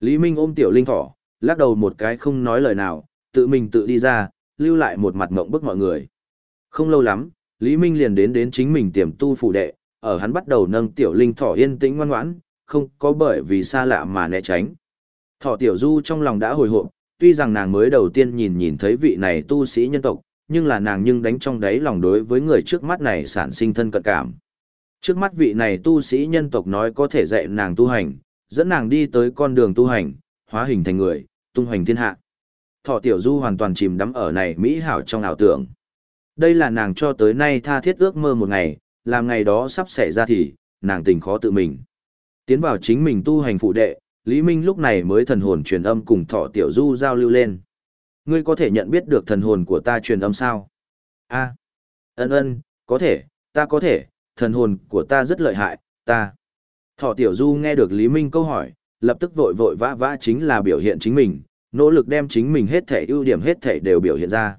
Lý Minh ôm tiểu linh thỏ, lắc đầu một cái không nói lời nào, tự mình tự đi ra, lưu lại một mặt ngộng bức mọi người. Không lâu lắm, Lý Minh liền đến đến chính mình tiềm tu phủ đệ, ở hắn bắt đầu nâng tiểu linh thỏ yên tĩnh ngoan ngoãn, không có bởi vì xa lạ mà né tránh. Thỏ tiểu du trong lòng đã hồi hộp, tuy rằng nàng mới đầu tiên nhìn nhìn thấy vị này tu sĩ nhân tộc, nhưng là nàng nhưng đánh trong đáy lòng đối với người trước mắt này sản sinh thân cận cảm. Trước mắt vị này tu sĩ nhân tộc nói có thể dạy nàng tu hành, dẫn nàng đi tới con đường tu hành, hóa hình thành người, tung hoành thiên hạ. Thọ tiểu du hoàn toàn chìm đắm ở này mỹ hảo trong ảo tưởng. Đây là nàng cho tới nay tha thiết ước mơ một ngày, làm ngày đó sắp xảy ra thì, nàng tình khó tự mình. Tiến vào chính mình tu hành phụ đệ, Lý Minh lúc này mới thần hồn truyền âm cùng thọ tiểu du giao lưu lên. Ngươi có thể nhận biết được thần hồn của ta truyền âm sao? A, ân ân, có thể, ta có thể, thần hồn của ta rất lợi hại, ta. Thọ tiểu du nghe được Lý Minh câu hỏi, lập tức vội vội vã vã chính là biểu hiện chính mình, nỗ lực đem chính mình hết thể ưu điểm hết thể đều biểu hiện ra.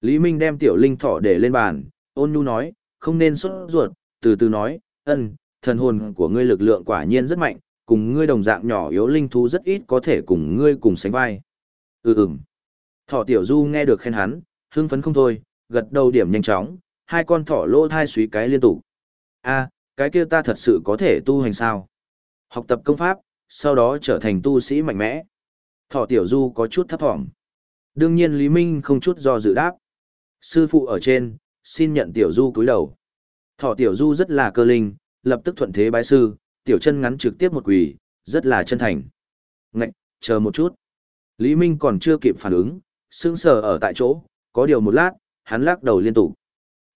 Lý Minh đem tiểu linh thỏ để lên bàn, ôn nhu nói, không nên sốt ruột, từ từ nói, ân, thần hồn của ngươi lực lượng quả nhiên rất mạnh, cùng ngươi đồng dạng nhỏ yếu linh thú rất ít có thể cùng ngươi cùng sánh vai. Ừ ừm. Thỏ tiểu du nghe được khen hắn, hưng phấn không thôi, gật đầu điểm nhanh chóng, hai con thỏ lỗ thai suý cái liên tục. a cái kia ta thật sự có thể tu hành sao? Học tập công pháp, sau đó trở thành tu sĩ mạnh mẽ. Thỏ tiểu du có chút thấp thỏm. Đương nhiên Lý Minh không chút do dự đáp. Sư phụ ở trên, xin nhận tiểu du cúi đầu. Thỏ tiểu du rất là cơ linh, lập tức thuận thế bái sư, tiểu chân ngắn trực tiếp một quỳ, rất là chân thành. Ngạch, chờ một chút. Lý Minh còn chưa kịp phản ứng, sững sờ ở tại chỗ, có điều một lát, hắn lắc đầu liên tục.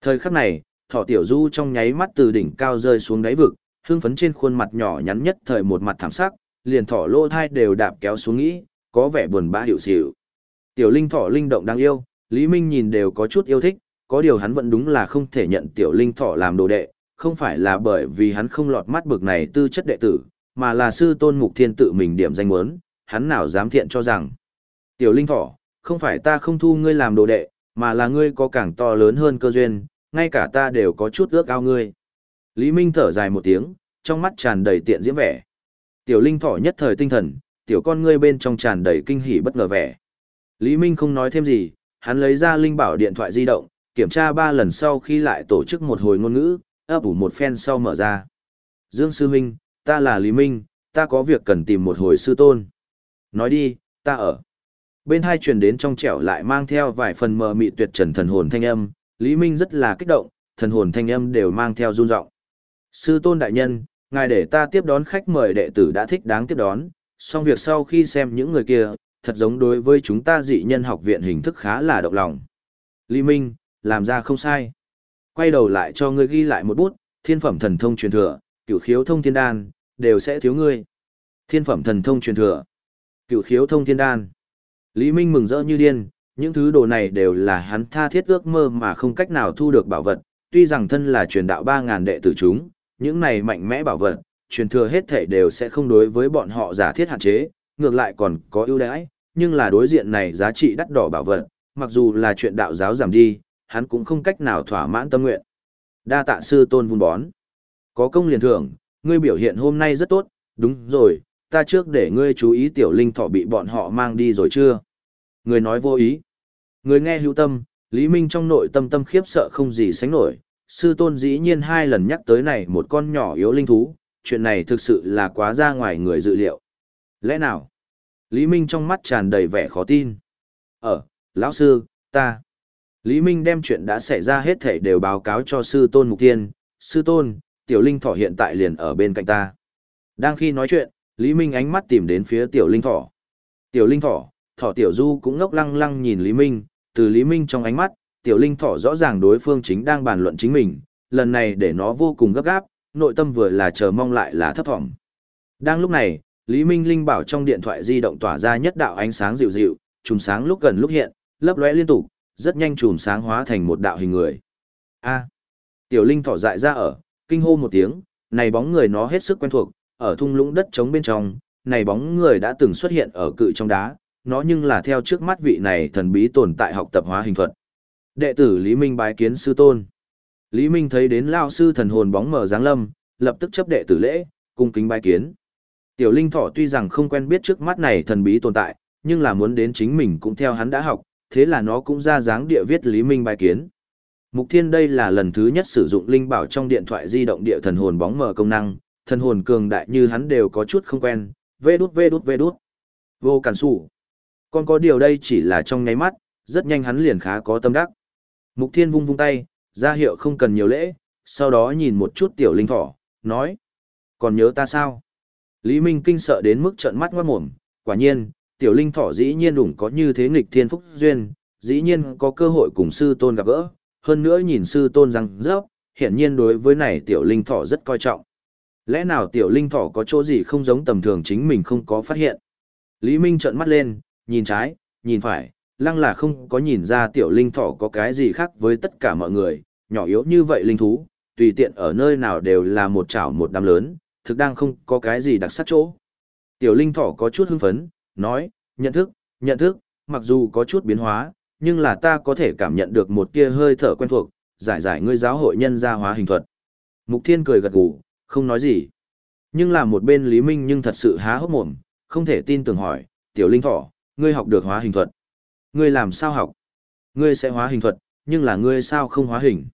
Thời khắc này, thỏ tiểu du trong nháy mắt từ đỉnh cao rơi xuống đáy vực, hưng phấn trên khuôn mặt nhỏ nhắn nhất thời một mặt thảm sắc, liền thỏ lô thai đều đạp kéo xuống nghĩ, có vẻ buồn bã hiệu xỉu. Tiểu linh thỏ linh động đáng yêu, Lý Minh nhìn đều có chút yêu thích, có điều hắn vẫn đúng là không thể nhận tiểu linh thỏ làm đồ đệ, không phải là bởi vì hắn không lọt mắt bực này tư chất đệ tử, mà là sư tôn mục thiên tự mình điểm danh muốn, hắn nào dám thiện cho rằng. Tiểu linh thỏ, không phải ta không thu ngươi làm đồ đệ, mà là ngươi có càng to lớn hơn cơ duyên, ngay cả ta đều có chút ước ao ngươi. Lý Minh thở dài một tiếng, trong mắt tràn đầy tiện diễm vẻ. Tiểu linh thỏ nhất thời tinh thần, tiểu con ngươi bên trong tràn đầy kinh hỉ bất ngờ vẻ. Lý Minh không nói thêm gì, hắn lấy ra linh bảo điện thoại di động, kiểm tra ba lần sau khi lại tổ chức một hồi ngôn ngữ, ấp ủ một phen sau mở ra. Dương Sư Minh, ta là Lý Minh, ta có việc cần tìm một hồi sư tôn. Nói đi, ta ở. Bên hai truyền đến trong trẻo lại mang theo vài phần mờ mị tuyệt trần thần hồn thanh âm, Lý Minh rất là kích động, thần hồn thanh âm đều mang theo run rộng. Sư tôn đại nhân, ngài để ta tiếp đón khách mời đệ tử đã thích đáng tiếp đón, xong việc sau khi xem những người kia, thật giống đối với chúng ta dị nhân học viện hình thức khá là động lòng. Lý Minh, làm ra không sai. Quay đầu lại cho ngươi ghi lại một bút, thiên phẩm thần thông truyền thừa, cửu khiếu thông thiên đan, đều sẽ thiếu ngươi. Thiên phẩm thần thông truyền thừa, cửu khiếu thông thiên đan. Lý Minh mừng rỡ như điên, những thứ đồ này đều là hắn tha thiết ước mơ mà không cách nào thu được bảo vật, tuy rằng thân là truyền đạo 3.000 đệ tử chúng, những này mạnh mẽ bảo vật, truyền thừa hết thể đều sẽ không đối với bọn họ giả thiết hạn chế, ngược lại còn có ưu đãi, nhưng là đối diện này giá trị đắt đỏ bảo vật, mặc dù là chuyện đạo giáo giảm đi, hắn cũng không cách nào thỏa mãn tâm nguyện. Đa tạ sư tôn vun bón. Có công liền thưởng, ngươi biểu hiện hôm nay rất tốt, đúng rồi, ta trước để ngươi chú ý tiểu linh thọ bị bọn họ mang đi rồi chưa? Người nói vô ý. Người nghe hữu tâm, Lý Minh trong nội tâm tâm khiếp sợ không gì sánh nổi, sư tôn dĩ nhiên hai lần nhắc tới này một con nhỏ yếu linh thú, chuyện này thực sự là quá ra ngoài người dự liệu. Lẽ nào? Lý Minh trong mắt tràn đầy vẻ khó tin. Ở, lão sư, ta. Lý Minh đem chuyện đã xảy ra hết thảy đều báo cáo cho sư tôn Mục Tiên. Sư tôn, tiểu linh thỏ hiện tại liền ở bên cạnh ta. Đang khi nói chuyện, Lý Minh ánh mắt tìm đến phía tiểu linh thỏ. Tiểu linh thỏ, thỏ tiểu du cũng ngốc lăng lăng nhìn Lý Minh, từ Lý Minh trong ánh mắt, tiểu linh thỏ rõ ràng đối phương chính đang bàn luận chính mình, lần này để nó vô cùng gấp gáp, nội tâm vừa là chờ mong lại là thấp thỏm. Đang lúc này, Lý Minh Linh bảo trong điện thoại di động tỏa ra nhất đạo ánh sáng dịu dịu, chùm sáng lúc gần lúc hiện, lấp lóe liên tục, rất nhanh chùm sáng hóa thành một đạo hình người. A. tiểu Linh thỏ dại ra ở, kinh hô một tiếng, này bóng người nó hết sức quen thuộc, ở thung lũng đất trống bên trong, này bóng người đã từng xuất hiện ở cự trong đá, nó nhưng là theo trước mắt vị này thần bí tồn tại học tập hóa hình thuật. Đệ tử Lý Minh bái kiến sư tôn. Lý Minh thấy đến lao sư thần hồn bóng mở dáng lâm, lập tức chấp đệ tử lễ, cung kính bái kiến. Tiểu linh thỏ tuy rằng không quen biết trước mắt này thần bí tồn tại, nhưng là muốn đến chính mình cũng theo hắn đã học, thế là nó cũng ra dáng địa viết Lý Minh bài kiến. Mục Thiên đây là lần thứ nhất sử dụng linh bảo trong điện thoại di động địa thần hồn bóng mở công năng, thần hồn cường đại như hắn đều có chút không quen, vê đút vê đút vê đút. Vô cản sủ. Còn có điều đây chỉ là trong nháy mắt, rất nhanh hắn liền khá có tâm đắc. Mục Thiên vung vung tay, ra hiệu không cần nhiều lễ, sau đó nhìn một chút tiểu linh thỏ, nói. Còn nhớ ta sao? Lý Minh kinh sợ đến mức trợn mắt ngoát mồm, quả nhiên, tiểu linh thỏ dĩ nhiên đủng có như thế nghịch thiên phúc duyên, dĩ nhiên có cơ hội cùng sư tôn gặp gỡ, hơn nữa nhìn sư tôn răng rớp, hiện nhiên đối với này tiểu linh thỏ rất coi trọng. Lẽ nào tiểu linh thỏ có chỗ gì không giống tầm thường chính mình không có phát hiện? Lý Minh trợn mắt lên, nhìn trái, nhìn phải, lăng là không có nhìn ra tiểu linh thỏ có cái gì khác với tất cả mọi người, nhỏ yếu như vậy linh thú, tùy tiện ở nơi nào đều là một chảo một đám lớn, thực đang không có cái gì đặc sắc chỗ. Tiểu linh thỏ có chút hưng phấn, nói, nhận thức, nhận thức, mặc dù có chút biến hóa, nhưng là ta có thể cảm nhận được một tia hơi thở quen thuộc, giải giải ngươi giáo hội nhân gia hóa hình thuật. Mục Thiên cười gật gù, không nói gì. Nhưng là một bên Lý Minh nhưng thật sự há hốc mồm, không thể tin tưởng hỏi, tiểu linh thỏ, ngươi học được hóa hình thuật. Ngươi làm sao học? Ngươi sẽ hóa hình thuật, nhưng là ngươi sao không hóa hình?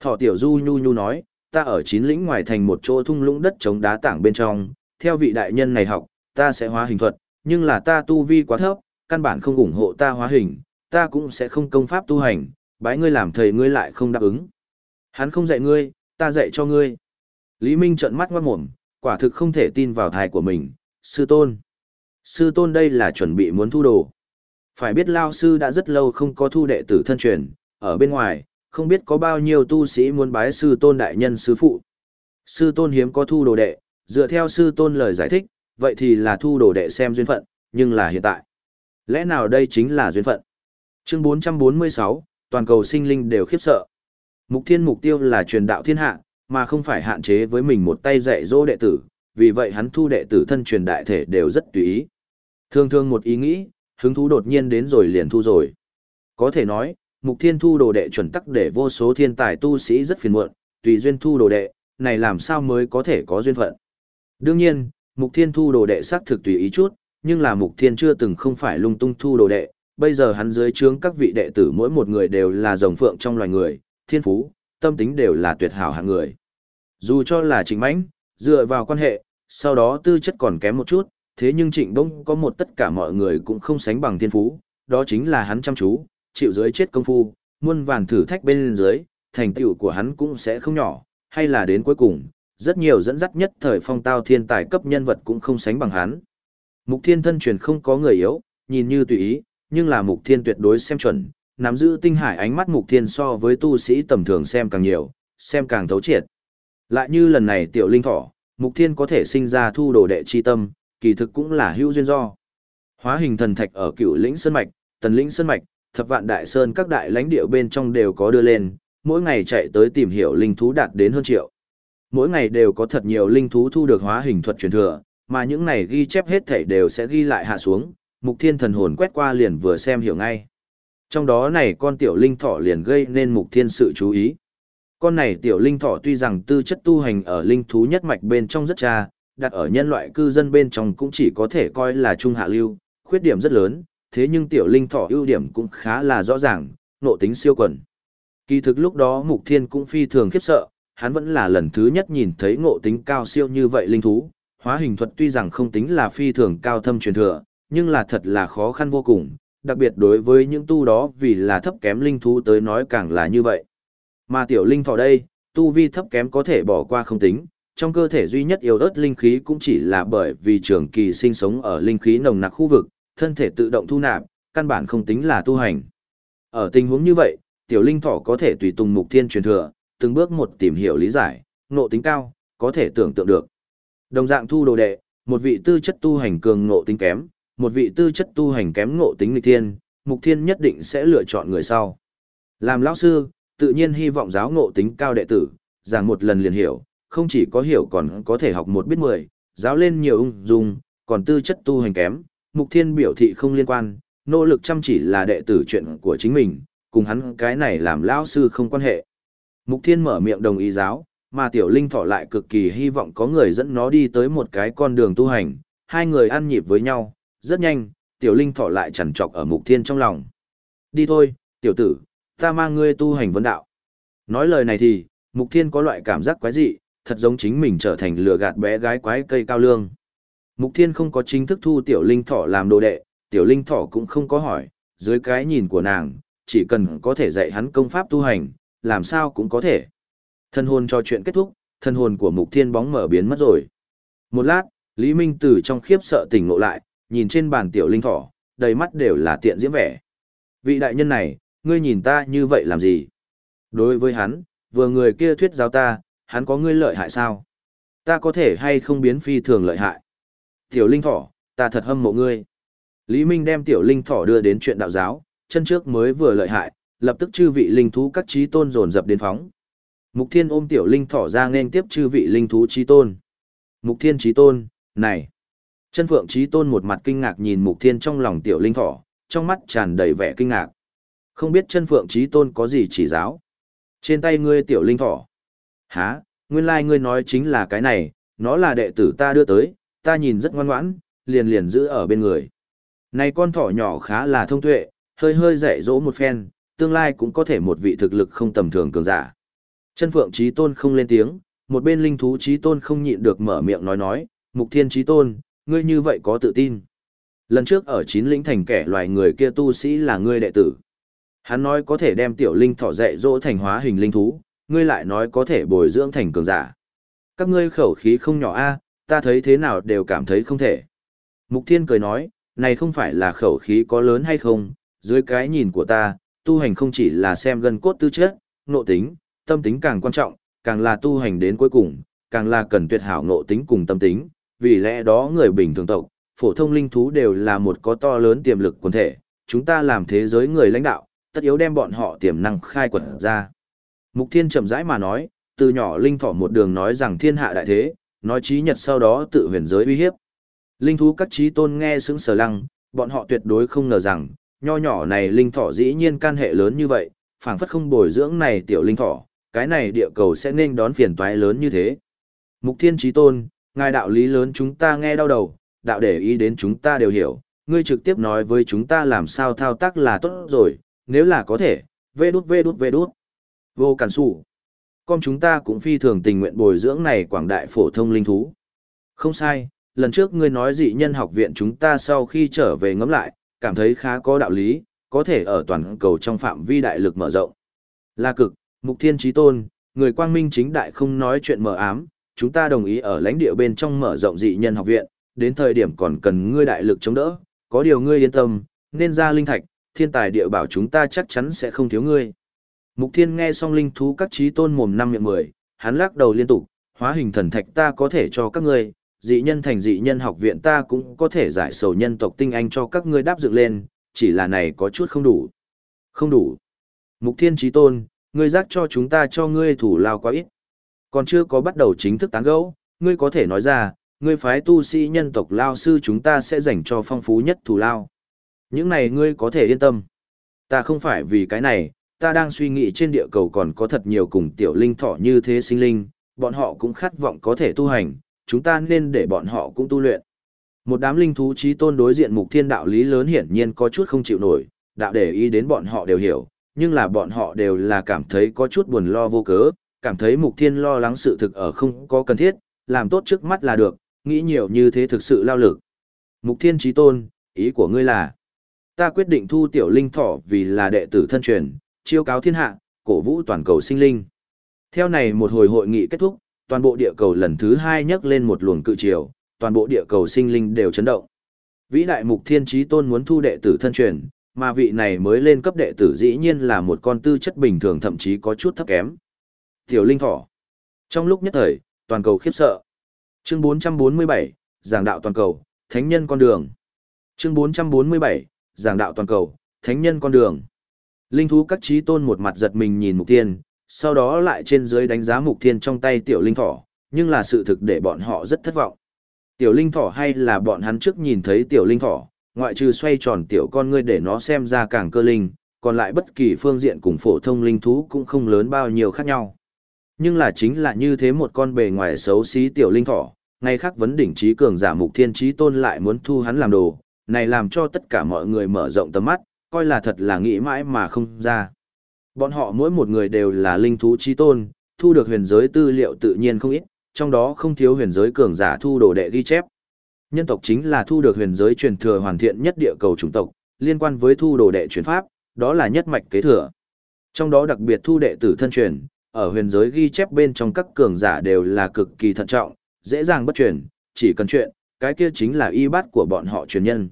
Thỏ tiểu du nhu nhu nói, ta ở chín lĩnh ngoài thành một chỗ thung lũng đất chống đá tảng bên trong, theo vị đại nhân này học, ta sẽ hóa hình thuật, nhưng là ta tu vi quá thấp, căn bản không ủng hộ ta hóa hình, ta cũng sẽ không công pháp tu hành, bái ngươi làm thầy ngươi lại không đáp ứng. Hắn không dạy ngươi, ta dạy cho ngươi. Lý Minh trợn mắt ngoát mồm, quả thực không thể tin vào thai của mình, sư tôn. Sư tôn đây là chuẩn bị muốn thu đồ. Phải biết Lao sư đã rất lâu không có thu đệ tử thân truyền, ở bên ngoài, không biết có bao nhiêu tu sĩ muốn bái sư tôn đại nhân sư phụ. Sư tôn hiếm có thu đồ đệ, dựa theo sư tôn lời giải thích, vậy thì là thu đồ đệ xem duyên phận, nhưng là hiện tại. Lẽ nào đây chính là duyên phận? Chương 446, toàn cầu sinh linh đều khiếp sợ. Mục thiên mục tiêu là truyền đạo thiên hạ, mà không phải hạn chế với mình một tay dạy dỗ đệ tử, vì vậy hắn thu đệ tử thân truyền đại thể đều rất tùy ý. Thường thường một ý nghĩ, hứng thú đột nhiên đến rồi liền thu rồi. Có thể nói, mục thiên thu đồ đệ chuẩn tắc để vô số thiên tài tu sĩ rất phiền muộn, tùy duyên thu đồ đệ, này làm sao mới có thể có duyên phận. Đương nhiên, mục thiên thu đồ đệ xác thực tùy ý chút, nhưng là mục thiên chưa từng không phải lung tung thu đồ đệ, bây giờ hắn dưới trướng các vị đệ tử mỗi một người đều là rồng phượng trong loài người, thiên phú, tâm tính đều là tuyệt hảo hạng người. Dù cho là chính mãnh, dựa vào quan hệ, sau đó tư chất còn kém một chút, thế nhưng trịnh bông có một tất cả mọi người cũng không sánh bằng thiên phú, đó chính là hắn chăm chú, chịu dưới chết công phu, muôn vàn thử thách bên dưới, thành tựu của hắn cũng sẽ không nhỏ, hay là đến cuối cùng, rất nhiều dẫn dắt nhất thời phong tao thiên tài cấp nhân vật cũng không sánh bằng hắn. Mục thiên thân truyền không có người yếu, nhìn như tùy ý, nhưng là mục thiên tuyệt đối xem chuẩn, nắm giữ tinh hải ánh mắt mục thiên so với tu sĩ tầm thường xem càng nhiều, xem càng thấu triệt. Lại như lần này tiểu linh thỏ, mục thiên có thể sinh ra thu đồ đệ chi tâm, kỳ thực cũng là hữu duyên do. Hóa hình thần thạch ở cựu lĩnh sơn mạch, tần lĩnh sơn mạch, thập vạn đại sơn các đại lãnh địa bên trong đều có đưa lên, mỗi ngày chạy tới tìm hiểu linh thú đạt đến hơn triệu. Mỗi ngày đều có thật nhiều linh thú thu được hóa hình thuật truyền thừa, mà những này ghi chép hết thảy đều sẽ ghi lại hạ xuống, mục thiên thần hồn quét qua liền vừa xem hiểu ngay. Trong đó này con tiểu linh thỏ liền gây nên mục thiên sự chú ý. Con này tiểu linh thỏ tuy rằng tư chất tu hành ở linh thú nhất mạch bên trong rất cha, đặt ở nhân loại cư dân bên trong cũng chỉ có thể coi là trung hạ lưu, khuyết điểm rất lớn, thế nhưng tiểu linh thỏ ưu điểm cũng khá là rõ ràng, nộ tính siêu quần. Kỳ thực lúc đó Mục Thiên cũng phi thường khiếp sợ, hắn vẫn là lần thứ nhất nhìn thấy ngộ tính cao siêu như vậy linh thú, hóa hình thuật tuy rằng không tính là phi thường cao thâm truyền thừa, nhưng là thật là khó khăn vô cùng, đặc biệt đối với những tu đó vì là thấp kém linh thú tới nói càng là như vậy. Mà tiểu linh thỏ đây, tu vi thấp kém có thể bỏ qua không tính, trong cơ thể duy nhất yếu ớt linh khí cũng chỉ là bởi vì trường kỳ sinh sống ở linh khí nồng nặc khu vực, thân thể tự động thu nạp, căn bản không tính là tu hành. Ở tình huống như vậy, tiểu linh thỏ có thể tùy tùng mục thiên truyền thừa, từng bước một tìm hiểu lý giải, nộ tính cao, có thể tưởng tượng được. Đồng dạng thu đồ đệ, một vị tư chất tu hành cường nộ tính kém, một vị tư chất tu hành kém ngộ tính nghịch thiên, mục thiên nhất định sẽ lựa chọn người sau. Làm lão sư, tự nhiên hy vọng giáo ngộ tính cao đệ tử, giảng một lần liền hiểu, không chỉ có hiểu còn có thể học một biết mười, giáo lên nhiều ung dung, còn tư chất tu hành kém, mục thiên biểu thị không liên quan, nỗ lực chăm chỉ là đệ tử chuyện của chính mình, cùng hắn cái này làm lão sư không quan hệ. Mục thiên mở miệng đồng ý giáo, mà tiểu linh thỏ lại cực kỳ hy vọng có người dẫn nó đi tới một cái con đường tu hành, hai người ăn nhịp với nhau, rất nhanh, tiểu linh thỏ lại chằn trọc ở mục thiên trong lòng. Đi thôi, tiểu tử, ta mang ngươi tu hành vấn đạo. Nói lời này thì, mục thiên có loại cảm giác quái dị, thật giống chính mình trở thành lừa gạt bé gái quái cây cao lương. Mục thiên không có chính thức thu tiểu linh thỏ làm đồ đệ, tiểu linh thỏ cũng không có hỏi, dưới cái nhìn của nàng, chỉ cần có thể dạy hắn công pháp tu hành, làm sao cũng có thể. Thân hồn cho chuyện kết thúc, thân hồn của mục thiên bóng mở biến mất rồi. Một lát, Lý Minh từ trong khiếp sợ tỉnh ngộ lại, nhìn trên bàn tiểu linh thỏ, đầy mắt đều là tiện diễm vẻ. Vị đại nhân này, ngươi nhìn ta như vậy làm gì? Đối với hắn, vừa người kia thuyết giáo ta, hắn có ngươi lợi hại sao? Ta có thể hay không biến phi thường lợi hại? Tiểu linh thỏ, ta thật hâm mộ ngươi. Lý Minh đem tiểu linh thỏ đưa đến chuyện đạo giáo, chân trước mới vừa lợi hại, lập tức chư vị linh thú các trí tôn dồn dập đến phóng. Mục Thiên ôm tiểu linh thỏ ra nên tiếp chư vị linh thú trí tôn. Mục Thiên trí tôn, này. Chân phượng trí tôn một mặt kinh ngạc nhìn Mục Thiên trong lòng tiểu linh thỏ, trong mắt tràn đầy vẻ kinh ngạc. Không biết chân phượng trí tôn có gì chỉ giáo. Trên tay ngươi tiểu linh thỏ. Hả, nguyên lai like ngươi nói chính là cái này, nó là đệ tử ta đưa tới, ta nhìn rất ngoan ngoãn, liền liền giữ ở bên người. Này con thỏ nhỏ khá là thông tuệ, hơi hơi dạy dỗ một phen, tương lai cũng có thể một vị thực lực không tầm thường cường giả. Chân phượng trí tôn không lên tiếng, một bên linh thú trí tôn không nhịn được mở miệng nói nói, mục thiên trí tôn, ngươi như vậy có tự tin. Lần trước ở chín lĩnh thành kẻ loài người kia tu sĩ là ngươi đệ tử. Hắn nói có thể đem tiểu linh thỏ dạy dỗ thành hóa hình linh thú, ngươi lại nói có thể bồi dưỡng thành cường giả. Các ngươi khẩu khí không nhỏ a, ta thấy thế nào đều cảm thấy không thể. Mục Thiên cười nói, này không phải là khẩu khí có lớn hay không, dưới cái nhìn của ta, tu hành không chỉ là xem gần cốt tư chất, nộ tính, tâm tính càng quan trọng, càng là tu hành đến cuối cùng, càng là cần tuyệt hảo nộ tính cùng tâm tính, vì lẽ đó người bình thường tộc, phổ thông linh thú đều là một có to lớn tiềm lực quần thể, chúng ta làm thế giới người lãnh đạo, tất yếu đem bọn họ tiềm năng khai quật ra. Mục Thiên chậm rãi mà nói, từ nhỏ linh thỏ một đường nói rằng thiên hạ đại thế, nói trí nhật sau đó tự huyền giới uy hiếp. Linh thú các trí tôn nghe sững sờ lăng, bọn họ tuyệt đối không ngờ rằng, nho nhỏ này linh thỏ dĩ nhiên can hệ lớn như vậy, phảng phất không bồi dưỡng này tiểu linh thỏ, cái này địa cầu sẽ nên đón phiền toái lớn như thế. Mục thiên trí tôn, ngài đạo lý lớn chúng ta nghe đau đầu, đạo để ý đến chúng ta đều hiểu, ngươi trực tiếp nói với chúng ta làm sao thao tác là tốt rồi, nếu là có thể, vê đút vê đút vê đút. Vô cản sủ. Con chúng ta cũng phi thường tình nguyện bồi dưỡng này quảng đại phổ thông linh thú. Không sai, lần trước ngươi nói dị nhân học viện chúng ta sau khi trở về ngẫm lại, cảm thấy khá có đạo lý, có thể ở toàn cầu trong phạm vi đại lực mở rộng. La cực, mục thiên trí tôn, người quang minh chính đại không nói chuyện mờ ám, chúng ta đồng ý ở lãnh địa bên trong mở rộng dị nhân học viện, đến thời điểm còn cần ngươi đại lực chống đỡ, có điều ngươi yên tâm, nên ra linh thạch, thiên tài địa bảo chúng ta chắc chắn sẽ không thiếu ngươi. Mục thiên nghe xong linh thú các trí tôn mồm năm miệng mười, hắn lắc đầu liên tục, hóa hình thần thạch ta có thể cho các ngươi, dị nhân thành dị nhân học viện ta cũng có thể giải sầu nhân tộc tinh anh cho các ngươi đáp dựng lên, chỉ là này có chút không đủ. Không đủ. Mục thiên trí tôn, ngươi giác cho chúng ta cho ngươi thủ lao quá ít. Còn chưa có bắt đầu chính thức tán gẫu, ngươi có thể nói ra, ngươi phái tu sĩ nhân tộc lao sư chúng ta sẽ dành cho phong phú nhất thủ lao. Những này ngươi có thể yên tâm. Ta không phải vì cái này, ta đang suy nghĩ trên địa cầu còn có thật nhiều cùng tiểu linh thỏ như thế sinh linh, bọn họ cũng khát vọng có thể tu hành, chúng ta nên để bọn họ cũng tu luyện. Một đám linh thú trí tôn đối diện mục thiên đạo lý lớn hiển nhiên có chút không chịu nổi, đạo để ý đến bọn họ đều hiểu, nhưng là bọn họ đều là cảm thấy có chút buồn lo vô cớ, cảm thấy mục thiên lo lắng sự thực ở không có cần thiết, làm tốt trước mắt là được, nghĩ nhiều như thế thực sự lao lực. Mục thiên trí tôn, ý của ngươi là, ta quyết định thu tiểu linh thỏ vì là đệ tử thân truyền, chiêu cáo thiên hạ, cổ vũ toàn cầu sinh linh. Theo này một hồi hội nghị kết thúc, toàn bộ địa cầu lần thứ hai nhấc lên một luồng cự triều, toàn bộ địa cầu sinh linh đều chấn động. Vĩ đại mục thiên trí tôn muốn thu đệ tử thân truyền, mà vị này mới lên cấp đệ tử dĩ nhiên là một con tư chất bình thường thậm chí có chút thấp kém. Tiểu linh thỏ. Trong lúc nhất thời, toàn cầu khiếp sợ. Chương 447, giảng đạo toàn cầu, thánh nhân con đường. Chương 447, giảng đạo toàn cầu, thánh nhân con đường. Linh thú các trí tôn một mặt giật mình nhìn mục tiên, sau đó lại trên dưới đánh giá mục thiên trong tay tiểu linh thỏ, nhưng là sự thực để bọn họ rất thất vọng. Tiểu linh thỏ hay là bọn hắn trước nhìn thấy tiểu linh thỏ, ngoại trừ xoay tròn tiểu con ngươi để nó xem ra càng cơ linh, còn lại bất kỳ phương diện cùng phổ thông linh thú cũng không lớn bao nhiêu khác nhau. Nhưng là chính là như thế một con bề ngoài xấu xí tiểu linh thỏ, ngay khác vấn đỉnh trí cường giả mục thiên trí tôn lại muốn thu hắn làm đồ, này làm cho tất cả mọi người mở rộng tầm mắt, coi là thật là nghĩ mãi mà không ra. Bọn họ mỗi một người đều là linh thú trí tôn, thu được huyền giới tư liệu tự nhiên không ít, trong đó không thiếu huyền giới cường giả thu đồ đệ ghi chép. Nhân tộc chính là thu được huyền giới truyền thừa hoàn thiện nhất địa cầu chủng tộc, liên quan với thu đồ đệ truyền pháp, đó là nhất mạch kế thừa. Trong đó đặc biệt thu đệ tử thân truyền, ở huyền giới ghi chép bên trong các cường giả đều là cực kỳ thận trọng, dễ dàng bất truyền, chỉ cần chuyện, cái kia chính là y bát của bọn họ truyền nhân.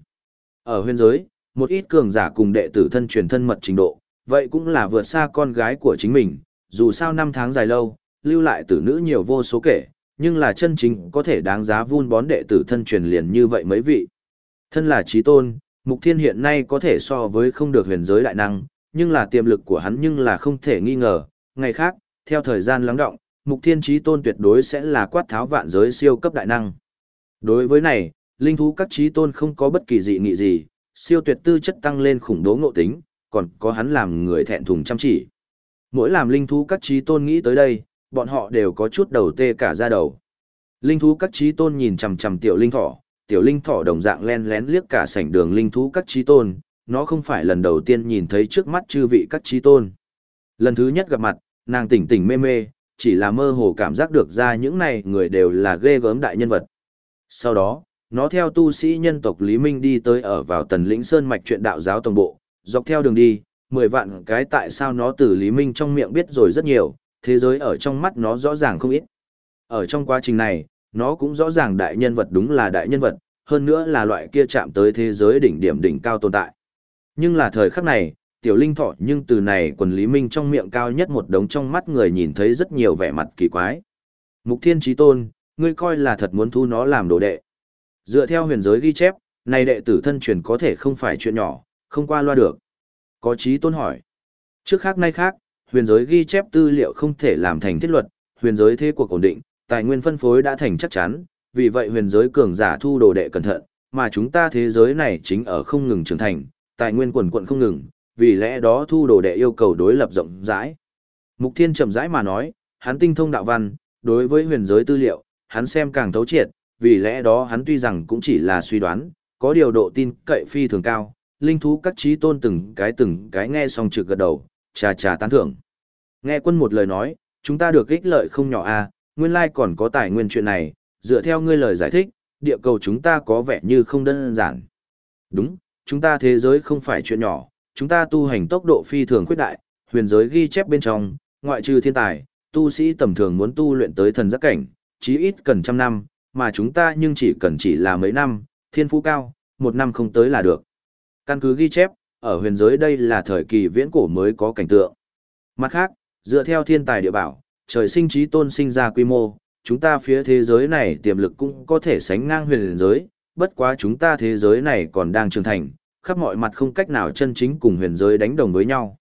Ở huyền giới, một ít cường giả cùng đệ tử thân truyền thân mật trình độ, vậy cũng là vượt xa con gái của chính mình, dù sao năm tháng dài lâu, lưu lại tử nữ nhiều vô số kể, nhưng là chân chính có thể đáng giá vun bón đệ tử thân truyền liền như vậy mấy vị. Thân là trí tôn, Mục Thiên hiện nay có thể so với không được huyền giới đại năng, nhưng là tiềm lực của hắn nhưng là không thể nghi ngờ. Ngày khác, theo thời gian lắng động, Mục Thiên trí tôn tuyệt đối sẽ là quát tháo vạn giới siêu cấp đại năng. Đối với này, linh thú các trí tôn không có bất kỳ dị nghị gì, siêu tuyệt tư chất tăng lên khủng bố ngộ tính, còn có hắn làm người thẹn thùng chăm chỉ. Mỗi làm linh thú các trí tôn nghĩ tới đây, bọn họ đều có chút đầu tê cả da đầu. Linh thú các trí tôn nhìn chằm chằm tiểu linh thỏ, tiểu linh thỏ đồng dạng len lén liếc cả sảnh đường linh thú các trí tôn, nó không phải lần đầu tiên nhìn thấy trước mắt chư vị các trí tôn. Lần thứ nhất gặp mặt, nàng tỉnh tỉnh mê mê, chỉ là mơ hồ cảm giác được ra những này người đều là ghê gớm đại nhân vật. Sau đó, nó theo tu sĩ nhân tộc Lý Minh đi tới ở vào tần lĩnh Sơn Mạch chuyện đạo giáo tổng bộ, dọc theo đường đi, mười vạn cái tại sao nó từ Lý Minh trong miệng biết rồi rất nhiều, thế giới ở trong mắt nó rõ ràng không ít. Ở trong quá trình này, nó cũng rõ ràng đại nhân vật đúng là đại nhân vật, hơn nữa là loại kia chạm tới thế giới đỉnh điểm đỉnh cao tồn tại. Nhưng là thời khắc này, tiểu linh thọ nhưng từ này quần Lý Minh trong miệng cao nhất một đống trong mắt người nhìn thấy rất nhiều vẻ mặt kỳ quái. Mục thiên trí tôn, ngươi coi là thật muốn thu nó làm đồ đệ. Dựa theo huyền giới ghi chép, này đệ tử thân truyền có thể không phải chuyện nhỏ, không qua loa được. Có trí tôn hỏi. Trước khác nay khác, huyền giới ghi chép tư liệu không thể làm thành thiết luật, huyền giới thế cuộc ổn định, tài nguyên phân phối đã thành chắc chắn, vì vậy huyền giới cường giả thu đồ đệ cẩn thận, mà chúng ta thế giới này chính ở không ngừng trưởng thành, tài nguyên quần quận không ngừng, vì lẽ đó thu đồ đệ yêu cầu đối lập rộng rãi. Mục Thiên chậm rãi mà nói, hắn tinh thông đạo văn, đối với huyền giới tư liệu, hắn xem càng thấu triệt, vì lẽ đó hắn tuy rằng cũng chỉ là suy đoán, có điều độ tin cậy phi thường cao, linh thú các trí tôn từng cái từng cái nghe xong trực gật đầu, trà trà tán thưởng. Nghe quân một lời nói, chúng ta được ích lợi không nhỏ a, à, nguyên lai còn có tài nguyên chuyện này, dựa theo ngươi lời giải thích, địa cầu chúng ta có vẻ như không đơn giản. Đúng, chúng ta thế giới không phải chuyện nhỏ, chúng ta tu hành tốc độ phi thường khuyết đại, huyền giới ghi chép bên trong, ngoại trừ thiên tài, tu sĩ tầm thường muốn tu luyện tới thần giác cảnh, chí ít cần trăm năm, mà chúng ta nhưng chỉ cần chỉ là mấy năm, thiên phú cao, một năm không tới là được. Căn cứ ghi chép, ở huyền giới đây là thời kỳ viễn cổ mới có cảnh tượng. Mặt khác, dựa theo thiên tài địa bảo, trời sinh trí tôn sinh ra quy mô, chúng ta phía thế giới này tiềm lực cũng có thể sánh ngang huyền giới, bất quá chúng ta thế giới này còn đang trưởng thành, khắp mọi mặt không cách nào chân chính cùng huyền giới đánh đồng với nhau.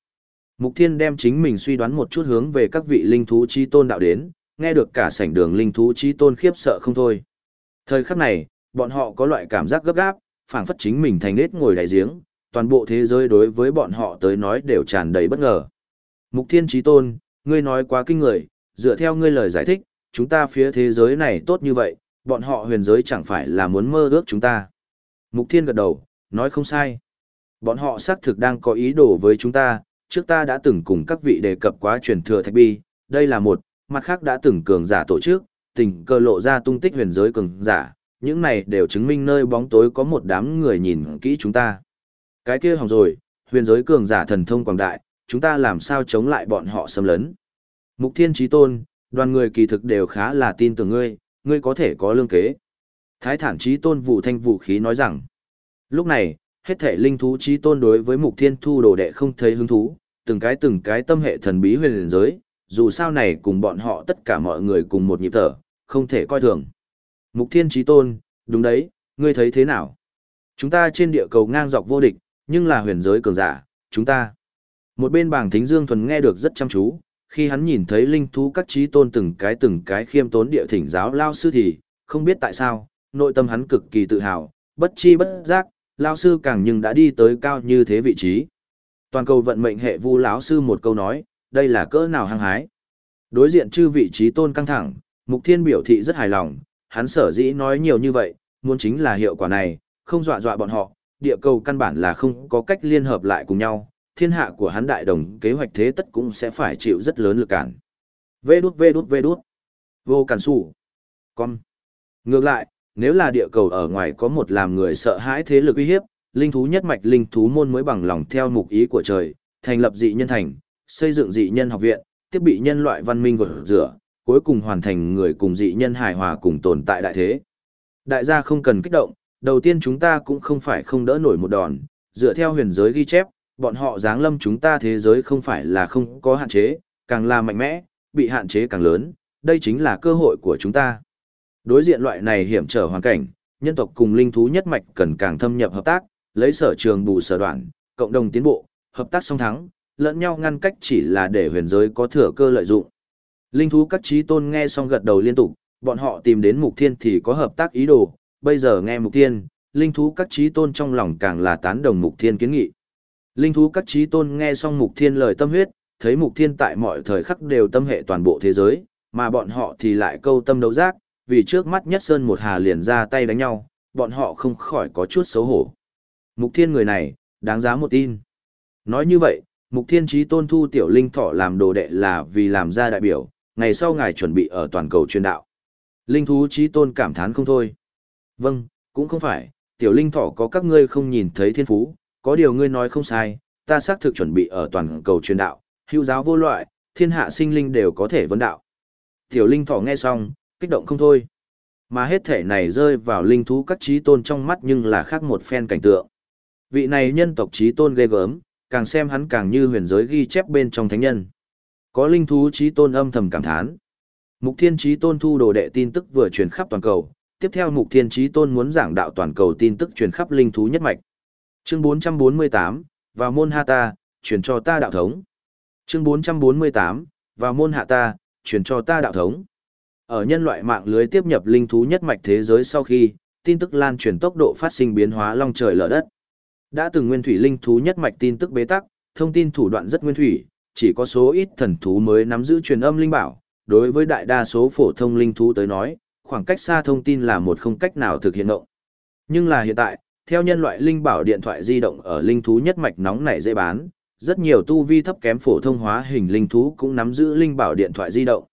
Mục Thiên đem chính mình suy đoán một chút hướng về các vị linh thú chi tôn đạo đến, nghe được cả sảnh đường linh thú chi tôn khiếp sợ không thôi. Thời khắc này, bọn họ có loại cảm giác gấp gáp, phảng phất chính mình thành nết ngồi đại giếng, toàn bộ thế giới đối với bọn họ tới nói đều tràn đầy bất ngờ. Mục Thiên Chí Tôn, ngươi nói quá kinh người, dựa theo ngươi lời giải thích, chúng ta phía thế giới này tốt như vậy, bọn họ huyền giới chẳng phải là muốn mơ ước chúng ta. Mục Thiên gật đầu, nói không sai. Bọn họ xác thực đang có ý đồ với chúng ta, trước ta đã từng cùng các vị đề cập quá truyền thừa thạch bi, đây là một, mặt khác đã từng cường giả tổ chức, tình cơ lộ ra tung tích huyền giới cường giả, những này đều chứng minh nơi bóng tối có một đám người nhìn kỹ chúng ta. Cái kia hỏng rồi, huyền giới cường giả thần thông quảng đại, chúng ta làm sao chống lại bọn họ xâm lấn. Mục thiên trí tôn, đoàn người kỳ thực đều khá là tin tưởng ngươi, ngươi có thể có lương kế. Thái thản trí tôn vụ thanh vũ khí nói rằng, lúc này, hết thể linh thú trí tôn đối với mục thiên thu đồ đệ không thấy hứng thú, từng cái từng cái tâm hệ thần bí huyền giới, dù sao này cùng bọn họ tất cả mọi người cùng một nhịp thở, không thể coi thường. Mục thiên Chí tôn, đúng đấy, ngươi thấy thế nào? Chúng ta trên địa cầu ngang dọc vô địch, nhưng là huyền giới cường giả, chúng ta. Một bên bảng thính dương thuần nghe được rất chăm chú, khi hắn nhìn thấy linh thú các trí tôn từng cái từng cái khiêm tốn địa thỉnh giáo lao sư thì, không biết tại sao, nội tâm hắn cực kỳ tự hào, bất chi bất giác, lao sư càng nhưng đã đi tới cao như thế vị trí. Toàn cầu vận mệnh hệ vu lão sư một câu nói, đây là cỡ nào hăng hái. Đối diện chư vị trí tôn căng thẳng, Mục Thiên biểu thị rất hài lòng, hắn sở dĩ nói nhiều như vậy, muốn chính là hiệu quả này, không dọa dọa bọn họ, địa cầu căn bản là không có cách liên hợp lại cùng nhau, thiên hạ của hắn đại đồng kế hoạch thế tất cũng sẽ phải chịu rất lớn lực cản. Vê đút vê đút vê đút. Vô cản sủ. Con. Ngược lại, nếu là địa cầu ở ngoài có một làm người sợ hãi thế lực uy hiếp, linh thú nhất mạch linh thú môn mới bằng lòng theo mục ý của trời, thành lập dị nhân thành, xây dựng dị nhân học viện, tiếp bị nhân loại văn minh gột rửa, cuối cùng hoàn thành người cùng dị nhân hài hòa cùng tồn tại đại thế. Đại gia không cần kích động, đầu tiên chúng ta cũng không phải không đỡ nổi một đòn, dựa theo huyền giới ghi chép, bọn họ giáng lâm chúng ta thế giới không phải là không có hạn chế, càng là mạnh mẽ, bị hạn chế càng lớn, đây chính là cơ hội của chúng ta. Đối diện loại này hiểm trở hoàn cảnh, nhân tộc cùng linh thú nhất mạch cần càng thâm nhập hợp tác, lấy sở trường bù sở đoạn, cộng đồng tiến bộ, hợp tác song thắng, lẫn nhau ngăn cách chỉ là để huyền giới có thừa cơ lợi dụng. Linh thú các trí tôn nghe xong gật đầu liên tục, bọn họ tìm đến mục thiên thì có hợp tác ý đồ, bây giờ nghe mục thiên, linh thú các trí tôn trong lòng càng là tán đồng mục thiên kiến nghị. Linh thú các trí tôn nghe xong mục thiên lời tâm huyết, thấy mục thiên tại mọi thời khắc đều tâm hệ toàn bộ thế giới, mà bọn họ thì lại câu tâm đấu giác, vì trước mắt nhất sơn một hà liền ra tay đánh nhau, bọn họ không khỏi có chút xấu hổ. Mục thiên người này, đáng giá một tin. Nói như vậy, mục thiên trí tôn thu tiểu linh thọ làm đồ đệ là vì làm ra đại biểu, ngày sau ngài chuẩn bị ở toàn cầu truyền đạo. Linh thú trí tôn cảm thán không thôi. Vâng, cũng không phải, tiểu linh thọ có các ngươi không nhìn thấy thiên phú, có điều ngươi nói không sai, ta xác thực chuẩn bị ở toàn cầu truyền đạo, hữu giáo vô loại, thiên hạ sinh linh đều có thể vấn đạo. Tiểu linh thọ nghe xong, kích động không thôi. Mà hết thể này rơi vào linh thú các trí tôn trong mắt nhưng là khác một phen cảnh tượng. Vị này nhân tộc trí tôn ghê gớm, càng xem hắn càng như huyền giới ghi chép bên trong thánh nhân. Có linh thú trí tôn âm thầm cảm thán. Mục Thiên trí tôn thu đồ đệ tin tức vừa truyền khắp toàn cầu, tiếp theo Mục Thiên trí tôn muốn giảng đạo toàn cầu tin tức truyền khắp linh thú nhất mạch. Chương 448, vào môn hạ ta, truyền cho ta đạo thống. Chương 448, vào môn hạ ta, truyền cho ta đạo thống. Ở nhân loại mạng lưới tiếp nhập linh thú nhất mạch thế giới sau khi, tin tức lan truyền tốc độ phát sinh biến hóa long trời lở đất. Đã từng nguyên thủy linh thú nhất mạch tin tức bế tắc, thông tin thủ đoạn rất nguyên thủy, chỉ có số ít thần thú mới nắm giữ truyền âm linh bảo. Đối với đại đa số phổ thông linh thú tới nói, khoảng cách xa thông tin là một không cách nào thực hiện động. Nhưng là hiện tại, theo nhân loại linh bảo điện thoại di động ở linh thú nhất mạch nóng nảy dễ bán, rất nhiều tu vi thấp kém phổ thông hóa hình linh thú cũng nắm giữ linh bảo điện thoại di động.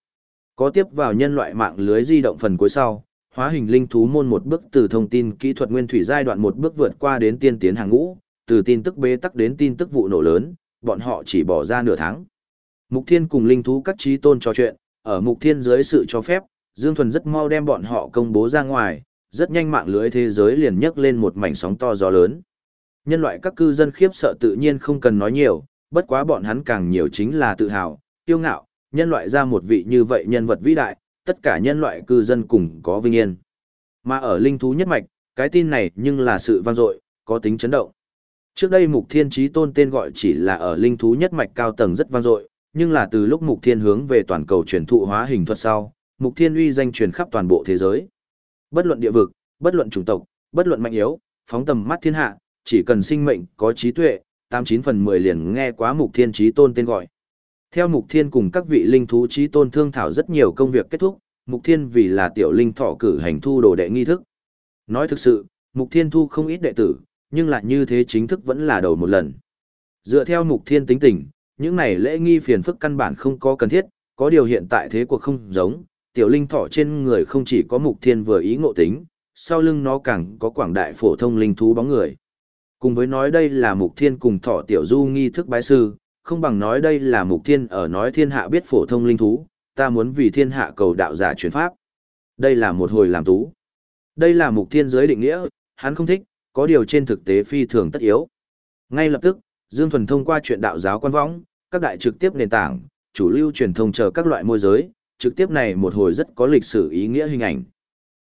Có tiếp vào nhân loại mạng lưới di động phần cuối sau, hóa hình linh thú môn một bước từ thông tin kỹ thuật nguyên thủy giai đoạn một bước vượt qua đến tiên tiến hàng ngũ, từ tin tức bế tắc đến tin tức vụ nổ lớn, bọn họ chỉ bỏ ra nửa tháng. Mục Thiên cùng linh thú các trí tôn trò chuyện, ở Mục Thiên dưới sự cho phép, Dương Thuần rất mau đem bọn họ công bố ra ngoài, rất nhanh mạng lưới thế giới liền nhấc lên một mảnh sóng to gió lớn. Nhân loại các cư dân khiếp sợ tự nhiên không cần nói nhiều, bất quá bọn hắn càng nhiều chính là tự hào, kiêu ngạo, nhân loại ra một vị như vậy nhân vật vĩ đại, tất cả nhân loại cư dân cùng có vinh yên. Mà ở linh thú nhất mạch, cái tin này nhưng là sự vang dội, có tính chấn động. Trước đây Mục Thiên Chí Tôn tên gọi chỉ là ở linh thú nhất mạch cao tầng rất vang dội, nhưng là từ lúc Mục Thiên hướng về toàn cầu truyền thụ hóa hình thuật sau, Mục Thiên uy danh truyền khắp toàn bộ thế giới. Bất luận địa vực, bất luận chủng tộc, bất luận mạnh yếu, phóng tầm mắt thiên hạ, chỉ cần sinh mệnh có trí tuệ, 89 phần 10 liền nghe quá Mục Thiên Chí Tôn tên gọi. Theo Mục Thiên cùng các vị linh thú trí tôn thương thảo rất nhiều công việc kết thúc, Mục Thiên vì là tiểu linh thọ cử hành thu đồ đệ nghi thức. Nói thực sự, Mục Thiên thu không ít đệ tử, nhưng lại như thế chính thức vẫn là đầu một lần. Dựa theo Mục Thiên tính tình, những này lễ nghi phiền phức căn bản không có cần thiết, có điều hiện tại thế cuộc không giống, tiểu linh thọ trên người không chỉ có Mục Thiên vừa ý ngộ tính, sau lưng nó càng có quảng đại phổ thông linh thú bóng người. Cùng với nói đây là Mục Thiên cùng thọ tiểu du nghi thức bái sư, không bằng nói đây là mục thiên ở nói thiên hạ biết phổ thông linh thú, ta muốn vì thiên hạ cầu đạo giả chuyển pháp. Đây là một hồi làm tú. Đây là mục thiên giới định nghĩa, hắn không thích, có điều trên thực tế phi thường tất yếu. Ngay lập tức, Dương Thuần thông qua chuyện đạo giáo quan võng, các đại trực tiếp nền tảng, chủ lưu truyền thông chờ các loại môi giới, trực tiếp này một hồi rất có lịch sử ý nghĩa hình ảnh.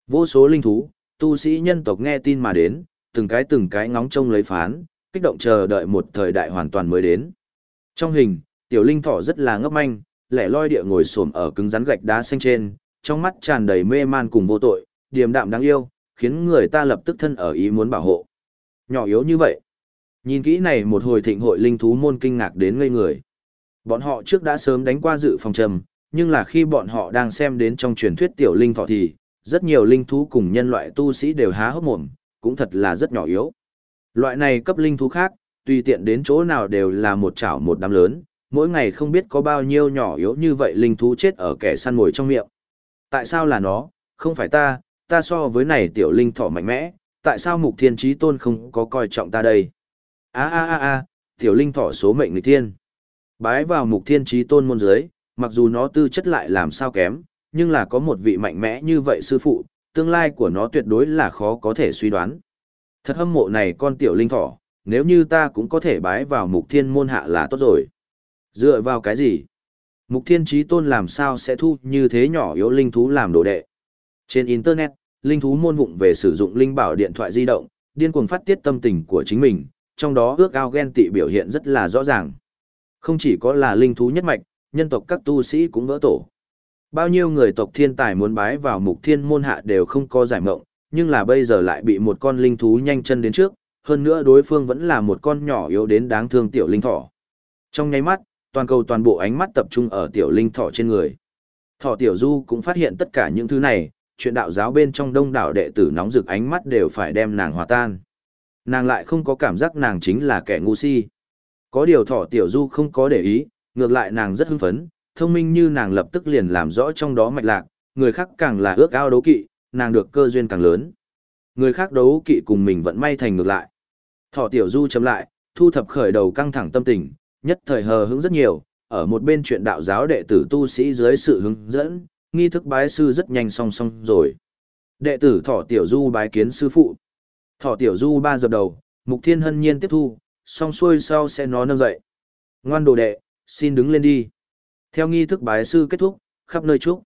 Vô số linh thú, tu sĩ nhân tộc nghe tin mà đến, từng cái từng cái ngóng trông lấy phán, kích động chờ đợi một thời đại hoàn toàn mới đến. Trong hình, tiểu linh thỏ rất là ngốc manh, lẻ loi địa ngồi xổm ở cứng rắn gạch đá xanh trên, trong mắt tràn đầy mê man cùng vô tội, điềm đạm đáng yêu, khiến người ta lập tức thân ở ý muốn bảo hộ. Nhỏ yếu như vậy. Nhìn kỹ này một hồi thịnh hội linh thú môn kinh ngạc đến ngây người. Bọn họ trước đã sớm đánh qua dự phòng trầm, nhưng là khi bọn họ đang xem đến trong truyền thuyết tiểu linh thọ thì, rất nhiều linh thú cùng nhân loại tu sĩ đều há hốc mồm, cũng thật là rất nhỏ yếu. Loại này cấp linh thú khác, tùy tiện đến chỗ nào đều là một chảo một đám lớn, mỗi ngày không biết có bao nhiêu nhỏ yếu như vậy linh thú chết ở kẻ săn mồi trong miệng. Tại sao là nó, không phải ta, ta so với này tiểu linh thỏ mạnh mẽ, tại sao mục thiên trí tôn không có coi trọng ta đây? a a a a tiểu linh thỏ số mệnh người thiên. Bái vào mục thiên trí tôn môn giới, mặc dù nó tư chất lại làm sao kém, nhưng là có một vị mạnh mẽ như vậy sư phụ, tương lai của nó tuyệt đối là khó có thể suy đoán. Thật hâm mộ này con tiểu linh thỏ, nếu như ta cũng có thể bái vào mục thiên môn hạ là tốt rồi. Dựa vào cái gì? Mục thiên trí tôn làm sao sẽ thu như thế nhỏ yếu linh thú làm đồ đệ? Trên Internet, linh thú môn vụng về sử dụng linh bảo điện thoại di động, điên cuồng phát tiết tâm tình của chính mình, trong đó ước ao ghen tị biểu hiện rất là rõ ràng. Không chỉ có là linh thú nhất mạch, nhân tộc các tu sĩ cũng vỡ tổ. Bao nhiêu người tộc thiên tài muốn bái vào mục thiên môn hạ đều không có giải mộng, nhưng là bây giờ lại bị một con linh thú nhanh chân đến trước, hơn nữa đối phương vẫn là một con nhỏ yếu đến đáng thương tiểu linh thỏ. Trong nháy mắt, toàn cầu toàn bộ ánh mắt tập trung ở tiểu linh thỏ trên người. Thỏ tiểu du cũng phát hiện tất cả những thứ này, chuyện đạo giáo bên trong đông đảo đệ tử nóng rực ánh mắt đều phải đem nàng hòa tan. Nàng lại không có cảm giác nàng chính là kẻ ngu si. Có điều thỏ tiểu du không có để ý, ngược lại nàng rất hưng phấn, thông minh như nàng lập tức liền làm rõ trong đó mạch lạc, người khác càng là ước ao đấu kỵ, nàng được cơ duyên càng lớn. Người khác đấu kỵ cùng mình vẫn may thành ngược lại. Thỏ tiểu du chấm lại, thu thập khởi đầu căng thẳng tâm tình, nhất thời hờ hững rất nhiều, ở một bên chuyện đạo giáo đệ tử tu sĩ dưới sự hướng dẫn, nghi thức bái sư rất nhanh song song rồi. Đệ tử Thỏ Tiểu Du bái kiến sư phụ. Thỏ Tiểu Du ba dập đầu, Mục Thiên hân nhiên tiếp thu, song xuôi sau sẽ nó nâng dậy. Ngoan đồ đệ, xin đứng lên đi. Theo nghi thức bái sư kết thúc, khắp nơi chúc.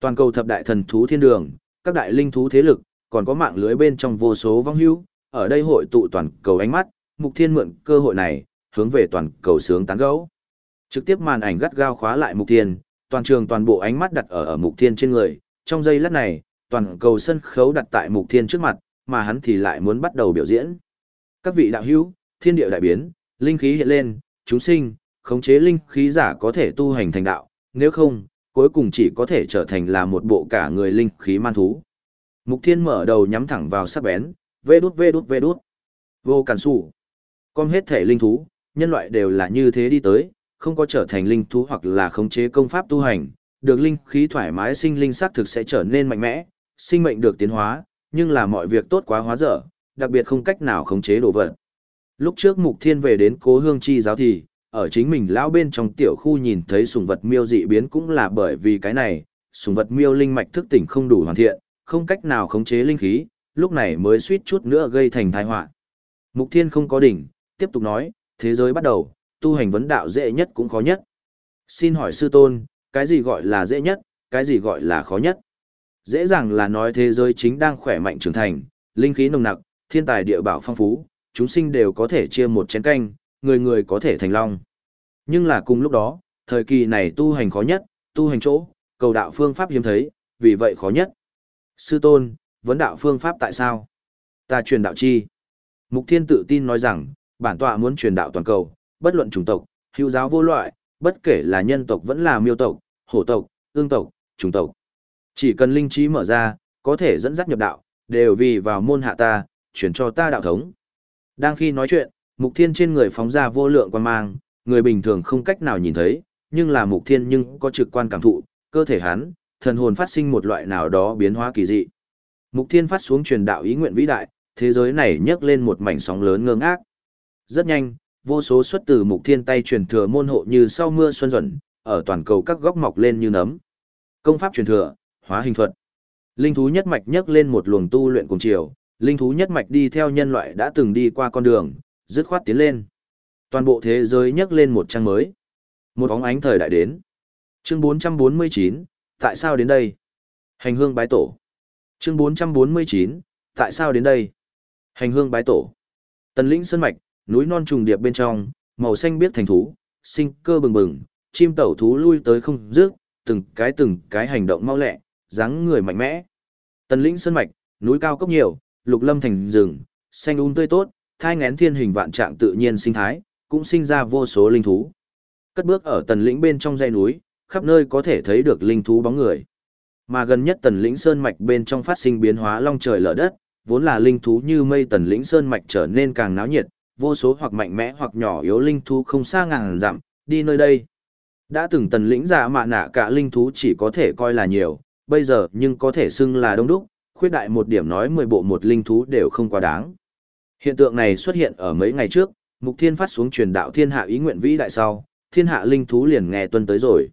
Toàn cầu thập đại thần thú thiên đường, các đại linh thú thế lực, còn có mạng lưới bên trong vô số vong hữu, ở đây hội tụ toàn cầu ánh mắt, Mục Thiên mượn cơ hội này, hướng về toàn cầu sướng tán gẫu. Trực tiếp màn ảnh gắt gao khóa lại Mục Thiên, toàn trường toàn bộ ánh mắt đặt ở ở Mục Thiên trên người, trong giây lát này, toàn cầu sân khấu đặt tại Mục Thiên trước mặt, mà hắn thì lại muốn bắt đầu biểu diễn. Các vị đạo hữu, thiên địa đại biến, linh khí hiện lên, chúng sinh, khống chế linh khí giả có thể tu hành thành đạo, nếu không, cuối cùng chỉ có thể trở thành là một bộ cả người linh khí man thú. Mục Thiên mở đầu nhắm thẳng vào sắc bén, vê đút vê đút vê đút. Vô cản sủ. con hết thể linh thú, nhân loại đều là như thế đi tới, không có trở thành linh thú hoặc là khống chế công pháp tu hành, được linh khí thoải mái sinh linh sắc thực sẽ trở nên mạnh mẽ, sinh mệnh được tiến hóa, nhưng là mọi việc tốt quá hóa dở, đặc biệt không cách nào khống chế đồ vật. Lúc trước Mục Thiên về đến Cố Hương Chi giáo thì, ở chính mình lão bên trong tiểu khu nhìn thấy sùng vật miêu dị biến cũng là bởi vì cái này, sùng vật miêu linh mạch thức tỉnh không đủ hoàn thiện, không cách nào khống chế linh khí, lúc này mới suýt chút nữa gây thành tai họa. Mục Thiên không có đỉnh, tiếp tục nói, thế giới bắt đầu, tu hành vấn đạo dễ nhất cũng khó nhất. Xin hỏi sư tôn, cái gì gọi là dễ nhất, cái gì gọi là khó nhất? Dễ dàng là nói thế giới chính đang khỏe mạnh trưởng thành, linh khí nồng nặc, thiên tài địa bảo phong phú, chúng sinh đều có thể chia một chén canh, người người có thể thành long. Nhưng là cùng lúc đó, thời kỳ này tu hành khó nhất, tu hành chỗ, cầu đạo phương pháp hiếm thấy, vì vậy khó nhất. Sư tôn, vấn đạo phương pháp tại sao? Ta truyền đạo chi. Mục Thiên tự tin nói rằng, bản tọa muốn truyền đạo toàn cầu, bất luận chủng tộc, hữu giáo vô loại, bất kể là nhân tộc vẫn là miêu tộc, hổ tộc, ương tộc, chủng tộc. Chỉ cần linh trí mở ra, có thể dẫn dắt nhập đạo, đều vì vào môn hạ ta, chuyển cho ta đạo thống. Đang khi nói chuyện, Mục Thiên trên người phóng ra vô lượng quan mang, người bình thường không cách nào nhìn thấy, nhưng là Mục Thiên nhưng có trực quan cảm thụ, cơ thể hắn, thần hồn phát sinh một loại nào đó biến hóa kỳ dị. Mục Thiên phát xuống truyền đạo ý nguyện vĩ đại, thế giới này nhấc lên một mảnh sóng lớn ngơ ngác. Rất nhanh, vô số xuất từ Mục Thiên tay truyền thừa môn hộ như sau mưa xuân dần, ở toàn cầu các góc mọc lên như nấm. Công pháp truyền thừa, hóa hình thuật. Linh thú nhất mạch nhấc lên một luồng tu luyện cùng chiều, linh thú nhất mạch đi theo nhân loại đã từng đi qua con đường, dứt khoát tiến lên. Toàn bộ thế giới nhấc lên một trang mới. Một bóng ánh thời đại đến. Chương 449, tại sao đến đây? Hành hương bái tổ. Chương 449, tại sao đến đây? Hành hương bái tổ. Tần lĩnh sơn mạch, núi non trùng điệp bên trong, màu xanh biết thành thú, sinh cơ bừng bừng, chim tẩu thú lui tới không dứt, từng cái từng cái hành động mau lẹ, dáng người mạnh mẽ. Tần lĩnh sơn mạch, núi cao cốc nhiều, lục lâm thành rừng, xanh um tươi tốt, thai ngén thiên hình vạn trạng tự nhiên sinh thái, cũng sinh ra vô số linh thú. Cất bước ở tần lĩnh bên trong dãy núi, khắp nơi có thể thấy được linh thú bóng người. Mà gần nhất tần lĩnh sơn mạch bên trong phát sinh biến hóa long trời lở đất, vốn là linh thú như mây tần lĩnh sơn mạch trở nên càng náo nhiệt, vô số hoặc mạnh mẽ hoặc nhỏ yếu linh thú không xa ngàn dặm, đi nơi đây. Đã từng tần lĩnh giả mạ nạ cả linh thú chỉ có thể coi là nhiều, bây giờ nhưng có thể xưng là đông đúc, khuyết đại một điểm nói 10 bộ một linh thú đều không quá đáng. Hiện tượng này xuất hiện ở mấy ngày trước, Mục Thiên phát xuống truyền đạo thiên hạ ý nguyện vĩ đại sau, thiên hạ linh thú liền nghe tuân tới rồi.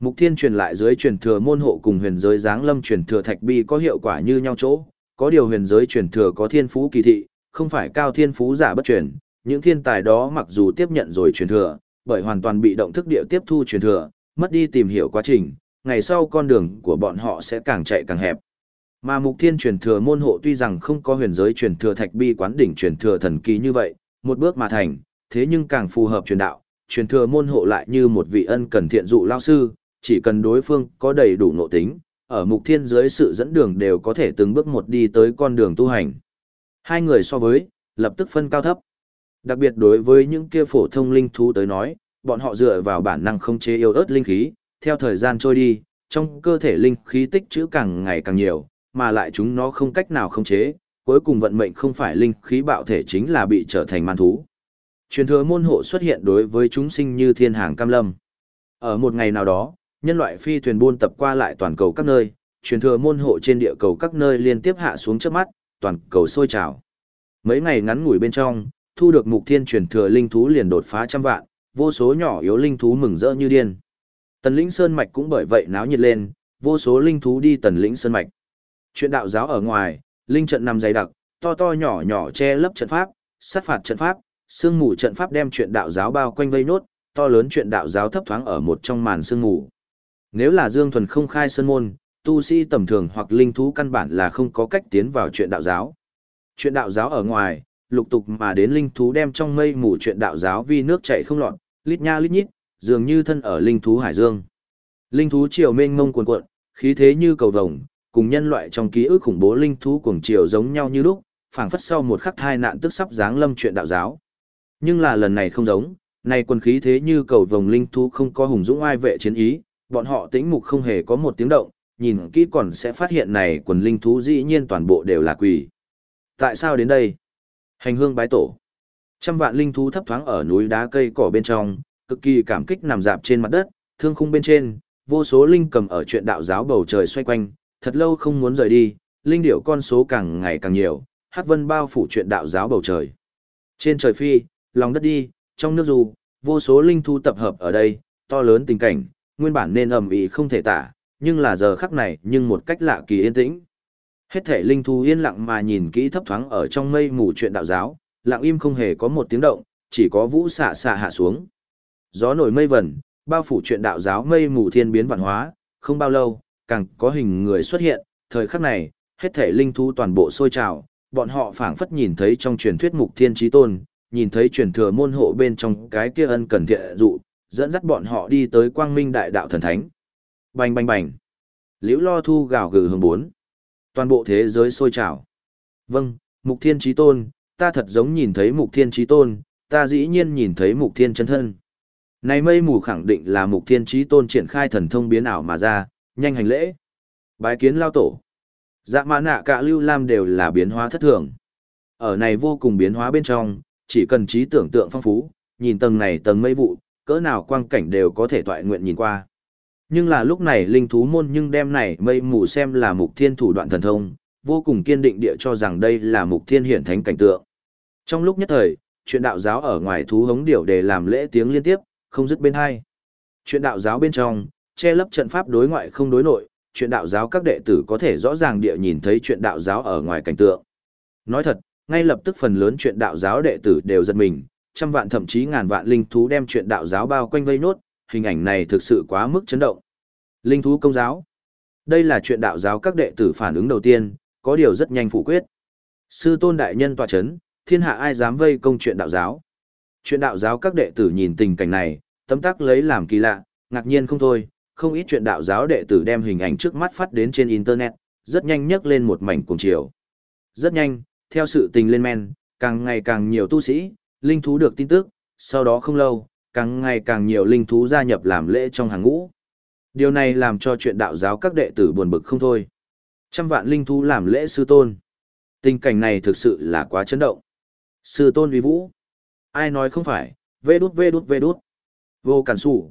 Mục Thiên truyền lại dưới truyền thừa môn hộ cùng huyền giới giáng lâm truyền thừa thạch bi có hiệu quả như nhau chỗ, có điều huyền giới truyền thừa có thiên phú kỳ thị, không phải cao thiên phú giả bất truyền, những thiên tài đó mặc dù tiếp nhận rồi truyền thừa, bởi hoàn toàn bị động thức địa tiếp thu truyền thừa, mất đi tìm hiểu quá trình, ngày sau con đường của bọn họ sẽ càng chạy càng hẹp. Mà mục thiên truyền thừa môn hộ tuy rằng không có huyền giới truyền thừa thạch bi quán đỉnh truyền thừa thần kỳ như vậy, một bước mà thành, thế nhưng càng phù hợp truyền đạo, truyền thừa môn hộ lại như một vị ân cần thiện dụ lao sư, chỉ cần đối phương có đầy đủ nội tính, ở mục thiên dưới sự dẫn đường đều có thể từng bước một đi tới con đường tu hành. Hai người so với, lập tức phân cao thấp. Đặc biệt đối với những kia phổ thông linh thú tới nói, bọn họ dựa vào bản năng không chế yêu ớt linh khí, theo thời gian trôi đi, trong cơ thể linh khí tích trữ càng ngày càng nhiều, mà lại chúng nó không cách nào không chế, cuối cùng vận mệnh không phải linh khí bạo thể chính là bị trở thành man thú. Truyền thừa môn hộ xuất hiện đối với chúng sinh như thiên hàng cam lâm. Ở một ngày nào đó, nhân loại phi thuyền buôn tập qua lại toàn cầu các nơi, truyền thừa môn hộ trên địa cầu các nơi liên tiếp hạ xuống trước mắt, toàn cầu sôi trào. Mấy ngày ngắn ngủi bên trong, thu được mục thiên truyền thừa linh thú liền đột phá trăm vạn, vô số nhỏ yếu linh thú mừng rỡ như điên. Tần lĩnh sơn mạch cũng bởi vậy náo nhiệt lên, vô số linh thú đi tần lĩnh sơn mạch. Chuyện đạo giáo ở ngoài, linh trận nằm dày đặc, to to nhỏ nhỏ che lấp trận pháp, sát phạt trận pháp, sương mù trận pháp đem chuyện đạo giáo bao quanh vây nốt, to lớn chuyện đạo giáo thấp thoáng ở một trong màn sương mù. Nếu là Dương Thuần không khai sơn môn, tu sĩ tầm thường hoặc linh thú căn bản là không có cách tiến vào chuyện đạo giáo. Chuyện đạo giáo ở ngoài, lục tục mà đến linh thú đem trong mây mù chuyện đạo giáo vì nước chảy không lọt, lít nha lít nhít, dường như thân ở linh thú hải dương. Linh thú triều mênh mông cuồn cuộn, khí thế như cầu vồng, cùng nhân loại trong ký ức khủng bố linh thú cuồng triều giống nhau như lúc, phảng phất sau một khắc thai nạn tức sắp giáng lâm chuyện đạo giáo. Nhưng là lần này không giống, này quân khí thế như cầu vồng linh thú không có hùng dũng ai vệ chiến ý, bọn họ tĩnh mục không hề có một tiếng động, nhìn kỹ còn sẽ phát hiện này quần linh thú dĩ nhiên toàn bộ đều là quỷ. Tại sao đến đây? Hành hương bái tổ. Trăm vạn linh thú thấp thoáng ở núi đá cây cỏ bên trong, cực kỳ cảm kích nằm dạp trên mặt đất, thương khung bên trên, vô số linh cầm ở chuyện đạo giáo bầu trời xoay quanh, thật lâu không muốn rời đi, linh điểu con số càng ngày càng nhiều, hát vân bao phủ chuyện đạo giáo bầu trời. Trên trời phi, lòng đất đi, trong nước dù, vô số linh thú tập hợp ở đây, to lớn tình cảnh, nguyên bản nên ầm ĩ không thể tả, nhưng là giờ khắc này nhưng một cách lạ kỳ yên tĩnh. Hết thể linh thú yên lặng mà nhìn kỹ thấp thoáng ở trong mây mù chuyện đạo giáo, lặng im không hề có một tiếng động, chỉ có vũ xạ xạ hạ xuống. Gió nổi mây vẩn, bao phủ chuyện đạo giáo mây mù thiên biến vạn hóa, không bao lâu, càng có hình người xuất hiện, thời khắc này, hết thể linh thú toàn bộ sôi trào, bọn họ phảng phất nhìn thấy trong truyền thuyết mục thiên trí tôn, nhìn thấy truyền thừa môn hộ bên trong cái kia ân cần thiện dụ, dẫn dắt bọn họ đi tới quang minh đại đạo thần thánh. Bành bành bành. Liễu lo thu gào gừ hướng bốn. Toàn bộ thế giới sôi trào. Vâng, mục thiên trí tôn, ta thật giống nhìn thấy mục thiên trí tôn, ta dĩ nhiên nhìn thấy mục thiên chân thân. Này mây mù khẳng định là mục thiên trí tôn triển khai thần thông biến ảo mà ra, nhanh hành lễ. Bái kiến lao tổ. Dạ mã nạ cả lưu lam đều là biến hóa thất thường. Ở này vô cùng biến hóa bên trong, chỉ cần trí tưởng tượng phong phú, nhìn tầng này tầng mây vụ, cỡ nào quang cảnh đều có thể toại nguyện nhìn qua. Nhưng là lúc này linh thú môn nhưng đem này mây mù xem là mục thiên thủ đoạn thần thông, vô cùng kiên định địa cho rằng đây là mục thiên hiển thánh cảnh tượng. Trong lúc nhất thời, chuyện đạo giáo ở ngoài thú hống điểu để làm lễ tiếng liên tiếp, không dứt bên hai. Chuyện đạo giáo bên trong, che lấp trận pháp đối ngoại không đối nội, chuyện đạo giáo các đệ tử có thể rõ ràng địa nhìn thấy chuyện đạo giáo ở ngoài cảnh tượng. Nói thật, ngay lập tức phần lớn chuyện đạo giáo đệ tử đều giật mình, trăm vạn thậm chí ngàn vạn linh thú đem chuyện đạo giáo bao quanh vây nốt, hình ảnh này thực sự quá mức chấn động. Linh thú công giáo. Đây là chuyện đạo giáo các đệ tử phản ứng đầu tiên, có điều rất nhanh phủ quyết. Sư tôn đại nhân tòa chấn, thiên hạ ai dám vây công chuyện đạo giáo. Chuyện đạo giáo các đệ tử nhìn tình cảnh này, tấm tắc lấy làm kỳ lạ, ngạc nhiên không thôi, không ít chuyện đạo giáo đệ tử đem hình ảnh trước mắt phát đến trên Internet, rất nhanh nhấc lên một mảnh cùng chiều. Rất nhanh, theo sự tình lên men, càng ngày càng nhiều tu sĩ, linh thú được tin tức, sau đó không lâu, càng ngày càng nhiều linh thú gia nhập làm lễ trong hàng ngũ. Điều này làm cho chuyện đạo giáo các đệ tử buồn bực không thôi. Trăm vạn linh thú làm lễ sư tôn. Tình cảnh này thực sự là quá chấn động. Sư tôn uy vũ. Ai nói không phải, vê đút vê đút vê đút. Vô cản sủ.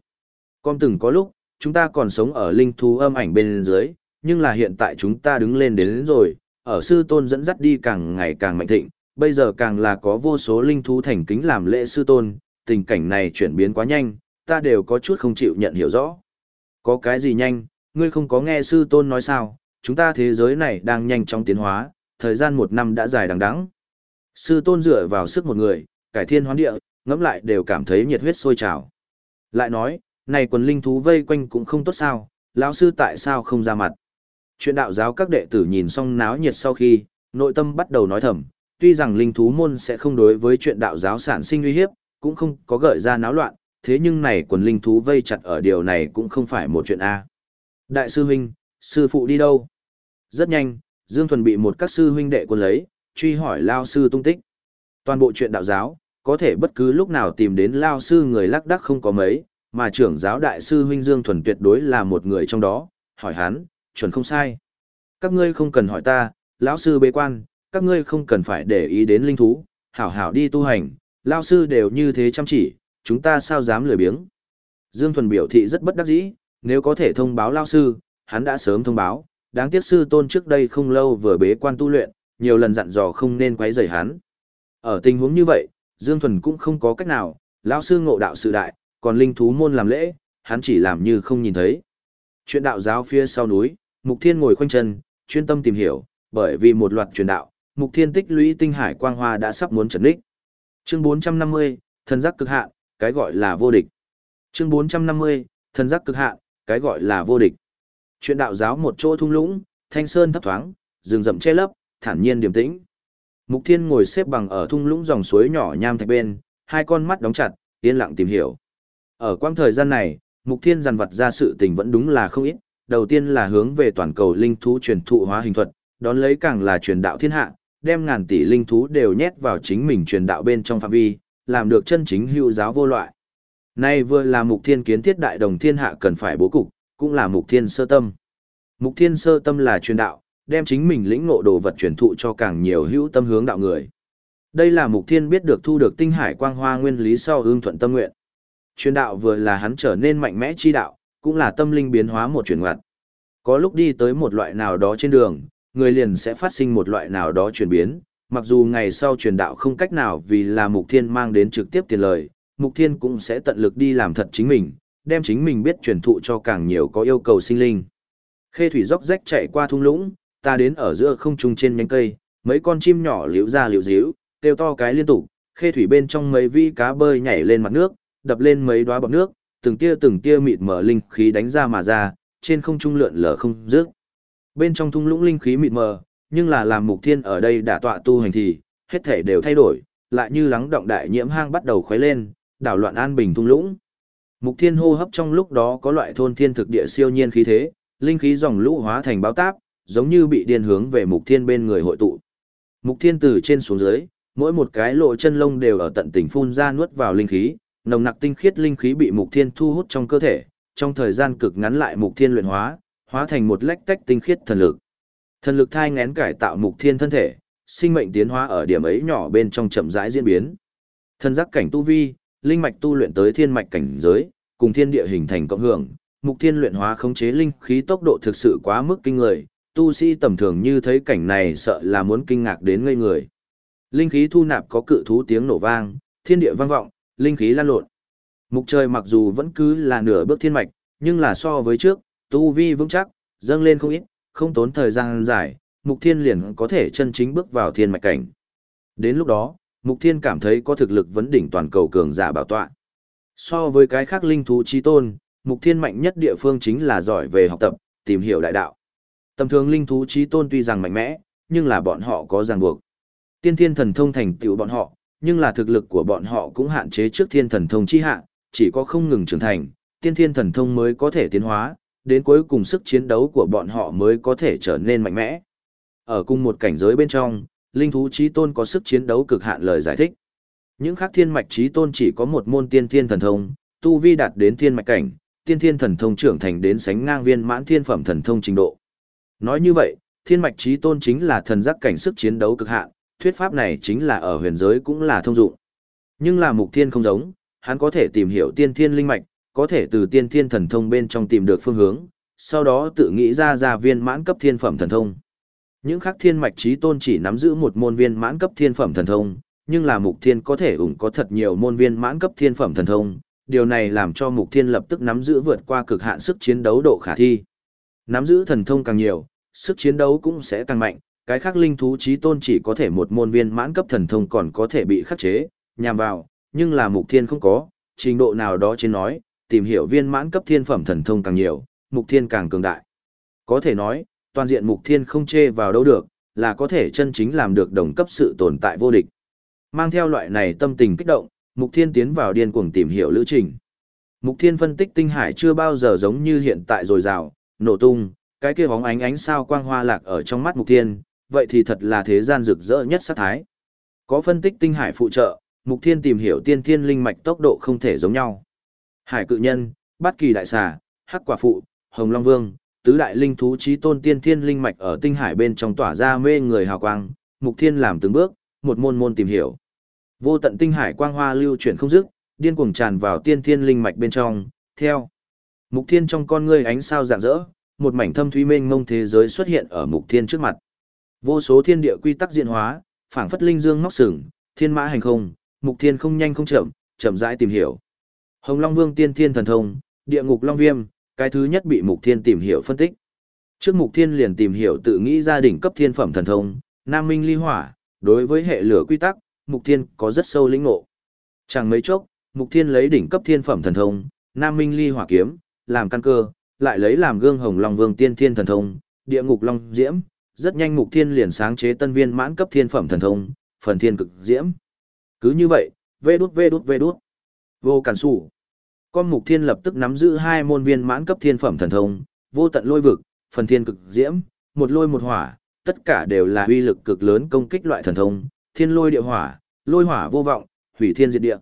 Con từng có lúc, chúng ta còn sống ở linh thú âm ảnh bên dưới, nhưng là hiện tại chúng ta đứng lên đến, đến rồi, ở sư tôn dẫn dắt đi càng ngày càng mạnh thịnh, bây giờ càng là có vô số linh thú thành kính làm lễ sư tôn, tình cảnh này chuyển biến quá nhanh, ta đều có chút không chịu nhận hiểu rõ. Có cái gì nhanh, ngươi không có nghe sư tôn nói sao, chúng ta thế giới này đang nhanh chóng tiến hóa, thời gian một năm đã dài đằng đẵng. Sư tôn dựa vào sức một người, cải thiên hoán địa, ngẫm lại đều cảm thấy nhiệt huyết sôi trào. Lại nói, này quần linh thú vây quanh cũng không tốt sao, lão sư tại sao không ra mặt. Chuyện đạo giáo các đệ tử nhìn xong náo nhiệt sau khi, nội tâm bắt đầu nói thầm, tuy rằng linh thú môn sẽ không đối với chuyện đạo giáo sản sinh uy hiếp, cũng không có gợi ra náo loạn, thế nhưng này quần linh thú vây chặt ở điều này cũng không phải một chuyện A. Đại sư huynh, sư phụ đi đâu? Rất nhanh, Dương Thuần bị một các sư huynh đệ quân lấy, truy hỏi Lao sư tung tích. Toàn bộ chuyện đạo giáo, có thể bất cứ lúc nào tìm đến Lao sư người lắc đắc không có mấy, mà trưởng giáo đại sư huynh Dương Thuần tuyệt đối là một người trong đó, hỏi hắn, chuẩn không sai. Các ngươi không cần hỏi ta, lão sư bế quan, các ngươi không cần phải để ý đến linh thú, hảo hảo đi tu hành, lao sư đều như thế chăm chỉ, chúng ta sao dám lười biếng. Dương Thuần biểu thị rất bất đắc dĩ, nếu có thể thông báo lao sư, hắn đã sớm thông báo, đáng tiếc sư tôn trước đây không lâu vừa bế quan tu luyện, nhiều lần dặn dò không nên quấy rầy hắn. Ở tình huống như vậy, Dương Thuần cũng không có cách nào, lão sư ngộ đạo sự đại, còn linh thú môn làm lễ, hắn chỉ làm như không nhìn thấy. Chuyện đạo giáo phía sau núi, Mục Thiên ngồi khoanh chân, chuyên tâm tìm hiểu, bởi vì một loạt truyền đạo, Mục Thiên tích lũy tinh hải quang hoa đã sắp muốn trần đích. Chương 450, thần giác cực hạn, cái gọi là vô địch. Chương 450, thần giác cực hạn, cái gọi là vô địch. Chuyện đạo giáo một chỗ thung lũng, thanh sơn thấp thoáng, rừng rậm che lấp, thản nhiên điềm tĩnh. Mục Thiên ngồi xếp bằng ở thung lũng dòng suối nhỏ nham thạch bên, hai con mắt đóng chặt, yên lặng tìm hiểu. Ở quãng thời gian này, Mục Thiên dằn vặt ra sự tình vẫn đúng là không ít, đầu tiên là hướng về toàn cầu linh thú truyền thụ hóa hình thuật, đón lấy càng là truyền đạo thiên hạ, đem ngàn tỷ linh thú đều nhét vào chính mình truyền đạo bên trong phạm vi, làm được chân chính hữu giáo vô loại. Nay vừa là mục thiên kiến thiết đại đồng thiên hạ cần phải bố cục, cũng là mục thiên sơ tâm. Mục thiên sơ tâm là truyền đạo, đem chính mình lĩnh ngộ đồ vật truyền thụ cho càng nhiều hữu tâm hướng đạo người. Đây là mục thiên biết được thu được tinh hải quang hoa nguyên lý sau hương thuận tâm nguyện. Truyền đạo vừa là hắn trở nên mạnh mẽ chi đạo, cũng là tâm linh biến hóa một chuyển ngoặt. Có lúc đi tới một loại nào đó trên đường, người liền sẽ phát sinh một loại nào đó chuyển biến, mặc dù ngày sau truyền đạo không cách nào vì là mục thiên mang đến trực tiếp tiền lời, mục thiên cũng sẽ tận lực đi làm thật chính mình, đem chính mình biết truyền thụ cho càng nhiều có yêu cầu sinh linh. Khê thủy dốc rách chạy qua thung lũng, ta đến ở giữa không trung trên nhánh cây, mấy con chim nhỏ liễu ra liễu díu, kêu to cái liên tục, khê thủy bên trong mấy vi cá bơi nhảy lên mặt nước, đập lên mấy đóa bọt nước, từng tia từng tia mịt mở linh khí đánh ra mà ra, trên không trung lượn lờ không dứt. Bên trong thung lũng linh khí mịt mờ, nhưng là làm mục thiên ở đây đã tọa tu hành thì, hết thể đều thay đổi, lại như lắng động đại nhiễm hang bắt đầu khuấy lên, đảo loạn an bình thung lũng. Mục thiên hô hấp trong lúc đó có loại thôn thiên thực địa siêu nhiên khí thế, linh khí dòng lũ hóa thành báo táp, giống như bị điên hướng về mục thiên bên người hội tụ. Mục thiên từ trên xuống dưới, mỗi một cái lộ chân lông đều ở tận tình phun ra nuốt vào linh khí, nồng nặc tinh khiết linh khí bị mục thiên thu hút trong cơ thể, trong thời gian cực ngắn lại mục thiên luyện hóa, hóa thành một lách tách tinh khiết thần lực. Thần lực thai ngén cải tạo mục thiên thân thể, sinh mệnh tiến hóa ở điểm ấy nhỏ bên trong chậm rãi diễn biến. Thân giác cảnh tu vi, linh mạch tu luyện tới thiên mạch cảnh giới, cùng thiên địa hình thành cộng hưởng, mục thiên luyện hóa khống chế linh khí tốc độ thực sự quá mức kinh người, tu sĩ tầm thường như thấy cảnh này sợ là muốn kinh ngạc đến ngây người. Linh khí thu nạp có cự thú tiếng nổ vang, thiên địa vang vọng, linh khí lan lộn. Mục trời mặc dù vẫn cứ là nửa bước thiên mạch, nhưng là so với trước, tu vi vững chắc, dâng lên không ít, không tốn thời gian dài, Mục Thiên liền có thể chân chính bước vào thiên mạch cảnh. Đến lúc đó, Mục Thiên cảm thấy có thực lực vấn đỉnh toàn cầu cường giả bảo tọa. So với cái khác linh thú chi tôn, Mục Thiên mạnh nhất địa phương chính là giỏi về học tập, tìm hiểu đại đạo. Tầm thường linh thú chi tôn tuy rằng mạnh mẽ, nhưng là bọn họ có ràng buộc. Tiên thiên thần thông thành tựu bọn họ, nhưng là thực lực của bọn họ cũng hạn chế trước thiên thần thông chi hạ, chỉ có không ngừng trưởng thành, tiên thiên thần thông mới có thể tiến hóa, đến cuối cùng sức chiến đấu của bọn họ mới có thể trở nên mạnh mẽ. Ở cùng một cảnh giới bên trong, linh thú trí tôn có sức chiến đấu cực hạn lời giải thích. Những khác thiên mạch trí tôn chỉ có một môn tiên thiên thần thông, tu vi đạt đến thiên mạch cảnh, tiên thiên thần thông trưởng thành đến sánh ngang viên mãn thiên phẩm thần thông trình độ. Nói như vậy, thiên mạch trí tôn chính là thần giác cảnh sức chiến đấu cực hạn, thuyết pháp này chính là ở huyền giới cũng là thông dụng. Nhưng là mục thiên không giống, hắn có thể tìm hiểu tiên thiên linh mạch, có thể từ tiên thiên thần thông bên trong tìm được phương hướng, sau đó tự nghĩ ra ra viên mãn cấp thiên phẩm thần thông. Những khắc thiên mạch trí tôn chỉ nắm giữ một môn viên mãn cấp thiên phẩm thần thông, nhưng là mục thiên có thể ủng có thật nhiều môn viên mãn cấp thiên phẩm thần thông, điều này làm cho mục thiên lập tức nắm giữ vượt qua cực hạn sức chiến đấu độ khả thi. Nắm giữ thần thông càng nhiều, sức chiến đấu cũng sẽ càng mạnh, cái khác linh thú trí tôn chỉ có thể một môn viên mãn cấp thần thông còn có thể bị khắc chế, nhằm vào, nhưng là mục thiên không có, trình độ nào đó trên nói, tìm hiểu viên mãn cấp thiên phẩm thần thông càng nhiều, mục thiên càng cường đại. Có thể nói, toàn diện mục thiên không chê vào đâu được, là có thể chân chính làm được đồng cấp sự tồn tại vô địch. Mang theo loại này tâm tình kích động, mục thiên tiến vào điên cuồng tìm hiểu lữ trình. Mục thiên phân tích tinh hải chưa bao giờ giống như hiện tại rồi rào, nổ tung, cái kia bóng ánh ánh sao quang hoa lạc ở trong mắt mục thiên, vậy thì thật là thế gian rực rỡ nhất sát thái. Có phân tích tinh hải phụ trợ, mục thiên tìm hiểu tiên thiên linh mạch tốc độ không thể giống nhau. Hải cự nhân, bát kỳ đại xà, hắc quả phụ, hồng long vương, tứ đại linh thú trí tôn tiên thiên linh mạch ở tinh hải bên trong tỏa ra mê người hào quang, mục thiên làm từng bước, một môn môn tìm hiểu. Vô tận tinh hải quang hoa lưu chuyển không dứt, điên cuồng tràn vào tiên thiên linh mạch bên trong, theo. Mục thiên trong con ngươi ánh sao rạng rỡ, một mảnh thâm thúy mênh mông thế giới xuất hiện ở mục thiên trước mặt. Vô số thiên địa quy tắc diễn hóa, phảng phất linh dương ngóc sừng, thiên mã hành không, mục thiên không nhanh không chậm, chậm rãi tìm hiểu. Hồng Long Vương tiên thiên thần thông, địa ngục long viêm, cái thứ nhất bị mục thiên tìm hiểu phân tích. Trước mục thiên liền tìm hiểu tự nghĩ gia đình cấp thiên phẩm thần thông, Nam Minh ly hỏa, đối với hệ lửa quy tắc, mục thiên có rất sâu lĩnh ngộ. Chẳng mấy chốc, mục thiên lấy đỉnh cấp thiên phẩm thần thông, Nam Minh ly hỏa kiếm, làm căn cơ, lại lấy làm gương Hồng Long Vương tiên thiên thần thông, địa ngục long diễm, rất nhanh mục thiên liền sáng chế tân viên mãn cấp thiên phẩm thần thông, phần thiên cực diễm. Cứ như vậy, vê đút vê đút vê đút. Vô cản sủ. Con mục thiên lập tức nắm giữ hai môn viên mãn cấp thiên phẩm thần thông, vô tận lôi vực, phần thiên cực diễm, một lôi một hỏa, tất cả đều là uy lực cực lớn công kích loại thần thông, thiên lôi địa hỏa, lôi hỏa vô vọng, hủy thiên diệt địa.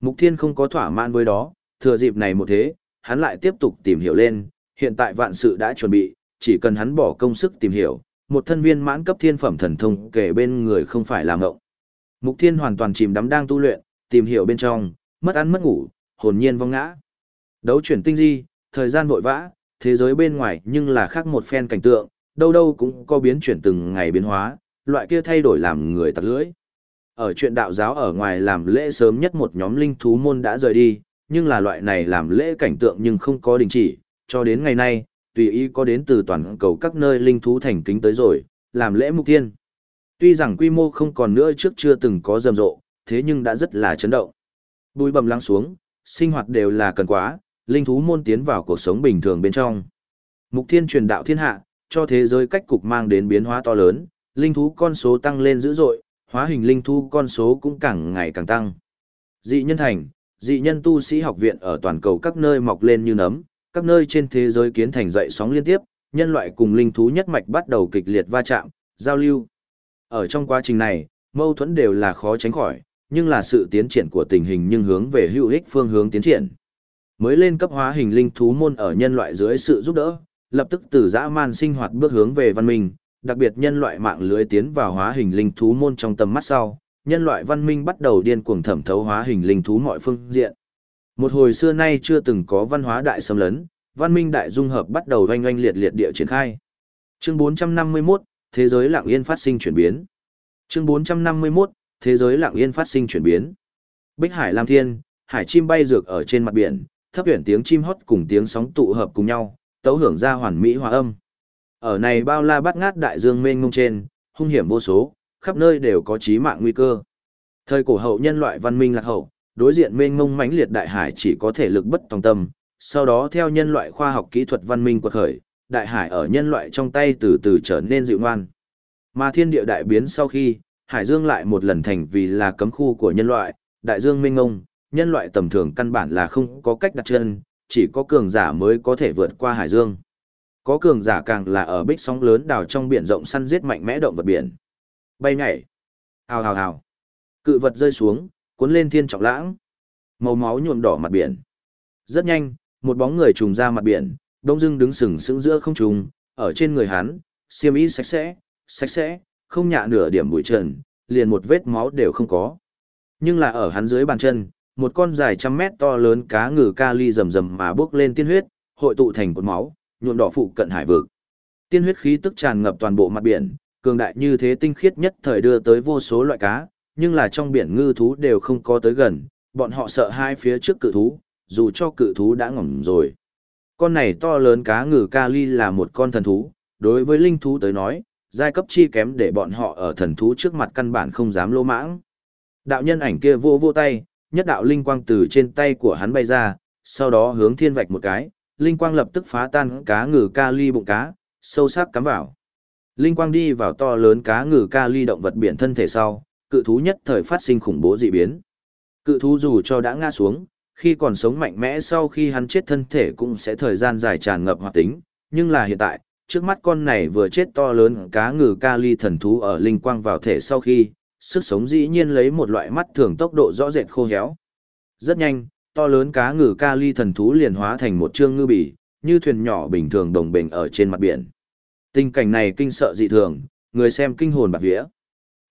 Mục thiên không có thỏa mãn với đó, thừa dịp này một thế, hắn lại tiếp tục tìm hiểu lên, hiện tại vạn sự đã chuẩn bị, chỉ cần hắn bỏ công sức tìm hiểu, một thân viên mãn cấp thiên phẩm thần thông kể bên người không phải là ngộng. Mục Thiên hoàn toàn chìm đắm đang tu luyện, tìm hiểu bên trong, mất ăn mất ngủ, hồn nhiên vong ngã. Đấu chuyển tinh di, thời gian vội vã, thế giới bên ngoài nhưng là khác một phen cảnh tượng, đâu đâu cũng có biến chuyển từng ngày biến hóa, loại kia thay đổi làm người tặc lưỡi. Ở chuyện đạo giáo ở ngoài làm lễ sớm nhất một nhóm linh thú môn đã rời đi, nhưng là loại này làm lễ cảnh tượng nhưng không có đình chỉ, cho đến ngày nay, tùy ý có đến từ toàn cầu các nơi linh thú thành kính tới rồi, làm lễ mục tiên. Tuy rằng quy mô không còn nữa trước chưa từng có rầm rộ, thế nhưng đã rất là chấn động. Bùi bầm lắng xuống, sinh hoạt đều là cần quá, linh thú môn tiến vào cuộc sống bình thường bên trong. Mục thiên truyền đạo thiên hạ, cho thế giới cách cục mang đến biến hóa to lớn, linh thú con số tăng lên dữ dội, hóa hình linh thú con số cũng càng ngày càng tăng. Dị nhân thành, dị nhân tu sĩ học viện ở toàn cầu các nơi mọc lên như nấm, các nơi trên thế giới kiến thành dậy sóng liên tiếp, nhân loại cùng linh thú nhất mạch bắt đầu kịch liệt va chạm, giao lưu. Ở trong quá trình này, mâu thuẫn đều là khó tránh khỏi, nhưng là sự tiến triển của tình hình nhưng hướng về hữu ích phương hướng tiến triển. Mới lên cấp hóa hình linh thú môn ở nhân loại dưới sự giúp đỡ, lập tức từ dã man sinh hoạt bước hướng về văn minh, đặc biệt nhân loại mạng lưới tiến vào hóa hình linh thú môn trong tầm mắt sau, nhân loại văn minh bắt đầu điên cuồng thẩm thấu hóa hình linh thú mọi phương diện. Một hồi xưa nay chưa từng có văn hóa đại xâm lấn, văn minh đại dung hợp bắt đầu oanh oanh liệt liệt địa triển khai. Chương 451, thế giới lặng yên phát sinh chuyển biến. Chương 451, thế giới lặng yên phát sinh chuyển biến. Bích Hải Lam Thiên, hải chim bay dược ở trên mặt biển, thấp huyền tiếng chim hót cùng tiếng sóng tụ hợp cùng nhau, tấu hưởng ra hoàn mỹ hòa âm. Ở này bao la bát ngát đại dương mênh mông trên, hung hiểm vô số, khắp nơi đều có chí mạng nguy cơ. Thời cổ hậu nhân loại văn minh lạc hậu, đối diện mênh mông mãnh liệt đại hải chỉ có thể lực bất tòng tâm, sau đó theo nhân loại khoa học kỹ thuật văn minh quật khởi, đại hải ở nhân loại trong tay từ từ trở nên dịu ngoan. Mà thiên địa đại biến sau khi, hải dương lại một lần thành vì là cấm khu của nhân loại, đại dương mênh ngông, nhân loại tầm thường căn bản là không có cách đặt chân, chỉ có cường giả mới có thể vượt qua hải dương. Có cường giả càng là ở bích sóng lớn đào trong biển rộng săn giết mạnh mẽ động vật biển. Bay nhảy. Hào hào hào. Cự vật rơi xuống, cuốn lên thiên trọng lãng. Màu máu nhuộm đỏ mặt biển. Rất nhanh, một bóng người trùng ra mặt biển, đông dưng đứng sừng sững giữa không trung, ở trên người hắn, xiêm y sạch sẽ, sạch sẽ, không nhạ nửa điểm bụi trần, liền một vết máu đều không có. Nhưng là ở hắn dưới bàn chân, một con dài trăm mét to lớn cá ngừ kali rầm rầm mà bước lên tiên huyết, hội tụ thành cột máu, nhuộm đỏ phụ cận hải vực. Tiên huyết khí tức tràn ngập toàn bộ mặt biển, cường đại như thế tinh khiết nhất thời đưa tới vô số loại cá, nhưng là trong biển ngư thú đều không có tới gần, bọn họ sợ hai phía trước cự thú, dù cho cự thú đã ngỏm rồi. Con này to lớn cá ngừ kali là một con thần thú, đối với linh thú tới nói, giai cấp chi kém để bọn họ ở thần thú trước mặt căn bản không dám lô mãng. Đạo nhân ảnh kia vô vô tay, nhất đạo linh quang từ trên tay của hắn bay ra, sau đó hướng thiên vạch một cái, linh quang lập tức phá tan cá ngừ kali bụng cá, sâu sắc cắm vào. Linh quang đi vào to lớn cá ngừ kali động vật biển thân thể sau, cự thú nhất thời phát sinh khủng bố dị biến. Cự thú dù cho đã ngã xuống, khi còn sống mạnh mẽ sau khi hắn chết thân thể cũng sẽ thời gian dài tràn ngập hoạt tính, nhưng là hiện tại, trước mắt con này vừa chết to lớn cá ngừ kali thần thú ở linh quang vào thể sau khi, sức sống dĩ nhiên lấy một loại mắt thường tốc độ rõ rệt khô héo. Rất nhanh, to lớn cá ngừ kali thần thú liền hóa thành một trương ngư bì, như thuyền nhỏ bình thường đồng bình ở trên mặt biển. Tình cảnh này kinh sợ dị thường, người xem kinh hồn bạc vía.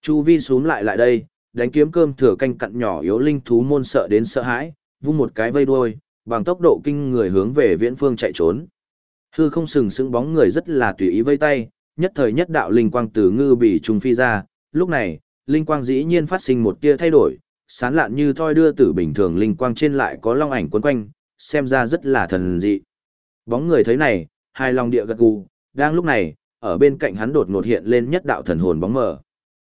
Chu vi xuống lại lại đây, đánh kiếm cơm thừa canh cặn nhỏ yếu linh thú môn sợ đến sợ hãi, vung một cái vây đuôi, bằng tốc độ kinh người hướng về viễn phương chạy trốn. Hư không sừng sững bóng người rất là tùy ý vây tay, nhất thời nhất đạo linh quang từ ngư bị trùng phi ra, lúc này, linh quang dĩ nhiên phát sinh một tia thay đổi, sán lạn như thoi đưa tử bình thường linh quang trên lại có long ảnh quấn quanh, xem ra rất là thần dị. Bóng người thấy này, hai lòng địa gật gù, đang lúc này, ở bên cạnh hắn đột ngột hiện lên nhất đạo thần hồn bóng mờ.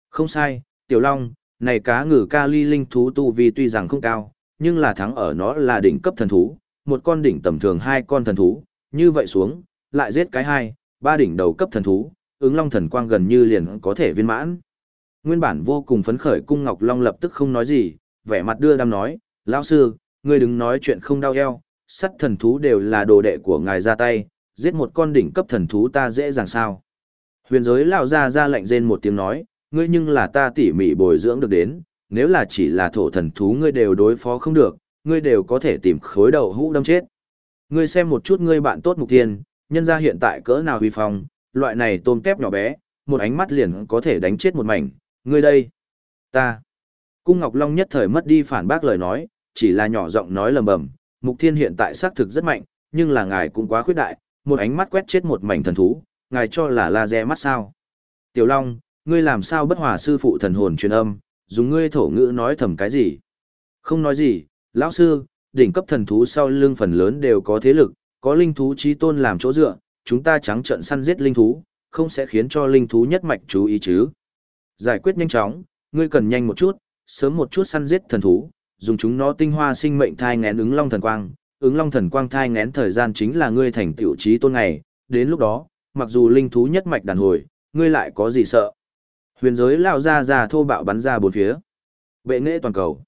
Không sai, Tiểu Long, này cá ngừ ca ly linh thú tu vi tuy rằng không cao, nhưng là thắng ở nó là đỉnh cấp thần thú, một con đỉnh tầm thường hai con thần thú, như vậy xuống, lại giết cái hai, ba đỉnh đầu cấp thần thú, ứng long thần quang gần như liền có thể viên mãn. Nguyên bản vô cùng phấn khởi cung Ngọc Long lập tức không nói gì, vẻ mặt đưa đam nói, lão sư, ngươi đừng nói chuyện không đau eo, sắt thần thú đều là đồ đệ của ngài ra tay, giết một con đỉnh cấp thần thú ta dễ dàng sao. Huyền giới lão ra ra lệnh rên một tiếng nói, ngươi nhưng là ta tỉ mỉ bồi dưỡng được đến, nếu là chỉ là thổ thần thú ngươi đều đối phó không được, ngươi đều có thể tìm khối đầu hũ đâm chết. Ngươi xem một chút ngươi bạn tốt mục tiên, nhân ra hiện tại cỡ nào huy phong, loại này tôm tép nhỏ bé, một ánh mắt liền có thể đánh chết một mảnh, ngươi đây, ta. Cung Ngọc Long nhất thời mất đi phản bác lời nói, chỉ là nhỏ giọng nói lầm bầm, mục thiên hiện tại xác thực rất mạnh, nhưng là ngài cũng quá khuyết đại, một ánh mắt quét chết một mảnh thần thú, ngài cho là laser mắt sao. Tiểu Long, ngươi làm sao bất hòa sư phụ thần hồn truyền âm, dùng ngươi thổ ngữ nói thầm cái gì? Không nói gì, lão sư, đỉnh cấp thần thú sau lưng phần lớn đều có thế lực, có linh thú trí tôn làm chỗ dựa, chúng ta trắng trận săn giết linh thú, không sẽ khiến cho linh thú nhất mạch chú ý chứ. Giải quyết nhanh chóng, ngươi cần nhanh một chút, sớm một chút săn giết thần thú, dùng chúng nó tinh hoa sinh mệnh thai ngén ứng long thần quang, ứng long thần quang thai ngén thời gian chính là ngươi thành tiểu trí tôn ngày, đến lúc đó, mặc dù linh thú nhất mạch đàn hồi, ngươi lại có gì sợ. Huyền giới lao ra ra thô bạo bắn ra bốn phía. Bệ nghệ toàn cầu.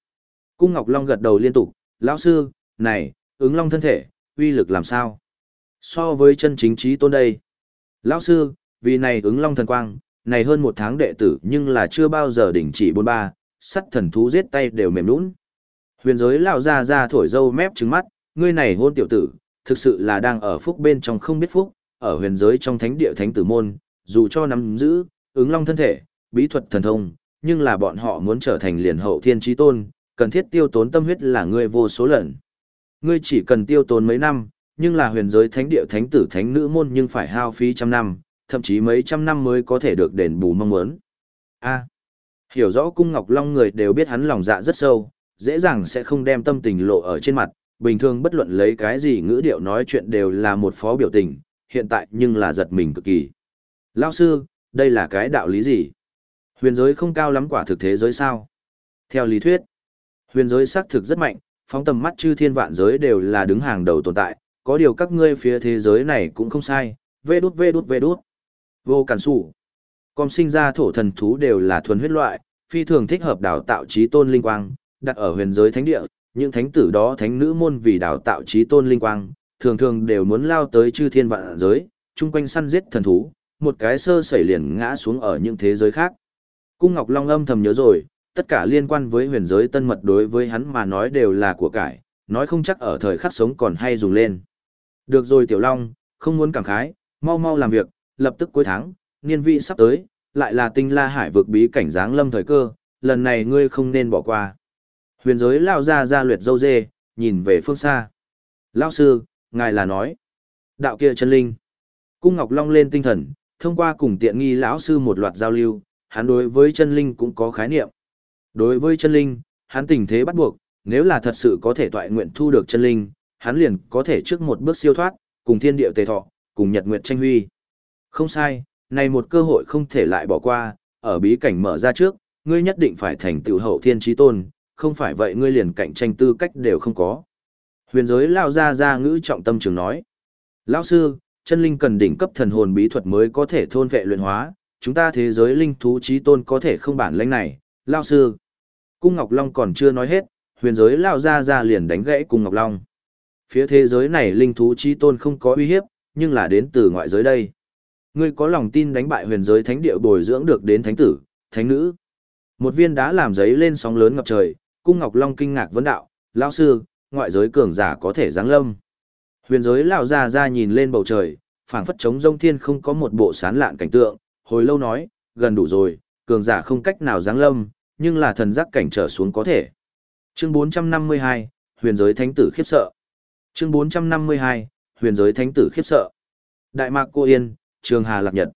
Cung Ngọc Long gật đầu liên tục, lão sư, này, ứng long thân thể, uy lực làm sao? So với chân chính trí tôn đây. Lão sư, vì này ứng long thần quang, này hơn một tháng đệ tử nhưng là chưa bao giờ đỉnh chỉ bốn ba, sắt thần thú giết tay đều mềm nũng. Huyền giới lão ra ra thổi dâu mép trứng mắt, ngươi này hôn tiểu tử, thực sự là đang ở phúc bên trong không biết phúc, ở huyền giới trong thánh địa thánh tử môn, dù cho nắm giữ, ứng long thân thể, bí thuật thần thông, nhưng là bọn họ muốn trở thành liền hậu thiên trí tôn, cần thiết tiêu tốn tâm huyết là ngươi vô số lần. Ngươi chỉ cần tiêu tốn mấy năm, nhưng là huyền giới thánh địa thánh tử thánh nữ môn nhưng phải hao phí trăm năm, thậm chí mấy trăm năm mới có thể được đền bù mong muốn. A. hiểu rõ cung Ngọc Long người đều biết hắn lòng dạ rất sâu, dễ dàng sẽ không đem tâm tình lộ ở trên mặt, bình thường bất luận lấy cái gì ngữ điệu nói chuyện đều là một phó biểu tình, hiện tại nhưng là giật mình cực kỳ. Lao sư, đây là cái đạo lý gì? Huyền giới không cao lắm quả thực thế giới sao? Theo lý thuyết, huyền giới xác thực rất mạnh, phóng tầm mắt chư thiên vạn giới đều là đứng hàng đầu tồn tại, có điều các ngươi phía thế giới này cũng không sai, vê đút vê đút vê đút. Vô cản sủ. Con sinh ra thổ thần thú đều là thuần huyết loại, phi thường thích hợp đào tạo trí tôn linh quang, đặt ở huyền giới thánh địa, những thánh tử đó thánh nữ môn vì đào tạo trí tôn linh quang, thường thường đều muốn lao tới chư thiên vạn giới, chung quanh săn giết thần thú, một cái sơ sẩy liền ngã xuống ở những thế giới khác. Cung Ngọc Long âm thầm nhớ rồi, tất cả liên quan với huyền giới tân mật đối với hắn mà nói đều là của cải, nói không chắc ở thời khắc sống còn hay dùng lên. Được rồi Tiểu Long, không muốn cảm khái, mau mau làm việc, lập tức cuối tháng, niên vị sắp tới, lại là tinh la hải vực bí cảnh dáng lâm thời cơ, lần này ngươi không nên bỏ qua. Huyền giới lao ra ra luyện dâu dê, nhìn về phương xa. Lao sư, ngài là nói. Đạo kia chân linh. Cung Ngọc Long lên tinh thần, thông qua cùng tiện nghi lão sư một loạt giao lưu, hắn đối với chân linh cũng có khái niệm. Đối với chân linh, hắn tình thế bắt buộc, nếu là thật sự có thể tọa nguyện thu được chân linh, hắn liền có thể trước một bước siêu thoát, cùng thiên địa tề thọ, cùng nhật nguyện tranh huy. Không sai, này một cơ hội không thể lại bỏ qua, ở bí cảnh mở ra trước, ngươi nhất định phải thành tựu hậu thiên trí tôn, không phải vậy ngươi liền cạnh tranh tư cách đều không có. Huyền giới lao ra ra ngữ trọng tâm trường nói. Lão sư, chân linh cần đỉnh cấp thần hồn bí thuật mới có thể thôn vệ luyện hóa, chúng ta thế giới linh thú trí tôn có thể không bản lãnh này, lao sư. Cung Ngọc Long còn chưa nói hết, huyền giới lao ra ra liền đánh gãy Cung Ngọc Long. Phía thế giới này linh thú chi tôn không có uy hiếp, nhưng là đến từ ngoại giới đây. Ngươi có lòng tin đánh bại huyền giới thánh địa bồi dưỡng được đến thánh tử, thánh nữ. Một viên đá làm giấy lên sóng lớn ngập trời, Cung Ngọc Long kinh ngạc vấn đạo, lão sư, ngoại giới cường giả có thể giáng lâm. Huyền giới lão ra ra nhìn lên bầu trời, phảng phất trống rông thiên không có một bộ sán lạn cảnh tượng, hồi lâu nói, gần đủ rồi, cường giả không cách nào giáng lâm, nhưng là thần giác cảnh trở xuống có thể. Chương 452, huyền giới thánh tử khiếp sợ. Chương 452, huyền giới thánh tử khiếp sợ. Đại mạc cô yên, trường hà lạc nhật.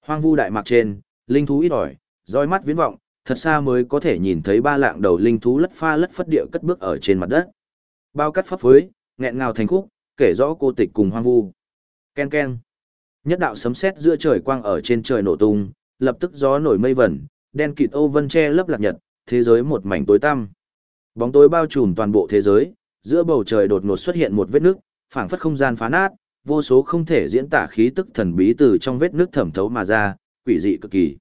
Hoang vu đại mạc trên, linh thú ít ỏi, roi mắt viễn vọng, thật xa mới có thể nhìn thấy ba lạng đầu linh thú lất pha lất phất địa cất bước ở trên mặt đất. Bao cắt pháp phối, nghẹn ngào thành khúc, kể rõ cô tịch cùng hoang vu. Ken ken. Nhất đạo sấm sét giữa trời quang ở trên trời nổ tung, lập tức gió nổi mây vẩn, đen kịt ô vân che lấp lạc nhật, thế giới một mảnh tối tăm. Bóng tối bao trùm toàn bộ thế giới, giữa bầu trời đột ngột xuất hiện một vết nước, phảng phất không gian phá nát, vô số không thể diễn tả khí tức thần bí từ trong vết nước thẩm thấu mà ra, quỷ dị cực kỳ.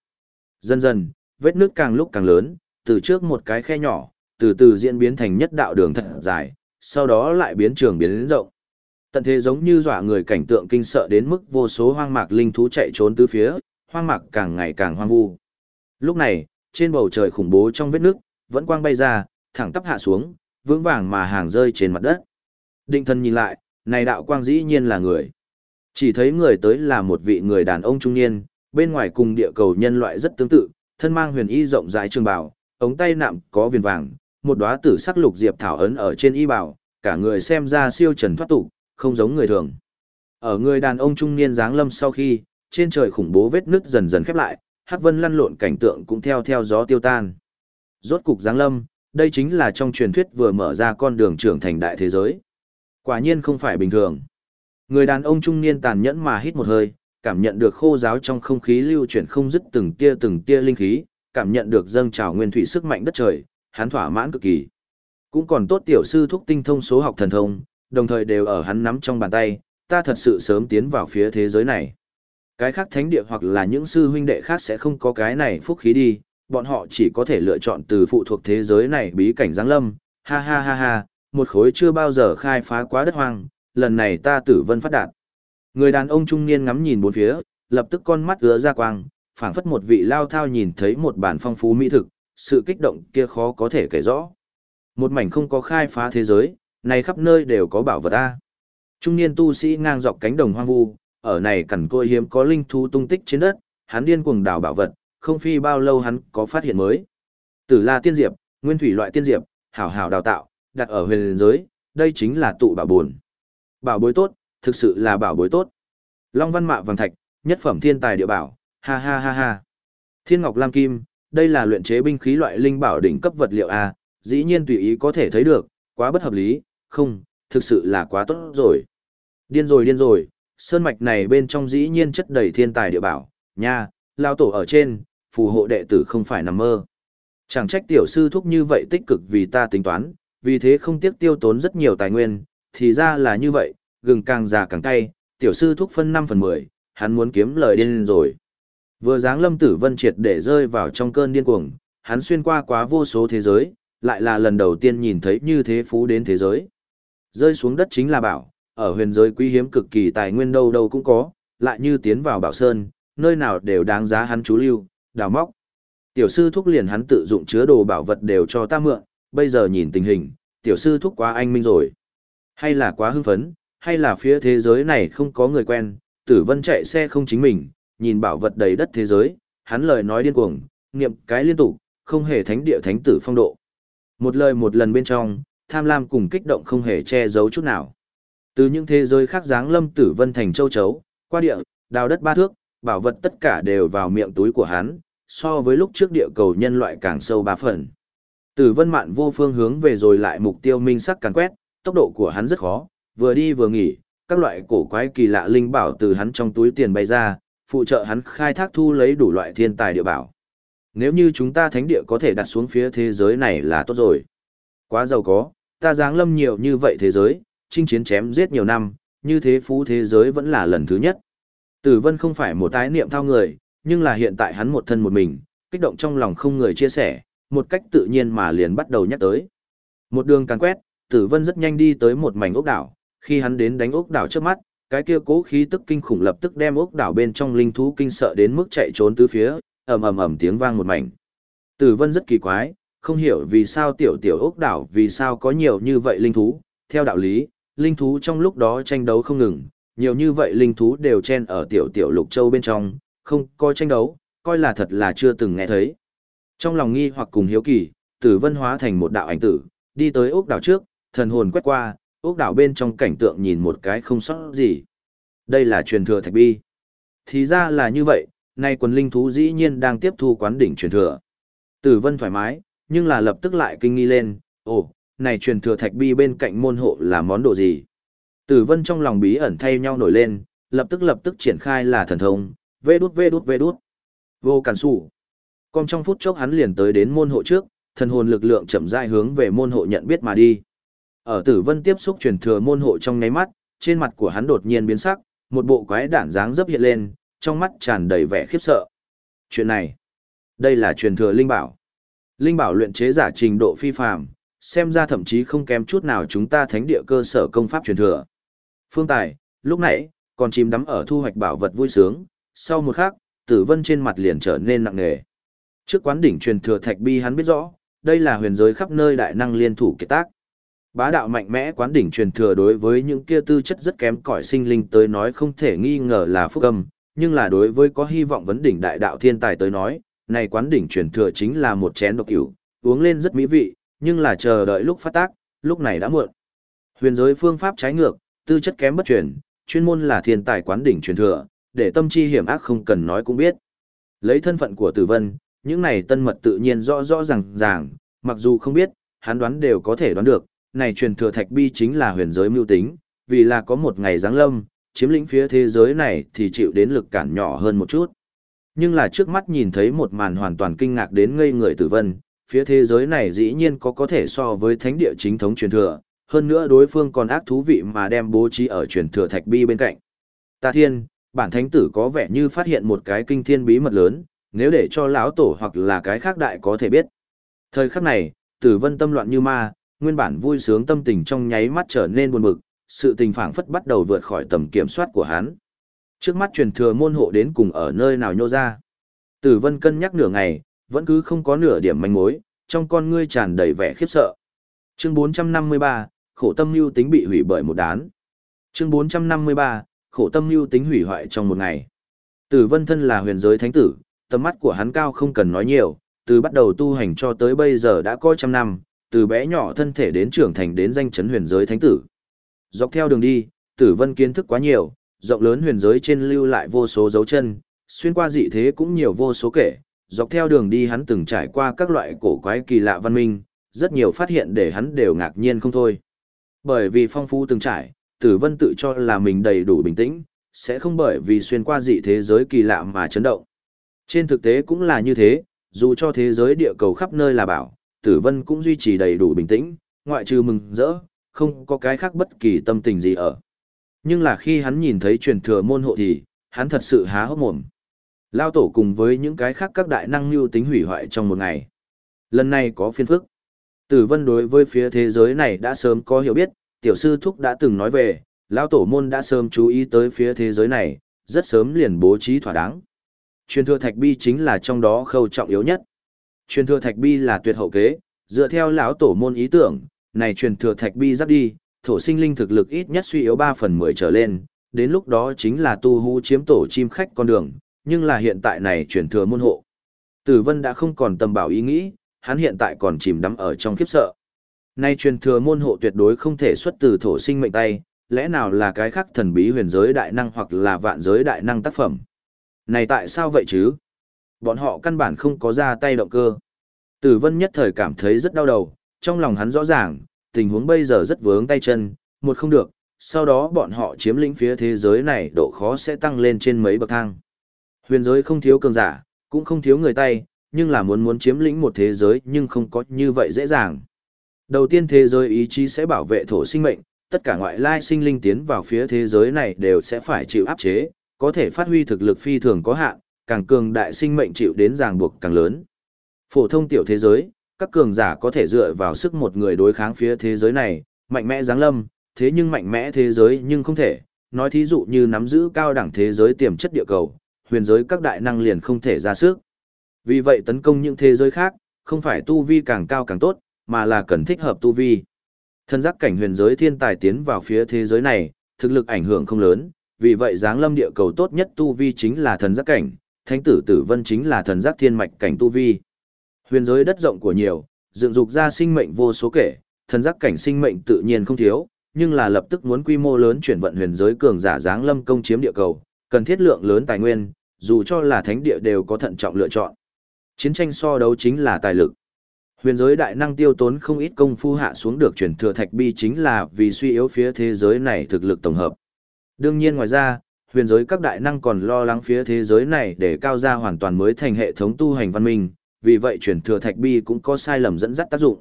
Dần dần, vết nước càng lúc càng lớn, từ trước một cái khe nhỏ, từ từ diễn biến thành nhất đạo đường thật dài, sau đó lại biến trường biến đến rộng. Tận thế giống như dọa người cảnh tượng kinh sợ đến mức vô số hoang mạc linh thú chạy trốn tứ phía, hoang mạc càng ngày càng hoang vu. Lúc này, trên bầu trời khủng bố trong vết nước, vẫn quang bay ra, thẳng tắp hạ xuống, vững vàng mà hàng rơi trên mặt đất. Định thân nhìn lại, này đạo quang dĩ nhiên là người. Chỉ thấy người tới là một vị người đàn ông trung niên, bên ngoài cùng địa cầu nhân loại rất tương tự, thân mang huyền y rộng rãi trường bào, ống tay nạm có viền vàng, một đóa tử sắc lục diệp thảo ấn ở trên y bào, cả người xem ra siêu trần thoát tục, không giống người thường. Ở người đàn ông trung niên dáng lâm sau khi, trên trời khủng bố vết nứt dần dần khép lại, hắc vân lăn lộn cảnh tượng cũng theo theo gió tiêu tan. Rốt cục dáng lâm, đây chính là trong truyền thuyết vừa mở ra con đường trưởng thành đại thế giới. Quả nhiên không phải bình thường. Người đàn ông trung niên tàn nhẫn mà hít một hơi, cảm nhận được khô giáo trong không khí lưu chuyển không dứt từng tia từng tia linh khí, cảm nhận được dâng trào nguyên thủy sức mạnh đất trời, hắn thỏa mãn cực kỳ. Cũng còn tốt tiểu sư thúc tinh thông số học thần thông, đồng thời đều ở hắn nắm trong bàn tay, ta thật sự sớm tiến vào phía thế giới này. Cái khác thánh địa hoặc là những sư huynh đệ khác sẽ không có cái này phúc khí đi, bọn họ chỉ có thể lựa chọn từ phụ thuộc thế giới này bí cảnh giáng lâm, ha ha ha ha, một khối chưa bao giờ khai phá quá đất hoang, lần này ta tử vân phát đạt. Người đàn ông trung niên ngắm nhìn bốn phía, lập tức con mắt ứa ra quang, phảng phất một vị lao thao nhìn thấy một bản phong phú mỹ thực, sự kích động kia khó có thể kể rõ. Một mảnh không có khai phá thế giới, này khắp nơi đều có bảo vật ta. Trung niên tu sĩ ngang dọc cánh đồng hoang vu, ở này cẩn côi hiếm có linh thú tung tích trên đất, hắn điên cuồng đào bảo vật, không phi bao lâu hắn có phát hiện mới. Tử La tiên diệp, nguyên thủy loại tiên diệp, hảo hảo đào tạo, đặt ở huyền giới, đây chính là tụ bảo buồn. Bảo bối tốt, thực sự là bảo bối tốt. Long văn mạ vàng thạch, nhất phẩm thiên tài địa bảo, ha ha ha ha. Thiên ngọc lam kim, đây là luyện chế binh khí loại linh bảo đỉnh cấp vật liệu a, dĩ nhiên tùy ý có thể thấy được, quá bất hợp lý, không, thực sự là quá tốt rồi. Điên rồi điên rồi, sơn mạch này bên trong dĩ nhiên chất đầy thiên tài địa bảo, nha, lao tổ ở trên, phù hộ đệ tử không phải nằm mơ. Chẳng trách tiểu sư thúc như vậy tích cực vì ta tính toán, vì thế không tiếc tiêu tốn rất nhiều tài nguyên, thì ra là như vậy, gừng càng già càng cay, tiểu sư thúc phân 5 phần 10, hắn muốn kiếm lời điên rồi. Vừa dáng lâm tử vân triệt để rơi vào trong cơn điên cuồng, hắn xuyên qua quá vô số thế giới, lại là lần đầu tiên nhìn thấy như thế phú đến thế giới. Rơi xuống đất chính là bảo, ở huyền giới quý hiếm cực kỳ tài nguyên đâu đâu cũng có, lại như tiến vào bảo sơn, nơi nào đều đáng giá hắn chú lưu, đào móc. Tiểu sư thúc liền hắn tự dụng chứa đồ bảo vật đều cho ta mượn, bây giờ nhìn tình hình, tiểu sư thúc quá anh minh rồi. Hay là quá hưng phấn, hay là phía thế giới này không có người quen, tử vân chạy xe không chính mình, nhìn bảo vật đầy đất thế giới, hắn lời nói điên cuồng, niệm cái liên tục, không hề thánh địa thánh tử phong độ. Một lời một lần bên trong, tham lam cùng kích động không hề che giấu chút nào. Từ những thế giới khác dáng lâm tử vân thành châu chấu, qua địa, đào đất ba thước, bảo vật tất cả đều vào miệng túi của hắn, so với lúc trước địa cầu nhân loại càng sâu ba phần. Tử vân mạn vô phương hướng về rồi lại mục tiêu minh sắc càn quét, tốc độ của hắn rất khó, vừa đi vừa nghỉ, các loại cổ quái kỳ lạ linh bảo từ hắn trong túi tiền bay ra, phụ trợ hắn khai thác thu lấy đủ loại thiên tài địa bảo. Nếu như chúng ta thánh địa có thể đặt xuống phía thế giới này là tốt rồi. Quá giàu có, ta giáng lâm nhiều như vậy thế giới, chinh chiến chém giết nhiều năm, như thế phú thế giới vẫn là lần thứ nhất. Tử vân không phải một tái niệm thao người, nhưng là hiện tại hắn một thân một mình, kích động trong lòng không người chia sẻ, một cách tự nhiên mà liền bắt đầu nhắc tới. Một đường càng quét, tử vân rất nhanh đi tới một mảnh ốc đảo, khi hắn đến đánh ốc đảo trước mắt, cái kia cố khí tức kinh khủng lập tức đem ốc đảo bên trong linh thú kinh sợ đến mức chạy trốn tứ phía, ầm ầm ầm tiếng vang một mảnh. Tử vân rất kỳ quái, không hiểu vì sao tiểu tiểu ốc đảo vì sao có nhiều như vậy linh thú, theo đạo lý, linh thú trong lúc đó tranh đấu không ngừng, nhiều như vậy linh thú đều chen ở tiểu tiểu lục châu bên trong, không coi tranh đấu, coi là thật là chưa từng nghe thấy. Trong lòng nghi hoặc cùng hiếu kỳ, tử vân hóa thành một đạo ảnh tử, đi tới ốc đảo trước, thần hồn quét qua, ốc đảo bên trong cảnh tượng nhìn một cái không sót gì. Đây là truyền thừa thạch bi. Thì ra là như vậy, nay quần linh thú dĩ nhiên đang tiếp thu quán đỉnh truyền thừa. Tử vân thoải mái, nhưng là lập tức lại kinh nghi lên, ồ, này truyền thừa thạch bi bên cạnh môn hộ là món đồ gì? Tử vân trong lòng bí ẩn thay nhau nổi lên, lập tức lập tức triển khai là thần thông, vê đút vê đút vê đút. Vô cản sủ. Còn trong phút chốc hắn liền tới đến môn hộ trước, thần hồn lực lượng chậm rãi hướng về môn hộ nhận biết mà đi. Ở tử vân tiếp xúc truyền thừa môn hộ trong ngáy mắt, trên mặt của hắn đột nhiên biến sắc, một bộ quái đản dáng dấp hiện lên, trong mắt tràn đầy vẻ khiếp sợ. Chuyện này, đây là truyền thừa linh bảo. Linh bảo luyện chế giả trình độ phi phàm, xem ra thậm chí không kém chút nào chúng ta thánh địa cơ sở công pháp truyền thừa. Phương Tài, lúc nãy, còn chìm đắm ở thu hoạch bảo vật vui sướng, sau một khắc, tử vân trên mặt liền trở nên nặng nề. Trước quán đỉnh truyền thừa thạch bi hắn biết rõ, đây là huyền giới khắp nơi đại năng liên thủ kết tác. Bá đạo mạnh mẽ quán đỉnh truyền thừa đối với những kia tư chất rất kém cỏi sinh linh tới nói không thể nghi ngờ là phúc âm, nhưng là đối với có hy vọng vấn đỉnh đại đạo thiên tài tới nói, này quán đỉnh truyền thừa chính là một chén độc cửu, uống lên rất mỹ vị, nhưng là chờ đợi lúc phát tác, lúc này đã muộn. Huyền giới phương pháp trái ngược, tư chất kém bất truyền, chuyên môn là thiên tài quán đỉnh truyền thừa, để tâm chi hiểm ác không cần nói cũng biết. Lấy thân phận của Tử Vân, những này tân mật tự nhiên rõ rõ ràng ràng, mặc dù không biết, hắn đoán đều có thể đoán được, này truyền thừa thạch bi chính là huyền giới mưu tính, vì là có một ngày giáng lâm, chiếm lĩnh phía thế giới này thì chịu đến lực cản nhỏ hơn một chút. Nhưng là trước mắt nhìn thấy một màn hoàn toàn kinh ngạc đến ngây người tử vân, phía thế giới này dĩ nhiên có có thể so với thánh địa chính thống truyền thừa, hơn nữa đối phương còn ác thú vị mà đem bố trí ở truyền thừa thạch bi bên cạnh. Ta thiên, bản thánh tử có vẻ như phát hiện một cái kinh thiên bí mật lớn, nếu để cho lão tổ hoặc là cái khác đại có thể biết. Thời khắc này, tử vân tâm loạn như ma, nguyên bản vui sướng tâm tình trong nháy mắt trở nên buồn bực, sự tình phảng phất bắt đầu vượt khỏi tầm kiểm soát của hắn. Trước mắt truyền thừa môn hộ đến cùng ở nơi nào nhô ra. Tử vân cân nhắc nửa ngày, vẫn cứ không có nửa điểm manh mối, trong con ngươi tràn đầy vẻ khiếp sợ. Chương 453, khổ tâm lưu tính bị hủy bởi một đán. Chương 453, khổ tâm lưu tính hủy hoại trong một ngày. Tử vân thân là huyền giới thánh tử, tầm mắt của hắn cao không cần nói nhiều, từ bắt đầu tu hành cho tới bây giờ đã có trăm năm, từ bé nhỏ thân thể đến trưởng thành đến danh chấn huyền giới thánh tử. Dọc theo đường đi, tử vân kiến thức quá nhiều, rộng lớn huyền giới trên lưu lại vô số dấu chân, xuyên qua dị thế cũng nhiều vô số kể, dọc theo đường đi hắn từng trải qua các loại cổ quái kỳ lạ văn minh, rất nhiều phát hiện để hắn đều ngạc nhiên không thôi. Bởi vì phong phú từng trải, tử vân tự cho là mình đầy đủ bình tĩnh, sẽ không bởi vì xuyên qua dị thế giới kỳ lạ mà chấn động. Trên thực tế cũng là như thế, dù cho thế giới địa cầu khắp nơi là bảo, tử vân cũng duy trì đầy đủ bình tĩnh, ngoại trừ mừng rỡ, không có cái khác bất kỳ tâm tình gì ở. Nhưng là khi hắn nhìn thấy truyền thừa môn hộ thì, hắn thật sự há hốc mồm. Lao tổ cùng với những cái khác các đại năng lưu tính hủy hoại trong một ngày. Lần này có phiên phức. Tử vân đối với phía thế giới này đã sớm có hiểu biết, tiểu sư thúc đã từng nói về, Lao tổ môn đã sớm chú ý tới phía thế giới này, rất sớm liền bố trí thỏa đáng. Truyền thừa thạch bi chính là trong đó khâu trọng yếu nhất. Truyền thừa thạch bi là tuyệt hậu kế, dựa theo lão tổ môn ý tưởng, này truyền thừa thạch bi giáp đi, thổ sinh linh thực lực ít nhất suy yếu 3 phần 10 trở lên, đến lúc đó chính là tu hú chiếm tổ chim khách con đường, nhưng là hiện tại này truyền thừa môn hộ. Tử Vân đã không còn tầm bảo ý nghĩ, hắn hiện tại còn chìm đắm ở trong khiếp sợ. Nay truyền thừa môn hộ tuyệt đối không thể xuất từ thổ sinh mệnh tay, lẽ nào là cái khác thần bí huyền giới đại năng hoặc là vạn giới đại năng tác phẩm. Này tại sao vậy chứ? Bọn họ căn bản không có ra tay động cơ. Tử Vân nhất thời cảm thấy rất đau đầu, trong lòng hắn rõ ràng, tình huống bây giờ rất vướng tay chân, một không được, sau đó bọn họ chiếm lĩnh phía thế giới này độ khó sẽ tăng lên trên mấy bậc thang. Huyền giới không thiếu cường giả, cũng không thiếu người tay, nhưng là muốn muốn chiếm lĩnh một thế giới nhưng không có như vậy dễ dàng. Đầu tiên thế giới ý chí sẽ bảo vệ thổ sinh mệnh, tất cả ngoại lai sinh linh tiến vào phía thế giới này đều sẽ phải chịu áp chế, có thể phát huy thực lực phi thường có hạn, càng cường đại sinh mệnh chịu đến ràng buộc càng lớn. Phổ thông tiểu thế giới, các cường giả có thể dựa vào sức một người đối kháng phía thế giới này, mạnh mẽ giáng lâm, thế nhưng mạnh mẽ thế giới nhưng không thể, nói thí dụ như nắm giữ cao đẳng thế giới tiềm chất địa cầu, huyền giới các đại năng liền không thể ra sức. Vì vậy tấn công những thế giới khác, không phải tu vi càng cao càng tốt, mà là cần thích hợp tu vi. Thân giác cảnh huyền giới thiên tài tiến vào phía thế giới này, thực lực ảnh hưởng không lớn, vì vậy giáng lâm địa cầu tốt nhất tu vi chính là thần giác cảnh, thánh tử tử vân chính là thần giác thiên mạch cảnh tu vi. Huyền giới đất rộng của nhiều, dựng dục ra sinh mệnh vô số kể, thần giác cảnh sinh mệnh tự nhiên không thiếu, nhưng là lập tức muốn quy mô lớn chuyển vận huyền giới cường giả giáng lâm công chiếm địa cầu, cần thiết lượng lớn tài nguyên, dù cho là thánh địa đều có thận trọng lựa chọn. Chiến tranh so đấu chính là tài lực. Huyền giới đại năng tiêu tốn không ít công phu hạ xuống được chuyển thừa thạch bi chính là vì suy yếu phía thế giới này thực lực tổng hợp. Đương nhiên ngoài ra, huyền giới các đại năng còn lo lắng phía thế giới này để cao ra hoàn toàn mới thành hệ thống tu hành văn minh, vì vậy chuyển thừa thạch bi cũng có sai lầm dẫn dắt tác dụng.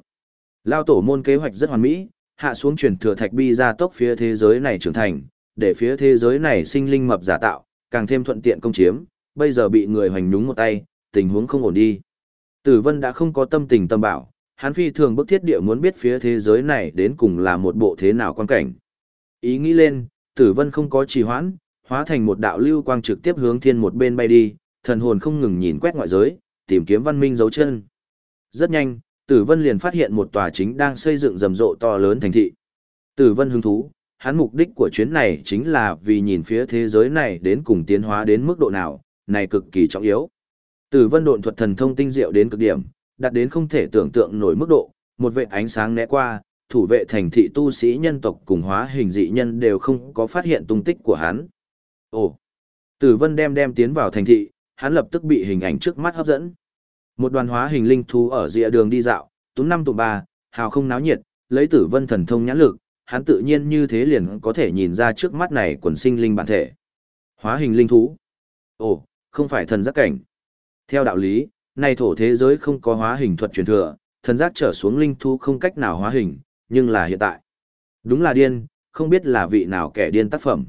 Lao tổ môn kế hoạch rất hoàn mỹ, hạ xuống chuyển thừa thạch bi ra tốc phía thế giới này trưởng thành, để phía thế giới này sinh linh mập giả tạo, càng thêm thuận tiện công chiếm, bây giờ bị người hoành nhúng một tay, tình huống không ổn đi. Tử Vân đã không có tâm tình tâm bảo, hắn phi thường bức thiết địa muốn biết phía thế giới này đến cùng là một bộ thế nào quan cảnh. Ý nghĩ lên, Tử Vân không có trì hoãn, hóa thành một đạo lưu quang trực tiếp hướng thiên một bên bay đi, thần hồn không ngừng nhìn quét ngoại giới, tìm kiếm văn minh dấu chân. Rất nhanh, Tử Vân liền phát hiện một tòa chính đang xây dựng rầm rộ to lớn thành thị. Tử Vân hứng thú, hắn mục đích của chuyến này chính là vì nhìn phía thế giới này đến cùng tiến hóa đến mức độ nào, này cực kỳ trọng yếu. Tử Vân độn thuật thần thông tinh diệu đến cực điểm, đạt đến không thể tưởng tượng nổi mức độ, một vệt ánh sáng né qua, thủ vệ thành thị tu sĩ nhân tộc cùng hóa hình dị nhân đều không có phát hiện tung tích của hắn. Ồ! Tử Vân đem đem tiến vào thành thị, hắn lập tức bị hình ảnh trước mắt hấp dẫn. Một đoàn hóa hình linh thú ở dịa đường đi dạo, túm năm tụ ba, hào không náo nhiệt, lấy Tử Vân thần thông nhãn lực, hắn tự nhiên như thế liền có thể nhìn ra trước mắt này quần sinh linh bản thể. Hóa hình linh thú. Ồ, không phải thần giác cảnh. Theo đạo lý, này thổ thế giới không có hóa hình thuật truyền thừa, thần giác trở xuống linh thú không cách nào hóa hình, nhưng là hiện tại. Đúng là điên, không biết là vị nào kẻ điên tác phẩm.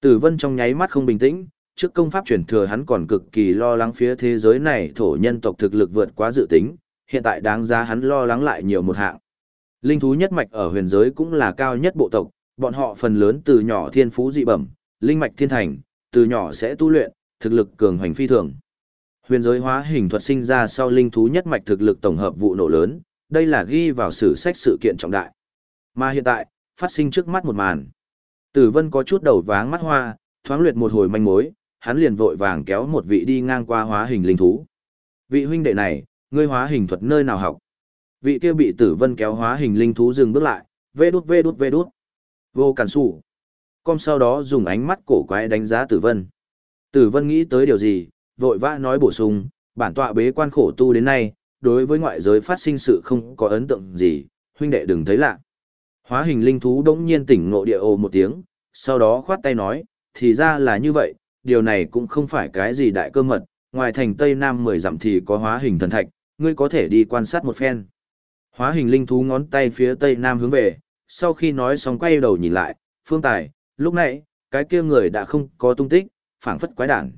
Tử vân trong nháy mắt không bình tĩnh, trước công pháp truyền thừa hắn còn cực kỳ lo lắng phía thế giới này thổ nhân tộc thực lực vượt quá dự tính, hiện tại đáng giá hắn lo lắng lại nhiều một hạng. Linh thú nhất mạch ở huyền giới cũng là cao nhất bộ tộc, bọn họ phần lớn từ nhỏ thiên phú dị bẩm, linh mạch thiên thành, từ nhỏ sẽ tu luyện, thực lực cường hành phi thường. Huyền giới hóa hình thuật sinh ra sau linh thú nhất mạch thực lực tổng hợp vụ nổ lớn, đây là ghi vào sử sách sự kiện trọng đại. Mà hiện tại, phát sinh trước mắt một màn. Tử Vân có chút đầu váng mắt hoa, thoáng luyện một hồi manh mối, hắn liền vội vàng kéo một vị đi ngang qua hóa hình linh thú. Vị huynh đệ này, ngươi hóa hình thuật nơi nào học? Vị kia bị Tử Vân kéo hóa hình linh thú dừng bước lại, vê đút vê đút vê đút. Vô cản sủ. Com sau đó dùng ánh mắt cổ quái đánh giá Tử Vân. Tử Vân nghĩ tới điều gì, vội vã nói bổ sung, bản tọa bế quan khổ tu đến nay, đối với ngoại giới phát sinh sự không có ấn tượng gì, huynh đệ đừng thấy lạ. Hóa hình linh thú đống nhiên tỉnh ngộ địa ồ một tiếng, sau đó khoát tay nói, thì ra là như vậy, điều này cũng không phải cái gì đại cơ mật, ngoài thành Tây Nam mười dặm thì có hóa hình thần thạch, ngươi có thể đi quan sát một phen. Hóa hình linh thú ngón tay phía Tây Nam hướng về, sau khi nói xong quay đầu nhìn lại, phương tài, lúc nãy, cái kia người đã không có tung tích, phảng phất quái đản.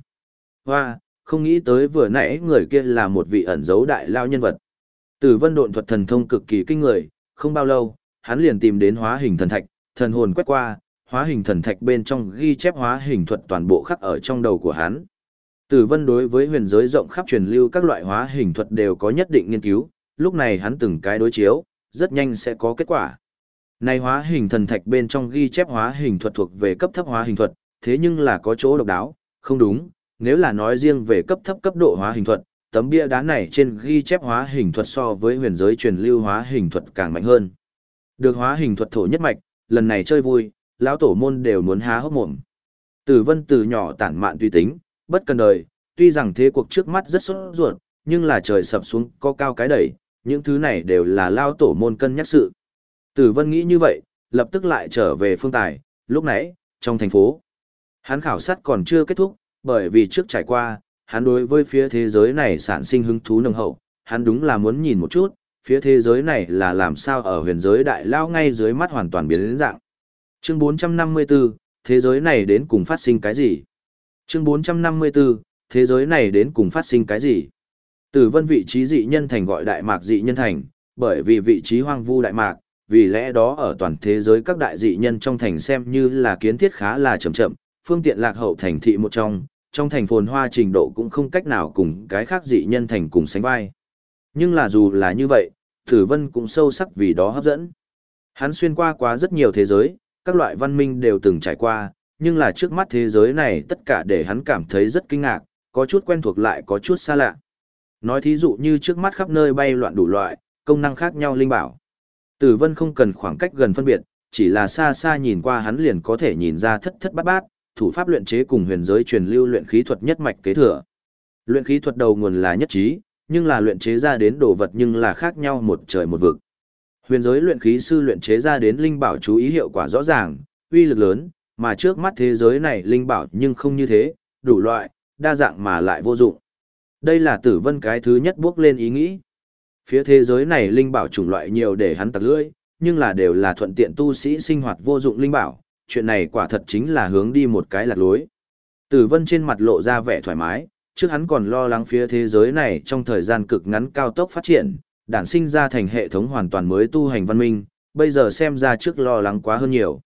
Hoa, không nghĩ tới vừa nãy người kia là một vị ẩn giấu đại lao nhân vật. Tử vân độn thuật thần thông cực kỳ kinh người, không bao lâu, hắn liền tìm đến hóa hình thần thạch, thần hồn quét qua, hóa hình thần thạch bên trong ghi chép hóa hình thuật toàn bộ khắc ở trong đầu của hắn. Tử vân đối với huyền giới rộng khắp truyền lưu các loại hóa hình thuật đều có nhất định nghiên cứu, lúc này hắn từng cái đối chiếu, rất nhanh sẽ có kết quả. Này hóa hình thần thạch bên trong ghi chép hóa hình thuật thuộc về cấp thấp hóa hình thuật, thế nhưng là có chỗ độc đáo, không đúng, nếu là nói riêng về cấp thấp cấp độ hóa hình thuật, tấm bia đá này trên ghi chép hóa hình thuật so với huyền giới truyền lưu hóa hình thuật càng mạnh hơn. Được hóa hình thuật thổ nhất mạch, lần này chơi vui, lão tổ môn đều muốn há hốc mồm. Tử Vân từ nhỏ tản mạn tùy tính, bất cần đời, tuy rằng thế cuộc trước mắt rất sốt ruột, nhưng là trời sập xuống có cao cái đẩy, những thứ này đều là lao tổ môn cân nhắc sự. Tử Vân nghĩ như vậy, lập tức lại trở về phương tài, lúc nãy, trong thành phố. Hắn khảo sát còn chưa kết thúc, bởi vì trước trải qua, hắn đối với phía thế giới này sản sinh hứng thú nồng hậu, hắn đúng là muốn nhìn một chút, phía thế giới này là làm sao ở huyền giới đại lao ngay dưới mắt hoàn toàn biến đến dạng. Chương 454, thế giới này đến cùng phát sinh cái gì? Chương 454, thế giới này đến cùng phát sinh cái gì? Tử vân vị trí dị nhân thành gọi đại mạc dị nhân thành, bởi vì vị trí hoang vu đại mạc, vì lẽ đó ở toàn thế giới các đại dị nhân trong thành xem như là kiến thiết khá là chậm chậm, phương tiện lạc hậu thành thị một trong, trong thành phồn hoa trình độ cũng không cách nào cùng cái khác dị nhân thành cùng sánh vai. Nhưng là dù là như vậy, Tử Vân cũng sâu sắc vì đó hấp dẫn. Hắn xuyên qua quá rất nhiều thế giới, các loại văn minh đều từng trải qua, nhưng là trước mắt thế giới này tất cả để hắn cảm thấy rất kinh ngạc, có chút quen thuộc lại có chút xa lạ. Nói thí dụ như trước mắt khắp nơi bay loạn đủ loại, công năng khác nhau linh bảo. Tử Vân không cần khoảng cách gần phân biệt, chỉ là xa xa nhìn qua hắn liền có thể nhìn ra thất thất bát bát, thủ pháp luyện chế cùng huyền giới truyền lưu luyện khí thuật nhất mạch kế thừa. Luyện khí thuật đầu nguồn là nhất trí, nhưng là luyện chế ra đến đồ vật nhưng là khác nhau một trời một vực. Huyền giới luyện khí sư luyện chế ra đến linh bảo chú ý hiệu quả rõ ràng, uy lực lớn, mà trước mắt thế giới này linh bảo nhưng không như thế, đủ loại, đa dạng mà lại vô dụng. Đây là tử vân cái thứ nhất bước lên ý nghĩ. Phía thế giới này linh bảo chủng loại nhiều để hắn tặc lưỡi, nhưng là đều là thuận tiện tu sĩ sinh hoạt vô dụng linh bảo, chuyện này quả thật chính là hướng đi một cái lạc lối. Tử vân trên mặt lộ ra vẻ thoải mái, trước hắn còn lo lắng phía thế giới này trong thời gian cực ngắn cao tốc phát triển, đản sinh ra thành hệ thống hoàn toàn mới tu hành văn minh, bây giờ xem ra trước lo lắng quá hơn nhiều.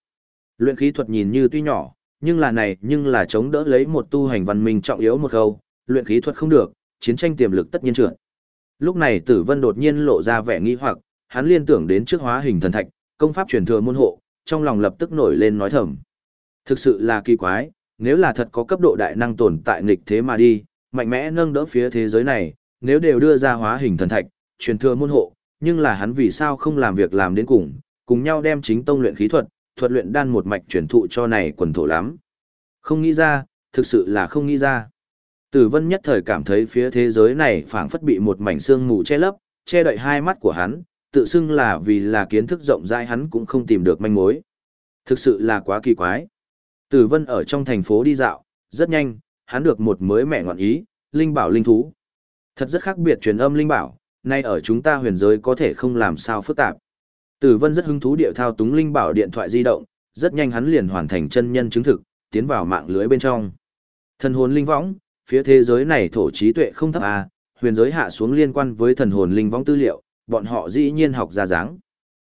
Luyện khí thuật nhìn như tuy nhỏ, nhưng là này nhưng là chống đỡ lấy một tu hành văn minh trọng yếu một câu, luyện khí thuật không được, chiến tranh tiềm lực tất nhiên trượt. Lúc này Tử Vân đột nhiên lộ ra vẻ nghi hoặc, hắn liên tưởng đến trước hóa hình thần thạch, công pháp truyền thừa môn hộ, trong lòng lập tức nổi lên nói thầm. Thực sự là kỳ quái, nếu là thật có cấp độ đại năng tồn tại nghịch thế mà đi, mạnh mẽ nâng đỡ phía thế giới này, nếu đều đưa ra hóa hình thần thạch, truyền thừa môn hộ, nhưng là hắn vì sao không làm việc làm đến cùng, cùng nhau đem chính tông luyện khí thuật, thuật luyện đan một mạch truyền thụ cho này quần thổ lắm. Không nghĩ ra, thực sự là không nghĩ ra. Tử vân nhất thời cảm thấy phía thế giới này phảng phất bị một mảnh sương mù che lấp, che đậy hai mắt của hắn, tự xưng là vì là kiến thức rộng rãi hắn cũng không tìm được manh mối. Thực sự là quá kỳ quái. Tử vân ở trong thành phố đi dạo, rất nhanh, hắn được một mới mẹ ngọn ý, linh bảo linh thú. Thật rất khác biệt truyền âm linh bảo, nay ở chúng ta huyền giới có thể không làm sao phức tạp. Tử Vân rất hứng thú điệu thao túng linh bảo điện thoại di động, rất nhanh hắn liền hoàn thành chân nhân chứng thực, tiến vào mạng lưới bên trong. Thần hồn linh võng, phía thế giới này thổ trí tuệ không thấp à, huyền giới hạ xuống liên quan với thần hồn linh võng tư liệu, bọn họ dĩ nhiên học ra dáng.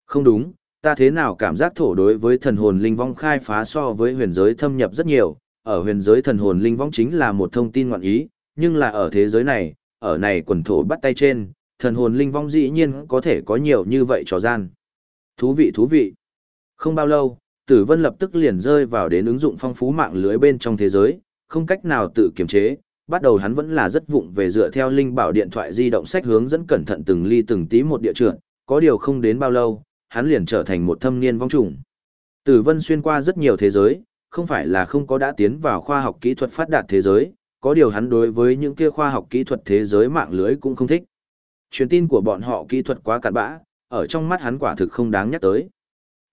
Không đúng, ta thế nào cảm giác thổ đối với thần hồn linh võng khai phá so với huyền giới thâm nhập rất nhiều, ở huyền giới thần hồn linh võng chính là một thông tin ngoạn ý, nhưng là ở thế giới này, ở này quần thổ bắt tay trên, thần hồn linh vong dĩ nhiên có thể có nhiều như vậy trò gian. Thú vị thú vị. Không bao lâu, tử vân lập tức liền rơi vào đến ứng dụng phong phú mạng lưới bên trong thế giới, không cách nào tự kiềm chế. Bắt đầu hắn vẫn là rất vụng về dựa theo linh bảo điện thoại di động sách hướng dẫn cẩn thận từng ly từng tí một địa trượt, có điều không đến bao lâu, hắn liền trở thành một thâm niên vong trùng. Tử vân xuyên qua rất nhiều thế giới, không phải là không có đã tiến vào khoa học kỹ thuật phát đạt thế giới, có điều hắn đối với những kia khoa học kỹ thuật thế giới mạng lưới cũng không thích truyền tin của bọn họ kỹ thuật quá cặn bã, ở trong mắt hắn quả thực không đáng nhắc tới.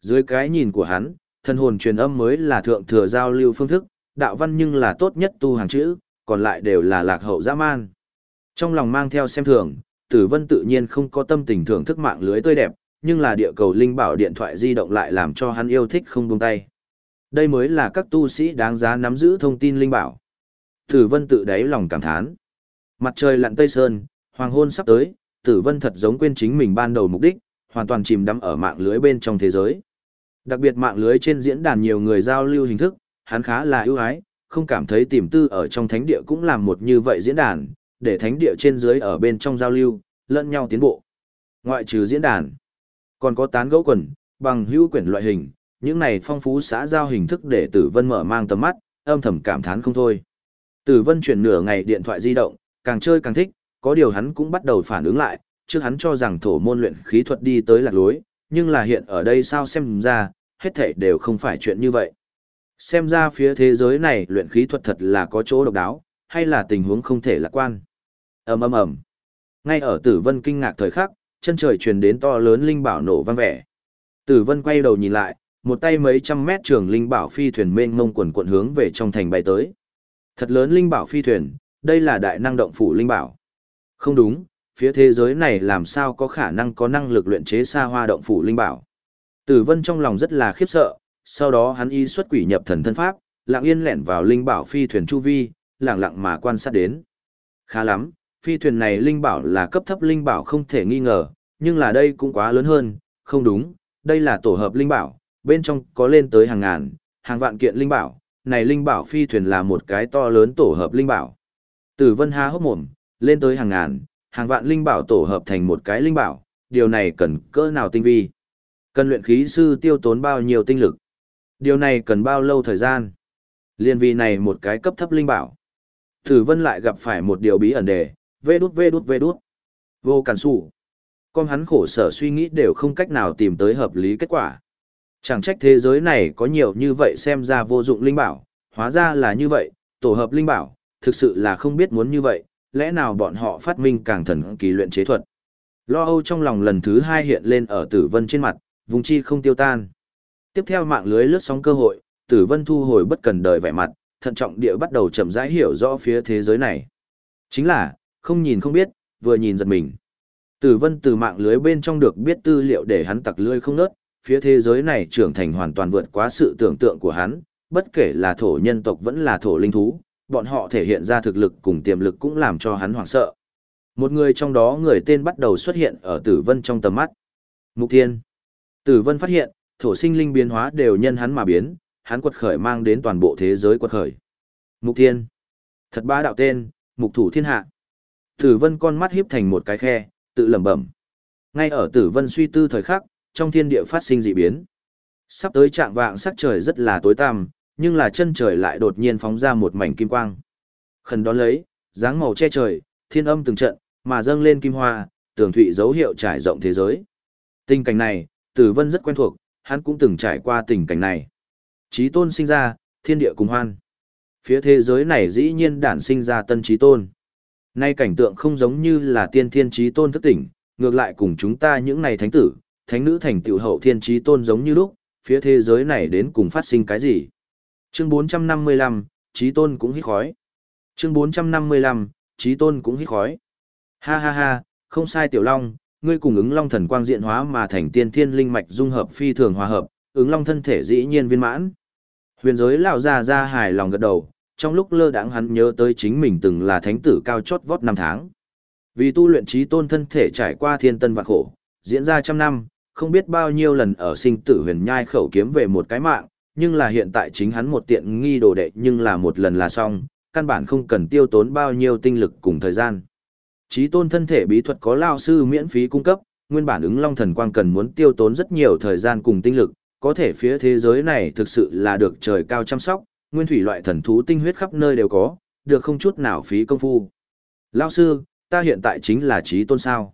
Dưới cái nhìn của hắn, thân hồn truyền âm mới là thượng thừa giao lưu phương thức, đạo văn nhưng là tốt nhất tu hàng chữ, còn lại đều là lạc hậu dã man. Trong lòng mang theo xem thường, Tử Vân tự nhiên không có tâm tình thưởng thức mạng lưới tươi đẹp, nhưng là địa cầu linh bảo điện thoại di động lại làm cho hắn yêu thích không buông tay. Đây mới là các tu sĩ đáng giá nắm giữ thông tin linh bảo. Tử Vân tự đáy lòng cảm thán. Mặt trời lặn tây sơn, hoàng hôn sắp tới, tử vân thật giống quên chính mình ban đầu mục đích, hoàn toàn chìm đắm ở mạng lưới bên trong thế giới. Đặc biệt mạng lưới trên diễn đàn nhiều người giao lưu hình thức, hắn khá là ưu ái, không cảm thấy tìm tư ở trong thánh địa cũng làm một như vậy diễn đàn, để thánh địa trên dưới ở bên trong giao lưu, lẫn nhau tiến bộ. Ngoại trừ diễn đàn, Còn có tán gẫu quần, bằng hữu quyển loại hình, những này phong phú xã giao hình thức để Tử Vân mở mang tầm mắt, âm thầm cảm thán không thôi. Tử Vân chuyển nửa ngày điện thoại di động, càng chơi càng thích, có điều hắn cũng bắt đầu phản ứng lại, trước hắn cho rằng thổ môn luyện khí thuật đi tới lạc lối, nhưng là hiện ở đây sao xem ra, hết thảy đều không phải chuyện như vậy. Xem ra phía thế giới này luyện khí thuật thật là có chỗ độc đáo, hay là tình huống không thể lạc quan. ầm ầm ầm. Ngay ở Tử Vân kinh ngạc thời khắc, chân trời truyền đến to lớn linh bảo nổ vang vẻ. Tử Vân quay đầu nhìn lại, một tay mấy trăm mét trường linh bảo phi thuyền mênh mông quần quận hướng về trong thành bay tới. Thật lớn linh bảo phi thuyền, đây là đại năng động phủ linh bảo. Không đúng, phía thế giới này làm sao có khả năng có năng lực luyện chế xa hoa động phủ linh bảo. Tử Vân trong lòng rất là khiếp sợ, sau đó hắn y xuất quỷ nhập thần thân pháp, lặng yên lẻn vào linh bảo phi thuyền chu vi, lặng lặng mà quan sát đến. Khá lắm, phi thuyền này linh bảo là cấp thấp linh bảo không thể nghi ngờ, nhưng là đây cũng quá lớn hơn, không đúng, đây là tổ hợp linh bảo, bên trong có lên tới hàng ngàn, hàng vạn kiện linh bảo, này linh bảo phi thuyền là một cái to lớn tổ hợp linh bảo. Tử Vân há hốc mồm, lên tới hàng ngàn, hàng vạn linh bảo tổ hợp thành một cái linh bảo, điều này cần cỡ nào tinh vi? Cần luyện khí sư tiêu tốn bao nhiêu tinh lực? Điều này cần bao lâu thời gian? Liên vì này một cái cấp thấp linh bảo. Tử Vân lại gặp phải một điều bí ẩn đề, vê đút vê đút vê đút. Vô cản sủ. Con hắn khổ sở suy nghĩ đều không cách nào tìm tới hợp lý kết quả. Chẳng trách thế giới này có nhiều như vậy xem ra vô dụng linh bảo, hóa ra là như vậy, tổ hợp linh bảo, thực sự là không biết muốn như vậy, lẽ nào bọn họ phát minh càng thần kỳ luyện chế thuật. Lo âu trong lòng lần thứ hai hiện lên ở tử vân trên mặt, vùng chi không tiêu tan. Tiếp theo mạng lưới lướt sóng cơ hội, tử vân thu hồi bất cần đời vẻ mặt, thận trọng địa bắt đầu chậm rãi hiểu rõ phía thế giới này. Chính là, không nhìn không biết, vừa nhìn giật mình. Tử vân từ mạng lưới bên trong được biết tư liệu để hắn tặc lưới không nớt, phía thế giới này trưởng thành hoàn toàn vượt quá sự tưởng tượng của hắn, bất kể là thổ nhân tộc vẫn là thổ linh thú, bọn họ thể hiện ra thực lực cùng tiềm lực cũng làm cho hắn hoảng sợ. Một người trong đó người tên bắt đầu xuất hiện ở tử vân trong tầm mắt. Mục Thiên. Tử vân phát hiện, thổ sinh linh biến hóa đều nhân hắn mà biến, hắn quật khởi mang đến toàn bộ thế giới quật khởi. Mục Thiên. Thật ba đạo tên, mục thủ thiên hạ. Tử vân con mắt híp thành một cái khe, tự lẩm bẩm. Ngay ở tử vân suy tư thời khắc, trong thiên địa phát sinh dị biến. Sắp tới trạng vạng sắc trời rất là tối tăm, nhưng là chân trời lại đột nhiên phóng ra một mảnh kim quang. Khẩn đón lấy, dáng màu che trời, thiên âm từng trận, mà dâng lên kim hoa, tường thụy dấu hiệu trải rộng thế giới. Tình cảnh này, Tử Vân rất quen thuộc, hắn cũng từng trải qua tình cảnh này. Chí tôn sinh ra, thiên địa cùng hoan. Phía thế giới này dĩ nhiên đản sinh ra tân chí tôn. Nay cảnh tượng không giống như là tiên thiên chí tôn thức tỉnh, ngược lại cùng chúng ta những này thánh tử, thánh nữ thành tựu hậu thiên chí tôn giống như lúc, phía thế giới này đến cùng phát sinh cái gì. Chương 455, chí tôn cũng hít khói. Chương 455, chí tôn cũng hít khói. Ha ha ha, không sai tiểu long, ngươi cùng ứng long thần quang diện hóa mà thành tiên thiên linh mạch dung hợp phi thường hòa hợp, ứng long thân thể dĩ nhiên viên mãn. Huyền giới lão già ra hài lòng gật đầu, trong lúc lơ đãng hắn nhớ tới chính mình từng là thánh tử cao chót vót năm tháng. Vì tu luyện trí tôn thân thể trải qua thiên tân vạn khổ, diễn ra trăm năm, không biết bao nhiêu lần ở sinh tử huyền nhai khẩu kiếm về một cái mạng, nhưng là hiện tại chính hắn một tiện nghi đồ đệ nhưng là một lần là xong, căn bản không cần tiêu tốn bao nhiêu tinh lực cùng thời gian. Trí tôn thân thể bí thuật có lao sư miễn phí cung cấp, nguyên bản ứng long thần quang cần muốn tiêu tốn rất nhiều thời gian cùng tinh lực, có thể phía thế giới này thực sự là được trời cao chăm sóc, nguyên thủy loại thần thú tinh huyết khắp nơi đều có, được không chút nào phí công phu. Lao sư, ta hiện tại chính là trí tôn sao?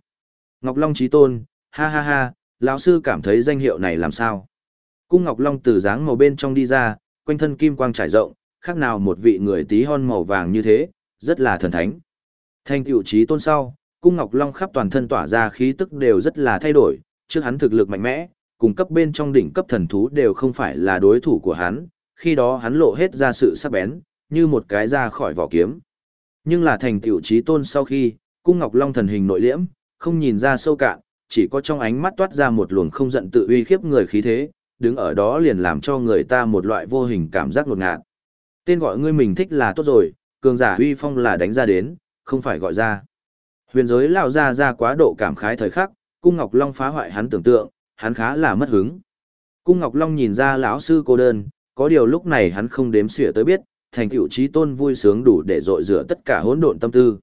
Ngọc Long trí tôn, ha ha ha, lão sư cảm thấy danh hiệu này làm sao? Cung Ngọc Long từ dáng màu bên trong đi ra, quanh thân kim quang trải rộng, khác nào một vị người tí hon màu vàng như thế, rất là thần thánh. Thanh tiểu trí tôn sau, Cung Ngọc Long khắp toàn thân tỏa ra khí tức đều rất là thay đổi, trước hắn thực lực mạnh mẽ, cùng cấp bên trong đỉnh cấp thần thú đều không phải là đối thủ của hắn, khi đó hắn lộ hết ra sự sắc bén, như một cái ra khỏi vỏ kiếm. Nhưng là thành tiểu trí tôn sau khi, Cung Ngọc Long thần hình nội liễm, không nhìn ra sâu cạn, chỉ có trong ánh mắt toát ra một luồng không giận tự uy khiếp người khí thế, đứng ở đó liền làm cho người ta một loại vô hình cảm giác ngột ngạt. Tên gọi ngươi mình thích là tốt rồi, cường giả uy phong là đánh ra đến, không phải gọi ra. Huyền giới lão ra ra quá độ cảm khái thời khắc, Cung Ngọc Long phá hoại hắn tưởng tượng, hắn khá là mất hứng. Cung Ngọc Long nhìn ra lão sư cô đơn, có điều lúc này hắn không đếm xỉa tới biết, thành tựu trí tôn vui sướng đủ để dội rửa tất cả hỗn độn tâm tư.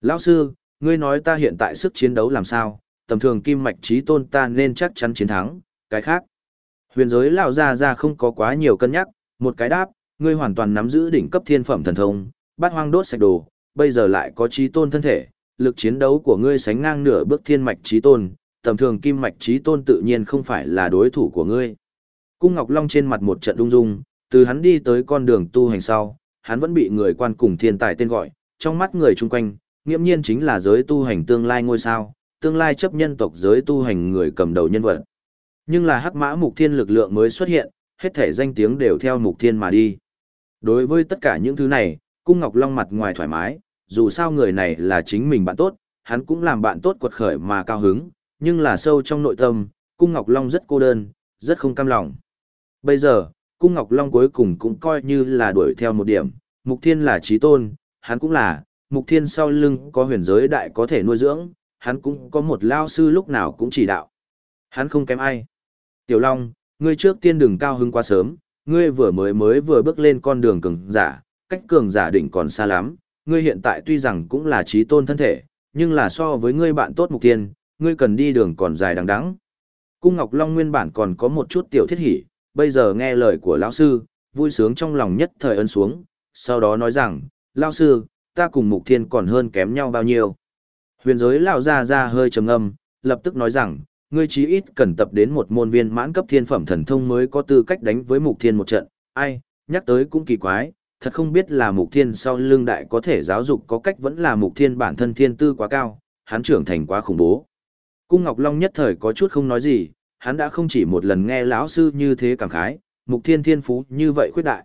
Lão sư, ngươi nói ta hiện tại sức chiến đấu làm sao, tầm thường kim mạch trí tôn ta nên chắc chắn chiến thắng, cái khác. Huyền giới lão ra ra không có quá nhiều cân nhắc, một cái đáp, ngươi hoàn toàn nắm giữ đỉnh cấp thiên phẩm thần thông, bát hoang đốt sạch đồ, bây giờ lại có trí tôn thân thể, lực chiến đấu của ngươi sánh ngang nửa bước thiên mạch trí tôn, tầm thường kim mạch trí tôn tự nhiên không phải là đối thủ của ngươi. Cung Ngọc Long trên mặt một trận đung dung từ hắn đi tới con đường tu hành sau, hắn vẫn bị người quan cùng thiên tài tên gọi, trong mắt người chung quanh, nghiễm nhiên chính là giới tu hành tương lai ngôi sao, tương lai chấp nhân tộc giới tu hành người cầm đầu nhân vật. Nhưng là hắc mã mục thiên lực lượng mới xuất hiện, hết thể danh tiếng đều theo mục thiên mà đi. Đối với tất cả những thứ này, Cung Ngọc Long mặt ngoài thoải mái, dù sao người này là chính mình bạn tốt, hắn cũng làm bạn tốt quật khởi mà cao hứng, nhưng là sâu trong nội tâm, Cung Ngọc Long rất cô đơn, rất không cam lòng. Bây giờ, Cung Ngọc Long cuối cùng cũng coi như là đuổi theo một điểm, Mục Thiên là trí tôn, hắn cũng là, Mục Thiên sau lưng có huyền giới đại có thể nuôi dưỡng, hắn cũng có một lao sư lúc nào cũng chỉ đạo. Hắn không kém ai. Tiểu Long, ngươi trước tiên đừng cao hứng quá sớm, ngươi vừa mới mới vừa bước lên con đường cường giả, cách cường giả đỉnh còn xa lắm, ngươi hiện tại tuy rằng cũng là trí tôn thân thể, nhưng là so với ngươi bạn tốt Mục Thiên, ngươi cần đi đường còn dài đằng đẵng. Cung Ngọc Long nguyên bản còn có một chút tiểu thiết hỉ, bây giờ nghe lời của lão sư, vui sướng trong lòng nhất thời ân xuống, sau đó nói rằng, lão sư, ta cùng Mục Thiên còn hơn kém nhau bao nhiêu. Huyền giới lão ra ra hơi trầm ngâm, lập tức nói rằng, ngươi chí ít cần tập đến một môn viên mãn cấp thiên phẩm thần thông mới có tư cách đánh với Mục Thiên một trận, ai, nhắc tới cũng kỳ quái, thật không biết là Mục Thiên sau lưng đại có thể giáo dục có cách vẫn là Mục Thiên bản thân thiên tư quá cao, hắn trưởng thành quá khủng bố. Cung Ngọc Long nhất thời có chút không nói gì, hắn đã không chỉ một lần nghe lão sư như thế cảm khái, mục thiên thiên phú như vậy khuyết đại.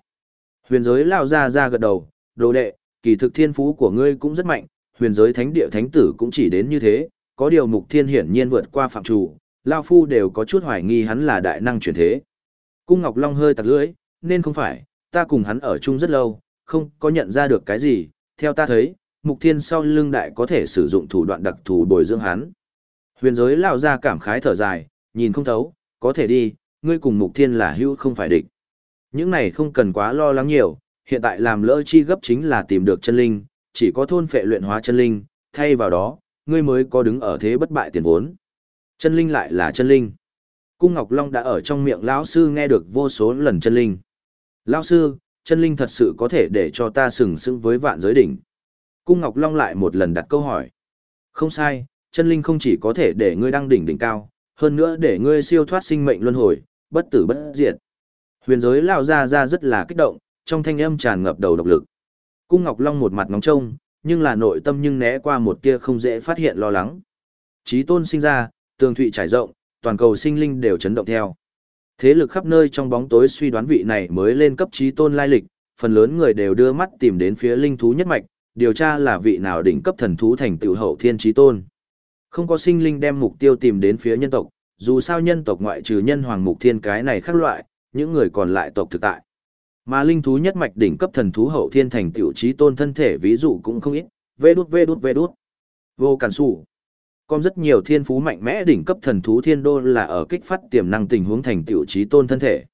Huyền giới lao ra ra gật đầu, đồ đệ, kỳ thực thiên phú của ngươi cũng rất mạnh, huyền giới thánh địa thánh tử cũng chỉ đến như thế, có điều mục thiên hiển nhiên vượt qua phạm chủ, lao phu đều có chút hoài nghi hắn là đại năng chuyển thế. Cung Ngọc Long hơi tặc lưỡi, nên không phải, ta cùng hắn ở chung rất lâu, không có nhận ra được cái gì, theo ta thấy, mục thiên sau lưng đại có thể sử dụng thủ đoạn đặc thù bồi dưỡng hắn. Huyền giới lao ra cảm khái thở dài, nhìn không thấu, có thể đi, ngươi cùng mục thiên là hữu không phải địch. Những này không cần quá lo lắng nhiều, hiện tại làm lỡ chi gấp chính là tìm được chân linh, chỉ có thôn phệ luyện hóa chân linh, thay vào đó, ngươi mới có đứng ở thế bất bại tiền vốn. Chân linh lại là chân linh. Cung Ngọc Long đã ở trong miệng lão sư nghe được vô số lần chân linh. Lão sư, chân linh thật sự có thể để cho ta sừng sững với vạn giới đỉnh. Cung Ngọc Long lại một lần đặt câu hỏi. Không sai, chân linh không chỉ có thể để ngươi đăng đỉnh đỉnh cao, hơn nữa để ngươi siêu thoát sinh mệnh luân hồi, bất tử bất diệt. Huyền giới lao ra ra rất là kích động, trong thanh âm tràn ngập đầu độc lực. Cung Ngọc Long một mặt nóng trông, nhưng là nội tâm nhưng né qua một tia không dễ phát hiện lo lắng. Chí tôn sinh ra, tường thụy trải rộng, toàn cầu sinh linh đều chấn động theo. Thế lực khắp nơi trong bóng tối suy đoán vị này mới lên cấp chí tôn lai lịch, phần lớn người đều đưa mắt tìm đến phía linh thú nhất mạch, điều tra là vị nào đỉnh cấp thần thú thành tựu hậu thiên chí tôn. Không có sinh linh đem mục tiêu tìm đến phía nhân tộc, dù sao nhân tộc ngoại trừ nhân hoàng mục thiên cái này khác loại, những người còn lại tộc thực tại. Mà linh thú nhất mạch đỉnh cấp thần thú hậu thiên thành tiểu trí tôn thân thể ví dụ cũng không ít, vê đút vê đút vê đút. Vô cản sủ. Còn rất nhiều thiên phú mạnh mẽ đỉnh cấp thần thú thiên đô là ở kích phát tiềm năng tình huống thành tiểu trí tôn thân thể.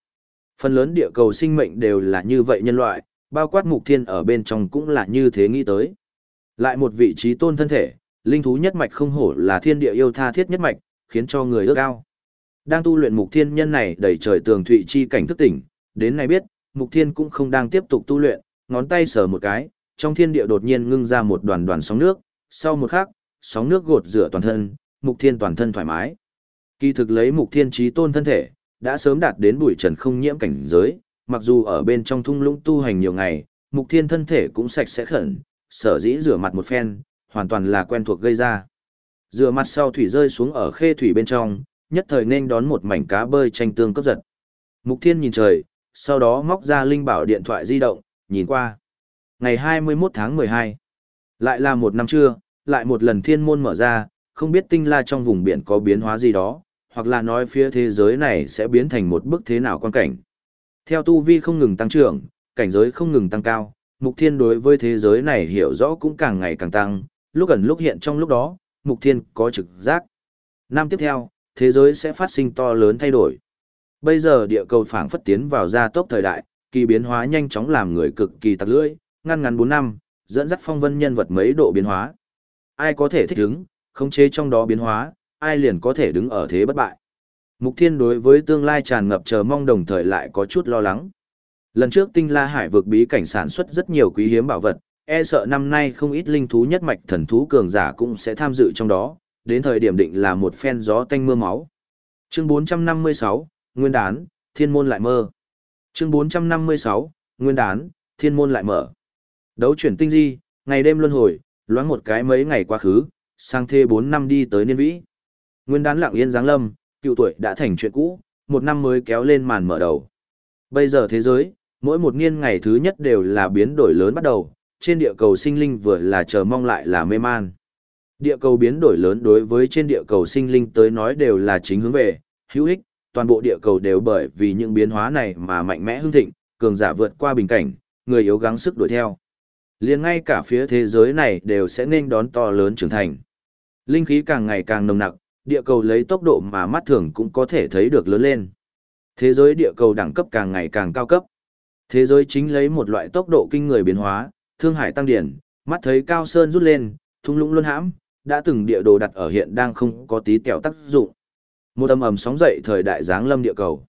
Phần lớn địa cầu sinh mệnh đều là như vậy nhân loại, bao quát mục thiên ở bên trong cũng là như thế nghĩ tới. Lại một vị trí tôn thân thể, linh thú nhất mạch không hổ là thiên địa yêu tha thiết nhất mạch, khiến cho người ước ao. Đang tu luyện mục thiên nhân này đẩy trời tường thụy chi cảnh thức tỉnh, đến nay biết, mục thiên cũng không đang tiếp tục tu luyện, ngón tay sờ một cái, trong thiên địa đột nhiên ngưng ra một đoàn đoàn sóng nước, sau một khắc, sóng nước gột rửa toàn thân, mục thiên toàn thân thoải mái. Kỳ thực lấy mục thiên trí tôn thân thể, đã sớm đạt đến bụi trần không nhiễm cảnh giới, mặc dù ở bên trong thung lũng tu hành nhiều ngày, mục thiên thân thể cũng sạch sẽ khẩn, sở dĩ rửa mặt một phen, hoàn toàn là quen thuộc gây ra. Rửa mặt sau thủy rơi xuống ở khê thủy bên trong, nhất thời nên đón một mảnh cá bơi tranh tương cấp giật. Mục Thiên nhìn trời, sau đó móc ra linh bảo điện thoại di động, nhìn qua. Ngày 21 tháng 12. Lại là một năm trưa, lại một lần thiên môn mở ra, không biết tinh la trong vùng biển có biến hóa gì đó, hoặc là nói phía thế giới này sẽ biến thành một bức thế nào quan cảnh. Theo tu vi không ngừng tăng trưởng, cảnh giới không ngừng tăng cao, mục thiên đối với thế giới này hiểu rõ cũng càng ngày càng tăng, lúc ẩn lúc hiện trong lúc đó, Mục Thiên có trực giác. Năm tiếp theo, thế giới sẽ phát sinh to lớn thay đổi. Bây giờ địa cầu phảng phất tiến vào gia tốc thời đại, kỳ biến hóa nhanh chóng làm người cực kỳ tặc lưỡi, ngăn ngắn 4 năm, dẫn dắt phong vân nhân vật mấy độ biến hóa. Ai có thể thích ứng, khống chế trong đó biến hóa, ai liền có thể đứng ở thế bất bại. Mục Thiên đối với tương lai tràn ngập chờ mong đồng thời lại có chút lo lắng. Lần trước Tinh La Hải vực bí cảnh sản xuất rất nhiều quý hiếm bảo vật, e sợ năm nay không ít linh thú nhất mạch thần thú cường giả cũng sẽ tham dự trong đó, đến thời điểm định là một phen gió tanh mưa máu. Chương 456, Nguyên đán, Thiên môn lại mơ. Chương 456, Nguyên đán, Thiên môn lại mở. Đấu chuyển tinh di, ngày đêm luân hồi, loáng một cái mấy ngày quá khứ, sang thê 4 năm đi tới niên vĩ. Nguyên đán lặng yên giáng lâm, cựu tuổi đã thành chuyện cũ, một năm mới kéo lên màn mở đầu. Bây giờ thế giới, mỗi một niên ngày thứ nhất đều là biến đổi lớn bắt đầu, trên địa cầu sinh linh vừa là chờ mong lại là mê man. Địa cầu biến đổi lớn đối với trên địa cầu sinh linh tới nói đều là chính hướng về, hữu ích, toàn bộ địa cầu đều bởi vì những biến hóa này mà mạnh mẽ hưng thịnh, cường giả vượt qua bình cảnh, người yếu gắng sức đuổi theo. Liền ngay cả phía thế giới này đều sẽ nên đón to lớn trưởng thành. Linh khí càng ngày càng nồng nặc, địa cầu lấy tốc độ mà mắt thường cũng có thể thấy được lớn lên. Thế giới địa cầu đẳng cấp càng ngày càng cao cấp. Thế giới chính lấy một loại tốc độ kinh người biến hóa, thương hải tăng điển, mắt thấy cao sơn rút lên, thung lũng luôn hãm, đã từng địa đồ đặt ở hiện đang không có tí kẹo tác dụng. Một âm ầm sóng dậy thời đại giáng lâm địa cầu.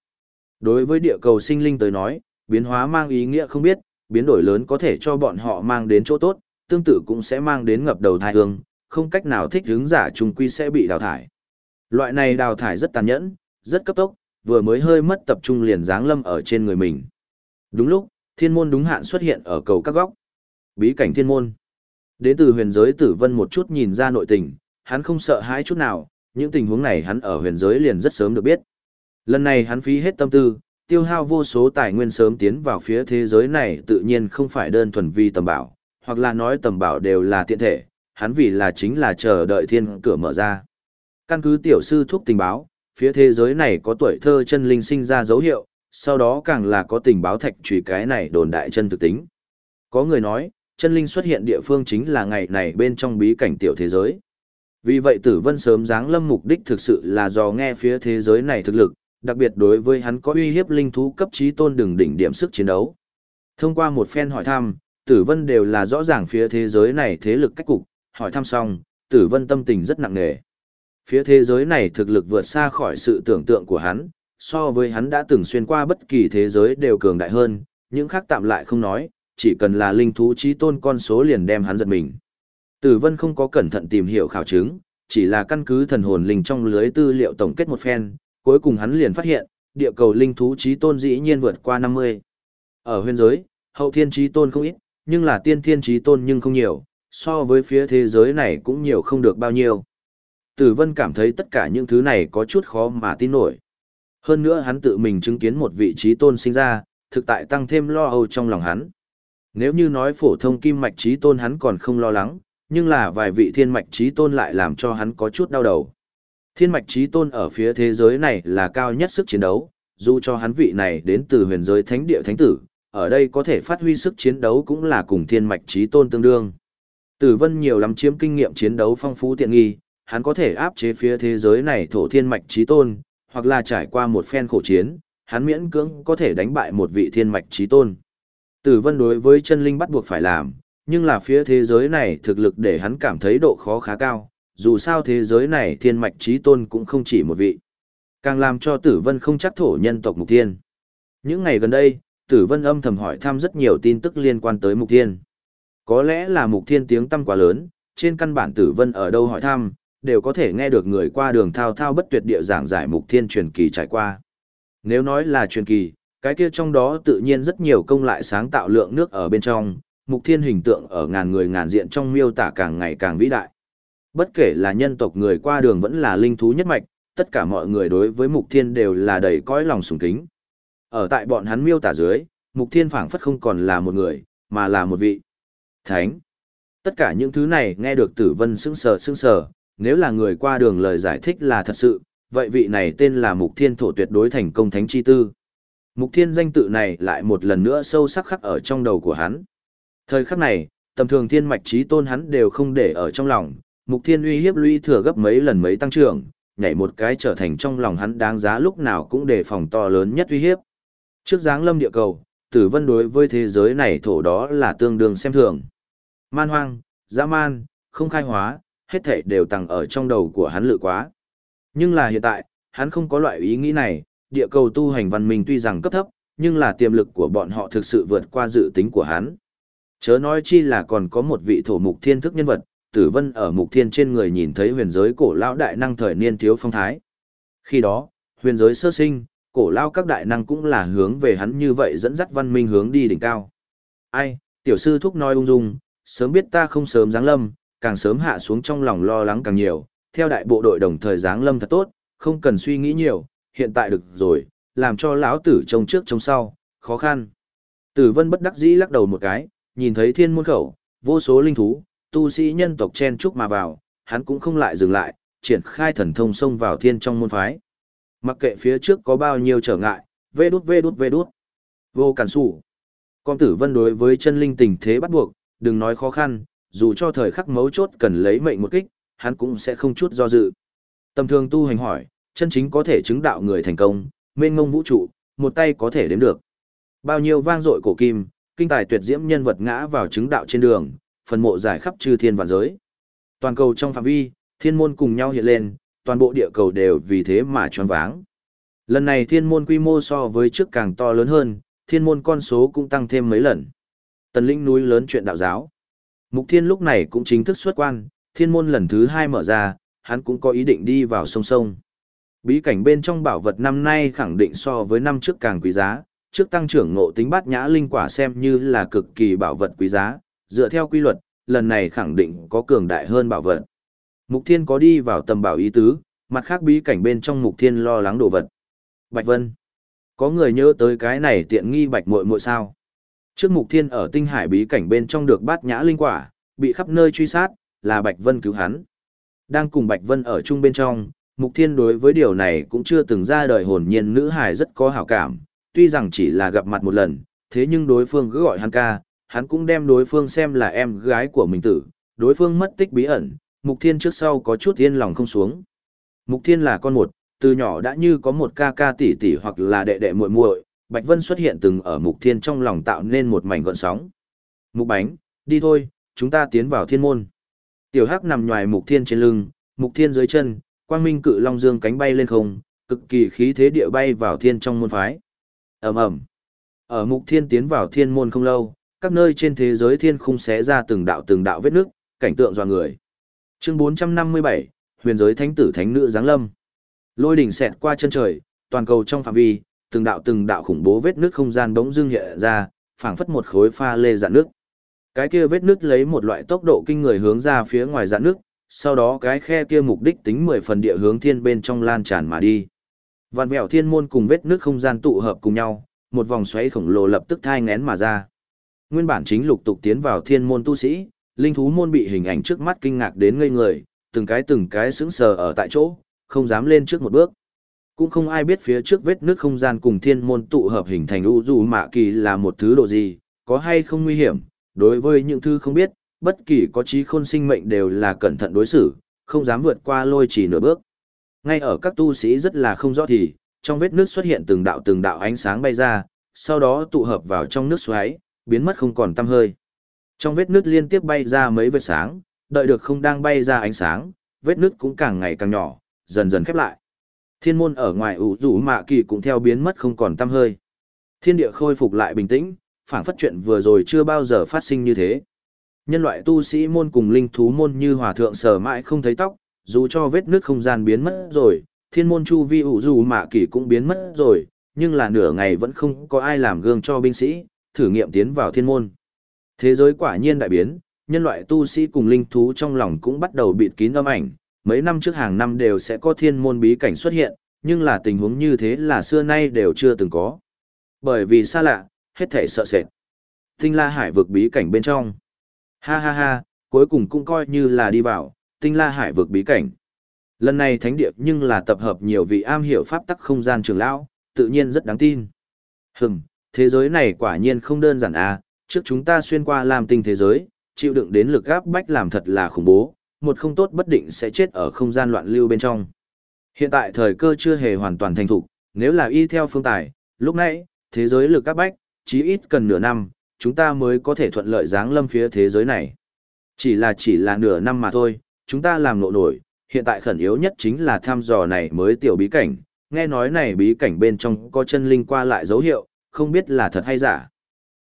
Đối với địa cầu sinh linh tới nói, biến hóa mang ý nghĩa không biết, biến đổi lớn có thể cho bọn họ mang đến chỗ tốt, tương tự cũng sẽ mang đến ngập đầu thai hương, không cách nào thích hướng giả trùng quy sẽ bị đào thải. Loại này đào thải rất tàn nhẫn, rất cấp tốc, vừa mới hơi mất tập trung liền giáng lâm ở trên người mình. Đúng lúc, thiên môn đúng hạn xuất hiện ở cầu các góc. Bí cảnh thiên môn. Đến từ huyền giới tử vân một chút nhìn ra nội tình, hắn không sợ hãi chút nào, những tình huống này hắn ở huyền giới liền rất sớm được biết. Lần này hắn phí hết tâm tư, tiêu hao vô số tài nguyên sớm tiến vào phía thế giới này tự nhiên không phải đơn thuần vì tầm bảo, hoặc là nói tầm bảo đều là tiện thể, hắn vì là chính là chờ đợi thiên cửa mở ra. Căn cứ tiểu sư thúc tình báo, phía thế giới này có tuổi thơ chân linh sinh ra dấu hiệu, sau đó càng là có tình báo thạch trùy cái này đồn đại chân thực tính. Có người nói, chân linh xuất hiện địa phương chính là ngày này bên trong bí cảnh tiểu thế giới. Vì vậy tử vân sớm dáng lâm mục đích thực sự là do nghe phía thế giới này thực lực, đặc biệt đối với hắn có uy hiếp linh thú cấp trí tôn đường đỉnh điểm sức chiến đấu. Thông qua một phen hỏi thăm, tử vân đều là rõ ràng phía thế giới này thế lực cách cục, hỏi thăm xong, tử vân tâm tình rất nặng nề. Phía thế giới này thực lực vượt xa khỏi sự tưởng tượng của hắn, so với hắn đã từng xuyên qua bất kỳ thế giới đều cường đại hơn, những khác tạm lại không nói, chỉ cần là linh thú trí tôn con số liền đem hắn giật mình. Tử Vân không có cẩn thận tìm hiểu khảo chứng, chỉ là căn cứ thần hồn linh trong lưới tư liệu tổng kết một phen, cuối cùng hắn liền phát hiện, địa cầu linh thú trí tôn dĩ nhiên vượt qua 50. Ở huyền giới, hậu thiên trí tôn không ít, nhưng là tiên thiên trí tôn nhưng không nhiều, so với phía thế giới này cũng nhiều không được bao nhiêu. Tử Vân cảm thấy tất cả những thứ này có chút khó mà tin nổi. Hơn nữa hắn tự mình chứng kiến một vị trí tôn sinh ra, thực tại tăng thêm lo âu trong lòng hắn. Nếu như nói phổ thông kim mạch trí tôn hắn còn không lo lắng, nhưng là vài vị thiên mạch trí tôn lại làm cho hắn có chút đau đầu. Thiên mạch trí tôn ở phía thế giới này là cao nhất sức chiến đấu, dù cho hắn vị này đến từ huyền giới thánh địa thánh tử, ở đây có thể phát huy sức chiến đấu cũng là cùng thiên mạch trí tôn tương đương. Tử vân nhiều lắm chiếm kinh nghiệm chiến đấu phong phú tiện nghi, hắn có thể áp chế phía thế giới này thổ thiên mạch trí tôn, hoặc là trải qua một phen khổ chiến, hắn miễn cưỡng có thể đánh bại một vị thiên mạch trí tôn. Tử vân đối với chân linh bắt buộc phải làm, nhưng là phía thế giới này thực lực để hắn cảm thấy độ khó khá cao, dù sao thế giới này thiên mạch trí tôn cũng không chỉ một vị. Càng làm cho tử vân không chắc thổ nhân tộc mục thiên. Những ngày gần đây, tử vân âm thầm hỏi thăm rất nhiều tin tức liên quan tới mục thiên. Có lẽ là mục thiên tiếng tâm quá lớn, trên căn bản tử vân ở đâu hỏi thăm, đều có thể nghe được người qua đường thao thao bất tuyệt địa giảng giải mục thiên truyền kỳ trải qua. Nếu nói là truyền kỳ, cái kia trong đó tự nhiên rất nhiều công lại sáng tạo lượng nước ở bên trong, mục thiên hình tượng ở ngàn người ngàn diện trong miêu tả càng ngày càng vĩ đại. Bất kể là nhân tộc người qua đường vẫn là linh thú nhất mạch, tất cả mọi người đối với mục thiên đều là đầy cõi lòng sùng kính. Ở tại bọn hắn miêu tả dưới, mục thiên phảng phất không còn là một người, mà là một vị thánh. Tất cả những thứ này nghe được tử vân sững sờ sững sờ, nếu là người qua đường lời giải thích là thật sự, vậy vị này tên là mục thiên thổ tuyệt đối thành công thánh chi tư. Mục thiên danh tự này lại một lần nữa sâu sắc khắc ở trong đầu của hắn. Thời khắc này, tầm thường thiên mạch trí tôn hắn đều không để ở trong lòng, mục thiên uy hiếp lũy thừa gấp mấy lần mấy tăng trưởng, nhảy một cái trở thành trong lòng hắn đáng giá lúc nào cũng đề phòng to lớn nhất uy hiếp. Trước dáng lâm địa cầu, tử vân đối với thế giới này thổ đó là tương đương xem thường. Man hoang, dã man, không khai hóa, hết thảy đều tằng ở trong đầu của hắn lự quá. Nhưng là hiện tại, hắn không có loại ý nghĩ này, địa cầu tu hành văn minh tuy rằng cấp thấp, nhưng là tiềm lực của bọn họ thực sự vượt qua dự tính của hắn. Chớ nói chi là còn có một vị thổ mục thiên thức nhân vật, tử vân ở mục thiên trên người nhìn thấy huyền giới cổ lão đại năng thời niên thiếu phong thái. Khi đó, huyền giới sơ sinh, cổ lão các đại năng cũng là hướng về hắn như vậy dẫn dắt văn minh hướng đi đỉnh cao. Ai, tiểu sư thúc nói ung dung, sớm biết ta không sớm giáng lâm, càng sớm hạ xuống trong lòng lo lắng càng nhiều, theo đại bộ đội đồng thời giáng lâm thật tốt, không cần suy nghĩ nhiều, hiện tại được rồi, làm cho lão tử trông trước trông sau, khó khăn. Tử vân bất đắc dĩ lắc đầu một cái, nhìn thấy thiên môn khẩu, vô số linh thú, tu sĩ nhân tộc chen chúc mà vào, hắn cũng không lại dừng lại, triển khai thần thông xông vào thiên trong môn phái. Mặc kệ phía trước có bao nhiêu trở ngại, vê đút vê đút vê đút. Vô cản sủ. Con tử vân đối với chân linh tình thế bắt buộc, đừng nói khó khăn, dù cho thời khắc mấu chốt cần lấy mệnh một kích, hắn cũng sẽ không chút do dự. Tầm thường tu hành hỏi, chân chính có thể chứng đạo người thành công, mênh ngông vũ trụ, một tay có thể đếm được. Bao nhiêu vang dội cổ kim, kinh tài tuyệt diễm nhân vật ngã vào chứng đạo trên đường, phần mộ giải khắp chư thiên vạn giới. Toàn cầu trong phạm vi, thiên môn cùng nhau hiện lên, toàn bộ địa cầu đều vì thế mà choáng váng. Lần này thiên môn quy mô so với trước càng to lớn hơn, thiên môn con số cũng tăng thêm mấy lần. Tần linh núi lớn chuyện đạo giáo. Mục thiên lúc này cũng chính thức xuất quan, thiên môn lần thứ hai mở ra, hắn cũng có ý định đi vào sông sông. Bí cảnh bên trong bảo vật năm nay khẳng định so với năm trước càng quý giá, trước tăng trưởng ngộ tính bát nhã linh quả xem như là cực kỳ bảo vật quý giá, dựa theo quy luật, lần này khẳng định có cường đại hơn bảo vật. Mục Thiên có đi vào tầm bảo ý tứ, mặt khác bí cảnh bên trong Mục Thiên lo lắng đồ vật. Bạch Vân. Có người nhớ tới cái này tiện nghi Bạch muội muội sao? Trước Mục Thiên ở tinh hải bí cảnh bên trong được bát nhã linh quả, bị khắp nơi truy sát, là Bạch Vân cứu hắn. Đang cùng Bạch Vân ở chung bên trong, Mục Thiên đối với điều này cũng chưa từng ra đời hồn nhiên nữ hài rất có hảo cảm, tuy rằng chỉ là gặp mặt một lần, thế nhưng đối phương cứ gọi hắn ca, hắn cũng đem đối phương xem là em gái của mình tử, đối phương mất tích bí ẩn, Mục Thiên trước sau có chút yên lòng không xuống. Mục Thiên là con một, từ nhỏ đã như có một ca ca tỷ tỷ hoặc là đệ đệ muội muội, Bạch Vân xuất hiện từng ở Mục Thiên trong lòng tạo nên một mảnh gợn sóng. Mục Bánh, đi thôi, chúng ta tiến vào thiên môn. Tiểu Hắc nằm nhòi Mục Thiên trên lưng, Mục Thiên dưới chân, Quang Minh cự long dương cánh bay lên không, cực kỳ khí thế địa bay vào thiên trong môn phái. Ầm ầm. Ở Mục Thiên tiến vào thiên môn không lâu, các nơi trên thế giới thiên khung xé ra từng đạo từng đạo vết nước, cảnh tượng dọa người. Chương 457, huyền giới thánh tử thánh nữ giáng lâm. Lôi đỉnh xẹt qua chân trời, toàn cầu trong phạm vi, từng đạo từng đạo khủng bố vết nước không gian bỗng dưng hiện ra, phảng phất một khối pha lê dạn nước. Cái kia vết nước lấy một loại tốc độ kinh người hướng ra phía ngoài dạn nước, sau đó cái khe kia mục đích tính 10 phần địa hướng thiên bên trong lan tràn mà đi. Vạn vẹo thiên môn cùng vết nước không gian tụ hợp cùng nhau, một vòng xoáy khổng lồ lập tức thai ngén mà ra. Nguyên bản chính lục tục tiến vào thiên môn tu sĩ, linh thú môn bị hình ảnh trước mắt kinh ngạc đến ngây người, từng cái từng cái sững sờ ở tại chỗ, không dám lên trước một bước. Cũng không ai biết phía trước vết nước không gian cùng thiên môn tụ hợp hình thành u dù mạ kỳ là một thứ độ gì, có hay không nguy hiểm, đối với những thứ không biết, bất kỳ có trí khôn sinh mệnh đều là cẩn thận đối xử, không dám vượt qua lôi chỉ nửa bước. Ngay ở các tu sĩ rất là không rõ thì, trong vết nước xuất hiện từng đạo từng đạo ánh sáng bay ra, sau đó tụ hợp vào trong nước xoáy, biến mất không còn tăm hơi. Trong vết nước liên tiếp bay ra mấy vệt sáng, đợi được không đang bay ra ánh sáng, vết nước cũng càng ngày càng nhỏ, dần dần khép lại. Thiên môn ở ngoài ủ rủ mạ kỳ cũng theo biến mất không còn tăm hơi. Thiên địa khôi phục lại bình tĩnh, phản phất chuyện vừa rồi chưa bao giờ phát sinh như thế. Nhân loại tu sĩ môn cùng linh thú môn như hòa thượng sờ mãi không thấy tóc, dù cho vết nước không gian biến mất rồi, thiên môn chu vi ủ rũ mạ kỳ cũng biến mất rồi, nhưng là nửa ngày vẫn không có ai làm gương cho binh sĩ, thử nghiệm tiến vào thiên môn. Thế giới quả nhiên đại biến, nhân loại tu sĩ cùng linh thú trong lòng cũng bắt đầu bịt kín âm ảnh, mấy năm trước hàng năm đều sẽ có thiên môn bí cảnh xuất hiện, nhưng là tình huống như thế là xưa nay đều chưa từng có. Bởi vì xa lạ, hết thể sợ sệt. Tinh la hải vực bí cảnh bên trong. Ha ha ha, cuối cùng cũng coi như là đi vào, tinh la hải vực bí cảnh. Lần này thánh địa nhưng là tập hợp nhiều vị am hiểu pháp tắc không gian trường lão, tự nhiên rất đáng tin. Hừm, thế giới này quả nhiên không đơn giản à, trước chúng ta xuyên qua làm tinh thế giới, chịu đựng đến lực gáp bách làm thật là khủng bố, một không tốt bất định sẽ chết ở không gian loạn lưu bên trong. Hiện tại thời cơ chưa hề hoàn toàn thành thục, nếu là y theo phương tài, lúc nãy, thế giới lực gáp bách, chí ít cần nửa năm, chúng ta mới có thể thuận lợi giáng lâm phía thế giới này. Chỉ là chỉ là nửa năm mà thôi, chúng ta làm nộ nổi, hiện tại khẩn yếu nhất chính là thăm dò này mới tiểu bí cảnh, nghe nói này bí cảnh bên trong có chân linh qua lại dấu hiệu, không biết là thật hay giả.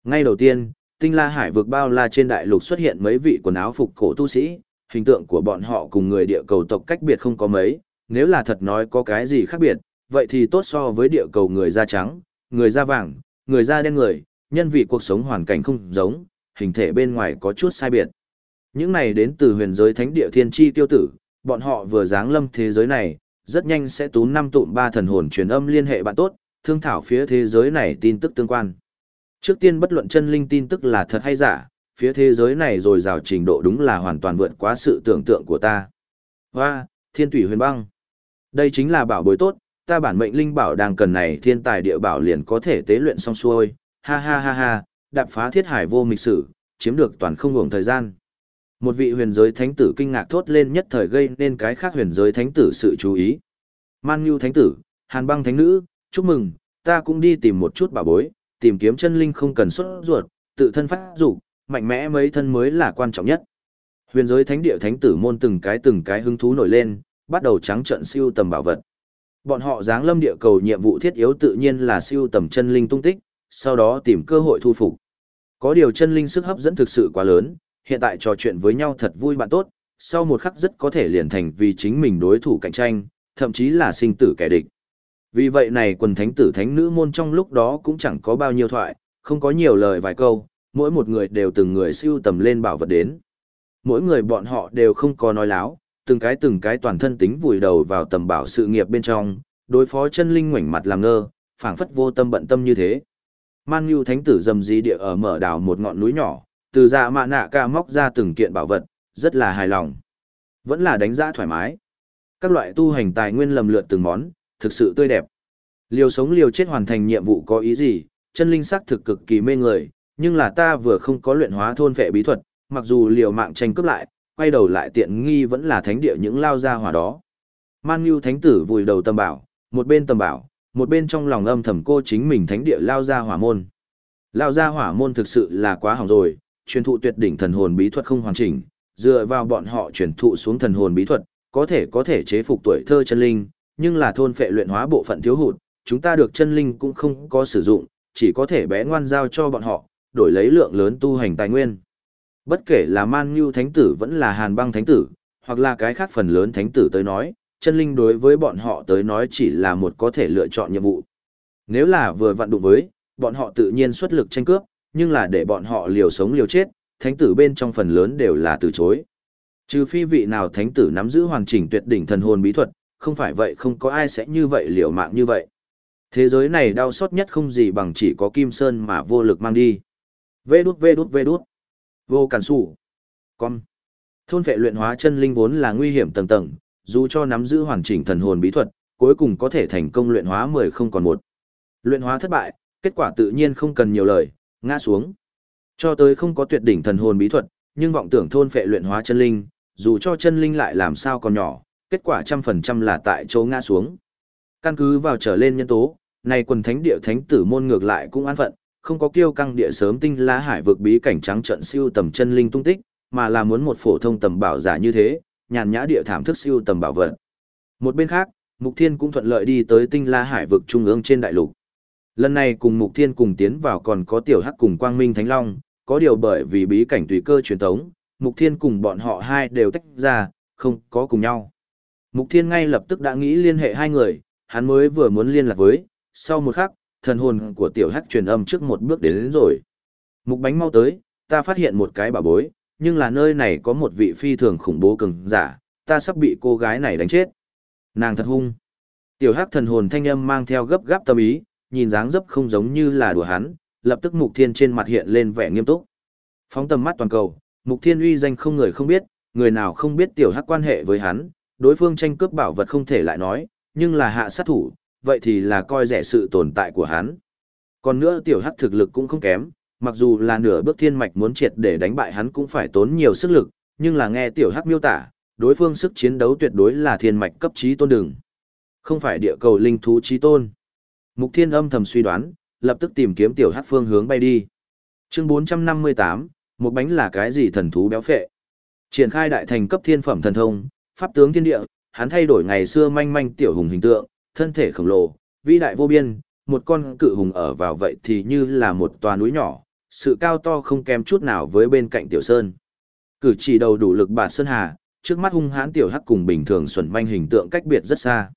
Ngay đầu tiên, tinh la hải vực bao la trên đại lục xuất hiện mấy vị quần áo phục cổ tu sĩ, hình tượng của bọn họ cùng người địa cầu tộc cách biệt không có mấy, nếu là thật nói có cái gì khác biệt, vậy thì tốt so với địa cầu người da trắng, người da vàng, người da đen người, nhân vị cuộc sống hoàn cảnh không giống, hình thể bên ngoài có chút sai biệt. Những này đến từ huyền giới thánh địa thiên chi tiêu tử, bọn họ vừa giáng lâm thế giới này, rất nhanh sẽ tú năm tụm ba thần hồn truyền âm liên hệ bạn tốt, thương thảo phía thế giới này tin tức tương quan. Trước tiên bất luận chân linh tin tức là thật hay giả, phía thế giới này rồi rào trình độ đúng là hoàn toàn vượt quá sự tưởng tượng của ta. Hoa, thiên tủy huyền băng. Đây chính là bảo bối tốt, ta bản mệnh linh bảo đang cần này thiên tài địa bảo liền có thể tế luyện xong xuôi, ha ha ha ha, đạp phá thiết hải vô mịch sử, chiếm được toàn không ngủng thời gian. Một vị huyền giới thánh tử kinh ngạc thốt lên nhất thời gây nên cái khác huyền giới thánh tử sự chú ý. Man Nhu thánh tử, Hàn băng thánh nữ, chúc mừng, ta cũng đi tìm một chút bảo bối, tìm kiếm chân linh không cần xuất ruột, tự thân phát dục mạnh mẽ mấy thân mới là quan trọng nhất. Huyền giới thánh địa thánh tử môn từng cái từng cái hứng thú nổi lên, bắt đầu trắng trận siêu tầm bảo vật. Bọn họ giáng lâm địa cầu nhiệm vụ thiết yếu tự nhiên là siêu tầm chân linh tung tích, sau đó tìm cơ hội thu phục. Có điều chân linh sức hấp dẫn thực sự quá lớn, hiện tại trò chuyện với nhau thật vui bạn tốt, sau một khắc rất có thể liền thành vì chính mình đối thủ cạnh tranh, thậm chí là sinh tử kẻ địch. Vì vậy này quần thánh tử thánh nữ môn trong lúc đó cũng chẳng có bao nhiêu thoại, không có nhiều lời vài câu, mỗi một người đều từng người siêu tầm lên bảo vật đến. Mỗi người bọn họ đều không có nói láo, từng cái từng cái toàn thân tính vùi đầu vào tầm bảo sự nghiệp bên trong, đối phó chân linh ngoảnh mặt làm ngơ, phảng phất vô tâm bận tâm như thế. Man Nhu thánh tử dầm dí địa ở mở đảo một ngọn núi nhỏ, từ dạ mạ nạ ca móc ra từng kiện bảo vật, rất là hài lòng. Vẫn là đánh giá thoải mái. Các loại tu hành tài nguyên lầm lượt từng món, thực sự tươi đẹp. Liều sống liều chết hoàn thành nhiệm vụ có ý gì, chân linh sắc thực cực kỳ mê người, nhưng là ta vừa không có luyện hóa thôn vệ bí thuật, mặc dù liều mạng tranh cướp lại, quay đầu lại tiện nghi vẫn là thánh địa những lao ra hỏa đó. Man Nhu thánh tử vùi đầu tầm bảo, một bên tầm bảo, một bên trong lòng âm thầm cô chính mình thánh địa lao ra hỏa môn. Lao ra hỏa môn thực sự là quá hỏng rồi, truyền thụ tuyệt đỉnh thần hồn bí thuật không hoàn chỉnh, dựa vào bọn họ truyền thụ xuống thần hồn bí thuật, có thể có thể chế phục tuổi thơ chân linh, nhưng là thôn phệ luyện hóa bộ phận thiếu hụt, chúng ta được chân linh cũng không có sử dụng, chỉ có thể bé ngoan giao cho bọn họ, đổi lấy lượng lớn tu hành tài nguyên. Bất kể là Man Nhu Thánh Tử vẫn là Hàn Băng Thánh Tử, hoặc là cái khác phần lớn Thánh Tử tới nói, chân linh đối với bọn họ tới nói chỉ là một có thể lựa chọn nhiệm vụ. Nếu là vừa vặn đụng với, bọn họ tự nhiên xuất lực tranh cướp, nhưng là để bọn họ liều sống liều chết, Thánh Tử bên trong phần lớn đều là từ chối. Trừ phi vị nào Thánh Tử nắm giữ hoàn chỉnh tuyệt đỉnh thần hồn bí thuật, không phải vậy không có ai sẽ như vậy liều mạng như vậy. Thế giới này đau xót nhất không gì bằng chỉ có Kim Sơn mà vô lực mang đi. Vê đút vê đút vê đút. Vô cản sủ. Con. Thôn vệ luyện hóa chân linh vốn là nguy hiểm tầng tầng, dù cho nắm giữ hoàn chỉnh thần hồn bí thuật, cuối cùng có thể thành công luyện hóa mười không còn một. Luyện hóa thất bại, kết quả tự nhiên không cần nhiều lời, ngã xuống. Cho tới không có tuyệt đỉnh thần hồn bí thuật, nhưng vọng tưởng thôn vệ luyện hóa chân linh, dù cho chân linh lại làm sao còn nhỏ, kết quả trăm phần trăm là tại chỗ ngã xuống. Căn cứ vào trở lên nhân tố, này quần thánh địa thánh tử môn ngược lại cũng an phận, không có kiêu căng địa sớm tinh lá hải vực bí cảnh trắng trận siêu tầm chân linh tung tích, mà là muốn một phổ thông tầm bảo giả như thế, nhàn nhã địa thảm thức siêu tầm bảo vật. Một bên khác, Mục Thiên cũng thuận lợi đi tới tinh la hải vực trung ương trên đại lục. Lần này cùng Mục Thiên cùng tiến vào còn có tiểu hắc cùng Quang Minh Thánh Long, có điều bởi vì bí cảnh tùy cơ truyền thống, Mục Thiên cùng bọn họ hai đều tách ra, không có cùng nhau. Mục Thiên ngay lập tức đã nghĩ liên hệ hai người, hắn mới vừa muốn liên lạc với, sau một khắc, thần hồn của tiểu hắc truyền âm trước một bước đến, đến rồi. Mục bánh mau tới, ta phát hiện một cái bảo bối, nhưng là nơi này có một vị phi thường khủng bố cường giả, ta sắp bị cô gái này đánh chết. Nàng thật hung. Tiểu hắc thần hồn thanh âm mang theo gấp gáp tâm ý, nhìn dáng dấp không giống như là đùa hắn, lập tức mục thiên trên mặt hiện lên vẻ nghiêm túc. Phóng tầm mắt toàn cầu, mục thiên uy danh không người không biết, người nào không biết tiểu hắc quan hệ với hắn, đối phương tranh cướp bảo vật không thể lại nói, nhưng là hạ sát thủ, vậy thì là coi rẻ sự tồn tại của hắn. Còn nữa tiểu hắc thực lực cũng không kém, mặc dù là nửa bước thiên mạch muốn triệt để đánh bại hắn cũng phải tốn nhiều sức lực, nhưng là nghe tiểu hắc miêu tả, đối phương sức chiến đấu tuyệt đối là thiên mạch cấp trí tôn đường. Không phải địa cầu linh thú trí tôn. Mục thiên âm thầm suy đoán, lập tức tìm kiếm tiểu hắc phương hướng bay đi. Chương 458, một bánh là cái gì thần thú béo phệ. Triển khai đại thành cấp thiên phẩm thần thông, pháp tướng thiên địa, hắn thay đổi ngày xưa manh manh tiểu hùng hình tượng, thân thể khổng lồ, vĩ đại vô biên, một con cự hùng ở vào vậy thì như là một tòa núi nhỏ, sự cao to không kém chút nào với bên cạnh tiểu sơn. Cử chỉ đầu đủ lực bản sơn hà, trước mắt hung hãn tiểu hắc cùng bình thường xuẩn manh hình tượng cách biệt rất xa.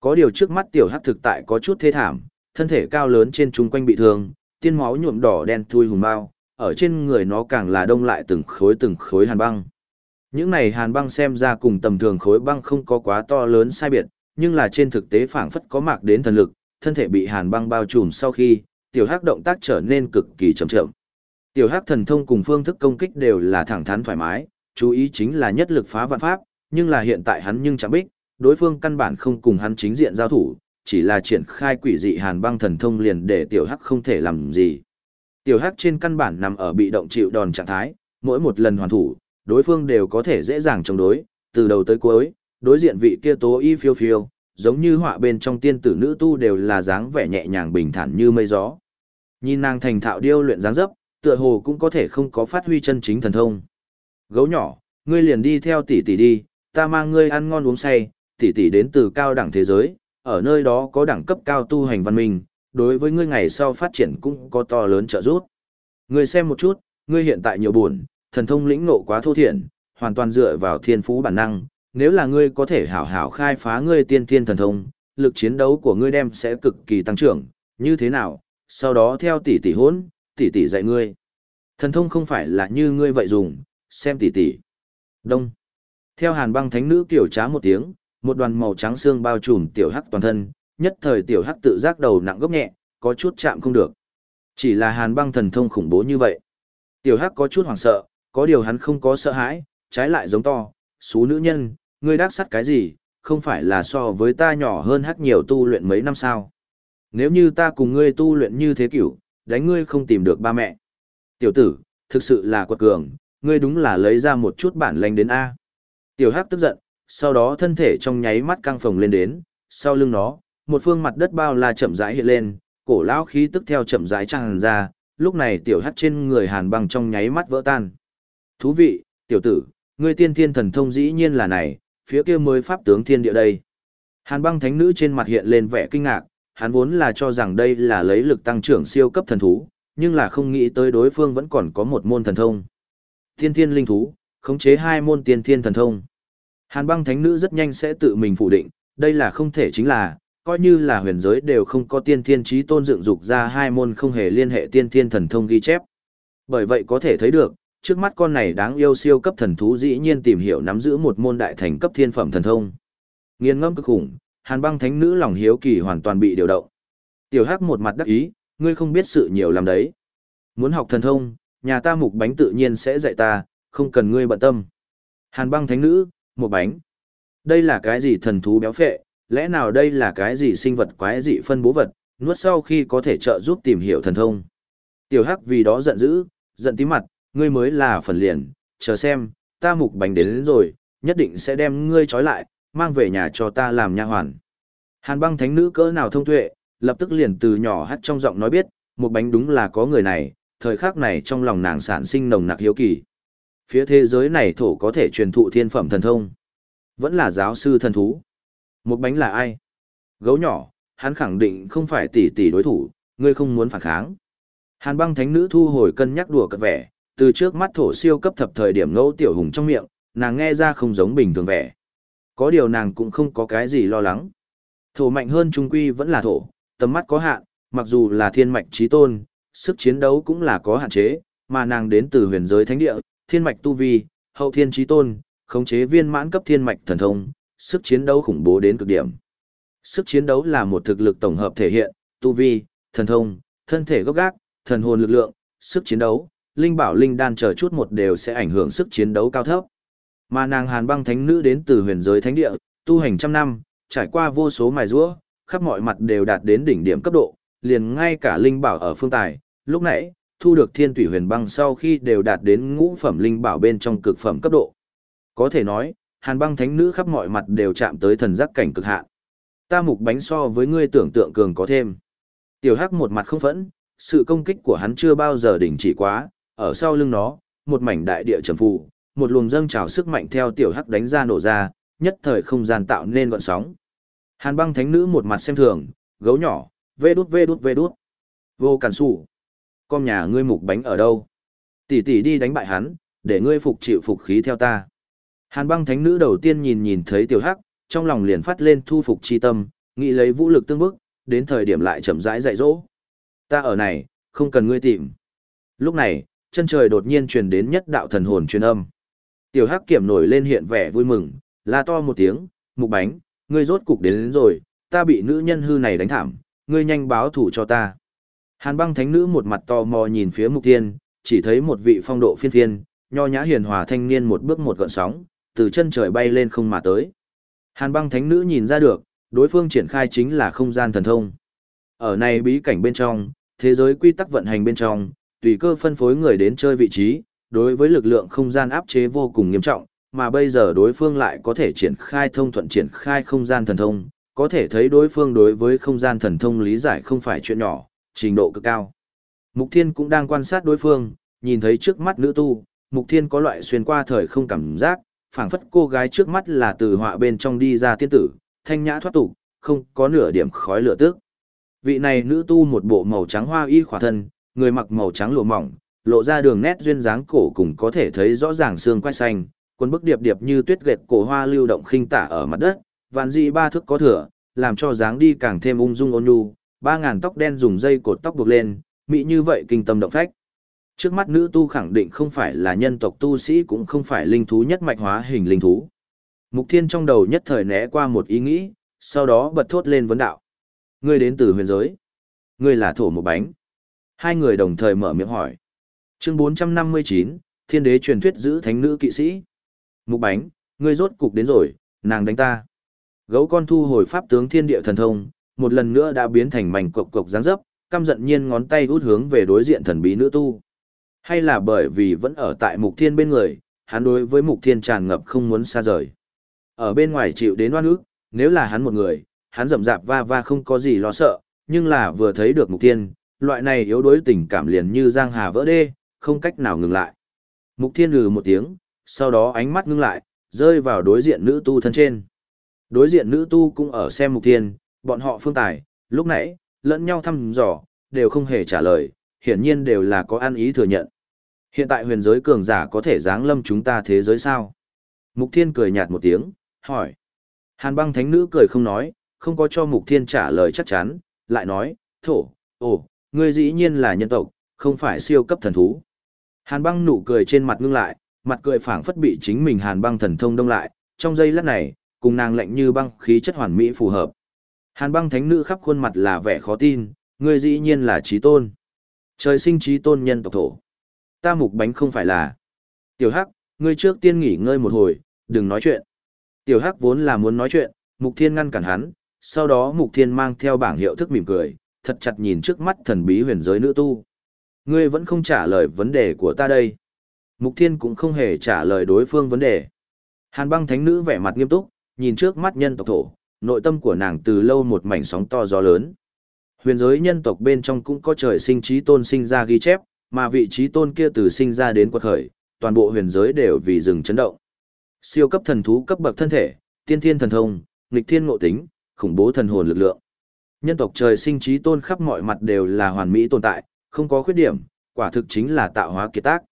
Có điều trước mắt tiểu hắc thực tại có chút thê thảm, thân thể cao lớn trên trung quanh bị thương, tiên máu nhuộm đỏ đen thui hùng bao, ở trên người nó càng là đông lại từng khối từng khối hàn băng. Những này hàn băng xem ra cùng tầm thường khối băng không có quá to lớn sai biệt, nhưng là trên thực tế phảng phất có mạc đến thần lực, thân thể bị hàn băng bao trùm sau khi, tiểu hắc động tác trở nên cực kỳ chậm chậm. Tiểu hắc thần thông cùng phương thức công kích đều là thẳng thắn thoải mái, chú ý chính là nhất lực phá vạn pháp, nhưng là hiện tại hắn nhưng chẳng biết, đối phương căn bản không cùng hắn chính diện giao thủ, chỉ là triển khai quỷ dị hàn băng thần thông liền để tiểu hắc không thể làm gì. Tiểu hắc trên căn bản nằm ở bị động chịu đòn trạng thái, mỗi một lần hoàn thủ, đối phương đều có thể dễ dàng chống đối, từ đầu tới cuối, đối diện vị kia tố y phiêu phiêu, giống như họa bên trong tiên tử nữ tu đều là dáng vẻ nhẹ nhàng bình thản như mây gió. Nhìn nàng thành thạo điêu luyện dáng dấp, tựa hồ cũng có thể không có phát huy chân chính thần thông. Gấu nhỏ, ngươi liền đi theo tỷ tỷ đi, ta mang ngươi ăn ngon uống say, tỷ tỷ đến từ cao đẳng thế giới, ở nơi đó có đẳng cấp cao tu hành văn minh, đối với ngươi ngày sau phát triển cũng có to lớn trợ giúp. Ngươi xem một chút, ngươi hiện tại nhiều buồn, thần thông lĩnh ngộ quá thô thiển, hoàn toàn dựa vào thiên phú bản năng, nếu là ngươi có thể hảo hảo khai phá ngươi tiên thiên thần thông, lực chiến đấu của ngươi đem sẽ cực kỳ tăng trưởng, như thế nào, sau đó theo tỷ tỷ hỗn, tỷ tỷ dạy ngươi. Thần thông không phải là như ngươi vậy dùng, xem tỷ tỷ. Đông. Theo hàn băng thánh nữ kiểu trá một tiếng, một đoàn màu trắng xương bao trùm tiểu hắc toàn thân, nhất thời tiểu hắc tự giác đầu nặng gốc nhẹ, có chút chạm không được. Chỉ là hàn băng thần thông khủng bố như vậy. Tiểu hắc có chút hoảng sợ, có điều hắn không có sợ hãi, trái lại giống to, xú nữ nhân, ngươi đắc sắt cái gì, không phải là so với ta nhỏ hơn hắc nhiều tu luyện mấy năm sao. Nếu như ta cùng ngươi tu luyện như thế cửu, đánh ngươi không tìm được ba mẹ. Tiểu tử, thực sự là quật cường, ngươi đúng là lấy ra một chút bản lành đến A. Tiểu hắc tức giận, sau đó thân thể trong nháy mắt căng phồng lên đến, sau lưng nó, một phương mặt đất bao la chậm rãi hiện lên, cổ lão khí tức theo chậm rãi tràn ra, lúc này tiểu hắc trên người hàn băng trong nháy mắt vỡ tan. Thú vị, tiểu tử, ngươi tiên thiên thần thông dĩ nhiên là này, phía kia mới pháp tướng thiên địa đây. Hàn băng thánh nữ trên mặt hiện lên vẻ kinh ngạc, hắn vốn là cho rằng đây là lấy lực tăng trưởng siêu cấp thần thú, nhưng là không nghĩ tới đối phương vẫn còn có một môn thần thông. Tiên thiên linh thú, khống chế hai môn tiên thiên thần thông. Hàn băng thánh nữ rất nhanh sẽ tự mình phủ định, đây là không thể chính là, coi như là huyền giới đều không có tiên thiên trí tôn dựng dục ra hai môn không hề liên hệ tiên thiên thần thông ghi chép. Bởi vậy có thể thấy được, trước mắt con này đáng yêu siêu cấp thần thú dĩ nhiên tìm hiểu nắm giữ một môn đại thành cấp thiên phẩm thần thông. Nghiên ngẫm cực khủng, Hàn Băng Thánh nữ lòng hiếu kỳ hoàn toàn bị điều động. Tiểu Hắc một mặt đắc ý, ngươi không biết sự nhiều làm đấy. Muốn học thần thông, nhà ta mục bánh tự nhiên sẽ dạy ta, không cần ngươi bận tâm. Hàn Băng Thánh nữ, một bánh. Đây là cái gì thần thú béo phệ, lẽ nào đây là cái gì sinh vật quái dị phân bố vật, nuốt sau khi có thể trợ giúp tìm hiểu thần thông. Tiểu Hắc vì đó giận dữ, giận tím mặt, ngươi mới là phần liền, chờ xem, ta mục bánh đến, đến rồi, nhất định sẽ đem ngươi trói lại, mang về nhà cho ta làm nha hoàn. Hàn băng thánh nữ cỡ nào thông tuệ, lập tức liền từ nhỏ hắt trong giọng nói biết, một bánh đúng là có người này, thời khắc này trong lòng nàng sản sinh nồng nặc hiếu kỳ. Phía thế giới này thổ có thể truyền thụ thiên phẩm thần thông. Vẫn là giáo sư thần thú. Một bánh là ai? Gấu nhỏ, hắn khẳng định không phải tỷ tỷ đối thủ, ngươi không muốn phản kháng. Hàn băng thánh nữ thu hồi cân nhắc đùa cợt vẻ, từ trước mắt thổ siêu cấp thập thời điểm ngẫu tiểu hùng trong miệng, nàng nghe ra không giống bình thường vẻ. Có điều nàng cũng không có cái gì lo lắng. Thổ mạnh hơn trung quy vẫn là thổ, tầm mắt có hạn, mặc dù là thiên mạch trí tôn, sức chiến đấu cũng là có hạn chế, mà nàng đến từ huyền giới thánh địa, thiên mạch tu vi, hậu thiên trí tôn, khống chế viên mãn cấp thiên mạch thần thông, sức chiến đấu khủng bố đến cực điểm. Sức chiến đấu là một thực lực tổng hợp thể hiện, tu vi, thần thông, thân thể gốc gác, thần hồn lực lượng, sức chiến đấu, linh bảo linh đan chờ chút một đều sẽ ảnh hưởng sức chiến đấu cao thấp. Mà nàng Hàn Băng Thánh nữ đến từ huyền giới thánh địa, tu hành trăm năm, trải qua vô số mài giũa, khắp mọi mặt đều đạt đến đỉnh điểm cấp độ, liền ngay cả linh bảo ở phương tài, lúc nãy, thu được thiên thủy huyền băng sau khi đều đạt đến ngũ phẩm linh bảo bên trong cực phẩm cấp độ. Có thể nói, hàn băng thánh nữ khắp mọi mặt đều chạm tới thần giác cảnh cực hạn. Ta mục bánh so với ngươi tưởng tượng cường có thêm. Tiểu hắc một mặt không phẫn, sự công kích của hắn chưa bao giờ đỉnh chỉ quá, ở sau lưng nó, một mảnh đại địa trầm phù, một luồng dâng trào sức mạnh theo tiểu hắc đánh ra nổ ra, nhất thời không gian tạo nên gọn sóng. Hàn băng thánh nữ một mặt xem thường, gấu nhỏ, vê đút vê đút vê đút. Vô cản sủ. Con nhà ngươi mục bánh ở đâu? Tỷ tỷ đi đánh bại hắn, để ngươi phục chịu phục khí theo ta. Hàn băng thánh nữ đầu tiên nhìn nhìn thấy tiểu hắc, trong lòng liền phát lên thu phục chi tâm, nghĩ lấy vũ lực tương bức, đến thời điểm lại chậm rãi dạy dỗ. Ta ở này, không cần ngươi tìm. Lúc này, chân trời đột nhiên truyền đến nhất đạo thần hồn truyền âm. Tiểu Hắc Kiểm nổi lên hiện vẻ vui mừng, la to một tiếng, "Mục Bánh, ngươi rốt cục đến, đến rồi, ta bị nữ nhân hư này đánh thảm, ngươi nhanh báo thủ cho ta." Hàn Băng Thánh nữ một mặt to mò nhìn phía Mục Tiên, chỉ thấy một vị phong độ phiên thiên, nho nhã hiền hòa thanh niên một bước một gợn sóng, từ chân trời bay lên không mà tới. Hàn Băng Thánh nữ nhìn ra được, đối phương triển khai chính là không gian thần thông. Ở này bí cảnh bên trong, thế giới quy tắc vận hành bên trong, tùy cơ phân phối người đến chơi vị trí, đối với lực lượng không gian áp chế vô cùng nghiêm trọng, mà bây giờ đối phương lại có thể triển khai thông thuận triển khai không gian thần thông, có thể thấy đối phương đối với không gian thần thông lý giải không phải chuyện nhỏ, trình độ cực cao. Mục Thiên cũng đang quan sát đối phương, nhìn thấy trước mắt nữ tu, Mục Thiên có loại xuyên qua thời không cảm giác, phảng phất cô gái trước mắt là từ họa bên trong đi ra tiên tử, thanh nhã thoát tục, không có nửa điểm khói lửa tức. Vị này nữ tu một bộ màu trắng hoa y khỏa thân, người mặc màu trắng lụa mỏng, lộ ra đường nét duyên dáng cổ cùng có thể thấy rõ ràng xương quai xanh, quần bức điệp điệp như tuyết gệt cổ hoa lưu động khinh tả ở mặt đất, vạn dị ba thước có thừa, làm cho dáng đi càng thêm ung dung ôn nhu, ba ngàn tóc đen dùng dây cột tóc buộc lên, mỹ như vậy kinh tâm động phách. Trước mắt nữ tu khẳng định không phải là nhân tộc tu sĩ cũng không phải linh thú nhất mạch hóa hình linh thú. Mục Thiên trong đầu nhất thời né qua một ý nghĩ, sau đó bật thốt lên vấn đạo. Ngươi đến từ huyền giới. Ngươi là thổ một bánh. Hai người đồng thời mở miệng hỏi. Chương 459, Thiên đế truyền thuyết giữ thánh nữ kỵ sĩ. Mục bánh, ngươi rốt cục đến rồi, nàng đánh ta. Gấu con thu hồi pháp tướng thiên địa thần thông, một lần nữa đã biến thành mảnh cộc cộc dáng dấp, căm giận nhiên ngón tay út hướng về đối diện thần bí nữ tu. Hay là bởi vì vẫn ở tại mục thiên bên người, hắn đối với mục thiên tràn ngập không muốn xa rời. Ở bên ngoài chịu đến oan ức, nếu là hắn một người, hắn rậm rạp va va không có gì lo sợ, nhưng là vừa thấy được mục thiên, loại này yếu đuối tình cảm liền như giang hà vỡ đê, không cách nào ngừng lại. Mục thiên lừ một tiếng, sau đó ánh mắt ngưng lại, rơi vào đối diện nữ tu thân trên. Đối diện nữ tu cũng ở xem mục thiên, bọn họ phương tài, lúc nãy, lẫn nhau thăm dò, đều không hề trả lời, hiển nhiên đều là có ăn ý thừa nhận. Hiện tại huyền giới cường giả có thể giáng lâm chúng ta thế giới sao? Mục thiên cười nhạt một tiếng, hỏi. Hàn băng thánh nữ cười không nói, không có cho mục thiên trả lời chắc chắn, lại nói, thổ, ồ, ngươi dĩ nhiên là nhân tộc, không phải siêu cấp thần thú. Hàn băng nụ cười trên mặt ngưng lại, mặt cười phảng phất bị chính mình hàn băng thần thông đông lại, trong giây lát này, cùng nàng lạnh như băng khí chất hoàn mỹ phù hợp. Hàn băng thánh nữ khắp khuôn mặt là vẻ khó tin, ngươi dĩ nhiên là trí tôn. Trời sinh trí tôn nhân tộc thổ. Ta mục bánh không phải là. Tiểu Hắc, ngươi trước tiên nghỉ ngơi một hồi, đừng nói chuyện. Tiểu Hắc vốn là muốn nói chuyện, Mục Thiên ngăn cản hắn, sau đó Mục Thiên mang theo bảng hiệu thức mỉm cười, thật chặt nhìn trước mắt thần bí huyền giới nữ tu. Ngươi vẫn không trả lời vấn đề của ta đây. Mục Thiên cũng không hề trả lời đối phương vấn đề. Hàn băng thánh nữ vẻ mặt nghiêm túc, nhìn trước mắt nhân tộc thổ, nội tâm của nàng từ lâu một mảnh sóng to gió lớn. Huyền giới nhân tộc bên trong cũng có trời sinh trí tôn sinh ra ghi chép, mà vị trí tôn kia từ sinh ra đến quật khởi, toàn bộ huyền giới đều vì rừng chấn động. Siêu cấp thần thú cấp bậc thân thể, tiên thiên thần thông, nghịch thiên ngộ tính, khủng bố thần hồn lực lượng. Nhân tộc trời sinh trí tôn khắp mọi mặt đều là hoàn mỹ tồn tại, không có khuyết điểm, quả thực chính là tạo hóa kiệt tác.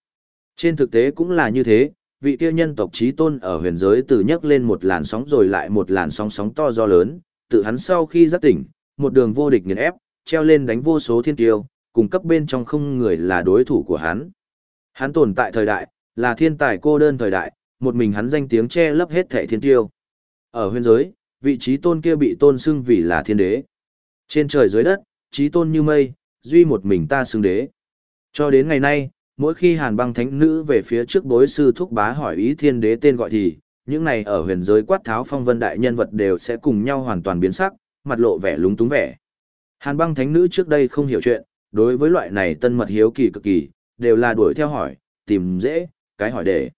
Trên thực tế cũng là như thế, vị kia nhân tộc trí tôn ở huyền giới từ nhấc lên một làn sóng rồi lại một làn sóng sóng to do lớn, tự hắn sau khi giác tỉnh, một đường vô địch nghiền ép, treo lên đánh vô số thiên tiêu, cùng cấp bên trong không người là đối thủ của hắn. Hắn tồn tại thời đại, là thiên tài cô đơn thời đại, một mình hắn danh tiếng che lấp hết thẻ thiên tiêu. Ở huyền giới, vị trí tôn kia bị tôn xưng vì là thiên đế. Trên trời dưới đất, trí tôn như mây, duy một mình ta xứng đế. Cho đến ngày nay, mỗi khi hàn băng thánh nữ về phía trước bối sư thúc bá hỏi ý thiên đế tên gọi thì, những này ở huyền giới quát tháo phong vân đại nhân vật đều sẽ cùng nhau hoàn toàn biến sắc, mặt lộ vẻ lúng túng vẻ. Hàn băng thánh nữ trước đây không hiểu chuyện, đối với loại này tân mật hiếu kỳ cực kỳ, đều là đuổi theo hỏi, tìm dễ, cái hỏi để.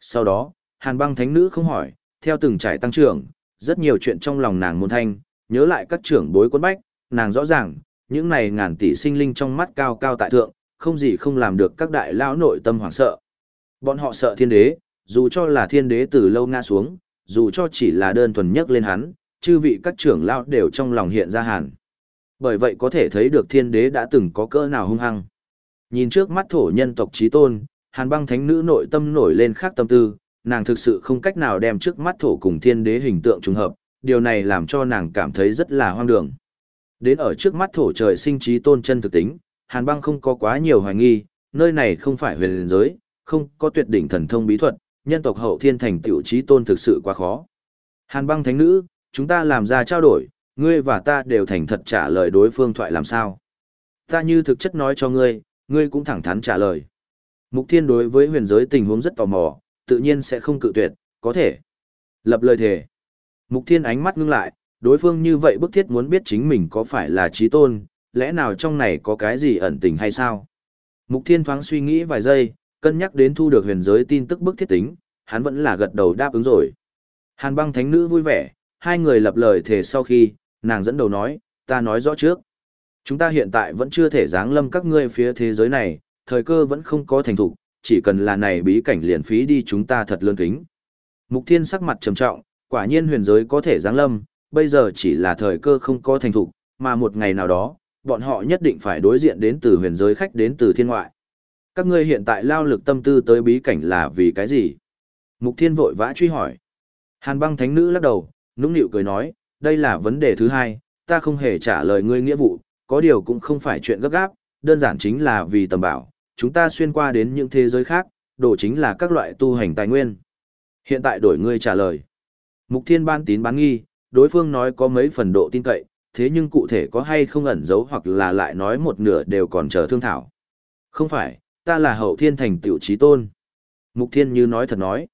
Sau đó, hàn băng thánh nữ không hỏi, theo từng trải tăng trưởng, rất nhiều chuyện trong lòng nàng môn thanh, nhớ lại các trưởng bối quân bách, nàng rõ ràng, những này ngàn tỷ sinh linh trong mắt cao cao tại thượng, không gì không làm được các đại lão nội tâm hoảng sợ. Bọn họ sợ thiên đế, dù cho là thiên đế từ lâu ngã xuống, dù cho chỉ là đơn thuần nhất lên hắn, chư vị các trưởng lão đều trong lòng hiện ra hàn. Bởi vậy có thể thấy được thiên đế đã từng có cỡ nào hung hăng. Nhìn trước mắt thổ nhân tộc trí tôn, hàn băng thánh nữ nội tâm nổi lên khác tâm tư, nàng thực sự không cách nào đem trước mắt thổ cùng thiên đế hình tượng trùng hợp, điều này làm cho nàng cảm thấy rất là hoang đường. Đến ở trước mắt thổ trời sinh trí tôn chân thực tính, hàn băng không có quá nhiều hoài nghi, nơi này không phải huyền giới, không có tuyệt đỉnh thần thông bí thuật, nhân tộc hậu thiên thành tiểu trí tôn thực sự quá khó. Hàn băng thánh nữ, chúng ta làm ra trao đổi, ngươi và ta đều thành thật trả lời đối phương thoại làm sao. Ta như thực chất nói cho ngươi, ngươi cũng thẳng thắn trả lời. Mục thiên đối với huyền giới tình huống rất tò mò, tự nhiên sẽ không cự tuyệt, có thể. Lập lời thề. Mục thiên ánh mắt ngưng lại, đối phương như vậy bức thiết muốn biết chính mình có phải là trí tôn, lẽ nào trong này có cái gì ẩn tình hay sao? Mục thiên thoáng suy nghĩ vài giây, cân nhắc đến thu được huyền giới tin tức bức thiết tính, hắn vẫn là gật đầu đáp ứng rồi. Hàn băng thánh nữ vui vẻ, hai người lập lời thề sau khi, nàng dẫn đầu nói, ta nói rõ trước. Chúng ta hiện tại vẫn chưa thể giáng lâm các ngươi phía thế giới này, thời cơ vẫn không có thành thủ, chỉ cần là này bí cảnh liền phí đi chúng ta thật lương kính. Mục thiên sắc mặt trầm trọng, quả nhiên huyền giới có thể giáng lâm, bây giờ chỉ là thời cơ không có thành thủ, mà một ngày nào đó, bọn họ nhất định phải đối diện đến từ huyền giới khách đến từ thiên ngoại. Các ngươi hiện tại lao lực tâm tư tới bí cảnh là vì cái gì? Mục thiên vội vã truy hỏi. Hàn băng thánh nữ lắc đầu, nũng nịu cười nói, đây là vấn đề thứ hai, ta không hề trả lời ngươi nghĩa vụ, có điều cũng không phải chuyện gấp gáp, đơn giản chính là vì tầm bảo, chúng ta xuyên qua đến những thế giới khác, đồ chính là các loại tu hành tài nguyên. Hiện tại đổi ngươi trả lời. Mục thiên ban tín bán nghi, đối phương nói có mấy phần độ tin cậy, thế nhưng cụ thể có hay không ẩn giấu hoặc là lại nói một nửa đều còn chờ thương thảo. Không phải, ta là hậu thiên thành tiểu trí tôn. Mục thiên như nói thật nói.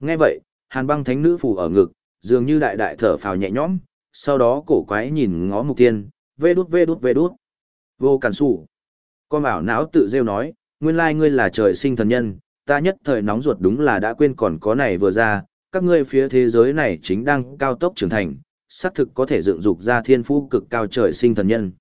Nghe vậy, hàn băng thánh nữ phù ở ngực, dường như đại đại thở phào nhẹ nhõm, sau đó cổ quái nhìn ngó mục Thiên, vê đút vê đút vê đút. Vô cản sủ. Con bảo não tự rêu nói, nguyên lai ngươi là trời sinh thần nhân, ta nhất thời nóng ruột đúng là đã quên còn có này vừa ra, các ngươi phía thế giới này chính đang cao tốc trưởng thành, xác thực có thể dựng dục ra thiên phú cực cao trời sinh thần nhân.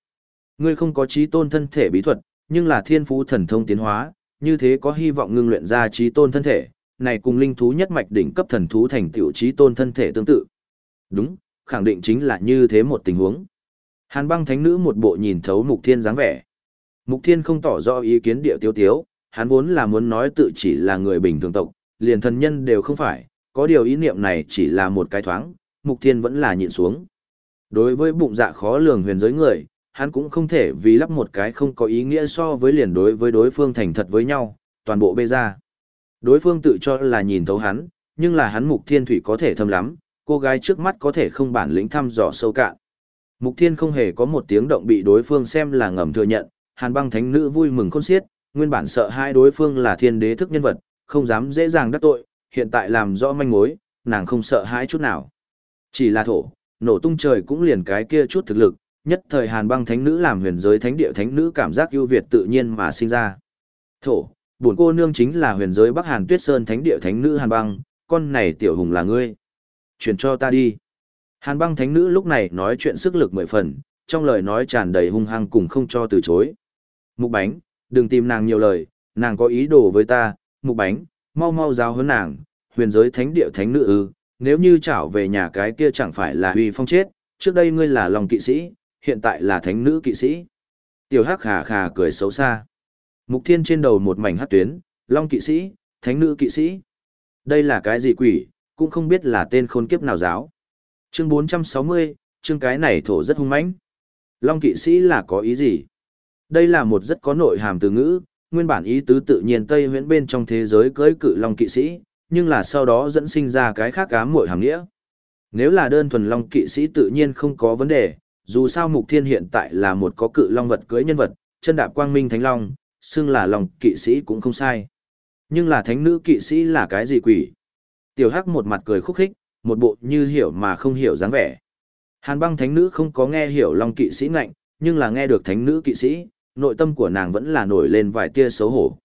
Ngươi không có trí tôn thân thể bí thuật, nhưng là thiên phú thần thông tiến hóa, như thế có hy vọng ngưng luyện ra trí tôn thân thể, này cùng linh thú nhất mạch đỉnh cấp thần thú thành tiểu trí tôn thân thể tương tự. Đúng, khẳng định chính là như thế một tình huống. Hàn băng thánh nữ một bộ nhìn thấu mục thiên dáng vẻ. Mục thiên không tỏ rõ ý kiến địa tiêu tiếu, hắn vốn là muốn nói tự chỉ là người bình thường tộc, liền thần nhân đều không phải, có điều ý niệm này chỉ là một cái thoáng, mục thiên vẫn là nhịn xuống. Đối với bụng dạ khó lường huyền giới người, hắn cũng không thể vì lắp một cái không có ý nghĩa so với liền đối với đối phương thành thật với nhau, toàn bộ bê ra. Đối phương tự cho là nhìn thấu hắn, nhưng là hắn mục thiên thủy có thể thâm lắm, cô gái trước mắt có thể không bản lĩnh thăm dò sâu cạn. Mục thiên không hề có một tiếng động bị đối phương xem là ngầm thừa nhận, hàn băng thánh nữ vui mừng khôn xiết, nguyên bản sợ hai đối phương là thiên đế thức nhân vật, không dám dễ dàng đắc tội, hiện tại làm rõ manh mối, nàng không sợ hãi chút nào. Chỉ là thổ, nổ tung trời cũng liền cái kia chút thực lực, nhất thời hàn băng thánh nữ làm huyền giới thánh địa thánh nữ cảm giác ưu việt tự nhiên mà sinh ra. Thổ, bổn cô nương chính là huyền giới Bắc Hàn Tuyết Sơn thánh địa thánh nữ Hàn Băng, con này tiểu hùng là ngươi. Chuyển cho ta đi. Hàn Băng thánh nữ lúc này nói chuyện sức lực mười phần, trong lời nói tràn đầy hung hăng cùng không cho từ chối. Mục bánh, đừng tìm nàng nhiều lời, nàng có ý đồ với ta, mục bánh, mau mau giáo huấn nàng, huyền giới thánh địa thánh nữ ư, nếu như trảo về nhà cái kia chẳng phải là huy phong chết, trước đây ngươi là lòng kỵ sĩ, hiện tại là thánh nữ kỵ sĩ. Tiểu hắc khà khà cười xấu xa. Mục thiên trên đầu một mảnh hắc tuyến, long kỵ sĩ, thánh nữ kỵ sĩ. Đây là cái gì quỷ, cũng không biết là tên khôn kiếp nào giáo. Chương 460, chương cái này thổ rất hung mãnh. Long kỵ sĩ là có ý gì? Đây là một rất có nội hàm từ ngữ, nguyên bản ý tứ tự nhiên Tây huyễn bên trong thế giới cưới cự Long kỵ sĩ, nhưng là sau đó dẫn sinh ra cái khác ám muội hàm nghĩa. Nếu là đơn thuần Long kỵ sĩ tự nhiên không có vấn đề, dù sao Mục Thiên hiện tại là một có cự Long vật cưới nhân vật, chân đạp quang minh thánh Long, xưng là lòng kỵ sĩ cũng không sai. Nhưng là thánh nữ kỵ sĩ là cái gì quỷ? Tiểu Hắc một mặt cười khúc khích, một bộ như hiểu mà không hiểu dáng vẻ. Hàn băng thánh nữ không có nghe hiểu lòng kỵ sĩ ngạnh, nhưng là nghe được thánh nữ kỵ sĩ, nội tâm của nàng vẫn là nổi lên vài tia xấu hổ.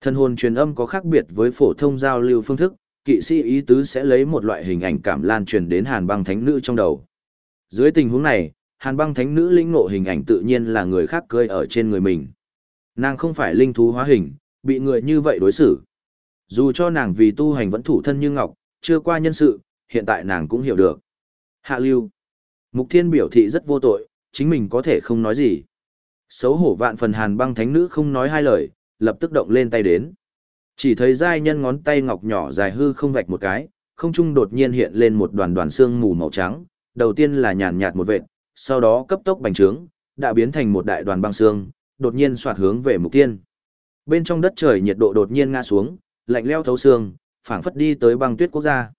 Thân hồn truyền âm có khác biệt với phổ thông giao lưu phương thức, kỵ sĩ ý tứ sẽ lấy một loại hình ảnh cảm lan truyền đến hàn băng thánh nữ trong đầu. Dưới tình huống này, hàn băng thánh nữ linh ngộ hình ảnh tự nhiên là người khác cơi ở trên người mình. Nàng không phải linh thú hóa hình, bị người như vậy đối xử. Dù cho nàng vì tu hành vẫn thủ thân như ngọc, chưa qua nhân sự, hiện tại nàng cũng hiểu được. Hạ lưu. Mục thiên biểu thị rất vô tội, chính mình có thể không nói gì. Xấu hổ vạn phần hàn băng thánh nữ không nói hai lời, lập tức động lên tay đến. Chỉ thấy giai nhân ngón tay ngọc nhỏ dài hư không vạch một cái, không trung đột nhiên hiện lên một đoàn đoàn xương mù màu trắng, đầu tiên là nhàn nhạt một vệt, sau đó cấp tốc bành trướng, đã biến thành một đại đoàn băng xương, đột nhiên xoạt hướng về mục tiên. Bên trong đất trời nhiệt độ đột nhiên ngã xuống, lạnh leo thấu xương, phảng phất đi tới băng tuyết quốc gia.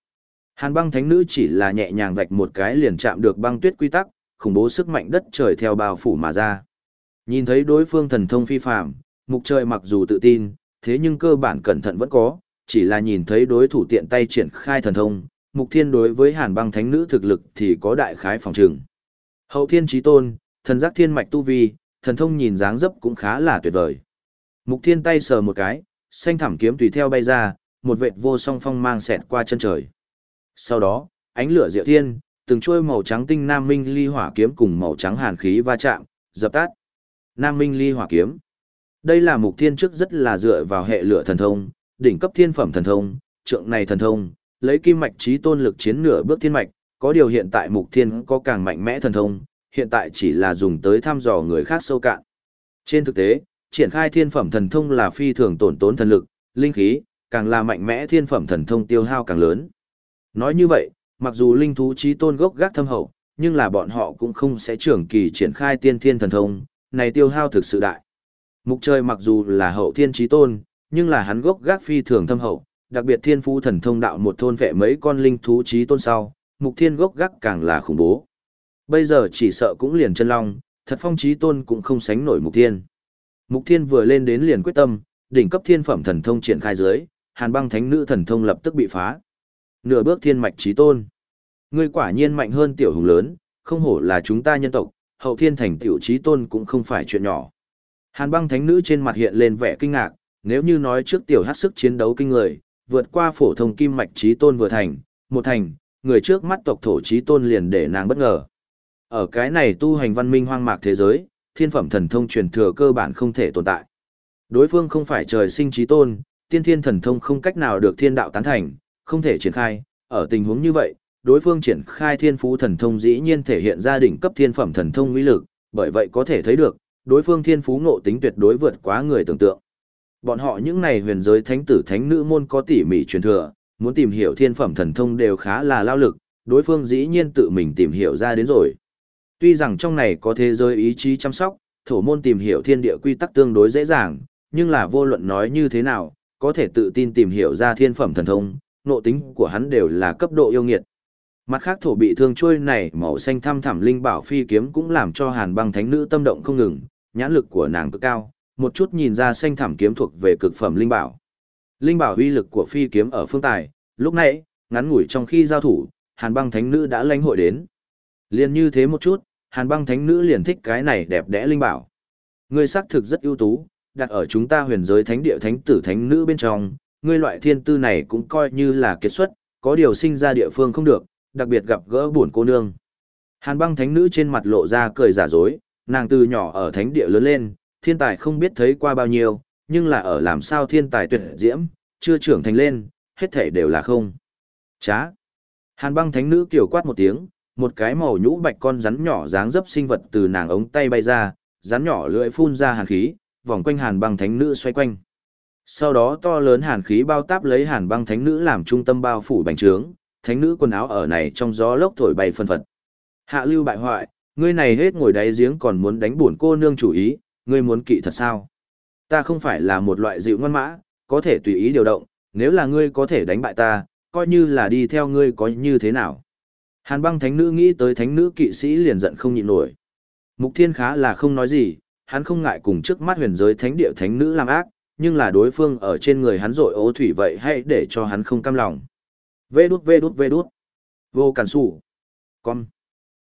Hàn băng thánh nữ chỉ là nhẹ nhàng vạch một cái liền chạm được băng tuyết quy tắc, khủng bố sức mạnh đất trời theo bao phủ mà ra. Nhìn thấy đối phương thần thông phi phàm, mục trời mặc dù tự tin, thế nhưng cơ bản cẩn thận vẫn có, chỉ là nhìn thấy đối thủ tiện tay triển khai thần thông, mục thiên đối với hàn băng thánh nữ thực lực thì có đại khái phòng trường. Hậu thiên trí tôn, thần giác thiên mạch tu vi, thần thông nhìn dáng dấp cũng khá là tuyệt vời. Mục thiên tay sờ một cái, xanh thảm kiếm tùy theo bay ra, một vệt vô song phong mang xẹt qua chân trời. Sau đó, ánh lửa diệu thiên, từng chuôi màu trắng tinh nam minh ly hỏa kiếm cùng màu trắng hàn khí va chạm, dập tắt. Nam minh ly hỏa kiếm. Đây là mục thiên trước rất là dựa vào hệ lửa thần thông, đỉnh cấp thiên phẩm thần thông, trượng này thần thông, lấy kim mạch trí tôn lực chiến nửa bước thiên mạch, có điều hiện tại mục thiên có càng mạnh mẽ thần thông, hiện tại chỉ là dùng tới thăm dò người khác sâu cạn. Trên thực tế, triển khai thiên phẩm thần thông là phi thường tổn tốn thần lực, linh khí, càng là mạnh mẽ thiên phẩm thần thông tiêu hao càng lớn. Nói như vậy, mặc dù linh thú trí tôn gốc gác thâm hậu, nhưng là bọn họ cũng không sẽ trưởng kỳ triển khai tiên thiên thần thông, này tiêu hao thực sự đại. Mục trời mặc dù là hậu thiên trí tôn, nhưng là hắn gốc gác phi thường thâm hậu, đặc biệt thiên phú thần thông đạo một thôn vệ mấy con linh thú trí tôn sau, mục thiên gốc gác càng là khủng bố. Bây giờ chỉ sợ cũng liền chân long, thật phong trí tôn cũng không sánh nổi mục thiên. Mục thiên vừa lên đến liền quyết tâm, đỉnh cấp thiên phẩm thần thông triển khai dưới, hàn băng thánh nữ thần thông lập tức bị phá. Nửa bước thiên mạch trí tôn. Ngươi quả nhiên mạnh hơn tiểu hùng lớn, không hổ là chúng ta nhân tộc, hậu thiên thành tiểu trí tôn cũng không phải chuyện nhỏ. Hàn băng thánh nữ trên mặt hiện lên vẻ kinh ngạc, nếu như nói trước tiểu hát sức chiến đấu kinh người, vượt qua phổ thông kim mạch trí tôn vừa thành, một thành, người trước mắt tộc thổ trí tôn liền để nàng bất ngờ. Ở cái này tu hành văn minh hoang mạc thế giới, thiên phẩm thần thông truyền thừa cơ bản không thể tồn tại. Đối phương không phải trời sinh trí tôn, tiên thiên thần thông không cách nào được thiên đạo tán thành, không thể triển khai, ở tình huống như vậy, đối phương triển khai thiên phú thần thông dĩ nhiên thể hiện ra đỉnh cấp thiên phẩm thần thông uy lực, bởi vậy có thể thấy được, đối phương thiên phú ngộ tính tuyệt đối vượt quá người tưởng tượng. Bọn họ những này huyền giới thánh tử thánh nữ môn có tỉ mỉ truyền thừa, muốn tìm hiểu thiên phẩm thần thông đều khá là lao lực, đối phương dĩ nhiên tự mình tìm hiểu ra đến rồi. Tuy rằng trong này có thế giới ý chí chăm sóc, thổ môn tìm hiểu thiên địa quy tắc tương đối dễ dàng, nhưng là vô luận nói như thế nào, có thể tự tin tìm hiểu ra thiên phẩm thần thông, nộ tính của hắn đều là cấp độ yêu nghiệt. Mặt khác thổ bị thương trôi này màu xanh thăm thẳm linh bảo phi kiếm cũng làm cho hàn băng thánh nữ tâm động không ngừng, nhãn lực của nàng cực cao, một chút nhìn ra xanh thẳm kiếm thuộc về cực phẩm linh bảo. Linh bảo uy lực của phi kiếm ở phương tài, lúc nãy, ngắn ngủi trong khi giao thủ, hàn băng thánh nữ đã lãnh hội đến. Liên như thế một chút, hàn băng thánh nữ liền thích cái này đẹp đẽ linh bảo. Ngươi xác thực rất ưu tú, đặt ở chúng ta huyền giới thánh địa thánh tử thánh nữ bên trong, ngươi loại thiên tư này cũng coi như là kết xuất, có điều sinh ra địa phương không được, đặc biệt gặp gỡ buồn cô nương. Hàn băng thánh nữ trên mặt lộ ra cười giả dối, nàng từ nhỏ ở thánh địa lớn lên, thiên tài không biết thấy qua bao nhiêu, nhưng là ở làm sao thiên tài tuyệt diễm, chưa trưởng thành lên, hết thể đều là không. Chá. Hàn băng thánh nữ kiểu quát một tiếng, một cái màu nhũ bạch con rắn nhỏ dáng dấp sinh vật từ nàng ống tay bay ra, rắn nhỏ lưỡi phun ra hàn khí, vòng quanh hàn băng thánh nữ xoay quanh. Sau đó to lớn hàn khí bao táp lấy hàn băng thánh nữ làm trung tâm bao phủ bành trướng, thánh nữ quần áo ở này trong gió lốc thổi bay phân phật. Hạ lưu bại hoại, ngươi này hết ngồi đáy giếng còn muốn đánh buồn cô nương chủ ý, ngươi muốn kỵ thật sao? Ta không phải là một loại dịu ngoan mã, có thể tùy ý điều động, nếu là ngươi có thể đánh bại ta, coi như là đi theo ngươi có như thế nào. Hàn băng thánh nữ nghĩ tới thánh nữ kỵ sĩ liền giận không nhịn nổi. Mục thiên khá là không nói gì, hắn không ngại cùng trước mắt huyền giới thánh địa thánh nữ làm ác, nhưng là đối phương ở trên người hắn rội ố thủy vậy hay để cho hắn không cam lòng. Vê đút vê đút vê đút. Vô cản sủ. Con.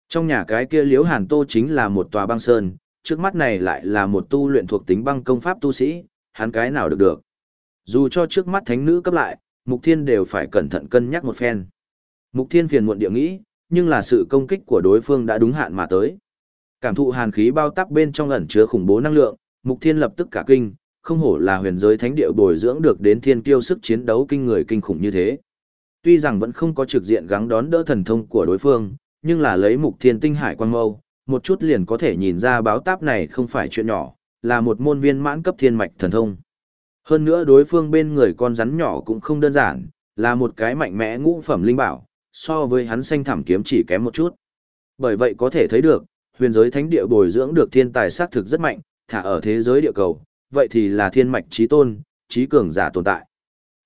Trong nhà cái kia liếu hàn tô chính là một tòa băng sơn, trước mắt này lại là một tu luyện thuộc tính băng công pháp tu sĩ, hắn cái nào được được. Dù cho trước mắt thánh nữ cấp lại, mục thiên đều phải cẩn thận cân nhắc một phen. Mục thiên phiền muộn địa nghĩ, nhưng là sự công kích của đối phương đã đúng hạn mà tới. Cảm thụ hàn khí bao tắc bên trong ẩn chứa khủng bố năng lượng, mục thiên lập tức cả kinh, không hổ là huyền giới thánh địa bồi dưỡng được đến thiên kiêu sức chiến đấu kinh người kinh khủng như thế. Tuy rằng vẫn không có trực diện gắng đón đỡ thần thông của đối phương, nhưng là lấy mục thiên tinh hải quan mâu, một chút liền có thể nhìn ra báo táp này không phải chuyện nhỏ, là một môn viên mãn cấp thiên mạch thần thông. Hơn nữa đối phương bên người con rắn nhỏ cũng không đơn giản, là một cái mạnh mẽ ngũ phẩm linh bảo, so với hắn xanh thảm kiếm chỉ kém một chút. Bởi vậy có thể thấy được, huyền giới thánh địa bồi dưỡng được thiên tài sát thực rất mạnh, thả ở thế giới địa cầu, vậy thì là thiên mạch trí tôn, trí cường giả tồn tại.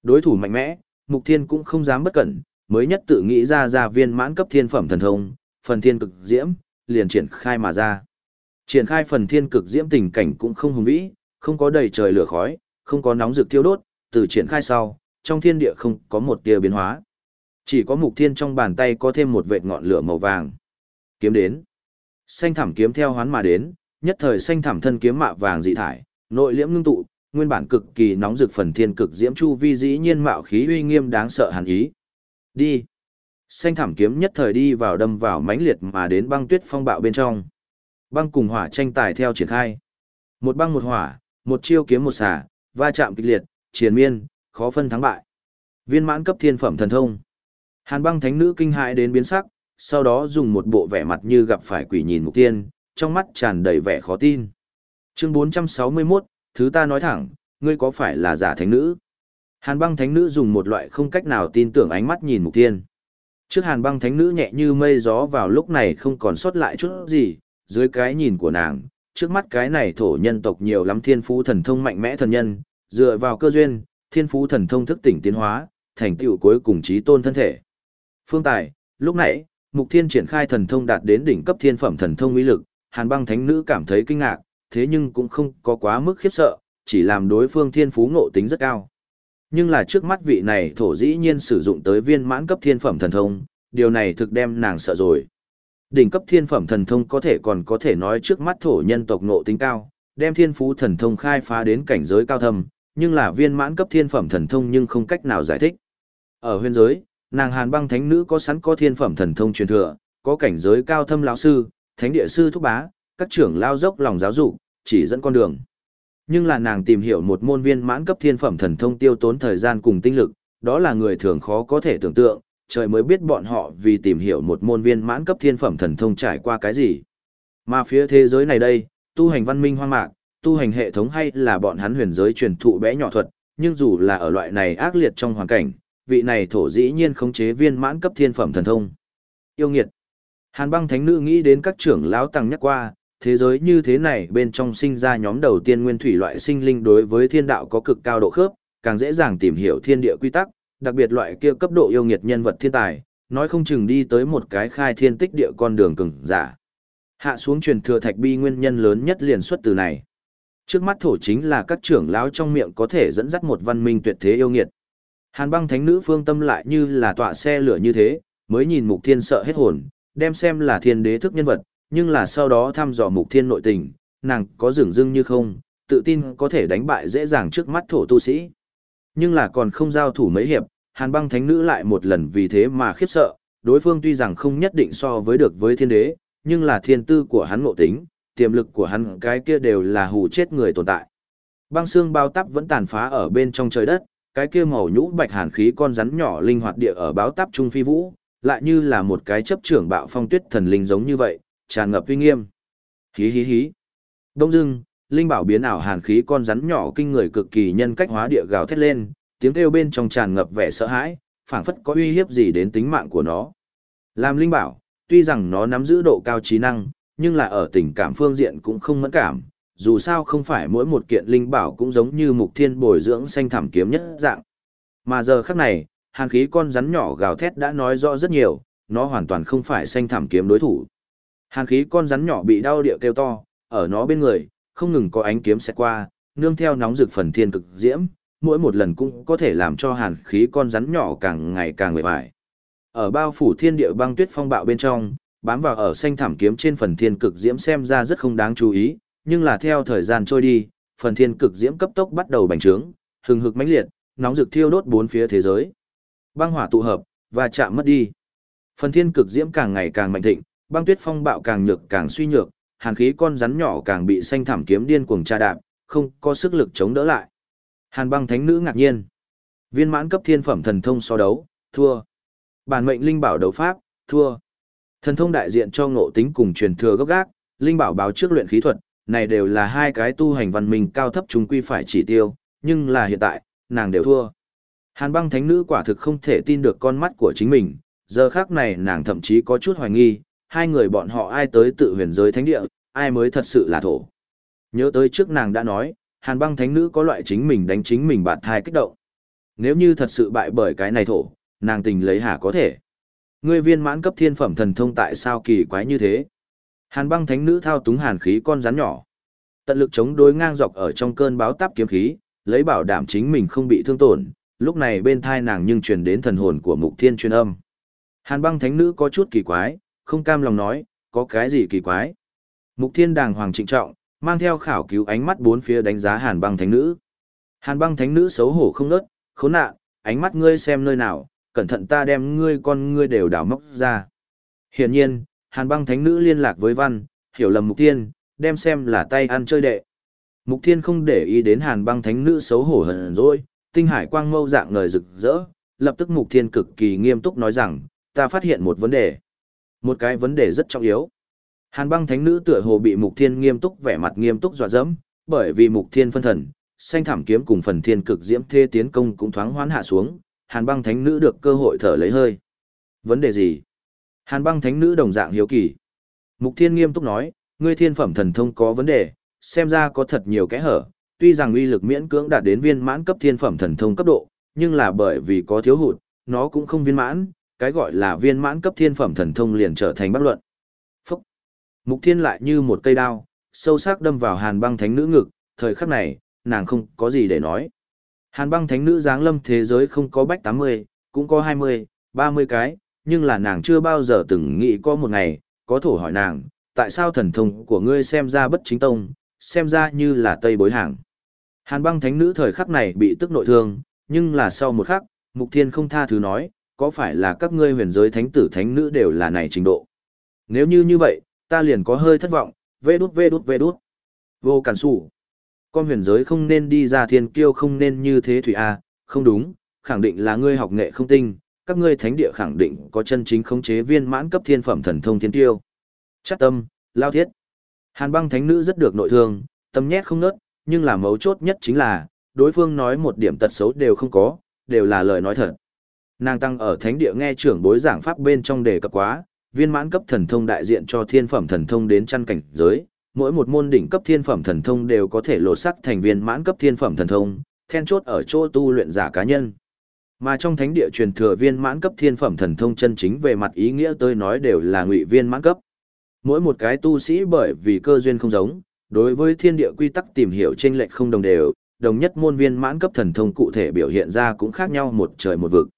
Đối thủ mạnh mẽ, Mục Thiên cũng không dám bất cẩn, mới nhất tự nghĩ ra ra viên mãn cấp thiên phẩm thần thông, phần thiên cực diễm, liền triển khai mà ra. Triển khai phần thiên cực diễm tình cảnh cũng không hùng vĩ, không có đầy trời lửa khói, không có nóng rực tiêu đốt, từ triển khai sau, trong thiên địa không có một tia biến hóa. Chỉ có mục thiên trong bàn tay có thêm một vệt ngọn lửa màu vàng. Kiếm đến. Xanh thảm kiếm theo hoán mà đến, nhất thời xanh thảm thân kiếm mạ vàng dị thải, nội liễm ngưng tụ, nguyên bản cực kỳ nóng rực phần thiên cực diễm chu vi dĩ nhiên mạo khí uy nghiêm đáng sợ hàn ý. Đi. Xanh thảm kiếm nhất thời đi vào đâm vào mãnh liệt mà đến băng tuyết phong bạo bên trong. Băng cùng hỏa tranh tài theo triển khai. Một băng một hỏa, một chiêu kiếm một xả, va chạm kịch liệt, triền miên, khó phân thắng bại. Viên mãn cấp thiên phẩm thần thông. Hàn băng thánh nữ kinh hãi đến biến sắc, sau đó dùng một bộ vẻ mặt như gặp phải quỷ nhìn mục tiên, trong mắt tràn đầy vẻ khó tin. Chương 461, thứ ta nói thẳng, ngươi có phải là giả thánh nữ? Hàn băng thánh nữ dùng một loại không cách nào tin tưởng ánh mắt nhìn mục tiên. Trước hàn băng thánh nữ nhẹ như mây gió vào lúc này không còn sót lại chút gì, dưới cái nhìn của nàng, trước mắt cái này thổ nhân tộc nhiều lắm thiên phú thần thông mạnh mẽ thần nhân, dựa vào cơ duyên, thiên phú thần thông thức tỉnh tiến hóa, thành tựu cuối cùng trí tôn thân thể. Phương Tài, lúc nãy, Mục Thiên triển khai thần thông đạt đến đỉnh cấp thiên phẩm thần thông uy lực, Hàn Băng Thánh Nữ cảm thấy kinh ngạc, thế nhưng cũng không có quá mức khiếp sợ, chỉ làm đối phương thiên phú ngộ tính rất cao. Nhưng là trước mắt vị này thổ dĩ nhiên sử dụng tới viên mãn cấp thiên phẩm thần thông, điều này thực đem nàng sợ rồi. Đỉnh cấp thiên phẩm thần thông có thể còn có thể nói trước mắt thổ nhân tộc ngộ tính cao, đem thiên phú thần thông khai phá đến cảnh giới cao thâm, nhưng là viên mãn cấp thiên phẩm thần thông nhưng không cách nào giải thích. Ở huyền giới, nàng Hàn Băng Thánh nữ có sẵn có thiên phẩm thần thông truyền thừa, có cảnh giới cao thâm lão sư, thánh địa sư thúc bá, các trưởng lao dốc lòng giáo dục, chỉ dẫn con đường. Nhưng là nàng tìm hiểu một môn viên mãn cấp thiên phẩm thần thông tiêu tốn thời gian cùng tinh lực, đó là người thường khó có thể tưởng tượng, trời mới biết bọn họ vì tìm hiểu một môn viên mãn cấp thiên phẩm thần thông trải qua cái gì. Mà phía thế giới này đây, tu hành văn minh hoang mạc, tu hành hệ thống hay là bọn hắn huyền giới truyền thụ bé nhỏ thuật, nhưng dù là ở loại này ác liệt trong hoàn cảnh, vị này thổ dĩ nhiên khống chế viên mãn cấp thiên phẩm thần thông. Yêu nghiệt. Hàn băng thánh nữ nghĩ đến các trưởng lão tăng nhắc qua, thế giới như thế này bên trong sinh ra nhóm đầu tiên nguyên thủy loại sinh linh đối với thiên đạo có cực cao độ khớp, càng dễ dàng tìm hiểu thiên địa quy tắc, đặc biệt loại kia cấp độ yêu nghiệt nhân vật thiên tài, nói không chừng đi tới một cái khai thiên tích địa con đường cứng giả. Hạ xuống truyền thừa thạch bi nguyên nhân lớn nhất liền xuất từ này. Trước mắt thổ chính là các trưởng lão trong miệng có thể dẫn dắt một văn minh tuyệt thế yêu nghiệt. Hàn băng thánh nữ phương tâm lại như là tọa xe lửa như thế, mới nhìn mục thiên sợ hết hồn, đem xem là thiên đế thức nhân vật, nhưng là sau đó thăm dò mục thiên nội tình, nàng có dường dưng như không, tự tin có thể đánh bại dễ dàng trước mắt thổ tu sĩ. Nhưng là còn không giao thủ mấy hiệp, hàn băng thánh nữ lại một lần vì thế mà khiếp sợ, đối phương tuy rằng không nhất định so với được với thiên đế, nhưng là thiên tư của hắn ngộ tính, tiềm lực của hắn cái kia đều là hù chết người tồn tại. Băng xương bao tắp vẫn tàn phá ở bên trong trời đất, cái kia màu nhũ bạch hàn khí con rắn nhỏ linh hoạt địa ở báo tắp trung phi vũ, lại như là một cái chấp trưởng bạo phong tuyết thần linh giống như vậy, tràn ngập uy nghiêm. Hí hí hí. Đông dưng, linh bảo biến ảo hàn khí con rắn nhỏ kinh người cực kỳ nhân cách hóa địa gào thét lên, tiếng kêu bên trong tràn ngập vẻ sợ hãi, phảng phất có uy hiếp gì đến tính mạng của nó. Làm linh bảo, tuy rằng nó nắm giữ độ cao trí năng, nhưng là ở tình cảm phương diện cũng không mẫn cảm, dù sao không phải mỗi một kiện linh bảo cũng giống như mục thiên bồi dưỡng xanh thảm kiếm nhất dạng. Mà giờ khắc này, hàn khí con rắn nhỏ gào thét đã nói rõ rất nhiều, nó hoàn toàn không phải xanh thảm kiếm đối thủ. Hàn khí con rắn nhỏ bị đau địa kêu to, ở nó bên người, không ngừng có ánh kiếm xẹt qua, nương theo nóng rực phần thiên cực diễm, mỗi một lần cũng có thể làm cho hàn khí con rắn nhỏ càng ngày càng mệt mỏi. Ở bao phủ thiên địa băng tuyết phong bạo bên trong, bám vào ở xanh thảm kiếm trên phần thiên cực diễm xem ra rất không đáng chú ý, nhưng là theo thời gian trôi đi, phần thiên cực diễm cấp tốc bắt đầu bành trướng, hừng hực mãnh liệt, nóng rực thiêu đốt bốn phía thế giới. Băng hỏa tụ hợp và chạm mất đi. Phần thiên cực diễm càng ngày càng mạnh thịnh, băng tuyết phong bạo càng nhược càng suy nhược, hàn khí con rắn nhỏ càng bị xanh thảm kiếm điên cuồng tra đạp, không có sức lực chống đỡ lại. Hàn băng thánh nữ ngạc nhiên. Viên mãn cấp thiên phẩm thần thông so đấu, thua. Bản mệnh linh bảo đấu pháp, thua. Thần thông đại diện cho ngộ tính cùng truyền thừa gốc gác, linh bảo báo trước luyện khí thuật, này đều là hai cái tu hành văn minh cao thấp chúng quy phải chỉ tiêu, nhưng là hiện tại, nàng đều thua. Hàn băng thánh nữ quả thực không thể tin được con mắt của chính mình, giờ khác này nàng thậm chí có chút hoài nghi, hai người bọn họ ai tới tự huyền giới thánh địa, ai mới thật sự là thổ. Nhớ tới trước nàng đã nói, hàn băng thánh nữ có loại chính mình đánh chính mình bạt thai kích động. Nếu như thật sự bại bởi cái này thổ, nàng tình lấy hà có thể. Ngươi viên mãn cấp thiên phẩm thần thông tại sao kỳ quái như thế? Hàn băng thánh nữ thao túng hàn khí con rắn nhỏ. Tận lực chống đối ngang dọc ở trong cơn báo táp kiếm khí, lấy bảo đảm chính mình không bị thương tổn, lúc này bên thai nàng nhưng truyền đến thần hồn của mục thiên truyền âm. Hàn băng thánh nữ có chút kỳ quái, không cam lòng nói, có cái gì kỳ quái. Mục thiên đàng hoàng trịnh trọng, mang theo khảo cứu ánh mắt bốn phía đánh giá hàn băng thánh nữ. Hàn băng thánh nữ xấu hổ không nớt, khốn nạn, ánh mắt ngươi xem nơi nào, cẩn thận ta đem ngươi con ngươi đều đảo móc ra. Hiển nhiên, hàn băng thánh nữ liên lạc với văn, hiểu lầm mục thiên, đem xem là tay ăn chơi đệ. Mục thiên không để ý đến hàn băng thánh nữ xấu hổ hờn rồi, tinh hải quang mâu dạng ngời rực rỡ, lập tức mục thiên cực kỳ nghiêm túc nói rằng, ta phát hiện một vấn đề. Một cái vấn đề rất trọng yếu. Hàn băng thánh nữ tựa hồ bị mục thiên nghiêm túc vẻ mặt nghiêm túc dọa dẫm, bởi vì mục thiên phân thần, xanh thảm kiếm cùng phần thiên cực diễm thê tiến công cũng thoáng hoán hạ xuống, hàn băng thánh nữ được cơ hội thở lấy hơi. Vấn đề gì? Hàn băng thánh nữ đồng dạng hiếu kỳ. Mục thiên nghiêm túc nói, ngươi thiên phẩm thần thông có vấn đề, xem ra có thật nhiều kẽ hở, tuy rằng uy lực miễn cưỡng đạt đến viên mãn cấp thiên phẩm thần thông cấp độ, nhưng là bởi vì có thiếu hụt, nó cũng không viên mãn, cái gọi là viên mãn cấp thiên phẩm thần thông liền trở thành bất luận. Phúc! Mục thiên lại như một cây đao, sâu sắc đâm vào hàn băng thánh nữ ngực, thời khắc này, nàng không có gì để nói. Hàn băng thánh nữ giáng lâm thế giới không có bách 80, cũng có 20, 30 cái, nhưng là nàng chưa bao giờ từng nghĩ có một ngày, có thổ hỏi nàng, tại sao thần thông của ngươi xem ra bất chính tông, xem ra như là tây bối hàng. Hàn băng thánh nữ thời khắc này bị tức nội thương, nhưng là sau một khắc, mục thiên không tha thứ nói, có phải là các ngươi huyền giới thánh tử thánh nữ đều là này trình độ. Nếu như như vậy, ta liền có hơi thất vọng, vê đút vê đút vê đút. Vô cản sủ. Con huyền giới không nên đi ra thiên kiêu không nên như thế thủy A, không đúng, khẳng định là ngươi học nghệ không tinh, các ngươi thánh địa khẳng định có chân chính khống chế viên mãn cấp thiên phẩm thần thông thiên tiêu. Chắc tâm, lao thiết. Hàn băng thánh nữ rất được nội thương, tâm nhét không nớt, nhưng là mấu chốt nhất chính là, đối phương nói một điểm tật xấu đều không có, đều là lời nói thật. Nàng tăng ở thánh địa nghe trưởng bối giảng pháp bên trong đề cập quá, viên mãn cấp thần thông đại diện cho thiên phẩm thần thông đến chăn cảnh giới, mỗi một môn đỉnh cấp thiên phẩm thần thông đều có thể lột sắc thành viên mãn cấp thiên phẩm thần thông, then chốt ở chỗ tu luyện giả cá nhân. Mà trong thánh địa truyền thừa viên mãn cấp thiên phẩm thần thông chân chính về mặt ý nghĩa tôi nói đều là ngụy viên mãn cấp. Mỗi một cái tu sĩ bởi vì cơ duyên không giống, đối với thiên địa quy tắc tìm hiểu trên lệch không đồng đều, đồng nhất môn viên mãn cấp thần thông cụ thể biểu hiện ra cũng khác nhau một trời một vực.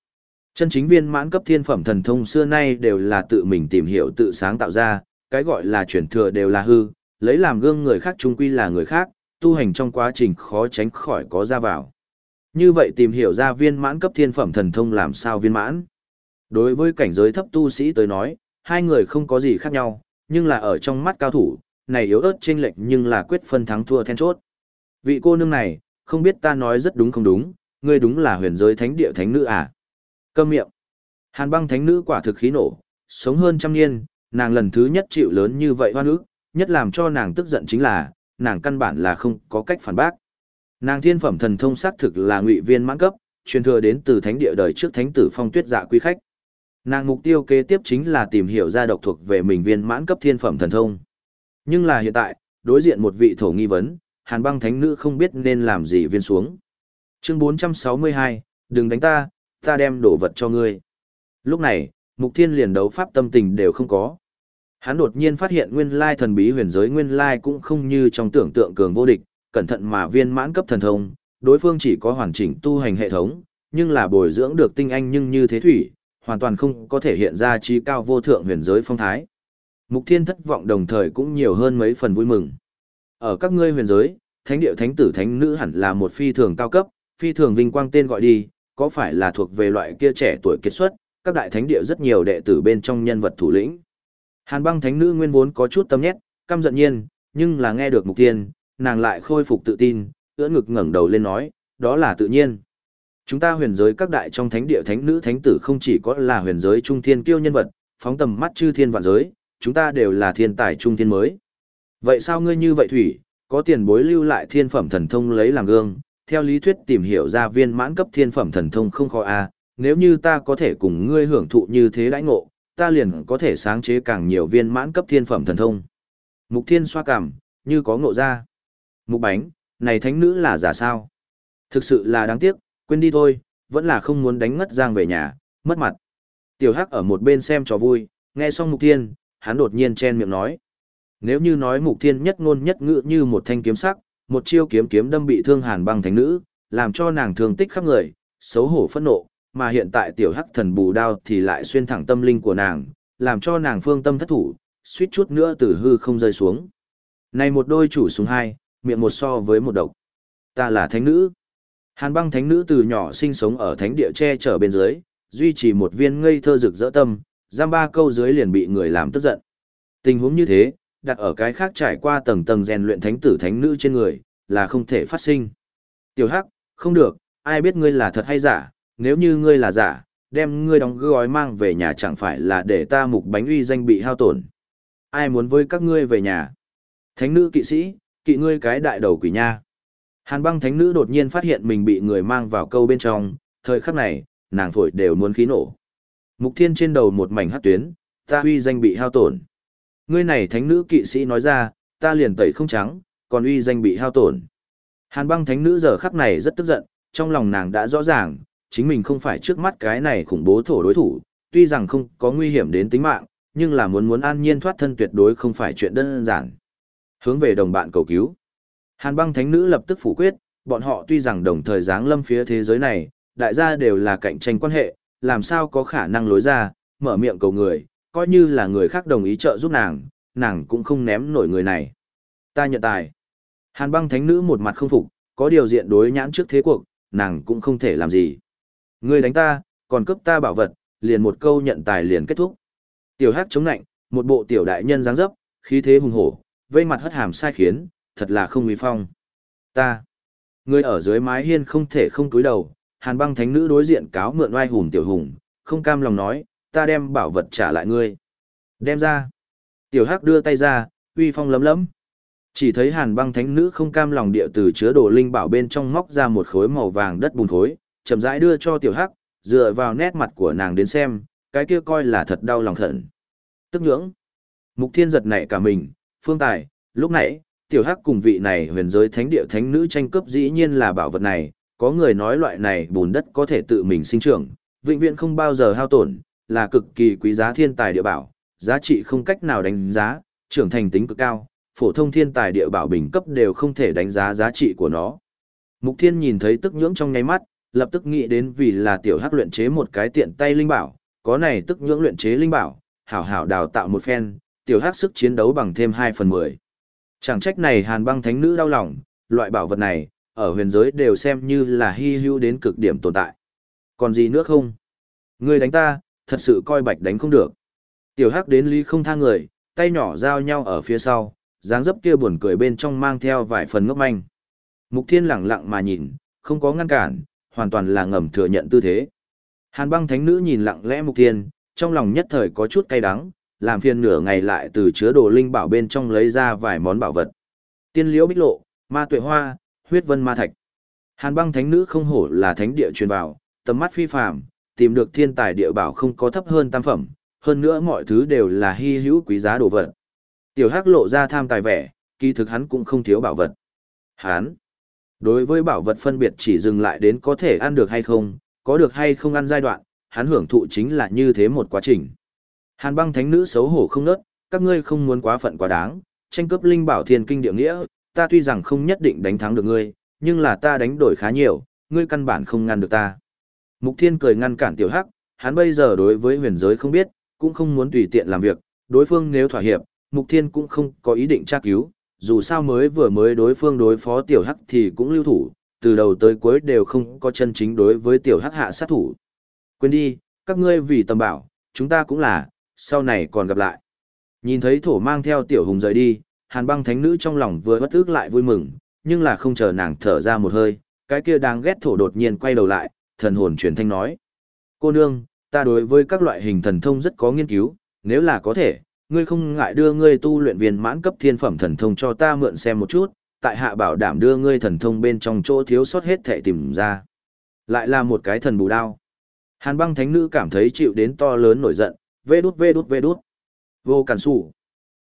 Chân chính viên mãn cấp thiên phẩm thần thông xưa nay đều là tự mình tìm hiểu tự sáng tạo ra, cái gọi là truyền thừa đều là hư, lấy làm gương người khác trung quy là người khác, tu hành trong quá trình khó tránh khỏi có ra vào. Như vậy tìm hiểu ra viên mãn cấp thiên phẩm thần thông làm sao viên mãn. Đối với cảnh giới thấp tu sĩ tới nói, hai người không có gì khác nhau, nhưng là ở trong mắt cao thủ, này yếu ớt chênh lệch nhưng là quyết phân thắng thua then chốt. Vị cô nương này, không biết ta nói rất đúng không đúng, ngươi đúng là huyền giới thánh địa thánh nữ à? Câm miệng. Hàn băng thánh nữ quả thực khí nổ, sống hơn trăm niên, nàng lần thứ nhất chịu lớn như vậy hoa nữ, nhất làm cho nàng tức giận chính là, nàng căn bản là không có cách phản bác. Nàng thiên phẩm thần thông xác thực là ngụy viên mãn cấp, truyền thừa đến từ thánh địa đời trước thánh tử phong tuyết dạ quý khách. Nàng mục tiêu kế tiếp chính là tìm hiểu ra độc thuộc về mình viên mãn cấp thiên phẩm thần thông. Nhưng là hiện tại, đối diện một vị thổ nghi vấn, hàn băng thánh nữ không biết nên làm gì viên xuống. Chương 462, đừng đánh ta, ta đem đồ vật cho ngươi. Lúc này, mục thiên liền đấu pháp tâm tình đều không có. Hắn đột nhiên phát hiện nguyên lai thần bí huyền giới nguyên lai cũng không như trong tưởng tượng cường vô địch, cẩn thận mà viên mãn cấp thần thông, đối phương chỉ có hoàn chỉnh tu hành hệ thống, nhưng là bồi dưỡng được tinh anh nhưng như thế thủy, hoàn toàn không có thể hiện ra trí cao vô thượng huyền giới phong thái. Mục Thiên thất vọng đồng thời cũng nhiều hơn mấy phần vui mừng. Ở các ngươi huyền giới, thánh địa thánh tử thánh nữ hẳn là một phi thường cao cấp, phi thường vinh quang tên gọi đi, có phải là thuộc về loại kia trẻ tuổi kiệt xuất, các đại thánh địa rất nhiều đệ tử bên trong nhân vật thủ lĩnh. Hàn băng thánh nữ nguyên vốn có chút tâm nhét, căm giận nhiên, nhưng là nghe được mục tiên, nàng lại khôi phục tự tin, ưỡn ngực ngẩng đầu lên nói, đó là tự nhiên. Chúng ta huyền giới các đại trong thánh địa thánh nữ thánh tử không chỉ có là huyền giới trung thiên kiêu nhân vật, phóng tầm mắt chư thiên vạn giới, chúng ta đều là thiên tài trung thiên mới. Vậy sao ngươi như vậy thủy, có tiền bối lưu lại thiên phẩm thần thông lấy làm gương, theo lý thuyết tìm hiểu ra viên mãn cấp thiên phẩm thần thông không khó a, nếu như ta có thể cùng ngươi hưởng thụ như thế đãi ngộ, ta liền có thể sáng chế càng nhiều viên mãn cấp thiên phẩm thần thông. Mục Thiên xoa cảm, như có ngộ ra. Mục Bánh, này thánh nữ là giả sao? Thực sự là đáng tiếc, quên đi thôi, vẫn là không muốn đánh ngất Giang về nhà, mất mặt. Tiểu Hắc ở một bên xem trò vui, nghe xong Mục Thiên, hắn đột nhiên chen miệng nói. Nếu như nói Mục Thiên nhất ngôn nhất ngữ như một thanh kiếm sắc, một chiêu kiếm kiếm đâm bị thương hàn băng thánh nữ, làm cho nàng thương tích khắp người, xấu hổ phẫn nộ, mà hiện tại tiểu hắc thần bù đao thì lại xuyên thẳng tâm linh của nàng, làm cho nàng phương tâm thất thủ, suýt chút nữa từ hư không rơi xuống. Này một đôi chủ súng hai, miệng một so với một độc. Ta là thánh nữ. Hàn băng thánh nữ từ nhỏ sinh sống ở thánh địa che chở bên dưới, duy trì một viên ngây thơ rực rỡ tâm, giam ba câu dưới liền bị người làm tức giận. Tình huống như thế, đặt ở cái khác trải qua tầng tầng rèn luyện thánh tử thánh nữ trên người, là không thể phát sinh. Tiểu Hắc, không được, ai biết ngươi là thật hay giả, nếu như ngươi là giả, đem ngươi đóng gói mang về nhà chẳng phải là để ta mục bánh uy danh bị hao tổn. Ai muốn với các ngươi về nhà? Thánh nữ kỵ sĩ, kỵ ngươi cái đại đầu quỷ nha. Hàn băng thánh nữ đột nhiên phát hiện mình bị người mang vào câu bên trong, thời khắc này, nàng phổi đều muốn khí nổ. Mục thiên trên đầu một mảnh hát tuyến, ta uy danh bị hao tổn. Ngươi này thánh nữ kỵ sĩ nói ra, ta liền tẩy không trắng, còn uy danh bị hao tổn. Hàn băng thánh nữ giờ khắc này rất tức giận, trong lòng nàng đã rõ ràng, chính mình không phải trước mắt cái này khủng bố thổ đối thủ, tuy rằng không có nguy hiểm đến tính mạng, nhưng là muốn muốn an nhiên thoát thân tuyệt đối không phải chuyện đơn giản. Hướng về đồng bạn cầu cứu. Hàn băng thánh nữ lập tức phủ quyết, bọn họ tuy rằng đồng thời giáng lâm phía thế giới này, đại gia đều là cạnh tranh quan hệ, làm sao có khả năng lối ra, mở miệng cầu người, coi như là người khác đồng ý trợ giúp nàng, nàng cũng không ném nổi người này. Ta nhận tài. Hàn băng thánh nữ một mặt không phục, có điều diện đối nhãn trước thế cuộc, nàng cũng không thể làm gì. Ngươi đánh ta, còn cướp ta bảo vật, liền một câu nhận tài liền kết thúc. Tiểu Hắc chống nạnh, một bộ tiểu đại nhân dáng dấp, khí thế hùng hổ, vây mặt hất hàm sai khiến, thật là không uy phong. Ta, ngươi ở dưới mái hiên không thể không cúi đầu, Hàn Băng Thánh nữ đối diện cáo mượn oai hùng tiểu hùng, không cam lòng nói, ta đem bảo vật trả lại ngươi. Đem ra. Tiểu Hắc đưa tay ra, uy phong lấm lấm. Chỉ thấy Hàn Băng Thánh nữ không cam lòng địa từ chứa đồ linh bảo bên trong móc ra một khối màu vàng đất bùn khối, chậm rãi đưa cho tiểu hắc, dựa vào nét mặt của nàng đến xem, cái kia coi là thật đau lòng thận. Tức nhưỡng. Mục thiên giật nảy cả mình, phương tài, lúc nãy, tiểu hắc cùng vị này huyền giới thánh địa thánh nữ tranh cướp dĩ nhiên là bảo vật này, có người nói loại này bùn đất có thể tự mình sinh trưởng, vĩnh viễn không bao giờ hao tổn, là cực kỳ quý giá thiên tài địa bảo, giá trị không cách nào đánh giá, trưởng thành tính cực cao, phổ thông thiên tài địa bảo bình cấp đều không thể đánh giá giá trị của nó. Mục Thiên nhìn thấy tức nhưỡng trong nháy mắt, lập tức nghĩ đến vì là tiểu hắc luyện chế một cái tiện tay linh bảo, có này tức nhưỡng luyện chế linh bảo, hảo hảo đào tạo một phen, tiểu hắc sức chiến đấu bằng thêm 2 phần 10. Chẳng trách này hàn băng thánh nữ đau lòng, loại bảo vật này, ở huyền giới đều xem như là hi hữu đến cực điểm tồn tại. Còn gì nữa không? Ngươi đánh ta, thật sự coi bạch đánh không được. Tiểu hắc đến lý không tha người, tay nhỏ giao nhau ở phía sau, dáng dấp kia buồn cười bên trong mang theo vài phần ngốc manh. Mục thiên lặng lặng mà nhìn, không có ngăn cản, hoàn toàn là ngầm thừa nhận tư thế. Hàn băng thánh nữ nhìn lặng lẽ mục thiên, trong lòng nhất thời có chút cay đắng, làm phiền nửa ngày lại từ chứa đồ linh bảo bên trong lấy ra vài món bảo vật. Tiên liễu bích lộ, ma tuệ hoa, huyết vân ma thạch. Hàn băng thánh nữ không hổ là thánh địa truyền vào, tầm mắt phi phàm, tìm được thiên tài địa bảo không có thấp hơn tam phẩm, hơn nữa mọi thứ đều là hy hữu quý giá đồ vật. Tiểu Hắc lộ ra tham tài vẻ, kỳ thực hắn cũng không thiếu bảo vật. Hắn Đối với bảo vật phân biệt chỉ dừng lại đến có thể ăn được hay không, có được hay không ăn giai đoạn, hắn hưởng thụ chính là như thế một quá trình. Hàn băng thánh nữ xấu hổ không nớt, các ngươi không muốn quá phận quá đáng, tranh cướp linh bảo thiên kinh địa nghĩa, ta tuy rằng không nhất định đánh thắng được ngươi, nhưng là ta đánh đổi khá nhiều, ngươi căn bản không ngăn được ta. Mục thiên cười ngăn cản tiểu hắc, hắn bây giờ đối với huyền giới không biết, cũng không muốn tùy tiện làm việc, đối phương nếu thỏa hiệp, mục thiên cũng không có ý định tra cứu, dù sao mới vừa mới đối phương đối phó tiểu hắc thì cũng lưu thủ, từ đầu tới cuối đều không có chân chính đối với tiểu hắc hạ sát thủ. Quên đi, các ngươi vì tầm bảo, chúng ta cũng là, sau này còn gặp lại. Nhìn thấy thổ mang theo tiểu hùng rời đi, hàn băng thánh nữ trong lòng vừa bất ước lại vui mừng, nhưng là không chờ nàng thở ra một hơi, cái kia đang ghét thổ đột nhiên quay đầu lại, thần hồn truyền thanh nói. Cô nương, ta đối với các loại hình thần thông rất có nghiên cứu, nếu là có thể, ngươi không ngại đưa ngươi tu luyện viên mãn cấp thiên phẩm thần thông cho ta mượn xem một chút, tại hạ bảo đảm đưa ngươi thần thông bên trong chỗ thiếu sót hết thể tìm ra. Lại là một cái thần bù đao. Hàn băng thánh nữ cảm thấy chịu đến to lớn nổi giận, vê đút vê đút vê đút. Vô cản sủ.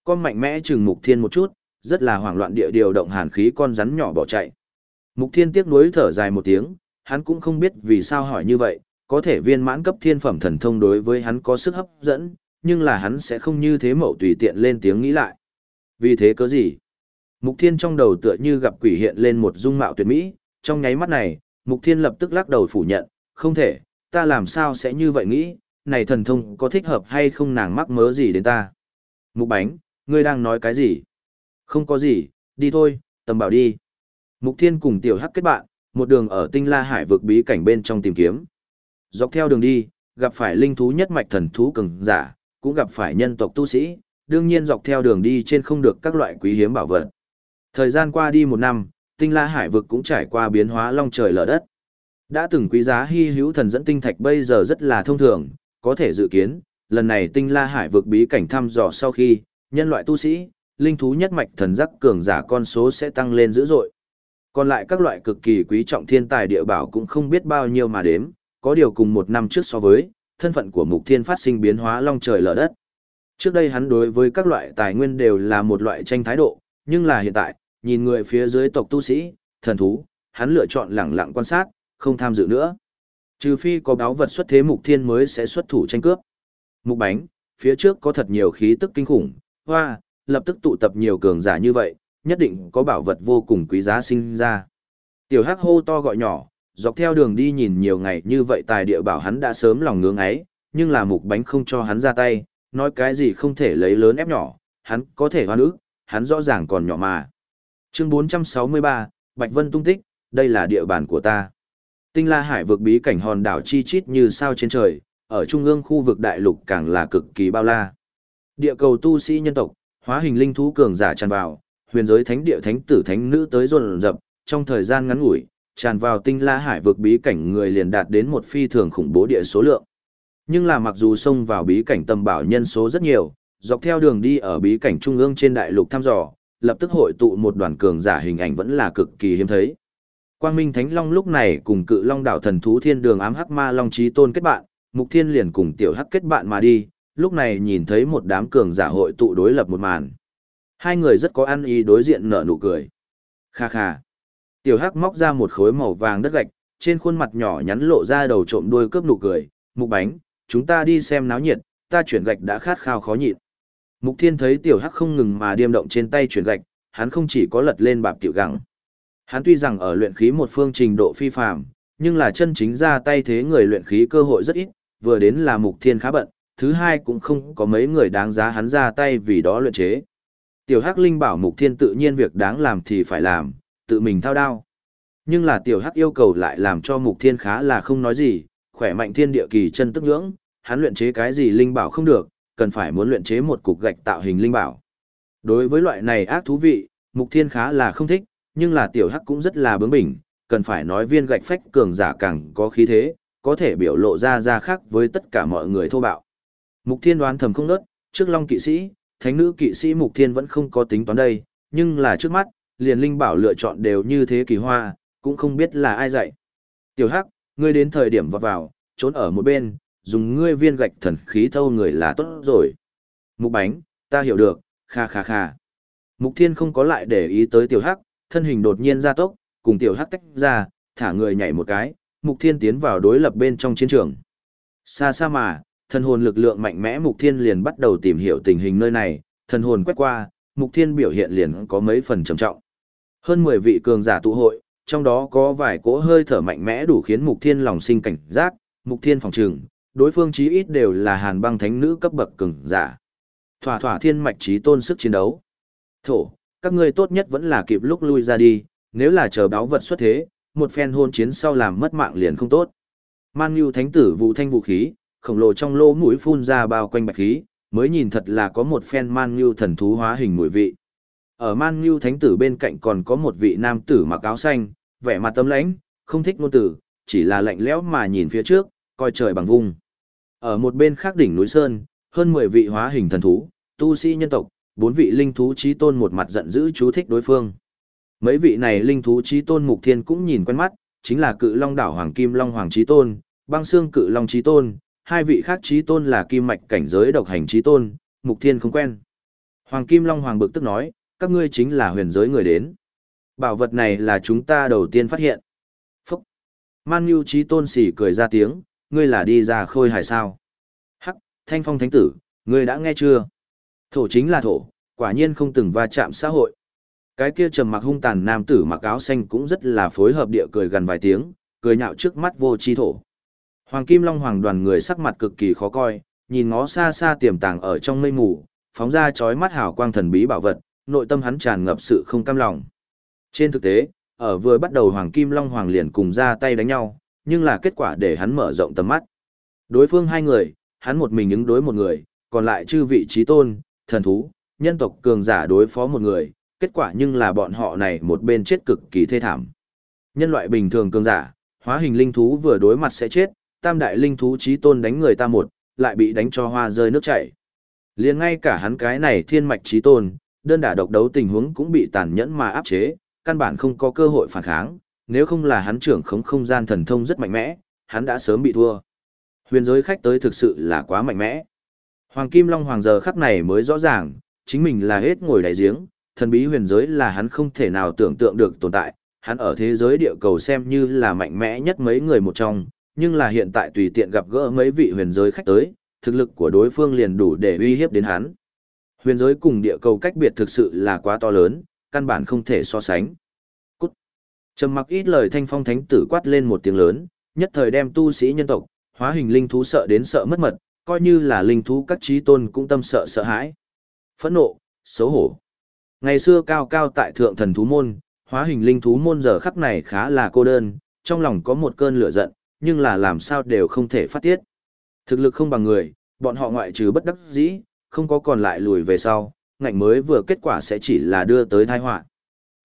Con mạnh mẽ chừng mục thiên một chút, rất là hoảng loạn địa điều động hàn khí con rắn nhỏ bỏ chạy. Mục thiên tiếc nuối thở dài một tiếng, hắn cũng không biết vì sao hỏi như vậy, có thể viên mãn cấp thiên phẩm thần thông đối với hắn có sức hấp dẫn, nhưng là hắn sẽ không như thế mậu tùy tiện lên tiếng nghĩ lại. Vì thế có gì? Mục Thiên trong đầu tựa như gặp quỷ hiện lên một dung mạo tuyệt mỹ, trong nháy mắt này, Mục Thiên lập tức lắc đầu phủ nhận, không thể, ta làm sao sẽ như vậy nghĩ, này thần thông có thích hợp hay không nàng mắc mớ gì đến ta. Mục Bánh, ngươi đang nói cái gì? Không có gì, đi thôi, tầm bảo đi. Mục Thiên cùng Tiểu Hắc kết bạn, một đường ở tinh la hải vực bí cảnh bên trong tìm kiếm. Dọc theo đường đi, gặp phải linh thú nhất mạch thần thú cường giả, cũng gặp phải nhân tộc tu sĩ, đương nhiên dọc theo đường đi trên không được các loại quý hiếm bảo vật. Thời gian qua đi một năm, tinh la hải vực cũng trải qua biến hóa long trời lở đất. Đã từng quý giá hy hữu thần dẫn tinh thạch bây giờ rất là thông thường, có thể dự kiến, lần này tinh la hải vực bí cảnh thăm dò sau khi, nhân loại tu sĩ, linh thú nhất mạch thần giác cường giả con số sẽ tăng lên dữ dội. Còn lại các loại cực kỳ quý trọng thiên tài địa bảo cũng không biết bao nhiêu mà đếm, có điều cùng một năm trước so với, thân phận của mục thiên phát sinh biến hóa long trời lở đất. Trước đây hắn đối với các loại tài nguyên đều là một loại tranh thái độ, nhưng là hiện tại, nhìn người phía dưới tộc tu sĩ, thần thú, hắn lựa chọn lẳng lặng quan sát, không tham dự nữa. Trừ phi có báo vật xuất thế mục thiên mới sẽ xuất thủ tranh cướp. Mục bánh, phía trước có thật nhiều khí tức kinh khủng, hoa, lập tức tụ tập nhiều cường giả như vậy, nhất định có bảo vật vô cùng quý giá sinh ra. Tiểu hắc hô to gọi nhỏ, dọc theo đường đi nhìn nhiều ngày như vậy tài địa bảo hắn đã sớm lòng ngưỡng ấy, nhưng là mục bánh không cho hắn ra tay, nói cái gì không thể lấy lớn ép nhỏ, hắn có thể hoa ức, hắn rõ ràng còn nhỏ mà. Chương 463, Bạch Vân tung tích, đây là địa bàn của ta. Tinh La Hải vực bí cảnh hòn đảo chi chít như sao trên trời, ở trung ương khu vực đại lục càng là cực kỳ bao la. Địa cầu tu sĩ nhân tộc, hóa hình linh thú cường giả tràn vào, huyền giới thánh địa thánh tử thánh nữ tới dồn dập, trong thời gian ngắn ngủi, tràn vào tinh la hải vực bí cảnh người liền đạt đến một phi thường khủng bố địa số lượng. Nhưng là mặc dù xông vào bí cảnh tầm bảo nhân số rất nhiều, dọc theo đường đi ở bí cảnh trung ương trên đại lục thăm dò, lập tức hội tụ một đoàn cường giả hình ảnh vẫn là cực kỳ hiếm thấy. Quang Minh Thánh Long lúc này cùng cự long đảo thần thú thiên đường ám hắc ma long trí tôn kết bạn, Mục Thiên liền cùng tiểu hắc kết bạn mà đi, lúc này nhìn thấy một đám cường giả hội tụ đối lập một màn. Hai người rất có ăn ý đối diện nở nụ cười. Kha kha. Tiểu Hắc móc ra một khối màu vàng đất gạch, trên khuôn mặt nhỏ nhắn lộ ra đầu trộm đuôi cướp nụ cười, "Mục Bánh, chúng ta đi xem náo nhiệt, ta chuyển gạch đã khát khao khó nhịn." Mục Thiên thấy Tiểu Hắc không ngừng mà điềm động trên tay chuyển gạch, hắn không chỉ có lật lên bạp tiểu gặng. Hắn tuy rằng ở luyện khí một phương trình độ phi phàm, nhưng là chân chính ra tay thế người luyện khí cơ hội rất ít, vừa đến là Mục Thiên khá bận, thứ hai cũng không có mấy người đáng giá hắn ra tay vì đó luyện chế. Tiểu Hắc Linh bảo Mục Thiên tự nhiên việc đáng làm thì phải làm, tự mình thao đao. Nhưng là Tiểu Hắc yêu cầu lại làm cho Mục Thiên khá là không nói gì, khỏe mạnh thiên địa kỳ chân tức ngưỡng, hắn luyện chế cái gì linh bảo không được, cần phải muốn luyện chế một cục gạch tạo hình linh bảo. Đối với loại này ác thú vị, Mục Thiên khá là không thích, nhưng là Tiểu Hắc cũng rất là bướng bỉnh, cần phải nói viên gạch phách cường giả càng có khí thế, có thể biểu lộ ra ra khác với tất cả mọi người thô bạo. Mục Thiên đoán thầm không nớt, trước Long kỵ sĩ, thánh nữ kỵ sĩ Mục Thiên vẫn không có tính toán đây, nhưng là trước mắt, liền linh bảo lựa chọn đều như thế kỳ hoa, cũng không biết là ai dạy. Tiểu Hắc, ngươi đến thời điểm vào vào, trốn ở một bên, dùng ngươi viên gạch thần khí thâu người là tốt rồi. Mục bánh, ta hiểu được, kha kha kha. Mục Thiên không có lại để ý tới Tiểu Hắc, thân hình đột nhiên ra tốc, cùng Tiểu Hắc tách ra, thả người nhảy một cái, Mục Thiên tiến vào đối lập bên trong chiến trường. Xa xa mà, thần hồn lực lượng mạnh mẽ Mục Thiên liền bắt đầu tìm hiểu tình hình nơi này, thần hồn quét qua, Mục Thiên biểu hiện liền có mấy phần trầm trọng. Hơn 10 vị cường giả tụ hội, trong đó có vài cỗ hơi thở mạnh mẽ đủ khiến Mục Thiên lòng sinh cảnh giác, Mục Thiên phòng trừng, đối phương chí ít đều là Hàn Băng Thánh nữ cấp bậc cường giả. Thỏa thỏa thiên mạch chí tôn sức chiến đấu. Thổ, các ngươi tốt nhất vẫn là kịp lúc lui ra đi, nếu là chờ báo vật xuất thế, một phen hôn chiến sau làm mất mạng liền không tốt. Man Nhu Thánh tử vụ thanh vũ khí, khổng lồ trong lỗ mũi phun ra bao quanh bạch khí, mới nhìn thật là có một phen Man như thần thú hóa hình mùi vị. Ở Man như Thánh tử bên cạnh còn có một vị nam tử mặc áo xanh, vẻ mặt tâm lãnh, không thích ngôn tử, chỉ là lạnh lẽo mà nhìn phía trước, coi trời bằng vung. Ở một bên khác đỉnh núi Sơn, hơn 10 vị hóa hình thần thú, tu sĩ nhân tộc, bốn vị linh thú trí tôn một mặt giận dữ chú thích đối phương. Mấy vị này linh thú trí tôn mục thiên cũng nhìn quen mắt, chính là cự long đảo Hoàng Kim Long Hoàng trí tôn, băng xương cự long trí tôn, hai vị khác trí tôn là kim mạch cảnh giới độc hành trí tôn, mục thiên không quen. Hoàng Kim Long Hoàng bực tức nói, các ngươi chính là huyền giới người đến. Bảo vật này là chúng ta đầu tiên phát hiện. Phúc! Man Nhu trí tôn xỉ cười ra tiếng, ngươi là đi ra khôi hài sao. Hắc, thanh phong thánh tử, ngươi đã nghe chưa? Thổ chính là thổ, quả nhiên không từng va chạm xã hội. Cái kia trầm mặc hung tàn nam tử mặc áo xanh cũng rất là phối hợp địa cười gần vài tiếng, cười nhạo trước mắt vô chi thổ. Hoàng Kim Long Hoàng đoàn người sắc mặt cực kỳ khó coi, nhìn ngó xa xa tiềm tàng ở trong mây mù, phóng ra chói mắt hào quang thần bí bảo vật, nội tâm hắn tràn ngập sự không cam lòng. Trên thực tế, ở vừa bắt đầu Hoàng Kim Long Hoàng liền cùng ra tay đánh nhau, nhưng là kết quả để hắn mở rộng tầm mắt. Đối phương hai người, hắn một mình ứng đối một người, còn lại chư vị trí tôn, thần thú, nhân tộc cường giả đối phó một người, kết quả nhưng là bọn họ này một bên chết cực kỳ thê thảm. Nhân loại bình thường cường giả, hóa hình linh thú vừa đối mặt sẽ chết, tam đại linh thú trí tôn đánh người ta một, lại bị đánh cho hoa rơi nước chảy. liền ngay cả hắn cái này thiên mạch trí tôn, đơn đả độc đấu tình huống cũng bị tàn nhẫn mà áp chế, căn bản không có cơ hội phản kháng, nếu không là hắn trưởng khống không gian thần thông rất mạnh mẽ, hắn đã sớm bị thua. Huyền giới khách tới thực sự là quá mạnh mẽ. Hoàng Kim Long Hoàng giờ khắc này mới rõ ràng, chính mình là hết ngồi đại giếng, thần bí huyền giới là hắn không thể nào tưởng tượng được tồn tại, hắn ở thế giới địa cầu xem như là mạnh mẽ nhất mấy người một trong, nhưng là hiện tại tùy tiện gặp gỡ mấy vị huyền giới khách tới, thực lực của đối phương liền đủ để uy hiếp đến hắn. Huyền giới cùng địa cầu cách biệt thực sự là quá to lớn, căn bản không thể so sánh. Cút. Trầm mặc ít lời thanh phong thánh tử quát lên một tiếng lớn, nhất thời đem tu sĩ nhân tộc, hóa hình linh thú sợ đến sợ mất mật, coi như là linh thú các trí tôn cũng tâm sợ sợ hãi. Phẫn nộ, xấu hổ. Ngày xưa cao cao tại thượng thần thú môn, hóa hình linh thú môn giờ khắc này khá là cô đơn, trong lòng có một cơn lửa giận, nhưng là làm sao đều không thể phát tiết. Thực lực không bằng người, bọn họ ngoại trừ bất đắc dĩ, không có còn lại lùi về sau, ngạnh mới vừa kết quả sẽ chỉ là đưa tới tai họa.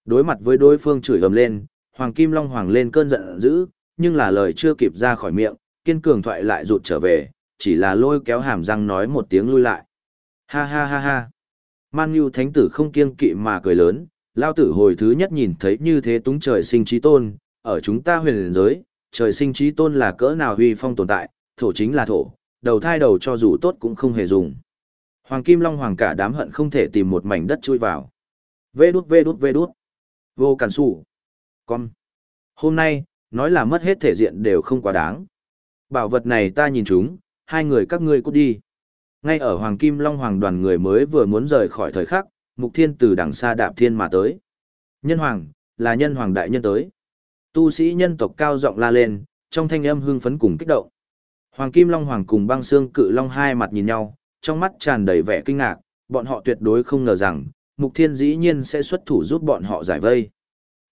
Đối mặt với đối phương chửi ầm lên, Hoàng Kim Long Hoàng lên cơn giận dữ, nhưng là lời chưa kịp ra khỏi miệng, kiên cường thoại lại rụt trở về, chỉ là lôi kéo hàm răng nói một tiếng lui lại. Ha ha ha ha. Man Nhu Thánh tử không kiêng kỵ mà cười lớn, lao tử hồi thứ nhất nhìn thấy như thế túng trời sinh trí tôn, ở chúng ta huyền giới, trời sinh trí tôn là cỡ nào huy phong tồn tại, thổ chính là thổ, đầu thai đầu cho dù tốt cũng không hề dùng. Hoàng Kim Long Hoàng cả đám hận không thể tìm một mảnh đất chui vào. Vê đút vê đút vê đút. Vô cản sủ. Con. Hôm nay, nói là mất hết thể diện đều không quá đáng. Bảo vật này ta nhìn chúng, hai người các ngươi cút đi. Ngay ở Hoàng Kim Long Hoàng đoàn người mới vừa muốn rời khỏi thời khắc, Mục Thiên từ đằng xa đạp thiên mà tới. Nhân Hoàng, là nhân Hoàng đại nhân tới. Tu sĩ nhân tộc cao giọng la lên, trong thanh âm hưng phấn cùng kích động. Hoàng Kim Long Hoàng cùng băng xương cự long hai mặt nhìn nhau, trong mắt tràn đầy vẻ kinh ngạc, bọn họ tuyệt đối không ngờ rằng, Mục Thiên dĩ nhiên sẽ xuất thủ giúp bọn họ giải vây.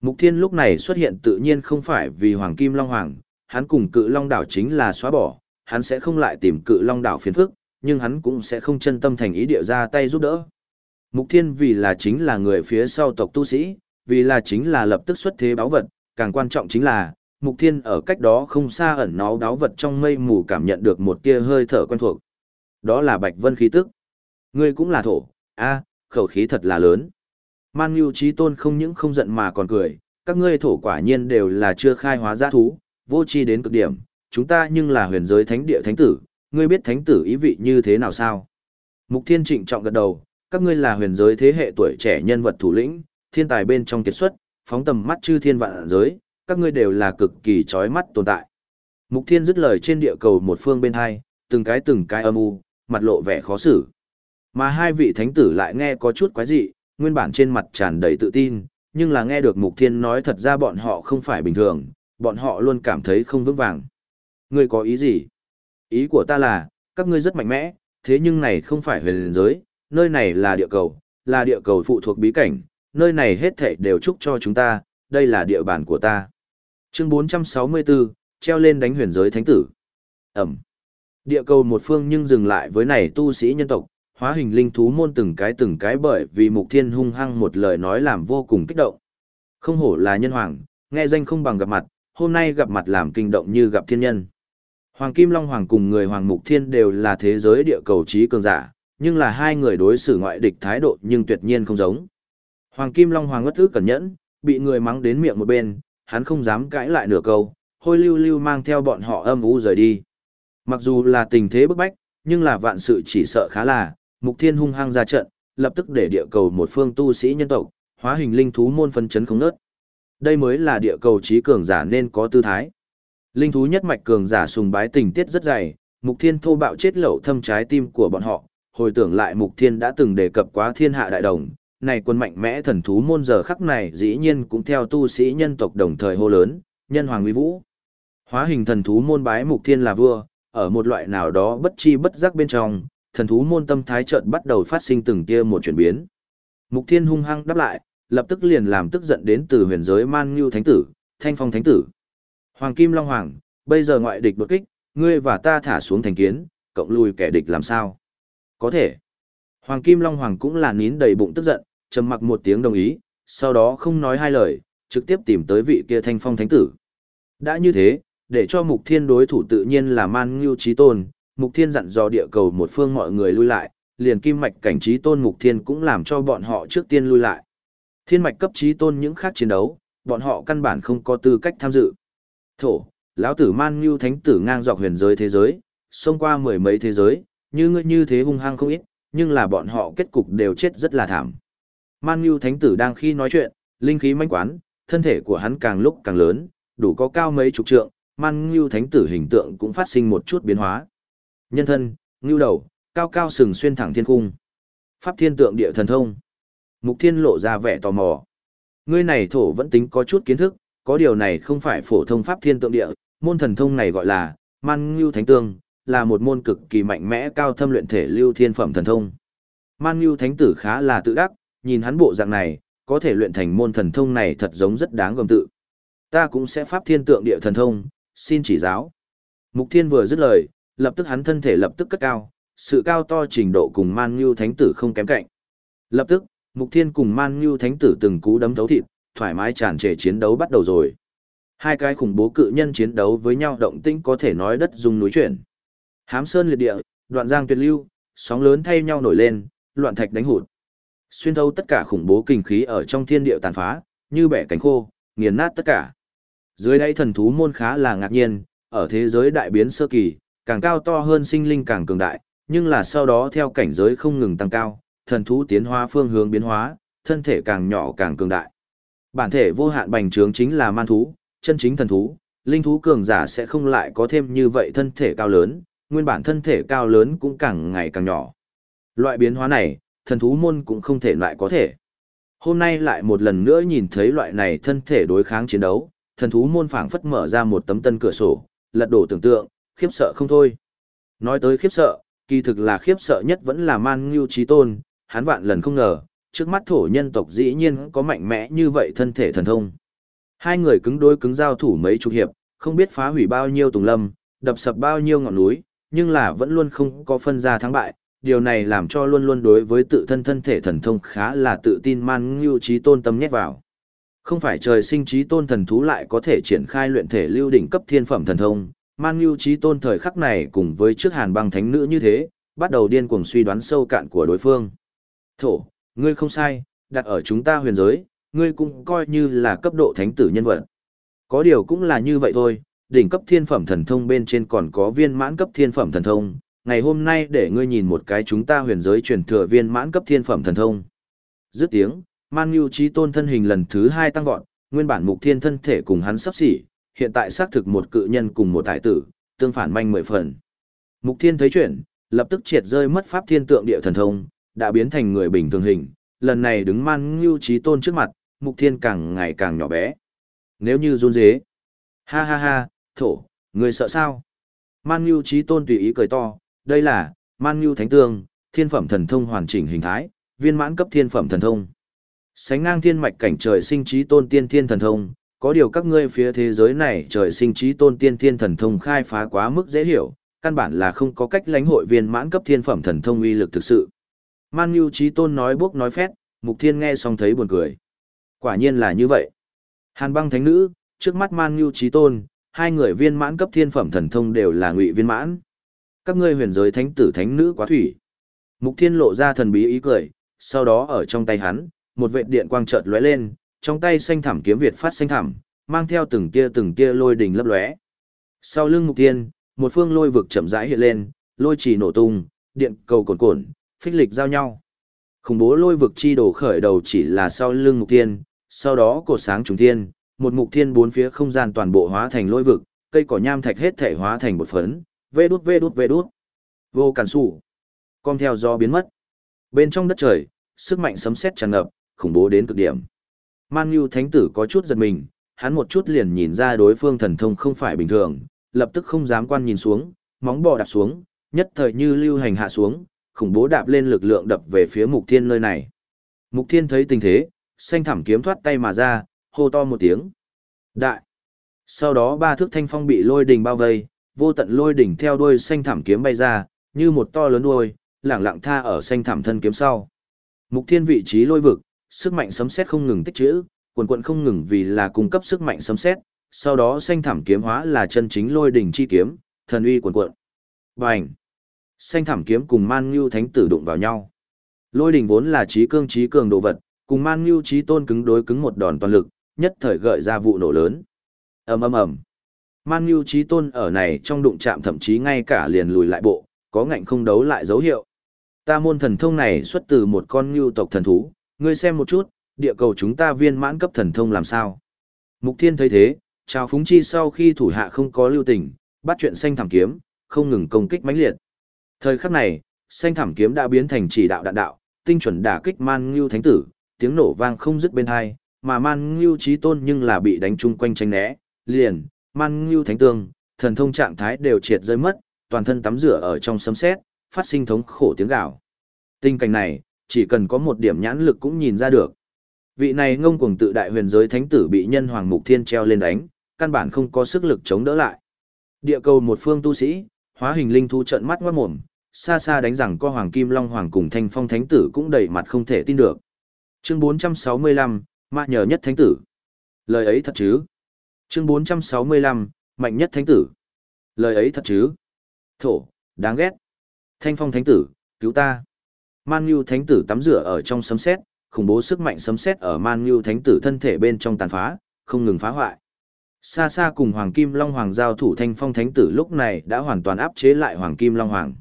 Mục Thiên lúc này xuất hiện tự nhiên không phải vì Hoàng Kim Long Hoàng, hắn cùng cự long đảo chính là xóa bỏ, hắn sẽ không lại tìm cự long đảo phiền phức, nhưng hắn cũng sẽ không chân tâm thành ý địa ra tay giúp đỡ. Mục Thiên vì là chính là người phía sau tộc tu sĩ, vì là chính là lập tức xuất thế báo vật, càng quan trọng chính là, Mục Thiên ở cách đó không xa ẩn náu đáo vật trong mây mù cảm nhận được một tia hơi thở quen thuộc. Đó là Bạch Vân khí tức. Ngươi cũng là thổ, a, khẩu khí thật là lớn. Man Nhu Chí Tôn không những không giận mà còn cười, các ngươi thổ quả nhiên đều là chưa khai hóa giá thú, vô tri đến cực điểm, chúng ta nhưng là huyền giới thánh địa thánh tử, ngươi biết thánh tử ý vị như thế nào sao? Mục Thiên trịnh trọng gật đầu, các ngươi là huyền giới thế hệ tuổi trẻ nhân vật thủ lĩnh, thiên tài bên trong kiệt xuất, phóng tầm mắt chư thiên vạn giới, các ngươi đều là cực kỳ chói mắt tồn tại. Mục Thiên dứt lời trên địa cầu một phương bên hai, từng cái từng cái âm u, mặt lộ vẻ khó xử. Mà hai vị thánh tử lại nghe có chút quái dị, nguyên bản trên mặt tràn đầy tự tin, nhưng là nghe được Mục Thiên nói thật ra bọn họ không phải bình thường, bọn họ luôn cảm thấy không vững vàng. Ngươi có ý gì? Ý của ta là, các ngươi rất mạnh mẽ, thế nhưng này không phải huyền giới, nơi này là địa cầu, là địa cầu phụ thuộc bí cảnh, nơi này hết thảy đều chúc cho chúng ta, đây là địa bàn của ta. Chương 464, treo lên đánh huyền giới thánh tử. Ẩm. Địa cầu một phương nhưng dừng lại với này tu sĩ nhân tộc, hóa hình linh thú môn từng cái từng cái bởi vì mục thiên hung hăng một lời nói làm vô cùng kích động. Không hổ là nhân hoàng, nghe danh không bằng gặp mặt, hôm nay gặp mặt làm kinh động như gặp thiên nhân. Hoàng Kim Long Hoàng cùng người Hoàng Mục Thiên đều là thế giới địa cầu trí cường giả, nhưng là hai người đối xử ngoại địch thái độ nhưng tuyệt nhiên không giống. Hoàng Kim Long Hoàng ngất ức cẩn nhẫn, bị người mắng đến miệng một bên, hắn không dám cãi lại nửa câu, hôi lưu lưu mang theo bọn họ âm u rời đi. Mặc dù là tình thế bức bách, nhưng là vạn sự chỉ sợ khá là, Mục Thiên hung hăng ra trận, lập tức để địa cầu một phương tu sĩ nhân tộc, hóa hình linh thú môn phân chấn không nớt. Đây mới là địa cầu trí cường giả nên có tư thái. Linh thú nhất mạch cường giả sùng bái tình tiết rất dày, Mục Thiên thô bạo chết lậu thâm trái tim của bọn họ, hồi tưởng lại Mục Thiên đã từng đề cập quá thiên hạ đại đồng, này quân mạnh mẽ thần thú môn giờ khắc này dĩ nhiên cũng theo tu sĩ nhân tộc đồng thời hô lớn, nhân hoàng uy vũ. Hóa hình thần thú môn bái Mục Thiên là vua, ở một loại nào đó bất chi bất giác bên trong, thần thú môn tâm thái chợt bắt đầu phát sinh từng tia một chuyển biến. Mục Thiên hung hăng đáp lại, lập tức liền làm tức giận đến từ huyền giới Man Nhu Thánh Tử, Thanh Phong Thánh Tử. Hoàng Kim Long Hoàng, bây giờ ngoại địch đột kích, ngươi và ta thả xuống thành kiến, cộng lùi kẻ địch làm sao? Có thể. Hoàng Kim Long Hoàng cũng là nín đầy bụng tức giận, trầm mặc một tiếng đồng ý, sau đó không nói hai lời, trực tiếp tìm tới vị kia Thanh Phong Thánh Tử. Đã như thế, để cho Mục Thiên đối thủ tự nhiên là Man ngưu Chí Tôn, Mục Thiên dặn dò địa cầu một phương mọi người lui lại, liền kim mạch cảnh trí tôn Mục Thiên cũng làm cho bọn họ trước tiên lui lại. Thiên mạch cấp trí tôn những khác chiến đấu, bọn họ căn bản không có tư cách tham dự. Thổ, lão tử man ngưu thánh tử ngang dọc huyền giới thế giới, xông qua mười mấy thế giới, như ngươi như thế hung hăng không ít, nhưng là bọn họ kết cục đều chết rất là thảm. Man Nhu thánh tử đang khi nói chuyện, linh khí manh quán, thân thể của hắn càng lúc càng lớn, đủ có cao mấy chục trượng, man Nhu thánh tử hình tượng cũng phát sinh một chút biến hóa. Nhân thân, ngưu đầu, cao cao sừng xuyên thẳng thiên cung. Pháp thiên tượng địa thần thông. Mục thiên lộ ra vẻ tò mò. Ngươi này thổ vẫn tính có chút kiến thức, có điều này không phải phổ thông pháp thiên tượng địa, môn thần thông này gọi là Man Nhu Thánh Tương, là một môn cực kỳ mạnh mẽ cao thâm luyện thể lưu thiên phẩm thần thông. Man Nhu Thánh Tử khá là tự đắc, nhìn hắn bộ dạng này, có thể luyện thành môn thần thông này thật giống rất đáng gầm tự. Ta cũng sẽ pháp thiên tượng địa thần thông, xin chỉ giáo. Mục Thiên vừa dứt lời, lập tức hắn thân thể lập tức cất cao, sự cao to trình độ cùng Man Ngưu Thánh Tử không kém cạnh. Lập tức, Mục Thiên cùng Man Ngưu Thánh Tử từng cú đấm thấu thịt, thoải mái tràn trề chiến đấu bắt đầu rồi. Hai cái khủng bố cự nhân chiến đấu với nhau động tĩnh có thể nói đất rung núi chuyển. Hám sơn liệt địa, đoạn giang tuyệt lưu, sóng lớn thay nhau nổi lên, loạn thạch đánh hụt. Xuyên thấu tất cả khủng bố kinh khí ở trong thiên địa tàn phá, như bẻ cánh khô, nghiền nát tất cả. Dưới đây thần thú môn khá là ngạc nhiên, ở thế giới đại biến sơ kỳ, càng cao to hơn sinh linh càng cường đại, nhưng là sau đó theo cảnh giới không ngừng tăng cao, thần thú tiến hóa phương hướng biến hóa, thân thể càng nhỏ càng cường đại. Bản thể vô hạn bành trướng chính là man thú, chân chính thần thú, linh thú cường giả sẽ không lại có thêm như vậy thân thể cao lớn, nguyên bản thân thể cao lớn cũng càng ngày càng nhỏ. Loại biến hóa này, thần thú môn cũng không thể loại có thể. Hôm nay lại một lần nữa nhìn thấy loại này thân thể đối kháng chiến đấu, thần thú môn phảng phất mở ra một tấm tân cửa sổ, lật đổ tưởng tượng, khiếp sợ không thôi. Nói tới khiếp sợ, kỳ thực là khiếp sợ nhất vẫn là man ngưu trí tôn, hắn vạn lần không ngờ, trước mắt thổ nhân tộc dĩ nhiên có mạnh mẽ như vậy thân thể thần thông. Hai người cứng đối cứng giao thủ mấy chục hiệp, không biết phá hủy bao nhiêu tùng lâm, đập sập bao nhiêu ngọn núi, nhưng là vẫn luôn không có phân ra thắng bại. Điều này làm cho luôn luôn đối với tự thân thân thể thần thông khá là tự tin man ngưu trí tôn tâm nhét vào. Không phải trời sinh trí tôn thần thú lại có thể triển khai luyện thể lưu đỉnh cấp thiên phẩm thần thông, man ngưu trí tôn thời khắc này cùng với trước hàn băng thánh nữ như thế, bắt đầu điên cuồng suy đoán sâu cạn của đối phương. Thổ, ngươi không sai, đặt ở chúng ta huyền giới, ngươi cũng coi như là cấp độ thánh tử nhân vật. Có điều cũng là như vậy thôi, đỉnh cấp thiên phẩm thần thông bên trên còn có viên mãn cấp thiên phẩm thần thông, ngày hôm nay để ngươi nhìn một cái chúng ta huyền giới truyền thừa viên mãn cấp thiên phẩm thần thông. Dứt tiếng, Man Nhu Chí Tôn thân hình lần thứ hai tăng vọt, nguyên bản mục thiên thân thể cùng hắn sắp xỉ, hiện tại xác thực một cự nhân cùng một tài tử, tương phản manh mười phần. Mục thiên thấy chuyện, lập tức triệt rơi mất pháp thiên tượng địa thần thông, đã biến thành người bình thường hình, lần này đứng Man Nhu Chí Tôn trước mặt, mục thiên càng ngày càng nhỏ bé. Nếu như run dế. Ha ha ha, thổ, người sợ sao? Man Nhu Chí tôn tùy ý cười to, đây là, Man Nhu thánh tương, thiên phẩm thần thông hoàn chỉnh hình thái, viên mãn cấp thiên phẩm thần thông. Sánh ngang thiên mạch cảnh trời sinh trí tôn tiên thiên thần thông, có điều các ngươi phía thế giới này trời sinh trí tôn tiên thiên thần thông khai phá quá mức dễ hiểu, căn bản là không có cách lãnh hội viên mãn cấp thiên phẩm thần thông uy lực thực sự. Man Nhu trí tôn nói bốc nói phét, mục thiên nghe xong thấy buồn cười. Quả nhiên là như vậy. Hàn băng thánh nữ, Trước mắt Man Nhu Chí Tôn, hai người viên mãn cấp thiên phẩm thần thông đều là ngụy viên mãn. Các ngươi huyền giới thánh tử thánh nữ quá thủy. Mục Thiên lộ ra thần bí ý cười, sau đó ở trong tay hắn, một vệt điện quang chợt lóe lên, trong tay xanh thảm kiếm việt phát xanh thảm, mang theo từng tia từng tia lôi đỉnh lấp lóe. Sau lưng Mục Thiên, một phương lôi vực chậm rãi hiện lên, lôi chỉ nổ tung, điện cầu cồn cồn, phích lịch giao nhau. Khủng bố lôi vực chi đổ khởi đầu chỉ là sau lưng Mục Thiên, sau đó cổ sáng trùng thiên, một Mục Thiên bốn phía không gian toàn bộ hóa thành lôi vực, cây cỏ nham thạch hết thể hóa thành một phấn, vê đút vê đút vê đút. Vô cản xù Con theo gió biến mất. Bên trong đất trời, sức mạnh sấm sét tràn ngập, khủng bố đến cực điểm. Man Nhu Thánh Tử có chút giật mình, hắn một chút liền nhìn ra đối phương thần thông không phải bình thường, lập tức không dám quan nhìn xuống, móng bò đạp xuống, nhất thời như lưu hành hạ xuống, khủng bố đạp lên lực lượng đập về phía Mục Thiên nơi này. Mục Thiên thấy tình thế, xanh thảm kiếm thoát tay mà ra, hô to một tiếng. Đại! Sau đó ba thước thanh phong bị lôi đình bao vây, vô tận lôi đỉnh theo đuôi xanh thảm kiếm bay ra, như một to lớn đuôi, lẳng lặng tha ở xanh thảm thân kiếm sau. Mục Thiên vị trí lôi vực, sức mạnh sấm sét không ngừng tích trữ, quần quần không ngừng vì là cung cấp sức mạnh sấm sét, sau đó xanh thảm kiếm hóa là chân chính lôi đỉnh chi kiếm, thần uy quần quần. Bành! Xanh thảm kiếm cùng Man Nhu Thánh tử đụng vào nhau. Lôi đỉnh vốn là trí cương trí cường đồ vật, cùng Man Nhu trí tôn cứng đối cứng một đòn toàn lực, nhất thời gợi ra vụ nổ lớn. Ầm ầm ầm. Man Nhu trí tôn ở này trong đụng chạm thậm chí ngay cả liền lùi lại bộ, có ngạnh không đấu lại dấu hiệu. Ta môn thần thông này xuất từ một con Nhu tộc thần thú, ngươi xem một chút, địa cầu chúng ta viên mãn cấp thần thông làm sao. Mục Thiên thấy thế, chào phúng chi sau khi thủ hạ không có lưu tình, bắt chuyện xanh thảm kiếm, không ngừng công kích mãnh liệt. Thời khắc này, xanh thảm kiếm đã biến thành chỉ đạo đạn đạo, tinh chuẩn đả kích Man Ngưu Thánh tử, tiếng nổ vang không dứt bên hai, mà Man Ngưu Chí Tôn nhưng là bị đánh chung quanh tranh né, liền, Man Ngưu Thánh Tương, thần thông trạng thái đều triệt rơi mất, toàn thân tắm rửa ở trong sấm sét, phát sinh thống khổ tiếng gào. Tình cảnh này, chỉ cần có một điểm nhãn lực cũng nhìn ra được. Vị này ngông cuồng tự đại huyền giới thánh tử bị nhân hoàng mục thiên treo lên đánh, căn bản không có sức lực chống đỡ lại. Địa cầu một phương tu sĩ, hóa hình linh thu trận mắt ngoát mồm, xa xa đánh rằng có hoàng kim long hoàng cùng thanh phong thánh tử cũng đầy mặt không thể tin được. Chương 465, ma nhờ nhất thánh tử. Lời ấy thật chứ? Chương 465, mạnh nhất thánh tử. Lời ấy thật chứ? Thổ, đáng ghét. Thanh phong thánh tử, cứu ta. Man Nhu thánh tử tắm rửa ở trong sấm sét, khủng bố sức mạnh sấm sét ở Man Nhu thánh tử thân thể bên trong tàn phá, không ngừng phá hoại. Xa xa cùng Hoàng Kim Long Hoàng giao thủ Thanh Phong Thánh Tử lúc này đã hoàn toàn áp chế lại Hoàng Kim Long Hoàng.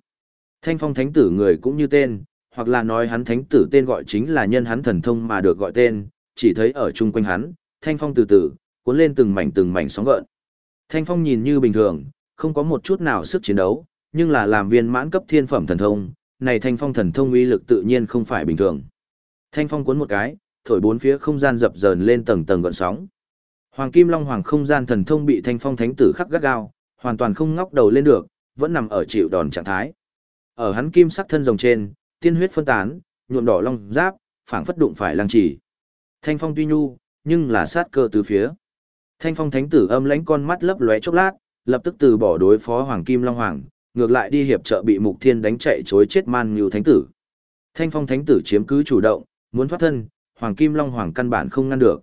Thanh Phong Thánh Tử người cũng như tên, hoặc là nói hắn Thánh Tử tên gọi chính là nhân hắn thần thông mà được gọi tên, chỉ thấy ở chung quanh hắn, Thanh Phong từ từ, cuốn lên từng mảnh từng mảnh sóng gợn. Thanh Phong nhìn như bình thường, không có một chút nào sức chiến đấu, nhưng là làm viên mãn cấp thiên phẩm thần thông, này Thanh Phong thần thông uy lực tự nhiên không phải bình thường. Thanh Phong cuốn một cái, thổi bốn phía không gian dập dờn lên tầng tầng gợn sóng. Hoàng Kim Long Hoàng không gian thần thông bị Thanh Phong Thánh tử khắc gắt gao, hoàn toàn không ngóc đầu lên được, vẫn nằm ở chịu đòn trạng thái. Ở hắn kim sắc thân rồng trên, tiên huyết phân tán, nhuộm đỏ long giáp, phảng phất đụng phải lăng chỉ. Thanh Phong tuy nhu, nhưng là sát cơ từ phía. Thanh Phong Thánh tử âm lãnh con mắt lấp lóe chốc lát, lập tức từ bỏ đối phó Hoàng Kim Long Hoàng, ngược lại đi hiệp trợ bị Mục Thiên đánh chạy chối chết man như thánh tử. Thanh Phong Thánh tử chiếm cứ chủ động, muốn thoát thân, Hoàng Kim Long Hoàng căn bản không ngăn được.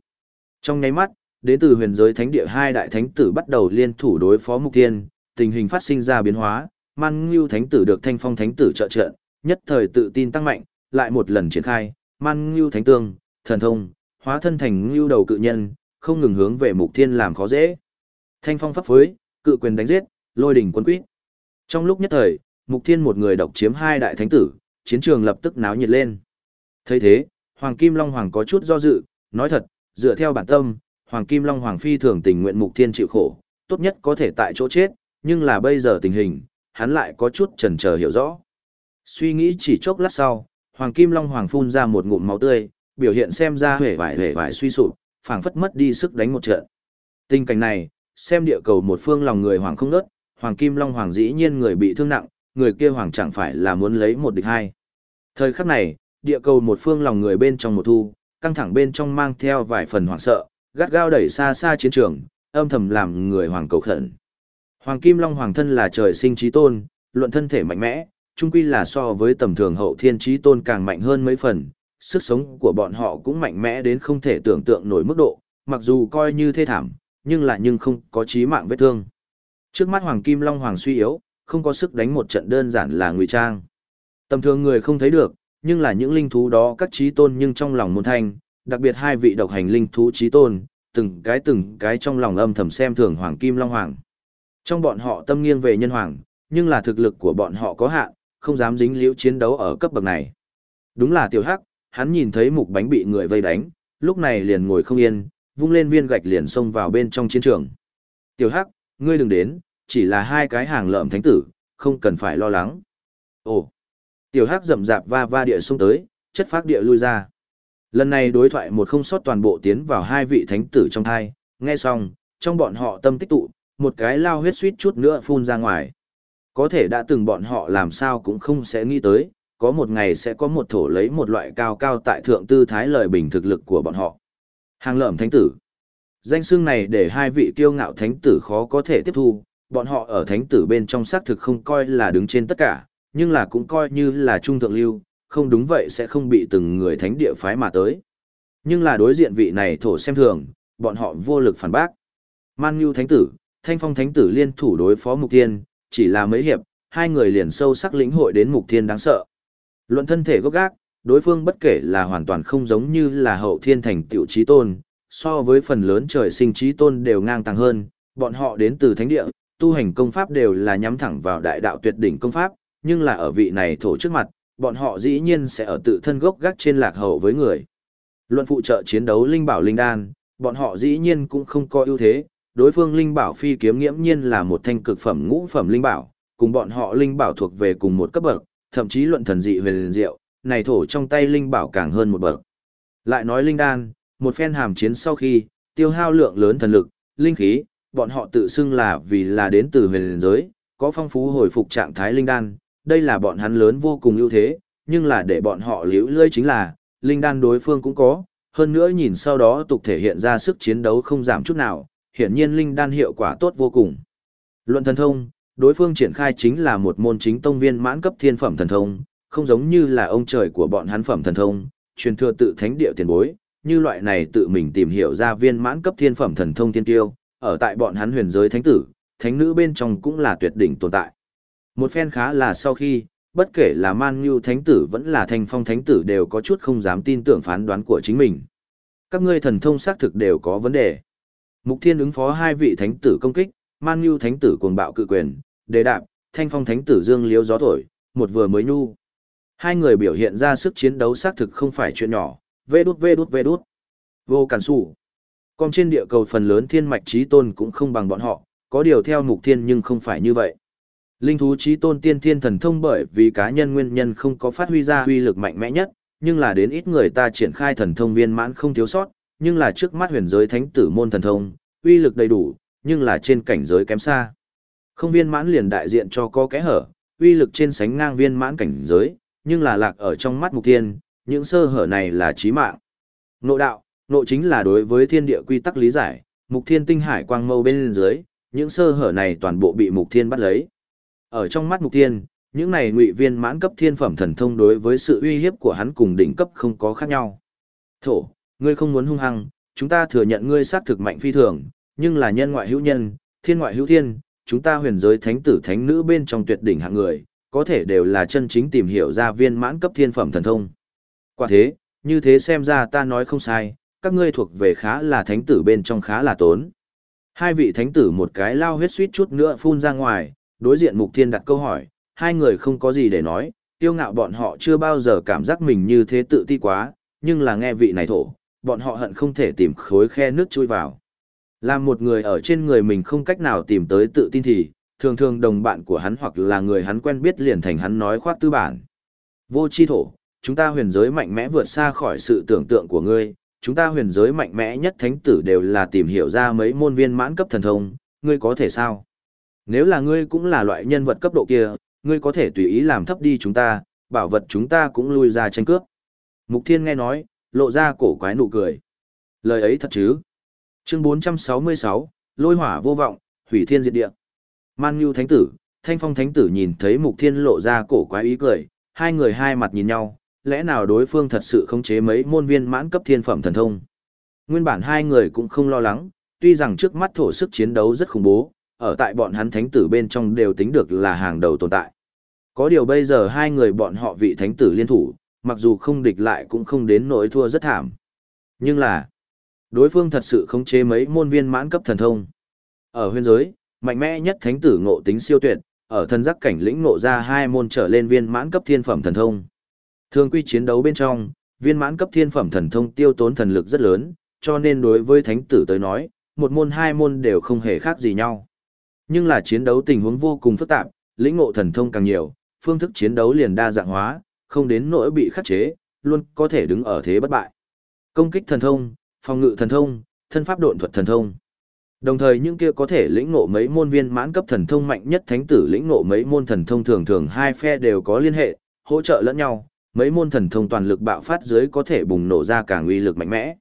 Trong nháy mắt, đến từ huyền giới thánh địa hai đại thánh tử bắt đầu liên thủ đối phó mục Thiên, tình hình phát sinh ra biến hóa, man như thánh tử được thanh phong thánh tử trợ trợ, nhất thời tự tin tăng mạnh, lại một lần triển khai, man như thánh tương, thần thông, hóa thân thành như đầu cự nhân, không ngừng hướng về mục thiên làm khó dễ. Thanh phong pháp phối, cự quyền đánh giết, lôi đỉnh quân quýt. Trong lúc nhất thời, mục thiên một người độc chiếm hai đại thánh tử, chiến trường lập tức náo nhiệt lên. thấy thế, Hoàng Kim Long Hoàng có chút do dự, nói thật, dựa theo bản tâm, Hoàng Kim Long Hoàng Phi thường tình nguyện mục thiên chịu khổ, tốt nhất có thể tại chỗ chết, nhưng là bây giờ tình hình, hắn lại có chút chần chờ hiểu rõ. Suy nghĩ chỉ chốc lát sau, Hoàng Kim Long Hoàng phun ra một ngụm máu tươi, biểu hiện xem ra hề vải hề vải suy sụp, phảng phất mất đi sức đánh một trận. Tình cảnh này, xem địa cầu một phương lòng người hoàng không nớt, Hoàng Kim Long Hoàng dĩ nhiên người bị thương nặng, người kia hoàng chẳng phải là muốn lấy một địch hai. Thời khắc này, địa cầu một phương lòng người bên trong một thu, căng thẳng bên trong mang theo vài phần hoảng sợ, gắt gao đẩy xa xa chiến trường, âm thầm làm người hoàng cầu khẩn. Hoàng Kim Long Hoàng thân là trời sinh trí tôn, luận thân thể mạnh mẽ, trung quy là so với tầm thường hậu thiên trí tôn càng mạnh hơn mấy phần, sức sống của bọn họ cũng mạnh mẽ đến không thể tưởng tượng nổi mức độ, mặc dù coi như thê thảm, nhưng lại nhưng không có chí mạng vết thương. Trước mắt Hoàng Kim Long Hoàng suy yếu, không có sức đánh một trận đơn giản là ngụy trang. Tầm thường người không thấy được, nhưng là những linh thú đó các trí tôn nhưng trong lòng môn thanh, đặc biệt hai vị độc hành linh thú trí tôn, từng cái từng cái trong lòng âm thầm xem thường Hoàng Kim Long Hoàng. Trong bọn họ tâm nghiêng về nhân hoàng, nhưng là thực lực của bọn họ có hạn, không dám dính liễu chiến đấu ở cấp bậc này. Đúng là tiểu hắc, hắn nhìn thấy mục bánh bị người vây đánh, lúc này liền ngồi không yên, vung lên viên gạch liền xông vào bên trong chiến trường. Tiểu hắc, ngươi đừng đến, chỉ là hai cái hàng lợm thánh tử, không cần phải lo lắng. Ồ, tiểu hắc rậm rạp va va địa xông tới, chất phát địa lui ra. Lần này đối thoại một không sót toàn bộ tiến vào hai vị thánh tử trong thai, nghe xong, trong bọn họ tâm tích tụ, một cái lao huyết suýt chút nữa phun ra ngoài. Có thể đã từng bọn họ làm sao cũng không sẽ nghĩ tới, có một ngày sẽ có một thổ lấy một loại cao cao tại thượng tư thái lời bình thực lực của bọn họ. Hàng lợm thánh tử. Danh xưng này để hai vị kiêu ngạo thánh tử khó có thể tiếp thu, bọn họ ở thánh tử bên trong xác thực không coi là đứng trên tất cả, nhưng là cũng coi như là trung thượng lưu, không đúng vậy sẽ không bị từng người thánh địa phái mà tới. Nhưng là đối diện vị này thổ xem thường, bọn họ vô lực phản bác. Man Nhu thánh tử, Thanh Phong thánh tử liên thủ đối phó Mục Thiên, chỉ là mấy hiệp, hai người liền sâu sắc lĩnh hội đến Mục Thiên đáng sợ. Luận thân thể gốc gác, đối phương bất kể là hoàn toàn không giống như là hậu thiên thành tiểu trí tôn, so với phần lớn trời sinh trí tôn đều ngang tàng hơn, bọn họ đến từ thánh địa, tu hành công pháp đều là nhắm thẳng vào đại đạo tuyệt đỉnh công pháp, nhưng là ở vị này thổ trước mặt, bọn họ dĩ nhiên sẽ ở tự thân gốc gác trên lạc hậu với người. Luận phụ trợ chiến đấu linh bảo linh đan, bọn họ dĩ nhiên cũng không có ưu thế, đối phương linh bảo phi kiếm nghiễm nhiên là một thanh cực phẩm ngũ phẩm linh bảo, cùng bọn họ linh bảo thuộc về cùng một cấp bậc, thậm chí luận thần dị về liền diệu, này thổ trong tay linh bảo càng hơn một bậc. Lại nói linh đan, một phen hàm chiến sau khi, tiêu hao lượng lớn thần lực, linh khí, bọn họ tự xưng là vì là đến từ huyền giới, có phong phú hồi phục trạng thái linh đan, đây là bọn hắn lớn vô cùng ưu thế, nhưng là để bọn họ liễu lơi chính là, linh đan đối phương cũng có, hơn nữa nhìn sau đó tục thể hiện ra sức chiến đấu không giảm chút nào, hiển nhiên linh đan hiệu quả tốt vô cùng. Luận thần thông, đối phương triển khai chính là một môn chính tông viên mãn cấp thiên phẩm thần thông, không giống như là ông trời của bọn hắn phẩm thần thông, truyền thừa tự thánh địa tiền bối, như loại này tự mình tìm hiểu ra viên mãn cấp thiên phẩm thần thông tiên tiêu, ở tại bọn hắn huyền giới thánh tử, thánh nữ bên trong cũng là tuyệt đỉnh tồn tại. Một phen khá là sau khi, bất kể là Man Nhu thánh tử vẫn là Thanh Phong thánh tử đều có chút không dám tin tưởng phán đoán của chính mình. Các ngươi thần thông xác thực đều có vấn đề. Mục Thiên ứng phó hai vị thánh tử công kích, Man Nhu thánh tử cuồng bạo cự quyền, đề đạp, Thanh Phong thánh tử dương liếu gió thổi, một vừa mới nhu. Hai người biểu hiện ra sức chiến đấu xác thực không phải chuyện nhỏ, vê đút vê đút vê đút. Vô cản sủ. Còn trên địa cầu phần lớn thiên mạch trí tôn cũng không bằng bọn họ, có điều theo mục thiên nhưng không phải như vậy. Linh thú trí tôn tiên thiên thần thông bởi vì cá nhân nguyên nhân không có phát huy ra huy lực mạnh mẽ nhất, nhưng là đến ít người ta triển khai thần thông viên mãn không thiếu sót, nhưng là trước mắt huyền giới thánh tử môn thần thông, uy lực đầy đủ, nhưng là trên cảnh giới kém xa. Không viên mãn liền đại diện cho có kẽ hở, uy lực trên sánh ngang viên mãn cảnh giới, nhưng là lạc ở trong mắt mục thiên, những sơ hở này là chí mạng. Nộ đạo, nộ chính là đối với thiên địa quy tắc lý giải, mục thiên tinh hải quang mâu bên dưới, những sơ hở này toàn bộ bị mục thiên bắt lấy. Ở trong mắt mục thiên, những này ngụy viên mãn cấp thiên phẩm thần thông đối với sự uy hiếp của hắn cùng đỉnh cấp không có khác nhau. Thổ, ngươi không muốn hung hăng, chúng ta thừa nhận ngươi xác thực mạnh phi thường, nhưng là nhân ngoại hữu nhân, thiên ngoại hữu thiên, chúng ta huyền giới thánh tử thánh nữ bên trong tuyệt đỉnh hạng người, có thể đều là chân chính tìm hiểu ra viên mãn cấp thiên phẩm thần thông. Quả thế, như thế xem ra ta nói không sai, các ngươi thuộc về khá là thánh tử bên trong khá là tốn. Hai vị thánh tử một cái lao huyết suýt chút nữa phun ra ngoài, đối diện mục thiên đặt câu hỏi, hai người không có gì để nói, tiêu ngạo bọn họ chưa bao giờ cảm giác mình như thế tự ti quá, nhưng là nghe vị này thổ, bọn họ hận không thể tìm khối khe nước chui vào. Làm một người ở trên người mình không cách nào tìm tới tự tin thì, thường thường đồng bạn của hắn hoặc là người hắn quen biết liền thành hắn nói khoác tư bản. Vô chi thổ, chúng ta huyền giới mạnh mẽ vượt xa khỏi sự tưởng tượng của ngươi, chúng ta huyền giới mạnh mẽ nhất thánh tử đều là tìm hiểu ra mấy môn viên mãn cấp thần thông, ngươi có thể sao? Nếu là ngươi cũng là loại nhân vật cấp độ kia, ngươi có thể tùy ý làm thấp đi chúng ta, bảo vật chúng ta cũng lui ra tranh cướp. Mục Thiên nghe nói, lộ ra cổ quái nụ cười. Lời ấy thật chứ? Chương 466, lôi hỏa vô vọng, hủy thiên diệt địa. Man Nhu Thánh Tử, Thanh Phong Thánh Tử nhìn thấy Mục Thiên lộ ra cổ quái ý cười, hai người hai mặt nhìn nhau, lẽ nào đối phương thật sự khống chế mấy môn viên mãn cấp thiên phẩm thần thông. Nguyên bản hai người cũng không lo lắng, tuy rằng trước mắt thổ sức chiến đấu rất khủng bố, ở tại bọn hắn thánh tử bên trong đều tính được là hàng đầu tồn tại. Có điều bây giờ hai người bọn họ vị thánh tử liên thủ, mặc dù không địch lại cũng không đến nỗi thua rất thảm. Nhưng là, đối phương thật sự khống chế mấy môn viên mãn cấp thần thông. Ở huyền giới, mạnh mẽ nhất thánh tử ngộ tính siêu tuyệt, ở thần giác cảnh lĩnh ngộ ra hai môn trở lên viên mãn cấp thiên phẩm thần thông. Thường quy chiến đấu bên trong, viên mãn cấp thiên phẩm thần thông tiêu tốn thần lực rất lớn, cho nên đối với thánh tử tới nói, một môn hai môn đều không hề khác gì nhau. Nhưng là chiến đấu tình huống vô cùng phức tạp, lĩnh ngộ thần thông càng nhiều, phương thức chiến đấu liền đa dạng hóa, không đến nỗi bị khắc chế, luôn có thể đứng ở thế bất bại. Công kích thần thông, phòng ngự thần thông, thân pháp độn thuật thần thông. Đồng thời những kia có thể lĩnh ngộ mấy môn viên mãn cấp thần thông mạnh nhất thánh tử lĩnh ngộ mấy môn thần thông thường thường hai phe đều có liên hệ, hỗ trợ lẫn nhau, mấy môn thần thông toàn lực bạo phát dưới có thể bùng nổ ra càng uy lực mạnh mẽ.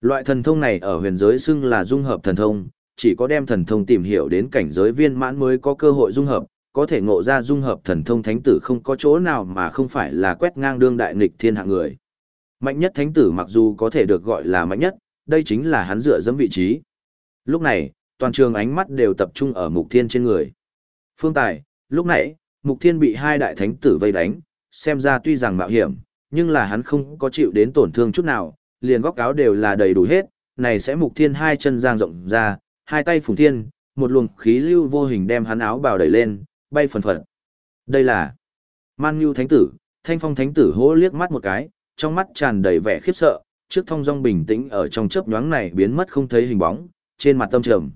Loại thần thông này ở huyền giới xưng là dung hợp thần thông, chỉ có đem thần thông tìm hiểu đến cảnh giới viên mãn mới có cơ hội dung hợp, có thể ngộ ra dung hợp thần thông thánh tử không có chỗ nào mà không phải là quét ngang đương đại nghịch thiên hạng người. Mạnh nhất thánh tử mặc dù có thể được gọi là mạnh nhất, đây chính là hắn dựa dẫm vị trí. Lúc này, toàn trường ánh mắt đều tập trung ở Mục Thiên trên người. Phương Tài, lúc nãy, Mục Thiên bị hai đại thánh tử vây đánh, xem ra tuy rằng mạo hiểm, nhưng là hắn không có chịu đến tổn thương chút nào, liền góc áo đều là đầy đủ hết, này sẽ Mục Thiên hai chân giang rộng ra, hai tay phùng thiên, một luồng khí lưu vô hình đem hắn áo bào đẩy lên, bay phần phật. Đây là Man Nhu Thánh Tử, Thanh Phong Thánh Tử hố liếc mắt một cái, trong mắt tràn đầy vẻ khiếp sợ, trước thông dong bình tĩnh ở trong chớp nhoáng này biến mất không thấy hình bóng, trên mặt tâm trầm.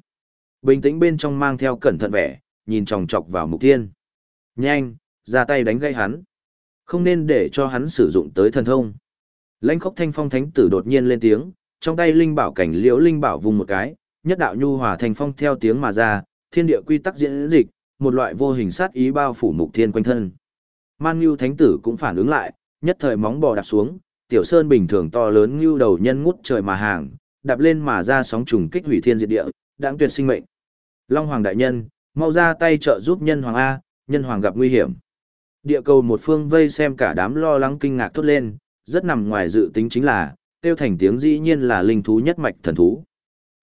Bình tĩnh bên trong mang theo cẩn thận vẻ, nhìn chòng chọc vào mục thiên. Nhanh, ra tay đánh gây hắn. Không nên để cho hắn sử dụng tới thần thông. Lãnh khốc thanh phong thánh tử đột nhiên lên tiếng, trong tay linh bảo cảnh liễu linh bảo vùng một cái, nhất đạo nhu hòa thành phong theo tiếng mà ra, thiên địa quy tắc diễn dịch, một loại vô hình sát ý bao phủ mục thiên quanh thân. Man Nhu thánh tử cũng phản ứng lại, nhất thời móng bò đạp xuống, tiểu sơn bình thường to lớn như đầu nhân ngút trời mà hàng, đạp lên mà ra sóng trùng kích hủy thiên diệt địa, đãng tuyệt sinh mệnh. Long Hoàng đại nhân, mau ra tay trợ giúp nhân hoàng A, nhân hoàng gặp nguy hiểm. Địa cầu một phương vây xem cả đám lo lắng kinh ngạc thốt lên, rất nằm ngoài dự tính chính là, tiêu thành tiếng dĩ nhiên là linh thú nhất mạch thần thú.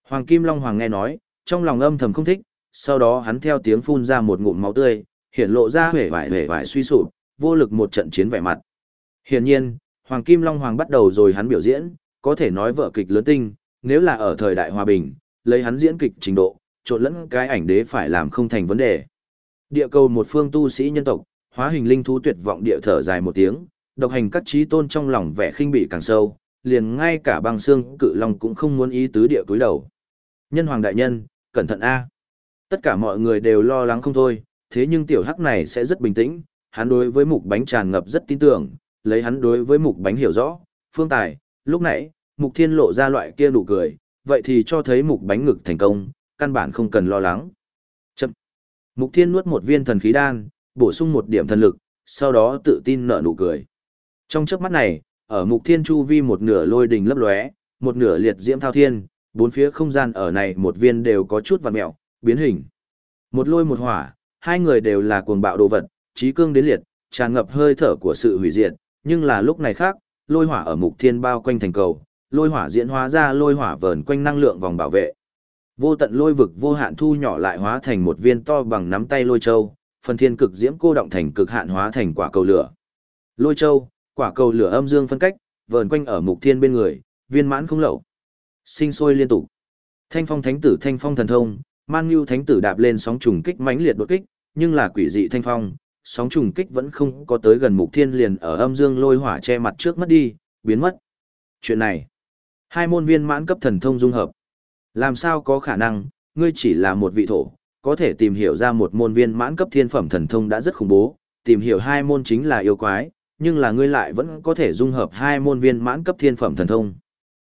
Hoàng Kim Long Hoàng nghe nói, trong lòng âm thầm không thích, sau đó hắn theo tiếng phun ra một ngụm máu tươi, hiện lộ ra vẻ vải vẻ vải suy sụp, vô lực một trận chiến vẻ mặt. Hiển nhiên, Hoàng Kim Long Hoàng bắt đầu rồi hắn biểu diễn, có thể nói vợ kịch lớn tinh, nếu là ở thời đại hòa bình, lấy hắn diễn kịch trình độ, trộn lẫn cái ảnh đế phải làm không thành vấn đề. Địa cầu một phương tu sĩ nhân tộc, hóa hình linh thú tuyệt vọng địa thở dài một tiếng, độc hành các trí tôn trong lòng vẻ khinh bị càng sâu, liền ngay cả băng xương cự long cũng không muốn ý tứ địa cúi đầu. Nhân hoàng đại nhân, cẩn thận a. Tất cả mọi người đều lo lắng không thôi, thế nhưng tiểu hắc này sẽ rất bình tĩnh, hắn đối với mục bánh tràn ngập rất tin tưởng, lấy hắn đối với mục bánh hiểu rõ, phương tài, lúc nãy, mục thiên lộ ra loại kia nụ cười, vậy thì cho thấy mục bánh ngực thành công, căn bản không cần lo lắng. Chậm. Mục thiên nuốt một viên thần khí đan, bổ sung một điểm thần lực, sau đó tự tin nở nụ cười. Trong chớp mắt này, ở mục thiên chu vi một nửa lôi đình lấp lóe, một nửa liệt diễm thao thiên, bốn phía không gian ở này một viên đều có chút vạt mẹo, biến hình. Một lôi một hỏa, hai người đều là cuồng bạo đồ vật, trí cương đến liệt, tràn ngập hơi thở của sự hủy diệt, nhưng là lúc này khác, lôi hỏa ở mục thiên bao quanh thành cầu, lôi hỏa diễn hóa ra lôi hỏa vờn quanh năng lượng vòng bảo vệ. Vô tận lôi vực vô hạn thu nhỏ lại hóa thành một viên to bằng nắm tay lôi châu, phần thiên cực diễm cô động thành cực hạn hóa thành quả cầu lửa. Lôi châu, quả cầu lửa âm dương phân cách, vờn quanh ở mục thiên bên người, viên mãn không lậu. Sinh sôi liên tục. Thanh phong thánh tử thanh phong thần thông, man nhu thánh tử đạp lên sóng trùng kích mãnh liệt đột kích, nhưng là quỷ dị thanh phong, sóng trùng kích vẫn không có tới gần mục thiên liền ở âm dương lôi hỏa che mặt trước mất đi, biến mất. Chuyện này, hai môn viên mãn cấp thần thông dung hợp. Làm sao có khả năng, ngươi chỉ là một vị thổ, có thể tìm hiểu ra một môn viên mãn cấp thiên phẩm thần thông đã rất khủng bố, tìm hiểu hai môn chính là yêu quái, nhưng là ngươi lại vẫn có thể dung hợp hai môn viên mãn cấp thiên phẩm thần thông.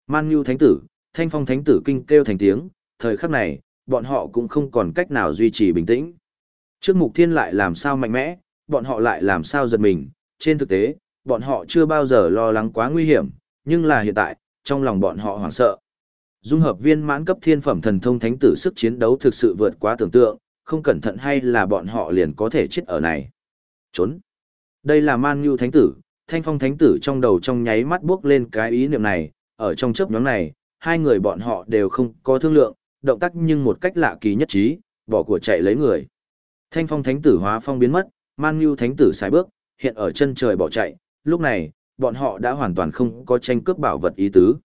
Man Nhu Thánh Tử, Thanh Phong Thánh Tử kinh kêu thành tiếng, thời khắc này, bọn họ cũng không còn cách nào duy trì bình tĩnh. Trước mục thiên lại làm sao mạnh mẽ, bọn họ lại làm sao giật mình, trên thực tế, bọn họ chưa bao giờ lo lắng quá nguy hiểm, nhưng là hiện tại, trong lòng bọn họ hoảng sợ. Dung hợp viên mãn cấp thiên phẩm thần thông thánh tử sức chiến đấu thực sự vượt quá tưởng tượng, không cẩn thận hay là bọn họ liền có thể chết ở này. Trốn. Đây là man nhu thánh tử, thanh phong thánh tử trong đầu trong nháy mắt bước lên cái ý niệm này, ở trong chớp nhóm này, hai người bọn họ đều không có thương lượng, động tác nhưng một cách lạ kỳ nhất trí, bỏ của chạy lấy người. Thanh phong thánh tử hóa phong biến mất, man như thánh tử sai bước, hiện ở chân trời bỏ chạy, lúc này, bọn họ đã hoàn toàn không có tranh cướp bảo vật ý tứ.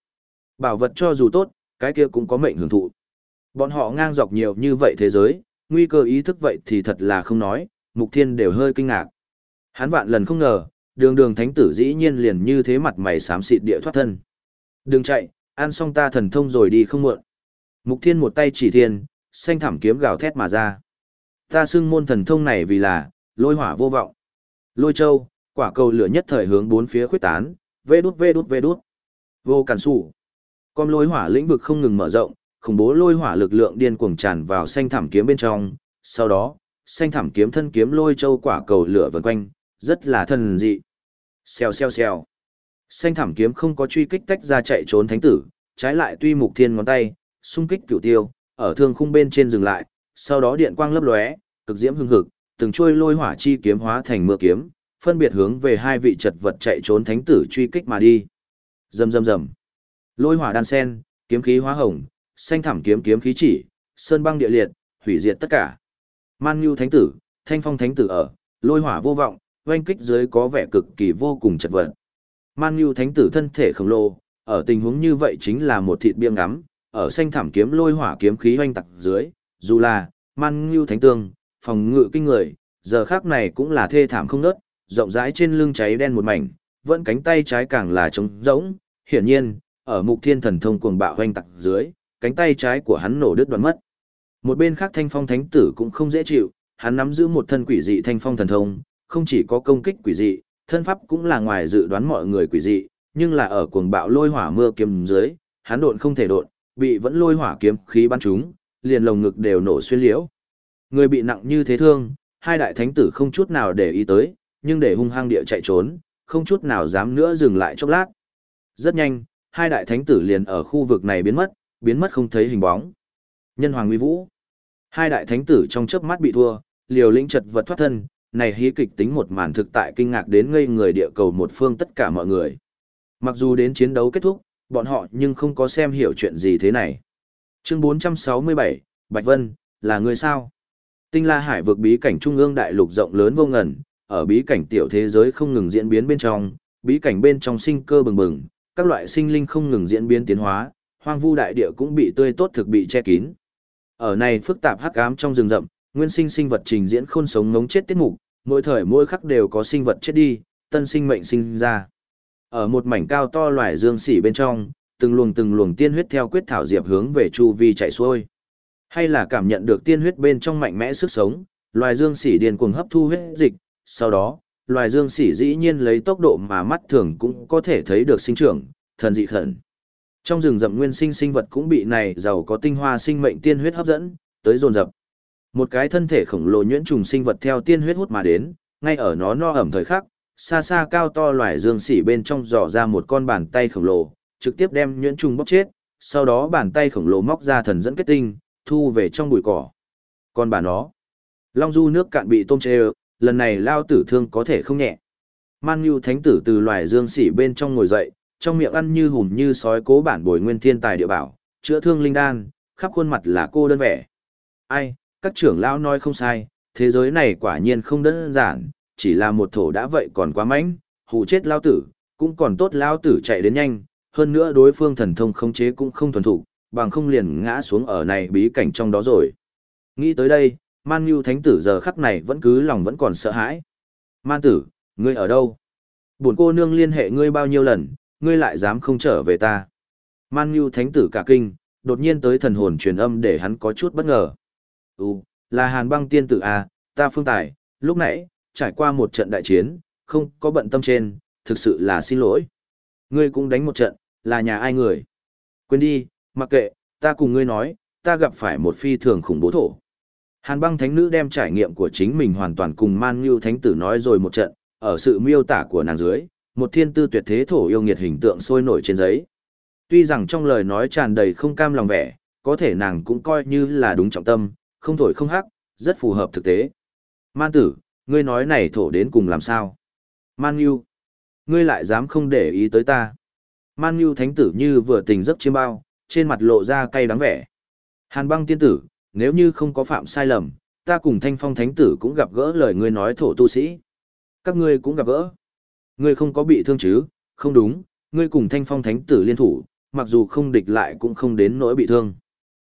Bảo vật cho dù tốt, cái kia cũng có mệnh hưởng thụ. Bọn họ ngang dọc nhiều như vậy thế giới, nguy cơ ý thức vậy thì thật là không nói, mục thiên đều hơi kinh ngạc. Hắn vạn lần không ngờ, đường đường thánh tử dĩ nhiên liền như thế mặt mày xám xịt địa thoát thân. Đừng chạy, ăn xong ta thần thông rồi đi không muộn. Mục thiên một tay chỉ thiên, xanh thảm kiếm gào thét mà ra. Ta xưng môn thần thông này vì là, lôi hỏa vô vọng. Lôi châu, quả cầu lửa nhất thời hướng bốn phía khuyết tán, vê đút vê đút vê đút. Vô cản sủ. Con lôi hỏa lĩnh vực không ngừng mở rộng, khủng bố lôi hỏa lực lượng điên cuồng tràn vào xanh thảm kiếm bên trong. Sau đó, xanh thảm kiếm thân kiếm lôi châu quả cầu lửa vần quanh, rất là thần dị. Xèo xèo xèo. Xanh thảm kiếm không có truy kích tách ra chạy trốn thánh tử, trái lại tuy mục thiên ngón tay, xung kích cửu tiêu, ở thương khung bên trên dừng lại, sau đó điện quang lấp lóe, cực diễm hưng hực, từng trôi lôi hỏa chi kiếm hóa thành mưa kiếm, phân biệt hướng về hai vị chật vật chạy trốn thánh tử truy kích mà đi. Rầm rầm rầm. Lôi hỏa đan sen, kiếm khí hóa hồng, xanh thảm kiếm kiếm khí chỉ, sơn băng địa liệt, hủy diệt tất cả. Man Nhu thánh tử, Thanh Phong thánh tử ở, lôi hỏa vô vọng, oanh kích dưới có vẻ cực kỳ vô cùng chật vật. Man Nhu thánh tử thân thể khổng lồ, ở tình huống như vậy chính là một thịt biêng ngắm, ở xanh thảm kiếm lôi hỏa kiếm khí oanh tặc dưới, dù là Man Nhu thánh tương, phòng ngự kinh người, giờ khác này cũng là thê thảm không nớt, rộng rãi trên lưng cháy đen một mảnh, vẫn cánh tay trái càng là trống rỗng, hiển nhiên, ở mục thiên thần thông cuồng bạo hoành tặc dưới, cánh tay trái của hắn nổ đứt đoạn mất. Một bên khác thanh phong thánh tử cũng không dễ chịu, hắn nắm giữ một thân quỷ dị thanh phong thần thông, không chỉ có công kích quỷ dị, thân pháp cũng là ngoài dự đoán mọi người quỷ dị, nhưng là ở cuồng bạo lôi hỏa mưa kiếm dưới, hắn độn không thể độn, bị vẫn lôi hỏa kiếm khí bắn trúng, liền lồng ngực đều nổ xuyên liễu. Người bị nặng như thế thương, hai đại thánh tử không chút nào để ý tới, nhưng để hung hăng địa chạy trốn, không chút nào dám nữa dừng lại chốc lát. Rất nhanh, hai đại thánh tử liền ở khu vực này biến mất, biến mất không thấy hình bóng. Nhân hoàng uy vũ. Hai đại thánh tử trong chớp mắt bị thua, liều lĩnh chật vật thoát thân, này hí kịch tính một màn thực tại kinh ngạc đến ngây người địa cầu một phương tất cả mọi người. Mặc dù đến chiến đấu kết thúc, bọn họ nhưng không có xem hiểu chuyện gì thế này. Chương 467, Bạch Vân, là người sao? Tinh La Hải vực bí cảnh trung ương đại lục rộng lớn vô ngần, ở bí cảnh tiểu thế giới không ngừng diễn biến bên trong, bí cảnh bên trong sinh cơ bừng bừng, các loại sinh linh không ngừng diễn biến tiến hóa, hoang vu đại địa cũng bị tươi tốt thực bị che kín. Ở này phức tạp hắc ám trong rừng rậm, nguyên sinh sinh vật trình diễn khôn sống ngống chết tiết mục, mỗi thời mỗi khắc đều có sinh vật chết đi, tân sinh mệnh sinh ra. Ở một mảnh cao to loài dương xỉ bên trong, từng luồng từng luồng tiên huyết theo quyết thảo diệp hướng về chu vi chạy xuôi. Hay là cảm nhận được tiên huyết bên trong mạnh mẽ sức sống, loài dương xỉ điền cuồng hấp thu huyết dịch, sau đó, loài dương xỉ dĩ nhiên lấy tốc độ mà mắt thường cũng có thể thấy được sinh trưởng, thần dị khẩn. Trong rừng rậm nguyên sinh sinh vật cũng bị này giàu có tinh hoa sinh mệnh tiên huyết hấp dẫn, tới dồn dập. Một cái thân thể khổng lồ nhuyễn trùng sinh vật theo tiên huyết hút mà đến, ngay ở nó no ẩm thời khắc, xa xa cao to loài dương xỉ bên trong dò ra một con bàn tay khổng lồ, trực tiếp đem nhuyễn trùng bóc chết, sau đó bàn tay khổng lồ móc ra thần dẫn kết tinh, thu về trong bụi cỏ. Còn bà nó, long du nước cạn bị tôm chê lần này lao tử thương có thể không nhẹ. Man Nhu thánh tử từ loài dương xỉ bên trong ngồi dậy, trong miệng ăn như hùm như sói cố bản bồi nguyên thiên tài địa bảo, chữa thương linh đan, khắp khuôn mặt là cô đơn vẻ. Ai, các trưởng lão nói không sai, thế giới này quả nhiên không đơn giản, chỉ là một thổ đã vậy còn quá mạnh, hù chết lao tử, cũng còn tốt lao tử chạy đến nhanh, hơn nữa đối phương thần thông khống chế cũng không thuần thủ, bằng không liền ngã xuống ở này bí cảnh trong đó rồi. Nghĩ tới đây, Man Nhu Thánh tử giờ khắc này vẫn cứ lòng vẫn còn sợ hãi. Man tử, ngươi ở đâu? Buồn cô nương liên hệ ngươi bao nhiêu lần, ngươi lại dám không trở về ta. Man Nhu Thánh tử cả kinh, đột nhiên tới thần hồn truyền âm để hắn có chút bất ngờ. Ừ, là Hàn băng tiên tử à, ta phương tài, lúc nãy, trải qua một trận đại chiến, không có bận tâm trên, thực sự là xin lỗi. Ngươi cũng đánh một trận, là nhà ai người? Quên đi, mặc kệ, ta cùng ngươi nói, ta gặp phải một phi thường khủng bố thổ. Hàn băng thánh nữ đem trải nghiệm của chính mình hoàn toàn cùng man như thánh tử nói rồi một trận, ở sự miêu tả của nàng dưới, một thiên tư tuyệt thế thổ yêu nghiệt hình tượng sôi nổi trên giấy. Tuy rằng trong lời nói tràn đầy không cam lòng vẻ, có thể nàng cũng coi như là đúng trọng tâm, không thổi không hắc, rất phù hợp thực tế. Man tử, ngươi nói này thổ đến cùng làm sao? Man Nhu, ngươi lại dám không để ý tới ta. Man Nhu thánh tử như vừa tình giấc chiêm bao, trên mặt lộ ra cay đắng vẻ. Hàn băng tiên tử, nếu như không có phạm sai lầm, ta cùng thanh phong thánh tử cũng gặp gỡ lời ngươi nói thổ tu sĩ. Các ngươi cũng gặp gỡ. Ngươi không có bị thương chứ, không đúng, ngươi cùng thanh phong thánh tử liên thủ, mặc dù không địch lại cũng không đến nỗi bị thương.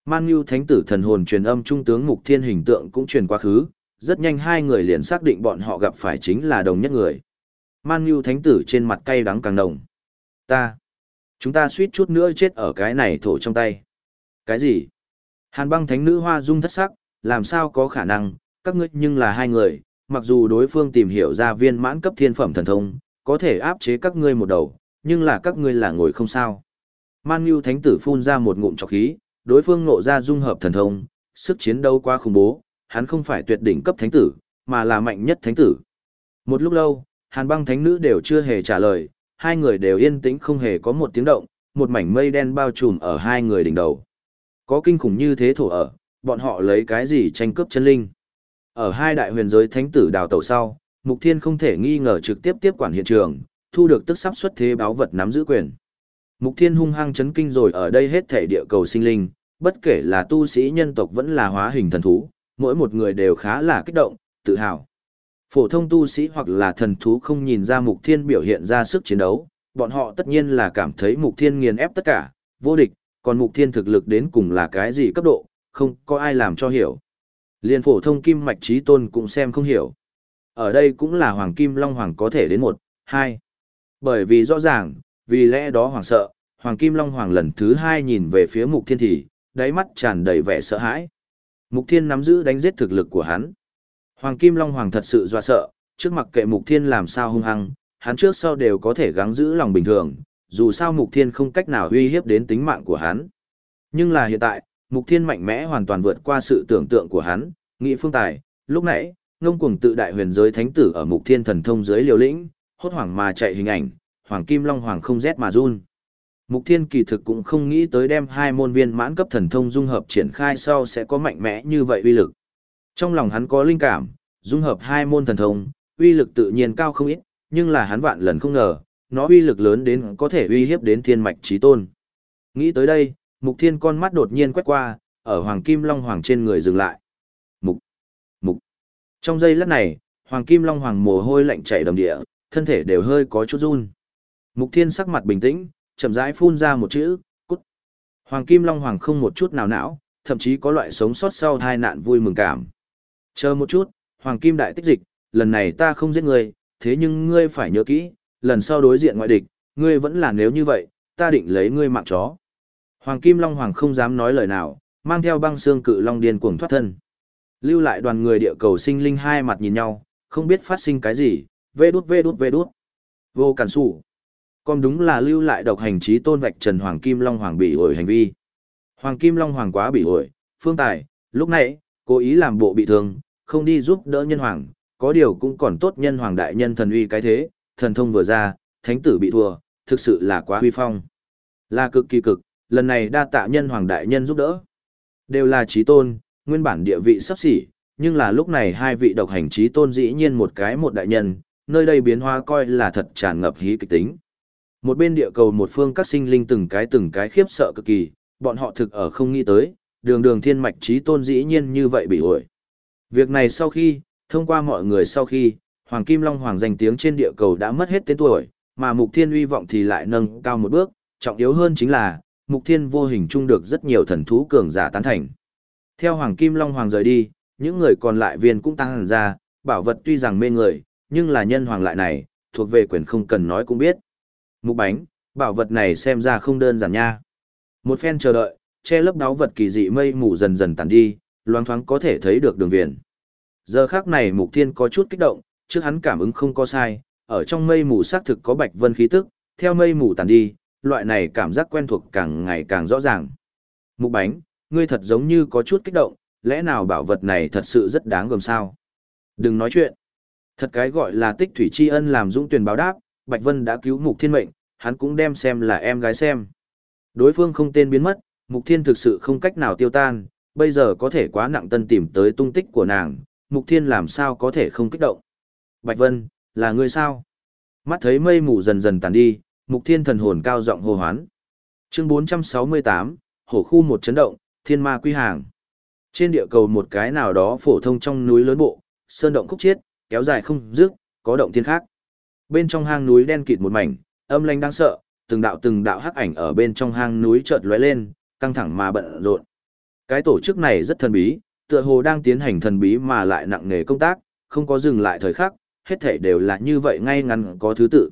Man Nhu thánh tử thần hồn truyền âm trung tướng Mục Thiên hình tượng cũng truyền quá khứ, rất nhanh hai người liền xác định bọn họ gặp phải chính là đồng nhất người. Man Nhu thánh tử trên mặt cay đắng càng nồng. Ta, chúng ta suýt chút nữa chết ở cái này thổ trong tay. Cái gì? Hàn băng thánh nữ hoa dung thất sắc, làm sao có khả năng, các ngươi nhưng là hai người, mặc dù đối phương tìm hiểu ra viên mãn cấp thiên phẩm thần thông, có thể áp chế các ngươi một đầu, nhưng là các ngươi là ngồi không sao. Man Nhu thánh tử phun ra một ngụm trọc khí, đối phương nộ ra dung hợp thần thông, sức chiến đấu quá khủng bố, hắn không phải tuyệt đỉnh cấp thánh tử, mà là mạnh nhất thánh tử. Một lúc lâu, hàn băng thánh nữ đều chưa hề trả lời, hai người đều yên tĩnh không hề có một tiếng động, một mảnh mây đen bao trùm ở hai người đỉnh đầu. Có kinh khủng như thế thổ ở, bọn họ lấy cái gì tranh cướp chân linh. Ở hai đại huyền giới thánh tử đào tẩu sau, Mục Thiên không thể nghi ngờ trực tiếp tiếp quản hiện trường, thu được tức sắp xuất thế báo vật nắm giữ quyền. Mục Thiên hung hăng chấn kinh rồi ở đây hết thể địa cầu sinh linh, bất kể là tu sĩ nhân tộc vẫn là hóa hình thần thú, mỗi một người đều khá là kích động, tự hào. Phổ thông tu sĩ hoặc là thần thú không nhìn ra Mục Thiên biểu hiện ra sức chiến đấu, bọn họ tất nhiên là cảm thấy Mục Thiên nghiền ép tất cả, vô địch, còn Mục Thiên thực lực đến cùng là cái gì cấp độ, không có ai làm cho hiểu. Liên phổ thông kim mạch trí tôn cũng xem không hiểu. Ở đây cũng là Hoàng Kim Long Hoàng có thể đến một, hai. Bởi vì rõ ràng, vì lẽ đó hoàng sợ, Hoàng Kim Long Hoàng lần thứ hai nhìn về phía Mục Thiên thì, đáy mắt tràn đầy vẻ sợ hãi. Mục Thiên nắm giữ đánh giết thực lực của hắn. Hoàng Kim Long Hoàng thật sự dọa sợ, trước mặt kệ Mục Thiên làm sao hung hăng, hắn trước sau đều có thể gắng giữ lòng bình thường, dù sao Mục Thiên không cách nào uy hiếp đến tính mạng của hắn. Nhưng là hiện tại, Mục Thiên mạnh mẽ hoàn toàn vượt qua sự tưởng tượng của hắn, nghị phương tài, lúc nãy, ngông cuồng tự đại huyền giới thánh tử ở Mục Thiên thần thông dưới liều lĩnh, hốt hoảng mà chạy hình ảnh, Hoàng Kim Long Hoàng không rét mà run. Mục Thiên kỳ thực cũng không nghĩ tới đem hai môn viên mãn cấp thần thông dung hợp triển khai sau sẽ có mạnh mẽ như vậy uy lực. Trong lòng hắn có linh cảm, dung hợp hai môn thần thông, uy lực tự nhiên cao không ít, nhưng là hắn vạn lần không ngờ, nó uy lực lớn đến có thể uy hiếp đến thiên mạch trí tôn. Nghĩ tới đây, Mục Thiên con mắt đột nhiên quét qua, ở Hoàng Kim Long Hoàng trên người dừng lại. Mục, mục. Trong giây lát này, Hoàng Kim Long Hoàng mồ hôi lạnh chảy đầm địa, thân thể đều hơi có chút run. Mục Thiên sắc mặt bình tĩnh, chậm rãi phun ra một chữ, cút. Hoàng Kim Long Hoàng không một chút nào não, thậm chí có loại sống sót sau tai nạn vui mừng cảm. Chờ một chút, Hoàng Kim Đại tích dịch, lần này ta không giết ngươi, thế nhưng ngươi phải nhớ kỹ, lần sau đối diện ngoại địch, ngươi vẫn là nếu như vậy, ta định lấy ngươi mạng chó. Hoàng Kim Long Hoàng không dám nói lời nào, mang theo băng xương cự long điên cuồng thoát thân. Lưu lại đoàn người địa cầu sinh linh hai mặt nhìn nhau, không biết phát sinh cái gì, vê đút vê đút vê đút. Vô cản sủ. Còn đúng là lưu lại độc hành trí tôn vạch Trần Hoàng Kim Long Hoàng bị ổi hành vi. Hoàng Kim Long Hoàng quá bị ổi, phương tài, lúc nãy, cố ý làm bộ bị thương, không đi giúp đỡ nhân hoàng, có điều cũng còn tốt nhân hoàng đại nhân thần uy cái thế, thần thông vừa ra, thánh tử bị thua, thực sự là quá huy phong. Là cực kỳ cực, lần này đa tạ nhân hoàng đại nhân giúp đỡ. Đều là trí tôn, nguyên bản địa vị sắp xỉ, nhưng là lúc này hai vị độc hành trí tôn dĩ nhiên một cái một đại nhân, nơi đây biến hóa coi là thật tràn ngập hí kịch tính. Một bên địa cầu một phương các sinh linh từng cái từng cái khiếp sợ cực kỳ, bọn họ thực ở không nghĩ tới, đường đường thiên mạch trí tôn dĩ nhiên như vậy bị ổi. Việc này sau khi, thông qua mọi người sau khi, Hoàng Kim Long Hoàng danh tiếng trên địa cầu đã mất hết tên tuổi, mà Mục Thiên uy vọng thì lại nâng cao một bước, trọng yếu hơn chính là, Mục Thiên vô hình chung được rất nhiều thần thú cường giả tán thành. Theo Hoàng Kim Long Hoàng rời đi, những người còn lại viên cũng tăng hẳn ra, bảo vật tuy rằng mê người, nhưng là nhân hoàng lại này, thuộc về quyền không cần nói cũng biết. Mục bánh, bảo vật này xem ra không đơn giản nha. Một phen chờ đợi, che lấp đáo vật kỳ dị mây mù dần dần tàn đi, Loáng thoáng có thể thấy được đường viền. Giờ khác này Mục Thiên có chút kích động, trước hắn cảm ứng không có sai, ở trong mây mù xác thực có bạch vân khí tức, theo mây mù tàn đi, loại này cảm giác quen thuộc càng ngày càng rõ ràng. Mục bánh, ngươi thật giống như có chút kích động, lẽ nào bảo vật này thật sự rất đáng gồm sao? Đừng nói chuyện. Thật cái gọi là tích thủy tri ân làm dũng tuyển báo đáp, Bạch Vân đã cứu Mục Thiên mệnh, hắn cũng đem xem là em gái xem. Đối phương không tên biến mất, Mục Thiên thực sự không cách nào tiêu tan, bây giờ có thể quá nặng tân tìm tới tung tích của nàng, Mục Thiên làm sao có thể không kích động. Bạch Vân, là ngươi sao? Mắt thấy mây mù dần dần tàn đi, Mục Thiên thần hồn cao giọng hô hoán. Chương 468, hổ khu một chấn động, Thiên ma quy hàng. Trên địa cầu một cái nào đó phổ thông trong núi lớn bộ, sơn động khúc chiết, kéo dài không dứt, có động thiên khác. Bên trong hang núi đen kịt một mảnh, âm lanh đáng sợ, từng đạo từng đạo hắc ảnh ở bên trong hang núi chợt lóe lên, căng thẳng mà bận rộn. Cái tổ chức này rất thần bí, tựa hồ đang tiến hành thần bí mà lại nặng nề công tác, không có dừng lại thời khắc, hết thảy đều là như vậy ngay ngắn có thứ tự.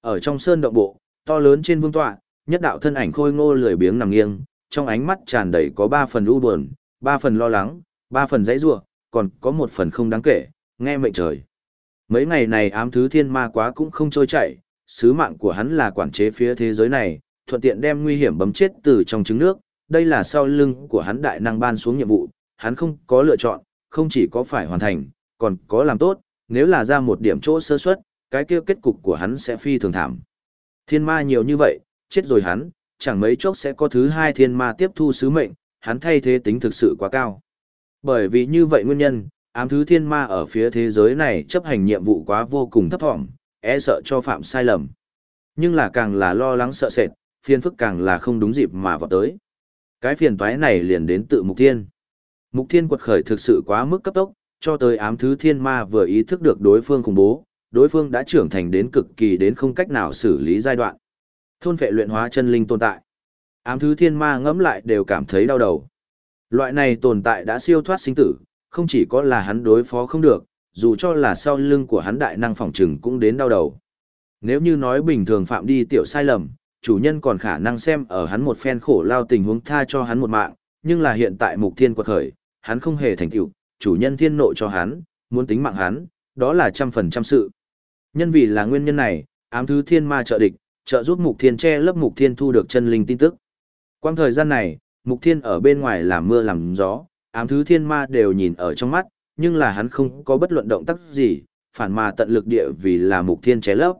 Ở trong sơn động bộ, to lớn trên vương tọa, nhất đạo thân ảnh khôi ngô lười biếng nằm nghiêng, trong ánh mắt tràn đầy có ba phần u buồn, ba phần lo lắng, ba phần dãy rủa, còn có một phần không đáng kể, nghe mệnh trời. Mấy ngày này ám thứ thiên ma quá cũng không trôi chảy, sứ mạng của hắn là quản chế phía thế giới này, thuận tiện đem nguy hiểm bấm chết từ trong trứng nước, đây là sau lưng của hắn đại năng ban xuống nhiệm vụ, hắn không có lựa chọn, không chỉ có phải hoàn thành, còn có làm tốt, nếu là ra một điểm chỗ sơ suất, cái kia kết cục của hắn sẽ phi thường thảm. Thiên ma nhiều như vậy, chết rồi hắn, chẳng mấy chốc sẽ có thứ hai thiên ma tiếp thu sứ mệnh, hắn thay thế tính thực sự quá cao. Bởi vì như vậy nguyên nhân, ám thứ thiên ma ở phía thế giới này chấp hành nhiệm vụ quá vô cùng thấp thỏm, e sợ cho phạm sai lầm. Nhưng là càng là lo lắng sợ sệt, phiền phức càng là không đúng dịp mà vào tới. Cái phiền toái này liền đến tự mục thiên. Mục thiên quật khởi thực sự quá mức cấp tốc, cho tới ám thứ thiên ma vừa ý thức được đối phương khủng bố, đối phương đã trưởng thành đến cực kỳ đến không cách nào xử lý giai đoạn. Thôn vệ luyện hóa chân linh tồn tại. Ám thứ thiên ma ngẫm lại đều cảm thấy đau đầu. Loại này tồn tại đã siêu thoát sinh tử, không chỉ có là hắn đối phó không được, dù cho là sau lưng của hắn đại năng phòng trừng cũng đến đau đầu. Nếu như nói bình thường phạm đi tiểu sai lầm, chủ nhân còn khả năng xem ở hắn một phen khổ lao tình huống tha cho hắn một mạng, nhưng là hiện tại mục thiên quật khởi, hắn không hề thành tựu, chủ nhân thiên nộ cho hắn, muốn tính mạng hắn, đó là trăm phần trăm sự. Nhân vì là nguyên nhân này, ám thứ thiên ma trợ địch, trợ giúp mục thiên che lấp mục thiên thu được chân linh tin tức. Quang thời gian này, mục thiên ở bên ngoài làm mưa làm gió, ám thứ thiên ma đều nhìn ở trong mắt, nhưng là hắn không có bất luận động tác gì, phản mà tận lực địa vì là mục thiên ché lấp.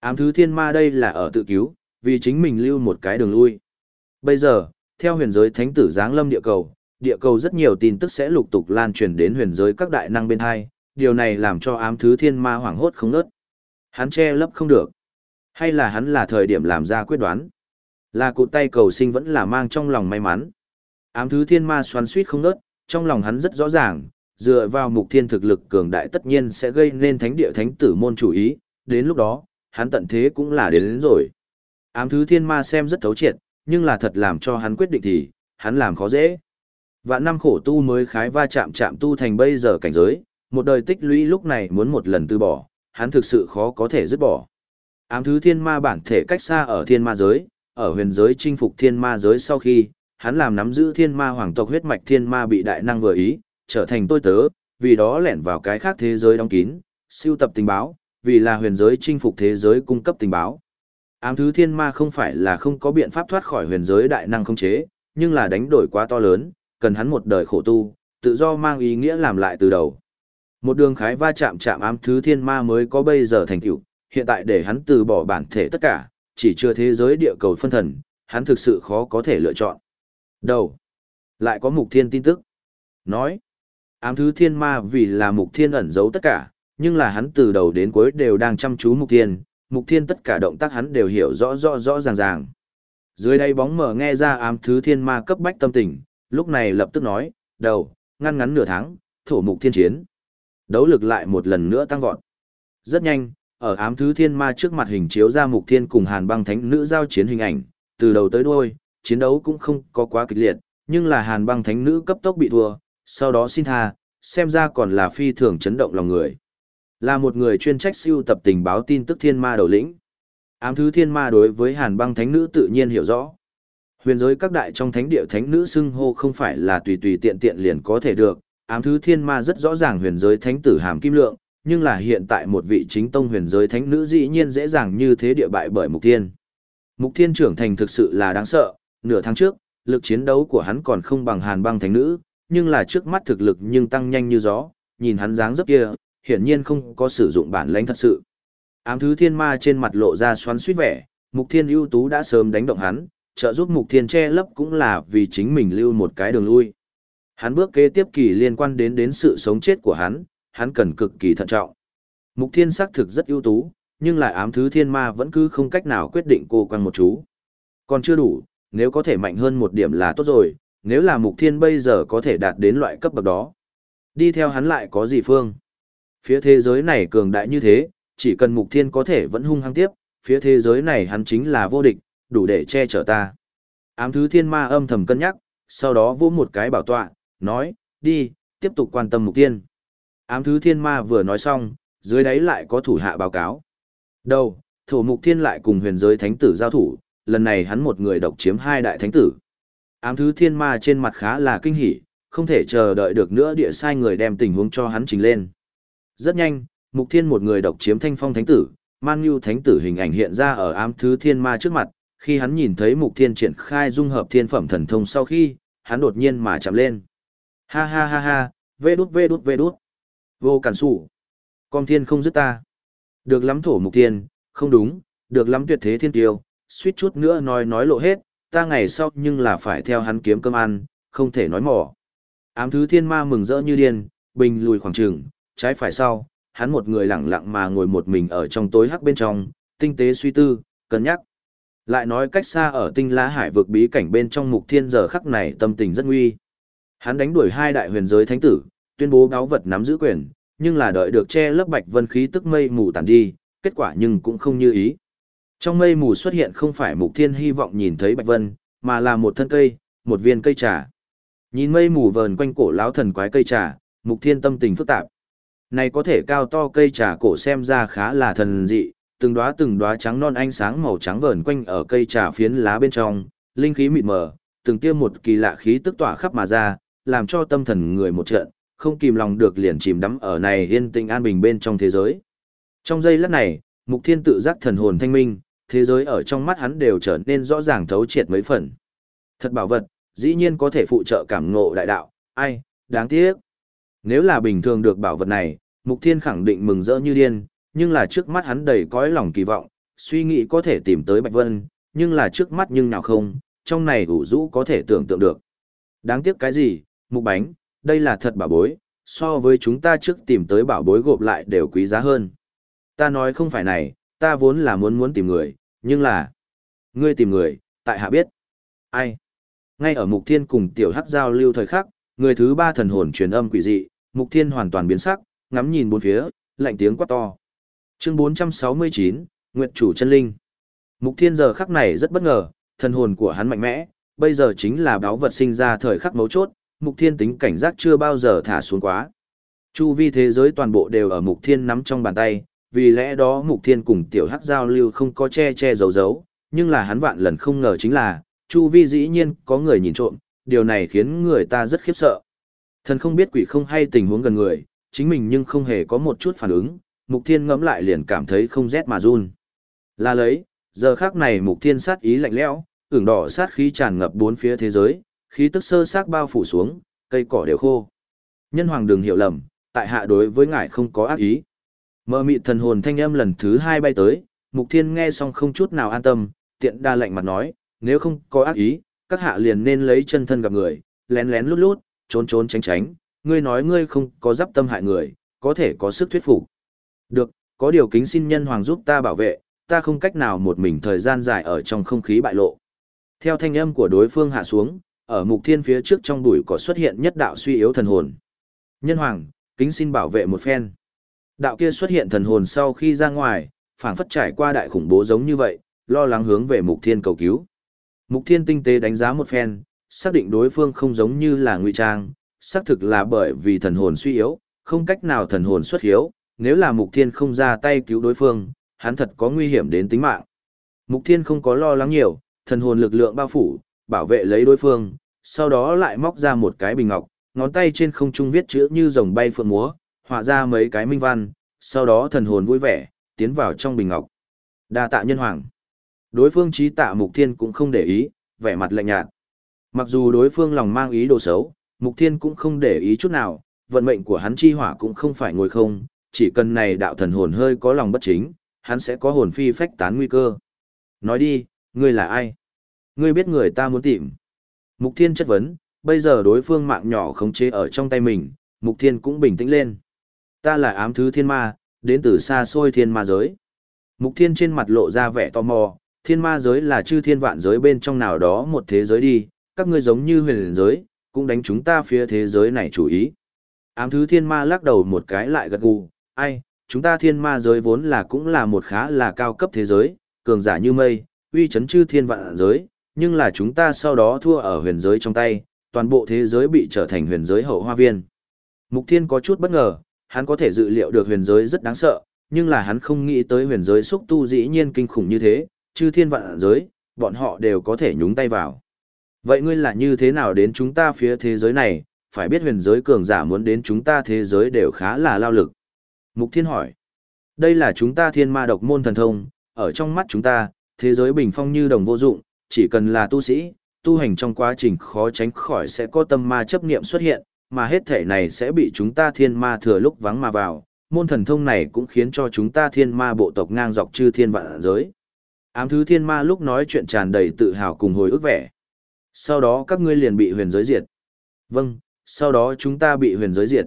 Ám thứ thiên ma đây là ở tự cứu, vì chính mình lưu một cái đường lui. Bây giờ, theo huyền giới thánh tử giáng lâm địa cầu, địa cầu rất nhiều tin tức sẽ lục tục lan truyền đến huyền giới các đại năng bên hai, điều này làm cho ám thứ thiên ma hoảng hốt không nớt. Hắn che lấp không được. Hay là hắn là thời điểm làm ra quyết đoán? Là cụ tay cầu sinh vẫn là mang trong lòng may mắn. Ám thứ thiên ma xoắn suýt không nớt, trong lòng hắn rất rõ ràng, dựa vào mục thiên thực lực cường đại tất nhiên sẽ gây nên thánh địa thánh tử môn chủ ý, đến lúc đó, hắn tận thế cũng là đến, đến rồi. Ám thứ thiên ma xem rất thấu triệt, nhưng là thật làm cho hắn quyết định thì, hắn làm khó dễ. Vạn năm khổ tu mới khái va chạm chạm tu thành bây giờ cảnh giới, một đời tích lũy lúc này muốn một lần từ bỏ, hắn thực sự khó có thể dứt bỏ. Ám thứ thiên ma bản thể cách xa ở thiên ma giới, ở huyền giới chinh phục thiên ma giới sau khi, hắn làm nắm giữ thiên ma hoàng tộc huyết mạch thiên ma bị đại năng vừa ý, trở thành tôi tớ, vì đó lẻn vào cái khác thế giới đóng kín, siêu tập tình báo, vì là huyền giới chinh phục thế giới cung cấp tình báo. Ám thứ thiên ma không phải là không có biện pháp thoát khỏi huyền giới đại năng không chế, nhưng là đánh đổi quá to lớn, cần hắn một đời khổ tu, tự do mang ý nghĩa làm lại từ đầu. Một đường khái va chạm chạm ám thứ thiên ma mới có bây giờ thành tựu, hiện tại để hắn từ bỏ bản thể tất cả, chỉ chưa thế giới địa cầu phân thần, hắn thực sự khó có thể lựa chọn. Đầu. Lại có mục thiên tin tức. Nói. Ám thứ thiên ma vì là mục thiên ẩn giấu tất cả, nhưng là hắn từ đầu đến cuối đều đang chăm chú mục thiên, mục thiên tất cả động tác hắn đều hiểu rõ rõ rõ ràng ràng. Dưới đây bóng mở nghe ra ám thứ thiên ma cấp bách tâm tình, lúc này lập tức nói, đầu, ngăn ngắn nửa tháng, thổ mục thiên chiến. Đấu lực lại một lần nữa tăng vọt. Rất nhanh, ở ám thứ thiên ma trước mặt hình chiếu ra mục thiên cùng hàn băng thánh nữ giao chiến hình ảnh, từ đầu tới đuôi, chiến đấu cũng không có quá kịch liệt, nhưng là hàn băng thánh nữ cấp tốc bị thua, sau đó xin tha, xem ra còn là phi thường chấn động lòng người. Là một người chuyên trách siêu tập tình báo tin tức thiên ma đầu lĩnh. Ám thứ thiên ma đối với hàn băng thánh nữ tự nhiên hiểu rõ. Huyền giới các đại trong thánh địa thánh nữ xưng hô không phải là tùy tùy tiện tiện liền có thể được, ám thứ thiên ma rất rõ ràng huyền giới thánh tử hàm kim lượng, nhưng là hiện tại một vị chính tông huyền giới thánh nữ dĩ nhiên dễ dàng như thế địa bại bởi mục thiên. Mục thiên trưởng thành thực sự là đáng sợ, nửa tháng trước, lực chiến đấu của hắn còn không bằng hàn băng thánh nữ, nhưng là trước mắt thực lực nhưng tăng nhanh như gió, nhìn hắn dáng dấp kia, hiển nhiên không có sử dụng bản lãnh thật sự. Ám thứ thiên ma trên mặt lộ ra xoắn suýt vẻ, mục thiên ưu tú đã sớm đánh động hắn, trợ giúp mục thiên che lấp cũng là vì chính mình lưu một cái đường lui. Hắn bước kế tiếp kỳ liên quan đến đến sự sống chết của hắn, hắn cần cực kỳ thận trọng. Mục thiên xác thực rất ưu tú, nhưng lại ám thứ thiên ma vẫn cứ không cách nào quyết định cô quan một chú. Còn chưa đủ, nếu có thể mạnh hơn một điểm là tốt rồi, nếu là mục thiên bây giờ có thể đạt đến loại cấp bậc đó. Đi theo hắn lại có gì phương? Phía thế giới này cường đại như thế, chỉ cần mục thiên có thể vẫn hung hăng tiếp, phía thế giới này hắn chính là vô địch, đủ để che chở ta. Ám thứ thiên ma âm thầm cân nhắc, sau đó vỗ một cái bảo tọa, nói, đi, tiếp tục quan tâm mục tiên. Ám thứ thiên ma vừa nói xong, dưới đáy lại có thủ hạ báo cáo. Đâu, thổ mục thiên lại cùng huyền giới thánh tử giao thủ, lần này hắn một người độc chiếm hai đại thánh tử. Ám thứ thiên ma trên mặt khá là kinh hỉ, không thể chờ đợi được nữa địa sai người đem tình huống cho hắn trình lên. Rất nhanh, mục thiên một người độc chiếm thanh phong thánh tử, man nhu thánh tử hình ảnh hiện ra ở ám thứ thiên ma trước mặt, khi hắn nhìn thấy mục thiên triển khai dung hợp thiên phẩm thần thông sau khi, hắn đột nhiên mà chạm lên. Ha ha ha ha, vê đút vê đút vê đút. Vô cản sủ. Con thiên không dứt ta. Được lắm thổ mục thiên, không đúng, được lắm tuyệt thế thiên tiêu, suýt chút nữa nói nói lộ hết, ta ngày sau nhưng là phải theo hắn kiếm cơm ăn, không thể nói mỏ. Ám thứ thiên ma mừng rỡ như điên, bình lùi khoảng trường, trái phải sau, hắn một người lặng lặng mà ngồi một mình ở trong tối hắc bên trong, tinh tế suy tư, cân nhắc. Lại nói cách xa ở tinh lá hải vực bí cảnh bên trong mục thiên giờ khắc này tâm tình rất nguy. Hắn đánh đuổi hai đại huyền giới thánh tử, tuyên bố báo vật nắm giữ quyền, nhưng là đợi được che lớp bạch vân khí tức mây mù tàn đi, kết quả nhưng cũng không như ý. Trong mây mù xuất hiện không phải mục thiên hy vọng nhìn thấy bạch vân, mà là một thân cây, một viên cây trà. Nhìn mây mù vờn quanh cổ lão thần quái cây trà, mục thiên tâm tình phức tạp. Này có thể cao to cây trà cổ xem ra khá là thần dị, từng đóa từng đóa trắng non ánh sáng màu trắng vờn quanh ở cây trà phiến lá bên trong, linh khí mịt mờ, từng tiêm một kỳ lạ khí tức tỏa khắp mà ra, làm cho tâm thần người một trận, không kìm lòng được liền chìm đắm ở này yên tĩnh an bình bên trong thế giới. Trong giây lát này, Mục Thiên tự giác thần hồn thanh minh, thế giới ở trong mắt hắn đều trở nên rõ ràng thấu triệt mấy phần. Thật bảo vật, dĩ nhiên có thể phụ trợ cảm ngộ đại đạo, ai, đáng tiếc. Nếu là bình thường được bảo vật này, Mục Thiên khẳng định mừng rỡ như điên, nhưng là trước mắt hắn đầy cõi lòng kỳ vọng, suy nghĩ có thể tìm tới Bạch Vân, nhưng là trước mắt nhưng nào không, trong này ủ rũ có thể tưởng tượng được. Đáng tiếc cái gì, Mục Bánh, đây là thật bảo bối, so với chúng ta trước tìm tới bảo bối gộp lại đều quý giá hơn. Ta nói không phải này, ta vốn là muốn muốn tìm người, nhưng là... Ngươi tìm người, tại hạ biết. Ai? Ngay ở Mục Thiên cùng Tiểu Hắc giao lưu thời khắc, người thứ ba thần hồn truyền âm quỷ dị, Mục Thiên hoàn toàn biến sắc, ngắm nhìn bốn phía, lạnh tiếng quát to. Chương 469, Nguyệt chủ chân linh. Mục Thiên giờ khắc này rất bất ngờ, thần hồn của hắn mạnh mẽ, bây giờ chính là báo vật sinh ra thời khắc mấu chốt, Mục Thiên tính cảnh giác chưa bao giờ thả xuống quá. Chu vi thế giới toàn bộ đều ở Mục Thiên nắm trong bàn tay, vì lẽ đó Mục Thiên cùng Tiểu Hắc giao lưu không có che che giấu giấu, nhưng là hắn vạn lần không ngờ chính là, Chu vi dĩ nhiên có người nhìn trộm, điều này khiến người ta rất khiếp sợ. Thần không biết quỷ không hay tình huống gần người, chính mình nhưng không hề có một chút phản ứng, Mục Thiên ngẫm lại liền cảm thấy không rét mà run. Là lấy, giờ khác này Mục Thiên sát ý lạnh lẽo, ửng đỏ sát khí tràn ngập bốn phía thế giới, khí tức sơ xác bao phủ xuống, cây cỏ đều khô. Nhân hoàng đừng hiểu lầm, tại hạ đối với ngài không có ác ý. Mơ mị thần hồn thanh âm lần thứ hai bay tới, Mục Thiên nghe xong không chút nào an tâm, tiện đa lạnh mặt nói, nếu không có ác ý, các hạ liền nên lấy chân thân gặp người, lén lén lút lút, trốn trốn tránh tránh, ngươi nói ngươi không có giáp tâm hại người, có thể có sức thuyết phục. Được, có điều kính xin nhân hoàng giúp ta bảo vệ, ta không cách nào một mình thời gian dài ở trong không khí bại lộ. Theo thanh âm của đối phương hạ xuống, ở mục thiên phía trước trong bụi có xuất hiện nhất đạo suy yếu thần hồn. Nhân hoàng, kính xin bảo vệ một phen. Đạo kia xuất hiện thần hồn sau khi ra ngoài, phảng phất trải qua đại khủng bố giống như vậy, lo lắng hướng về mục thiên cầu cứu. Mục thiên tinh tế đánh giá một phen, xác định đối phương không giống như là ngụy trang, xác thực là bởi vì thần hồn suy yếu, không cách nào thần hồn xuất hiếu, nếu là mục thiên không ra tay cứu đối phương, hắn thật có nguy hiểm đến tính mạng. Mục thiên không có lo lắng nhiều, thần hồn lực lượng bao phủ, bảo vệ lấy đối phương, sau đó lại móc ra một cái bình ngọc, ngón tay trên không trung viết chữ như rồng bay phượng múa, họa ra mấy cái minh văn, sau đó thần hồn vui vẻ, tiến vào trong bình ngọc. Đa tạ nhân hoàng. Đối phương trí tạ mục thiên cũng không để ý, vẻ mặt lạnh nhạt. Mặc dù đối phương lòng mang ý đồ xấu, mục thiên cũng không để ý chút nào, vận mệnh của hắn chi hỏa cũng không phải ngồi không, chỉ cần này đạo thần hồn hơi có lòng bất chính, hắn sẽ có hồn phi phách tán nguy cơ. Nói đi, ngươi là ai? Ngươi biết người ta muốn tìm. Mục Thiên chất vấn, bây giờ đối phương mạng nhỏ khống chế ở trong tay mình, Mục Thiên cũng bình tĩnh lên. Ta là ám thứ thiên ma, đến từ xa xôi thiên ma giới. Mục Thiên trên mặt lộ ra vẻ tò mò, thiên ma giới là chư thiên vạn giới bên trong nào đó một thế giới đi, các ngươi giống như huyền giới, cũng đánh chúng ta phía thế giới này chủ ý. Ám thứ thiên ma lắc đầu một cái lại gật gù, ai, chúng ta thiên ma giới vốn là cũng là một khá là cao cấp thế giới, cường giả như mây, uy chấn chư thiên vạn giới, nhưng là chúng ta sau đó thua ở huyền giới trong tay, toàn bộ thế giới bị trở thành huyền giới hậu hoa viên. Mục thiên có chút bất ngờ, hắn có thể dự liệu được huyền giới rất đáng sợ, nhưng là hắn không nghĩ tới huyền giới xúc tu dĩ nhiên kinh khủng như thế, chư thiên vạn giới, bọn họ đều có thể nhúng tay vào. Vậy ngươi là như thế nào đến chúng ta phía thế giới này, phải biết huyền giới cường giả muốn đến chúng ta thế giới đều khá là lao lực. Mục Thiên hỏi, đây là chúng ta thiên ma độc môn thần thông, ở trong mắt chúng ta, thế giới bình phong như đồng vô dụng, chỉ cần là tu sĩ, tu hành trong quá trình khó tránh khỏi sẽ có tâm ma chấp niệm xuất hiện, mà hết thể này sẽ bị chúng ta thiên ma thừa lúc vắng mà vào. Môn thần thông này cũng khiến cho chúng ta thiên ma bộ tộc ngang dọc chư thiên vạn giới. Ám thứ thiên ma lúc nói chuyện tràn đầy tự hào cùng hồi ức vẻ. Sau đó các ngươi liền bị huyền giới diệt. Vâng, sau đó chúng ta bị huyền giới diệt.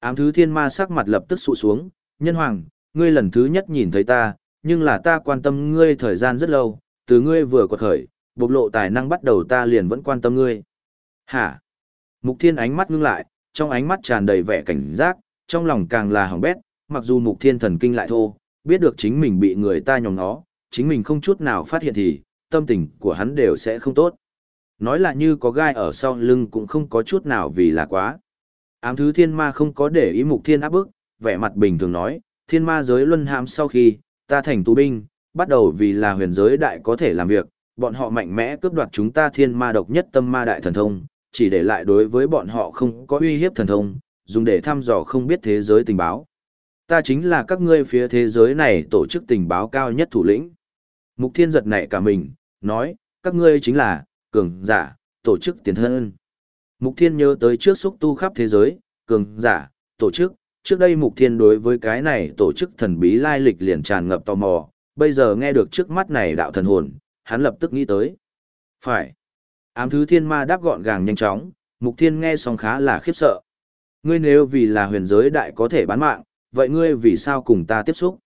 Ám thứ thiên ma sắc mặt lập tức sụ xuống, nhân hoàng, ngươi lần thứ nhất nhìn thấy ta, nhưng là ta quan tâm ngươi thời gian rất lâu, từ ngươi vừa quật khởi, bộc lộ tài năng bắt đầu ta liền vẫn quan tâm ngươi. Hả? Mục thiên ánh mắt ngưng lại, trong ánh mắt tràn đầy vẻ cảnh giác, trong lòng càng là hỏng bét, mặc dù mục thiên thần kinh lại thô, biết được chính mình bị người ta nhòm nó, chính mình không chút nào phát hiện thì, tâm tình của hắn đều sẽ không tốt. Nói là như có gai ở sau lưng cũng không có chút nào vì là quá. Ám thứ thiên ma không có để ý mục thiên áp bức, vẻ mặt bình thường nói, thiên ma giới luân hãm sau khi, ta thành tù binh, bắt đầu vì là huyền giới đại có thể làm việc, bọn họ mạnh mẽ cướp đoạt chúng ta thiên ma độc nhất tâm ma đại thần thông, chỉ để lại đối với bọn họ không có uy hiếp thần thông, dùng để thăm dò không biết thế giới tình báo. Ta chính là các ngươi phía thế giới này tổ chức tình báo cao nhất thủ lĩnh. Mục thiên giật nảy cả mình, nói, các ngươi chính là, cường giả, tổ chức tiền thân. Mục Thiên nhớ tới trước xúc tu khắp thế giới, cường giả, tổ chức, trước đây Mục Thiên đối với cái này tổ chức thần bí lai lịch liền tràn ngập tò mò, bây giờ nghe được trước mắt này đạo thần hồn, hắn lập tức nghĩ tới. Phải. Ám thứ thiên ma đáp gọn gàng nhanh chóng, Mục Thiên nghe xong khá là khiếp sợ. Ngươi nếu vì là huyền giới đại có thể bán mạng, vậy ngươi vì sao cùng ta tiếp xúc?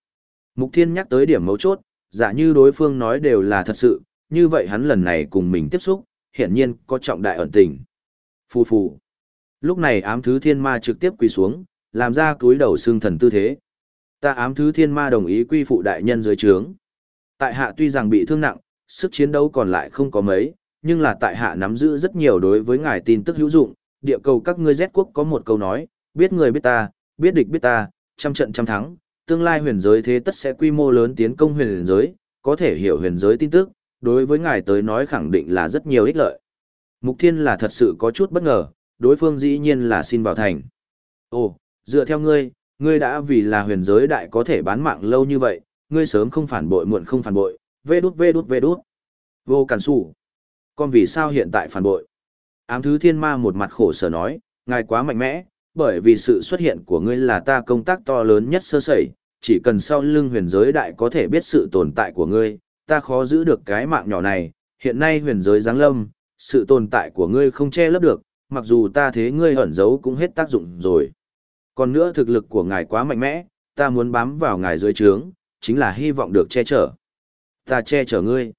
Mục Thiên nhắc tới điểm mấu chốt, giả như đối phương nói đều là thật sự, như vậy hắn lần này cùng mình tiếp xúc, hiển nhiên có trọng đại ẩn tình. Phù phù. Lúc này ám thứ thiên ma trực tiếp quỳ xuống, làm ra túi đầu xương thần tư thế. Ta ám thứ thiên ma đồng ý quy phụ đại nhân dưới trướng. Tại hạ tuy rằng bị thương nặng, sức chiến đấu còn lại không có mấy, nhưng là tại hạ nắm giữ rất nhiều đối với ngài tin tức hữu dụng. Địa cầu các ngươi Z quốc có một câu nói, biết người biết ta, biết địch biết ta, trăm trận trăm thắng, tương lai huyền giới thế tất sẽ quy mô lớn tiến công huyền giới, có thể hiểu huyền giới tin tức, đối với ngài tới nói khẳng định là rất nhiều ích lợi. Mục Thiên là thật sự có chút bất ngờ, đối phương dĩ nhiên là xin vào thành. Ồ, dựa theo ngươi, ngươi đã vì là huyền giới đại có thể bán mạng lâu như vậy, ngươi sớm không phản bội muộn không phản bội, vê đút vê đút vê đút. Vô cản sủ. Con vì sao hiện tại phản bội? Ám thứ thiên ma một mặt khổ sở nói, ngài quá mạnh mẽ, bởi vì sự xuất hiện của ngươi là ta công tác to lớn nhất sơ sẩy, chỉ cần sau lưng huyền giới đại có thể biết sự tồn tại của ngươi, ta khó giữ được cái mạng nhỏ này, hiện nay huyền giới giáng lâm, sự tồn tại của ngươi không che lấp được, mặc dù ta thế ngươi ẩn giấu cũng hết tác dụng rồi. Còn nữa thực lực của ngài quá mạnh mẽ, ta muốn bám vào ngài dưới trướng, chính là hy vọng được che chở. Ta che chở ngươi.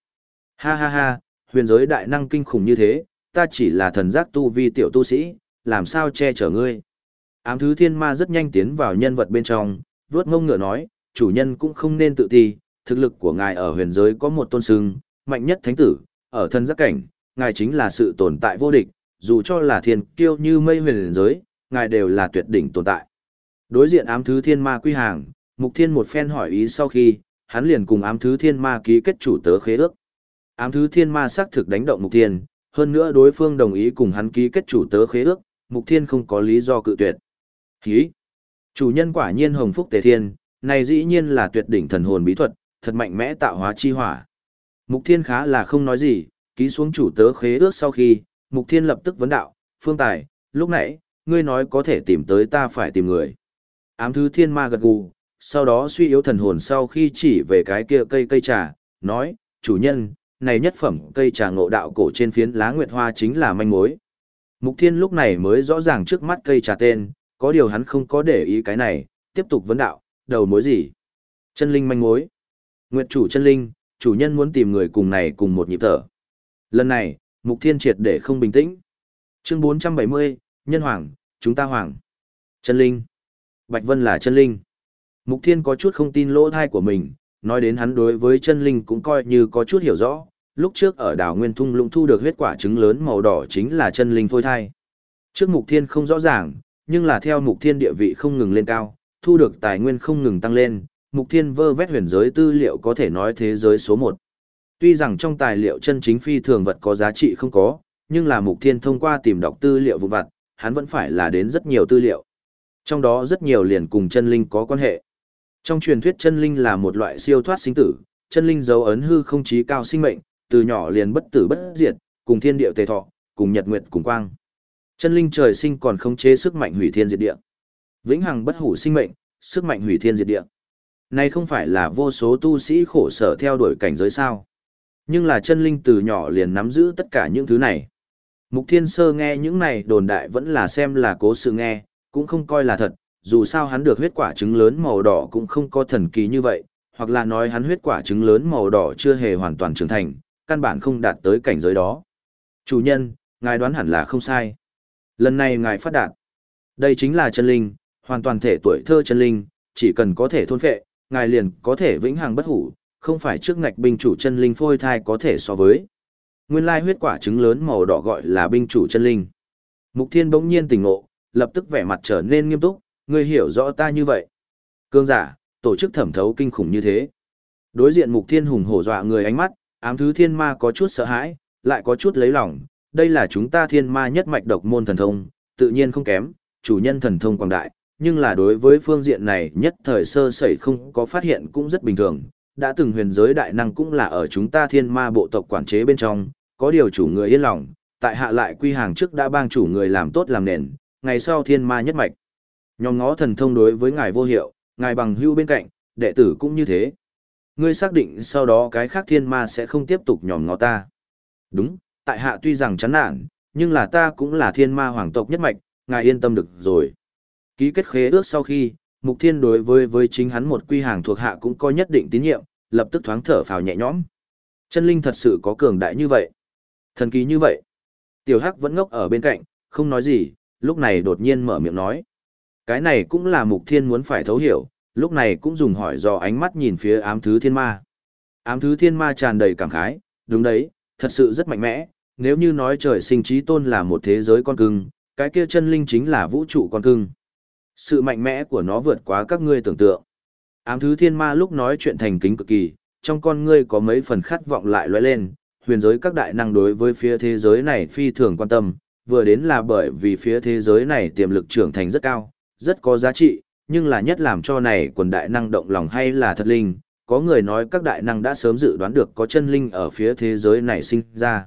Ha ha ha, huyền giới đại năng kinh khủng như thế, ta chỉ là thần giác tu vi tiểu tu sĩ, làm sao che chở ngươi. Ám thứ thiên ma rất nhanh tiến vào nhân vật bên trong, vuốt ngông ngựa nói, chủ nhân cũng không nên tự ti, thực lực của ngài ở huyền giới có một tôn sưng, mạnh nhất thánh tử, ở thân giác cảnh, ngài chính là sự tồn tại vô địch, dù cho là thiên kiêu như mây huyền giới, ngài đều là tuyệt đỉnh tồn tại. Đối diện ám thứ thiên ma quy hàng, mục thiên một phen hỏi ý sau khi, hắn liền cùng ám thứ thiên ma ký kết chủ tớ khế ước. Ám thứ thiên ma xác thực đánh động mục thiên, hơn nữa đối phương đồng ý cùng hắn ký kết chủ tớ khế ước, mục thiên không có lý do cự tuyệt. Ký! Chủ nhân quả nhiên hồng phúc tề thiên, này dĩ nhiên là tuyệt đỉnh thần hồn bí thuật, thật mạnh mẽ tạo hóa chi hỏa. Mục Thiên khá là không nói gì, ký xuống chủ tớ khế ước sau khi, Mục Thiên lập tức vấn đạo, Phương Tài, lúc nãy, ngươi nói có thể tìm tới ta phải tìm người. Ám thứ thiên ma gật gù, sau đó suy yếu thần hồn sau khi chỉ về cái kia cây cây trà, nói, chủ nhân, này nhất phẩm cây trà ngộ đạo cổ trên phiến lá nguyệt hoa chính là manh mối. Mục Thiên lúc này mới rõ ràng trước mắt cây trà tên, có điều hắn không có để ý cái này, tiếp tục vấn đạo, đầu mối gì? Chân linh manh mối. Nguyệt chủ chân linh, chủ nhân muốn tìm người cùng này cùng một nhịp thở. Lần này, Mục Thiên triệt để không bình tĩnh. Chương 470, Nhân Hoàng, chúng ta Hoàng. Chân Linh. Bạch Vân là chân Linh. Mục Thiên có chút không tin lỗ thai của mình, nói đến hắn đối với chân Linh cũng coi như có chút hiểu rõ. Lúc trước ở đảo Nguyên Thung lũng thu được huyết quả trứng lớn màu đỏ chính là chân Linh phôi thai. Trước Mục Thiên không rõ ràng, nhưng là theo Mục Thiên địa vị không ngừng lên cao, thu được tài nguyên không ngừng tăng lên, Mục Thiên vơ vét huyền giới tư liệu có thể nói thế giới số một. Tuy rằng trong tài liệu chân chính phi thường vật có giá trị không có, nhưng là Mục Thiên thông qua tìm đọc tư liệu vụn vặt, hắn vẫn phải là đến rất nhiều tư liệu. Trong đó rất nhiều liền cùng chân linh có quan hệ. Trong truyền thuyết chân linh là một loại siêu thoát sinh tử, chân linh dấu ấn hư không chí cao sinh mệnh, từ nhỏ liền bất tử bất diệt, cùng thiên địa tề thọ, cùng nhật nguyệt cùng quang. Chân linh trời sinh còn không chế sức mạnh hủy thiên diệt địa. Vĩnh hằng bất hủ sinh mệnh, sức mạnh hủy thiên diệt địa. Này không phải là vô số tu sĩ khổ sở theo đuổi cảnh giới sao? Nhưng là chân linh từ nhỏ liền nắm giữ tất cả những thứ này. Mục Thiên Sơ nghe những này đồn đại vẫn là xem là cố sự nghe, cũng không coi là thật, dù sao hắn được huyết quả trứng lớn màu đỏ cũng không có thần kỳ như vậy, hoặc là nói hắn huyết quả trứng lớn màu đỏ chưa hề hoàn toàn trưởng thành, căn bản không đạt tới cảnh giới đó. Chủ nhân, ngài đoán hẳn là không sai. Lần này ngài phát đạt. Đây chính là chân linh, hoàn toàn thể tuổi thơ chân linh, chỉ cần có thể thôn phệ, ngài liền có thể vĩnh hằng bất hủ, không phải trước ngạch binh chủ chân linh phôi thai có thể so với. Nguyên lai huyết quả trứng lớn màu đỏ gọi là binh chủ chân linh. Mục Thiên bỗng nhiên tỉnh ngộ, lập tức vẻ mặt trở nên nghiêm túc, ngươi hiểu rõ ta như vậy. Cương giả, tổ chức thẩm thấu kinh khủng như thế. Đối diện Mục Thiên hùng hổ dọa người ánh mắt, ám thứ thiên ma có chút sợ hãi, lại có chút lấy lòng, đây là chúng ta thiên ma nhất mạch độc môn thần thông, tự nhiên không kém, chủ nhân thần thông quảng đại, nhưng là đối với phương diện này nhất thời sơ sẩy không có phát hiện cũng rất bình thường, đã từng huyền giới đại năng cũng là ở chúng ta thiên ma bộ tộc quản chế bên trong, có điều chủ người yên lòng, tại hạ lại quy hàng trước đã bang chủ người làm tốt làm nền, ngày sau thiên ma nhất mạch. Nhóm ngó thần thông đối với ngài vô hiệu, ngài bằng hưu bên cạnh, đệ tử cũng như thế. Ngươi xác định sau đó cái khác thiên ma sẽ không tiếp tục nhòm ngó ta. Đúng, tại hạ tuy rằng chán nản, nhưng là ta cũng là thiên ma hoàng tộc nhất mạch, ngài yên tâm được rồi. Ký kết khế ước sau khi, Mục Thiên đối với với chính hắn một quy hàng thuộc hạ cũng có nhất định tín nhiệm, lập tức thoáng thở phào nhẹ nhõm. Chân linh thật sự có cường đại như vậy. Thần kỳ như vậy. Tiểu Hắc vẫn ngốc ở bên cạnh, không nói gì, lúc này đột nhiên mở miệng nói. Cái này cũng là Mục Thiên muốn phải thấu hiểu, lúc này cũng dùng hỏi do ánh mắt nhìn phía ám thứ thiên ma. Ám thứ thiên ma tràn đầy cảm khái, đúng đấy, thật sự rất mạnh mẽ, nếu như nói trời sinh trí tôn là một thế giới con cưng, cái kia chân linh chính là vũ trụ con cưng. Sự mạnh mẽ của nó vượt quá các ngươi tưởng tượng. Ám thứ thiên ma lúc nói chuyện thành kính cực kỳ, trong con ngươi có mấy phần khát vọng lại lóe lên, huyền giới các đại năng đối với phía thế giới này phi thường quan tâm, vừa đến là bởi vì phía thế giới này tiềm lực trưởng thành rất cao, rất có giá trị, nhưng là nhất làm cho này quần đại năng động lòng hay là thật linh, có người nói các đại năng đã sớm dự đoán được có chân linh ở phía thế giới này sinh ra.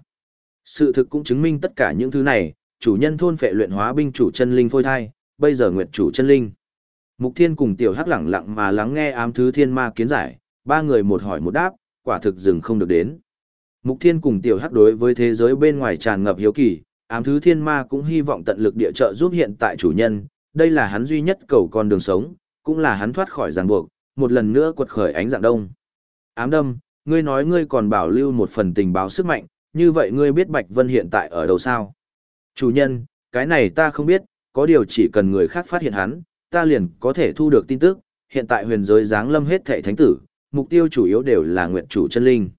Sự thực cũng chứng minh tất cả những thứ này, chủ nhân thôn phệ luyện hóa binh chủ chân linh phôi thai, bây giờ nguyệt chủ chân linh. Mục Thiên cùng Tiểu Hắc lẳng lặng mà lắng nghe ám thứ thiên ma kiến giải, ba người một hỏi một đáp, quả thực dừng không được đến. Mục Thiên cùng Tiểu Hắc đối với thế giới bên ngoài tràn ngập hiếu kỳ, ám thứ thiên ma cũng hy vọng tận lực địa trợ giúp hiện tại chủ nhân, đây là hắn duy nhất cầu con đường sống, cũng là hắn thoát khỏi ràng buộc, một lần nữa quật khởi ánh dạng đông. Ám đâm, ngươi nói ngươi còn bảo lưu một phần tình báo sức mạnh, như vậy ngươi biết Bạch Vân hiện tại ở đâu sao? Chủ nhân, cái này ta không biết, có điều chỉ cần người khác phát hiện hắn, ta liền có thể thu được tin tức, hiện tại huyền giới giáng lâm hết thảy thánh tử, mục tiêu chủ yếu đều là nguyện chủ chân linh.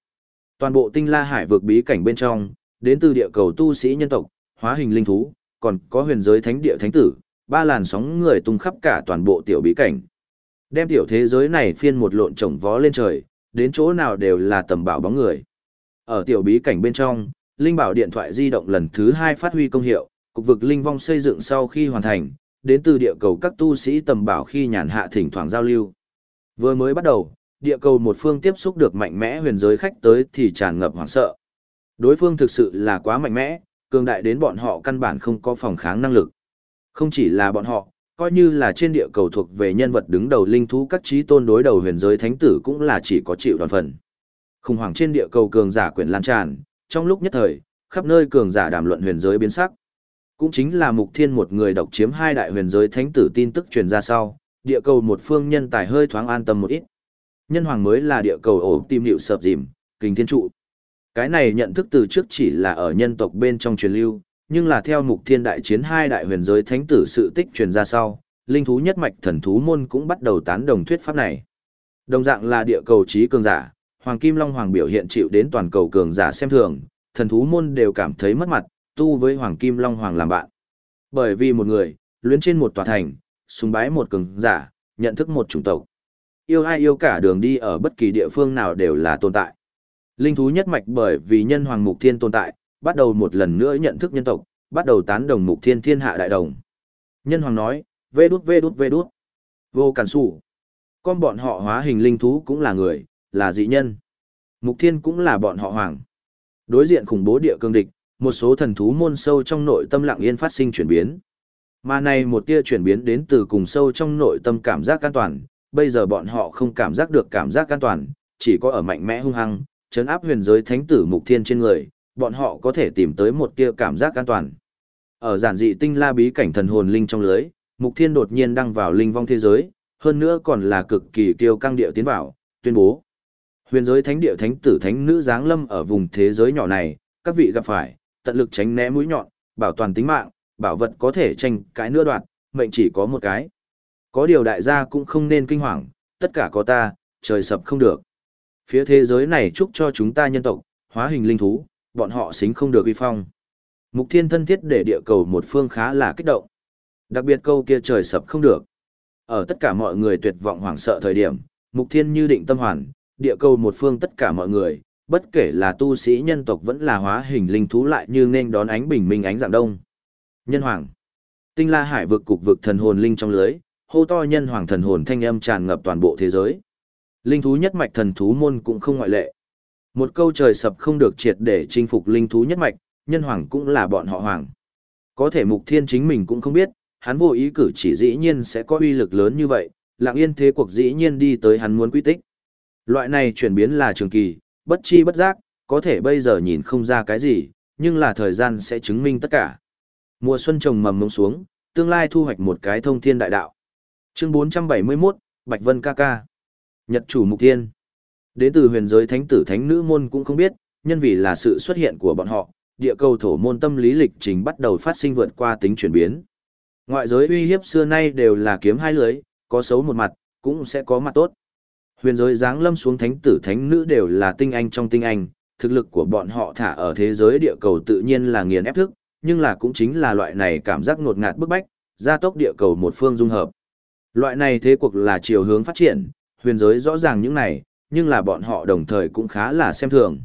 Toàn bộ tinh la hải vượt bí cảnh bên trong, đến từ địa cầu tu sĩ nhân tộc, hóa hình linh thú, còn có huyền giới thánh địa thánh tử, ba làn sóng người tung khắp cả toàn bộ tiểu bí cảnh. Đem tiểu thế giới này phiên một lộn trồng vó lên trời, đến chỗ nào đều là tầm bảo bóng người. Ở tiểu bí cảnh bên trong, linh bảo điện thoại di động lần thứ hai phát huy công hiệu, cục vực linh vong xây dựng sau khi hoàn thành, đến từ địa cầu các tu sĩ tầm bảo khi nhàn hạ thỉnh thoảng giao lưu. Vừa mới bắt đầu, địa cầu một phương tiếp xúc được mạnh mẽ huyền giới khách tới thì tràn ngập hoảng sợ. Đối phương thực sự là quá mạnh mẽ, cường đại đến bọn họ căn bản không có phòng kháng năng lực. Không chỉ là bọn họ, coi như là trên địa cầu thuộc về nhân vật đứng đầu linh thú các trí tôn đối đầu huyền giới thánh tử cũng là chỉ có chịu đòn phần. Khủng hoảng trên địa cầu cường giả quyển lan tràn, trong lúc nhất thời, khắp nơi cường giả đàm luận huyền giới biến sắc. Cũng chính là Mục Thiên một người độc chiếm hai đại huyền giới thánh tử tin tức truyền ra sau, địa cầu một phương nhân tài hơi thoáng an tâm một ít. Nhân hoàng mới là địa cầu ổ tim hiệu sập dìm, kình thiên trụ. Cái này nhận thức từ trước chỉ là ở nhân tộc bên trong truyền lưu, nhưng là theo mục thiên đại chiến hai đại huyền giới thánh tử sự tích truyền ra sau, linh thú nhất mạch thần thú môn cũng bắt đầu tán đồng thuyết pháp này. Đồng dạng là địa cầu trí cường giả, Hoàng Kim Long Hoàng biểu hiện chịu đến toàn cầu cường giả xem thường, thần thú môn đều cảm thấy mất mặt, tu với Hoàng Kim Long Hoàng làm bạn. Bởi vì một người, luyến trên một tòa thành, sùng bái một cường giả, nhận thức một chủng tộc. Yêu ai yêu cả đường đi ở bất kỳ địa phương nào đều là tồn tại. Linh thú nhất mạch bởi vì nhân hoàng mục thiên tồn tại, bắt đầu một lần nữa nhận thức nhân tộc, bắt đầu tán đồng mục thiên thiên hạ đại đồng. Nhân hoàng nói, vê đút vê đút vê đút. Vô cản sủ. Con bọn họ hóa hình linh thú cũng là người, là dị nhân. Mục thiên cũng là bọn họ hoàng. Đối diện khủng bố địa cương địch, một số thần thú môn sâu trong nội tâm lặng yên phát sinh chuyển biến. Mà này một tia chuyển biến đến từ cùng sâu trong nội tâm cảm giác an toàn, bây giờ bọn họ không cảm giác được cảm giác an toàn, chỉ có ở mạnh mẽ hung hăng, chấn áp huyền giới thánh tử mục thiên trên người, bọn họ có thể tìm tới một tia cảm giác an toàn. Ở giản dị tinh la bí cảnh thần hồn linh trong lưới, mục thiên đột nhiên đăng vào linh vong thế giới, hơn nữa còn là cực kỳ kiêu căng địa tiến vào, tuyên bố. Huyền giới thánh địa thánh tử thánh nữ giáng lâm ở vùng thế giới nhỏ này, các vị gặp phải, tận lực tránh né mũi nhọn, bảo toàn tính mạng, bảo vật có thể tranh cái nữa đoạt, mệnh chỉ có một cái. Có điều đại gia cũng không nên kinh hoàng, tất cả có ta, trời sập không được. Phía thế giới này chúc cho chúng ta nhân tộc, hóa hình linh thú, bọn họ xính không được uy phong. Mục thiên thân thiết để địa cầu một phương khá là kích động. Đặc biệt câu kia trời sập không được. Ở tất cả mọi người tuyệt vọng hoảng sợ thời điểm, mục thiên như định tâm hoàn, địa cầu một phương tất cả mọi người, bất kể là tu sĩ nhân tộc vẫn là hóa hình linh thú lại như nên đón ánh bình minh ánh dạng đông. Nhân hoàng. Tinh la hải vực cục vực thần hồn linh trong lưới, hô to nhân hoàng thần hồn thanh âm tràn ngập toàn bộ thế giới. Linh thú nhất mạch thần thú môn cũng không ngoại lệ. Một câu trời sập không được triệt để chinh phục linh thú nhất mạch, nhân hoàng cũng là bọn họ hoàng. Có thể mục thiên chính mình cũng không biết, hắn vô ý cử chỉ dĩ nhiên sẽ có uy lực lớn như vậy, lặng yên thế cuộc dĩ nhiên đi tới hắn muốn quy tích. Loại này chuyển biến là trường kỳ, bất chi bất giác, có thể bây giờ nhìn không ra cái gì, nhưng là thời gian sẽ chứng minh tất cả. Mùa xuân trồng mầm mông xuống, tương lai thu hoạch một cái thông thiên đại đạo. Chương 471, Bạch Vân ca ca. Nhật chủ mục thiên. Đến từ huyền giới thánh tử thánh nữ môn cũng không biết, nhân vì là sự xuất hiện của bọn họ, địa cầu thổ môn tâm lý lịch trình bắt đầu phát sinh vượt qua tính chuyển biến. Ngoại giới uy hiếp xưa nay đều là kiếm hai lưới, có xấu một mặt, cũng sẽ có mặt tốt. Huyền giới giáng lâm xuống thánh tử thánh nữ đều là tinh anh trong tinh anh, thực lực của bọn họ thả ở thế giới địa cầu tự nhiên là nghiền ép thức, nhưng là cũng chính là loại này cảm giác ngột ngạt bức bách, gia tốc địa cầu một phương dung hợp. Loại này thế cuộc là chiều hướng phát triển, huyền giới rõ ràng những này, nhưng là bọn họ đồng thời cũng khá là xem thường.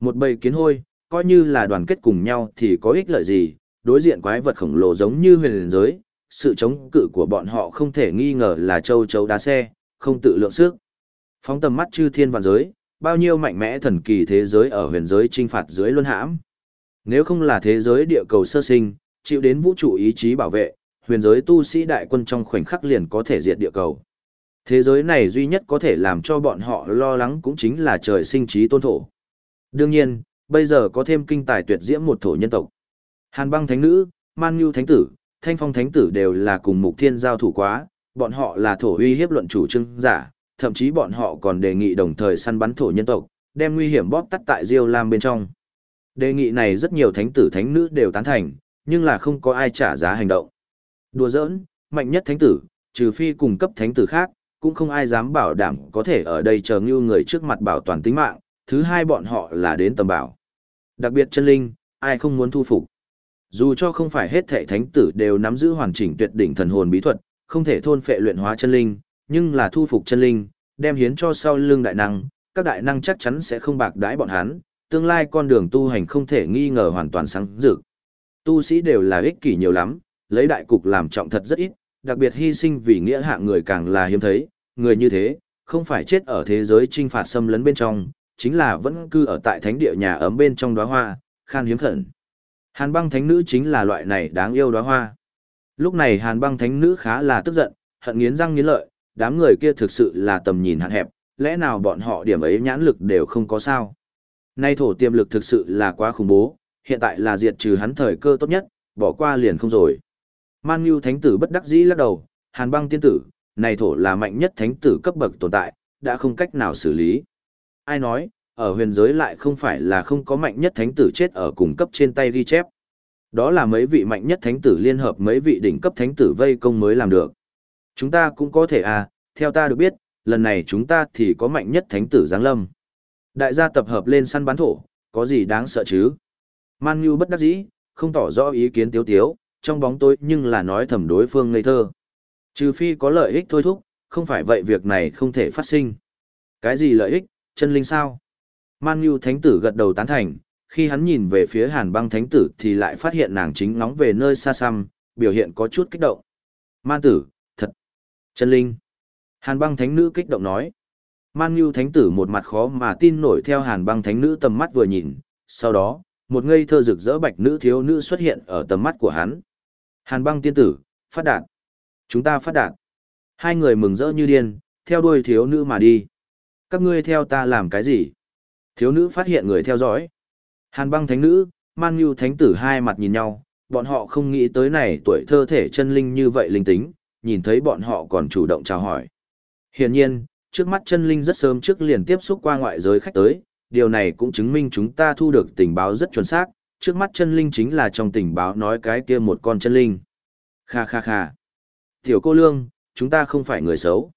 Một bầy kiến hôi, coi như là đoàn kết cùng nhau thì có ích lợi gì, đối diện quái vật khổng lồ giống như huyền giới, sự chống cự của bọn họ không thể nghi ngờ là châu chấu đá xe, không tự lượng sức. Phóng tầm mắt chư thiên vạn giới, bao nhiêu mạnh mẽ thần kỳ thế giới ở huyền giới trinh phạt dưới luân hãm. Nếu không là thế giới địa cầu sơ sinh, chịu đến vũ trụ ý chí bảo vệ, huyền giới tu sĩ đại quân trong khoảnh khắc liền có thể diệt địa cầu. Thế giới này duy nhất có thể làm cho bọn họ lo lắng cũng chính là trời sinh trí tôn thổ. Đương nhiên, bây giờ có thêm kinh tài tuyệt diễm một thổ nhân tộc. Hàn băng thánh nữ, man nhu thánh tử, thanh phong thánh tử đều là cùng mục thiên giao thủ quá, bọn họ là thổ uy hiếp luận chủ trưng giả, thậm chí bọn họ còn đề nghị đồng thời săn bắn thổ nhân tộc, đem nguy hiểm bóp tắt tại Diêu Lam bên trong. Đề nghị này rất nhiều thánh tử thánh nữ đều tán thành, nhưng là không có ai trả giá hành động. Đùa giỡn, mạnh nhất thánh tử, trừ phi cùng cấp thánh tử khác, cũng không ai dám bảo đảm có thể ở đây chờ như người trước mặt bảo toàn tính mạng, thứ hai bọn họ là đến tầm bảo. Đặc biệt chân linh, ai không muốn thu phục. Dù cho không phải hết thệ thánh tử đều nắm giữ hoàn chỉnh tuyệt đỉnh thần hồn bí thuật, không thể thôn phệ luyện hóa chân linh, nhưng là thu phục chân linh, đem hiến cho sau lưng đại năng, các đại năng chắc chắn sẽ không bạc đãi bọn hắn, tương lai con đường tu hành không thể nghi ngờ hoàn toàn sáng rực. Tu sĩ đều là ích kỷ nhiều lắm, lấy đại cục làm trọng thật rất ít, đặc biệt hy sinh vì nghĩa hạng người càng là hiếm thấy, người như thế, không phải chết ở thế giới trinh phạt xâm lấn bên trong, chính là vẫn cư ở tại thánh địa nhà ấm bên trong đóa hoa, khan hiếm khẩn. Hàn băng thánh nữ chính là loại này đáng yêu đóa hoa. Lúc này hàn băng thánh nữ khá là tức giận, hận nghiến răng nghiến lợi, đám người kia thực sự là tầm nhìn hạn hẹp, lẽ nào bọn họ điểm ấy nhãn lực đều không có sao. Nay thổ tiềm lực thực sự là quá khủng bố, hiện tại là diệt trừ hắn thời cơ tốt nhất, bỏ qua liền không rồi. Man Nhu thánh tử bất đắc dĩ lắc đầu, hàn băng tiên tử, này thổ là mạnh nhất thánh tử cấp bậc tồn tại, đã không cách nào xử lý. Ai nói, ở huyền giới lại không phải là không có mạnh nhất thánh tử chết ở cùng cấp trên tay ghi chép. Đó là mấy vị mạnh nhất thánh tử liên hợp mấy vị đỉnh cấp thánh tử vây công mới làm được. Chúng ta cũng có thể à, theo ta được biết, lần này chúng ta thì có mạnh nhất thánh tử Giáng Lâm. Đại gia tập hợp lên săn bán thổ, có gì đáng sợ chứ? Man Nhu bất đắc dĩ, không tỏ rõ ý kiến tiếu tiếu, trong bóng tối nhưng là nói thầm đối phương ngây thơ. Trừ phi có lợi ích thôi thúc, không phải vậy việc này không thể phát sinh. Cái gì lợi ích, chân linh sao? Man Nhu thánh tử gật đầu tán thành, khi hắn nhìn về phía hàn băng thánh tử thì lại phát hiện nàng chính nóng về nơi xa xăm, biểu hiện có chút kích động. Man tử, thật, chân linh. Hàn băng thánh nữ kích động nói. Man Nhu thánh tử một mặt khó mà tin nổi theo hàn băng thánh nữ tầm mắt vừa nhìn, sau đó, một ngây thơ rực rỡ bạch nữ thiếu nữ xuất hiện ở tầm mắt của hắn. Hàn băng tiên tử, phát đạt. Chúng ta phát đạt. Hai người mừng rỡ như điên, theo đuôi thiếu nữ mà đi. Các ngươi theo ta làm cái gì? Thiếu nữ phát hiện người theo dõi. Hàn băng thánh nữ, man nhu thánh tử hai mặt nhìn nhau, bọn họ không nghĩ tới này tuổi thơ thể chân linh như vậy linh tính, nhìn thấy bọn họ còn chủ động chào hỏi. Hiển nhiên, trước mắt chân linh rất sớm trước liền tiếp xúc qua ngoại giới khách tới, điều này cũng chứng minh chúng ta thu được tình báo rất chuẩn xác, trước mắt chân linh chính là trong tình báo nói cái kia một con chân linh. Kha kha kha. Tiểu cô lương, chúng ta không phải người xấu.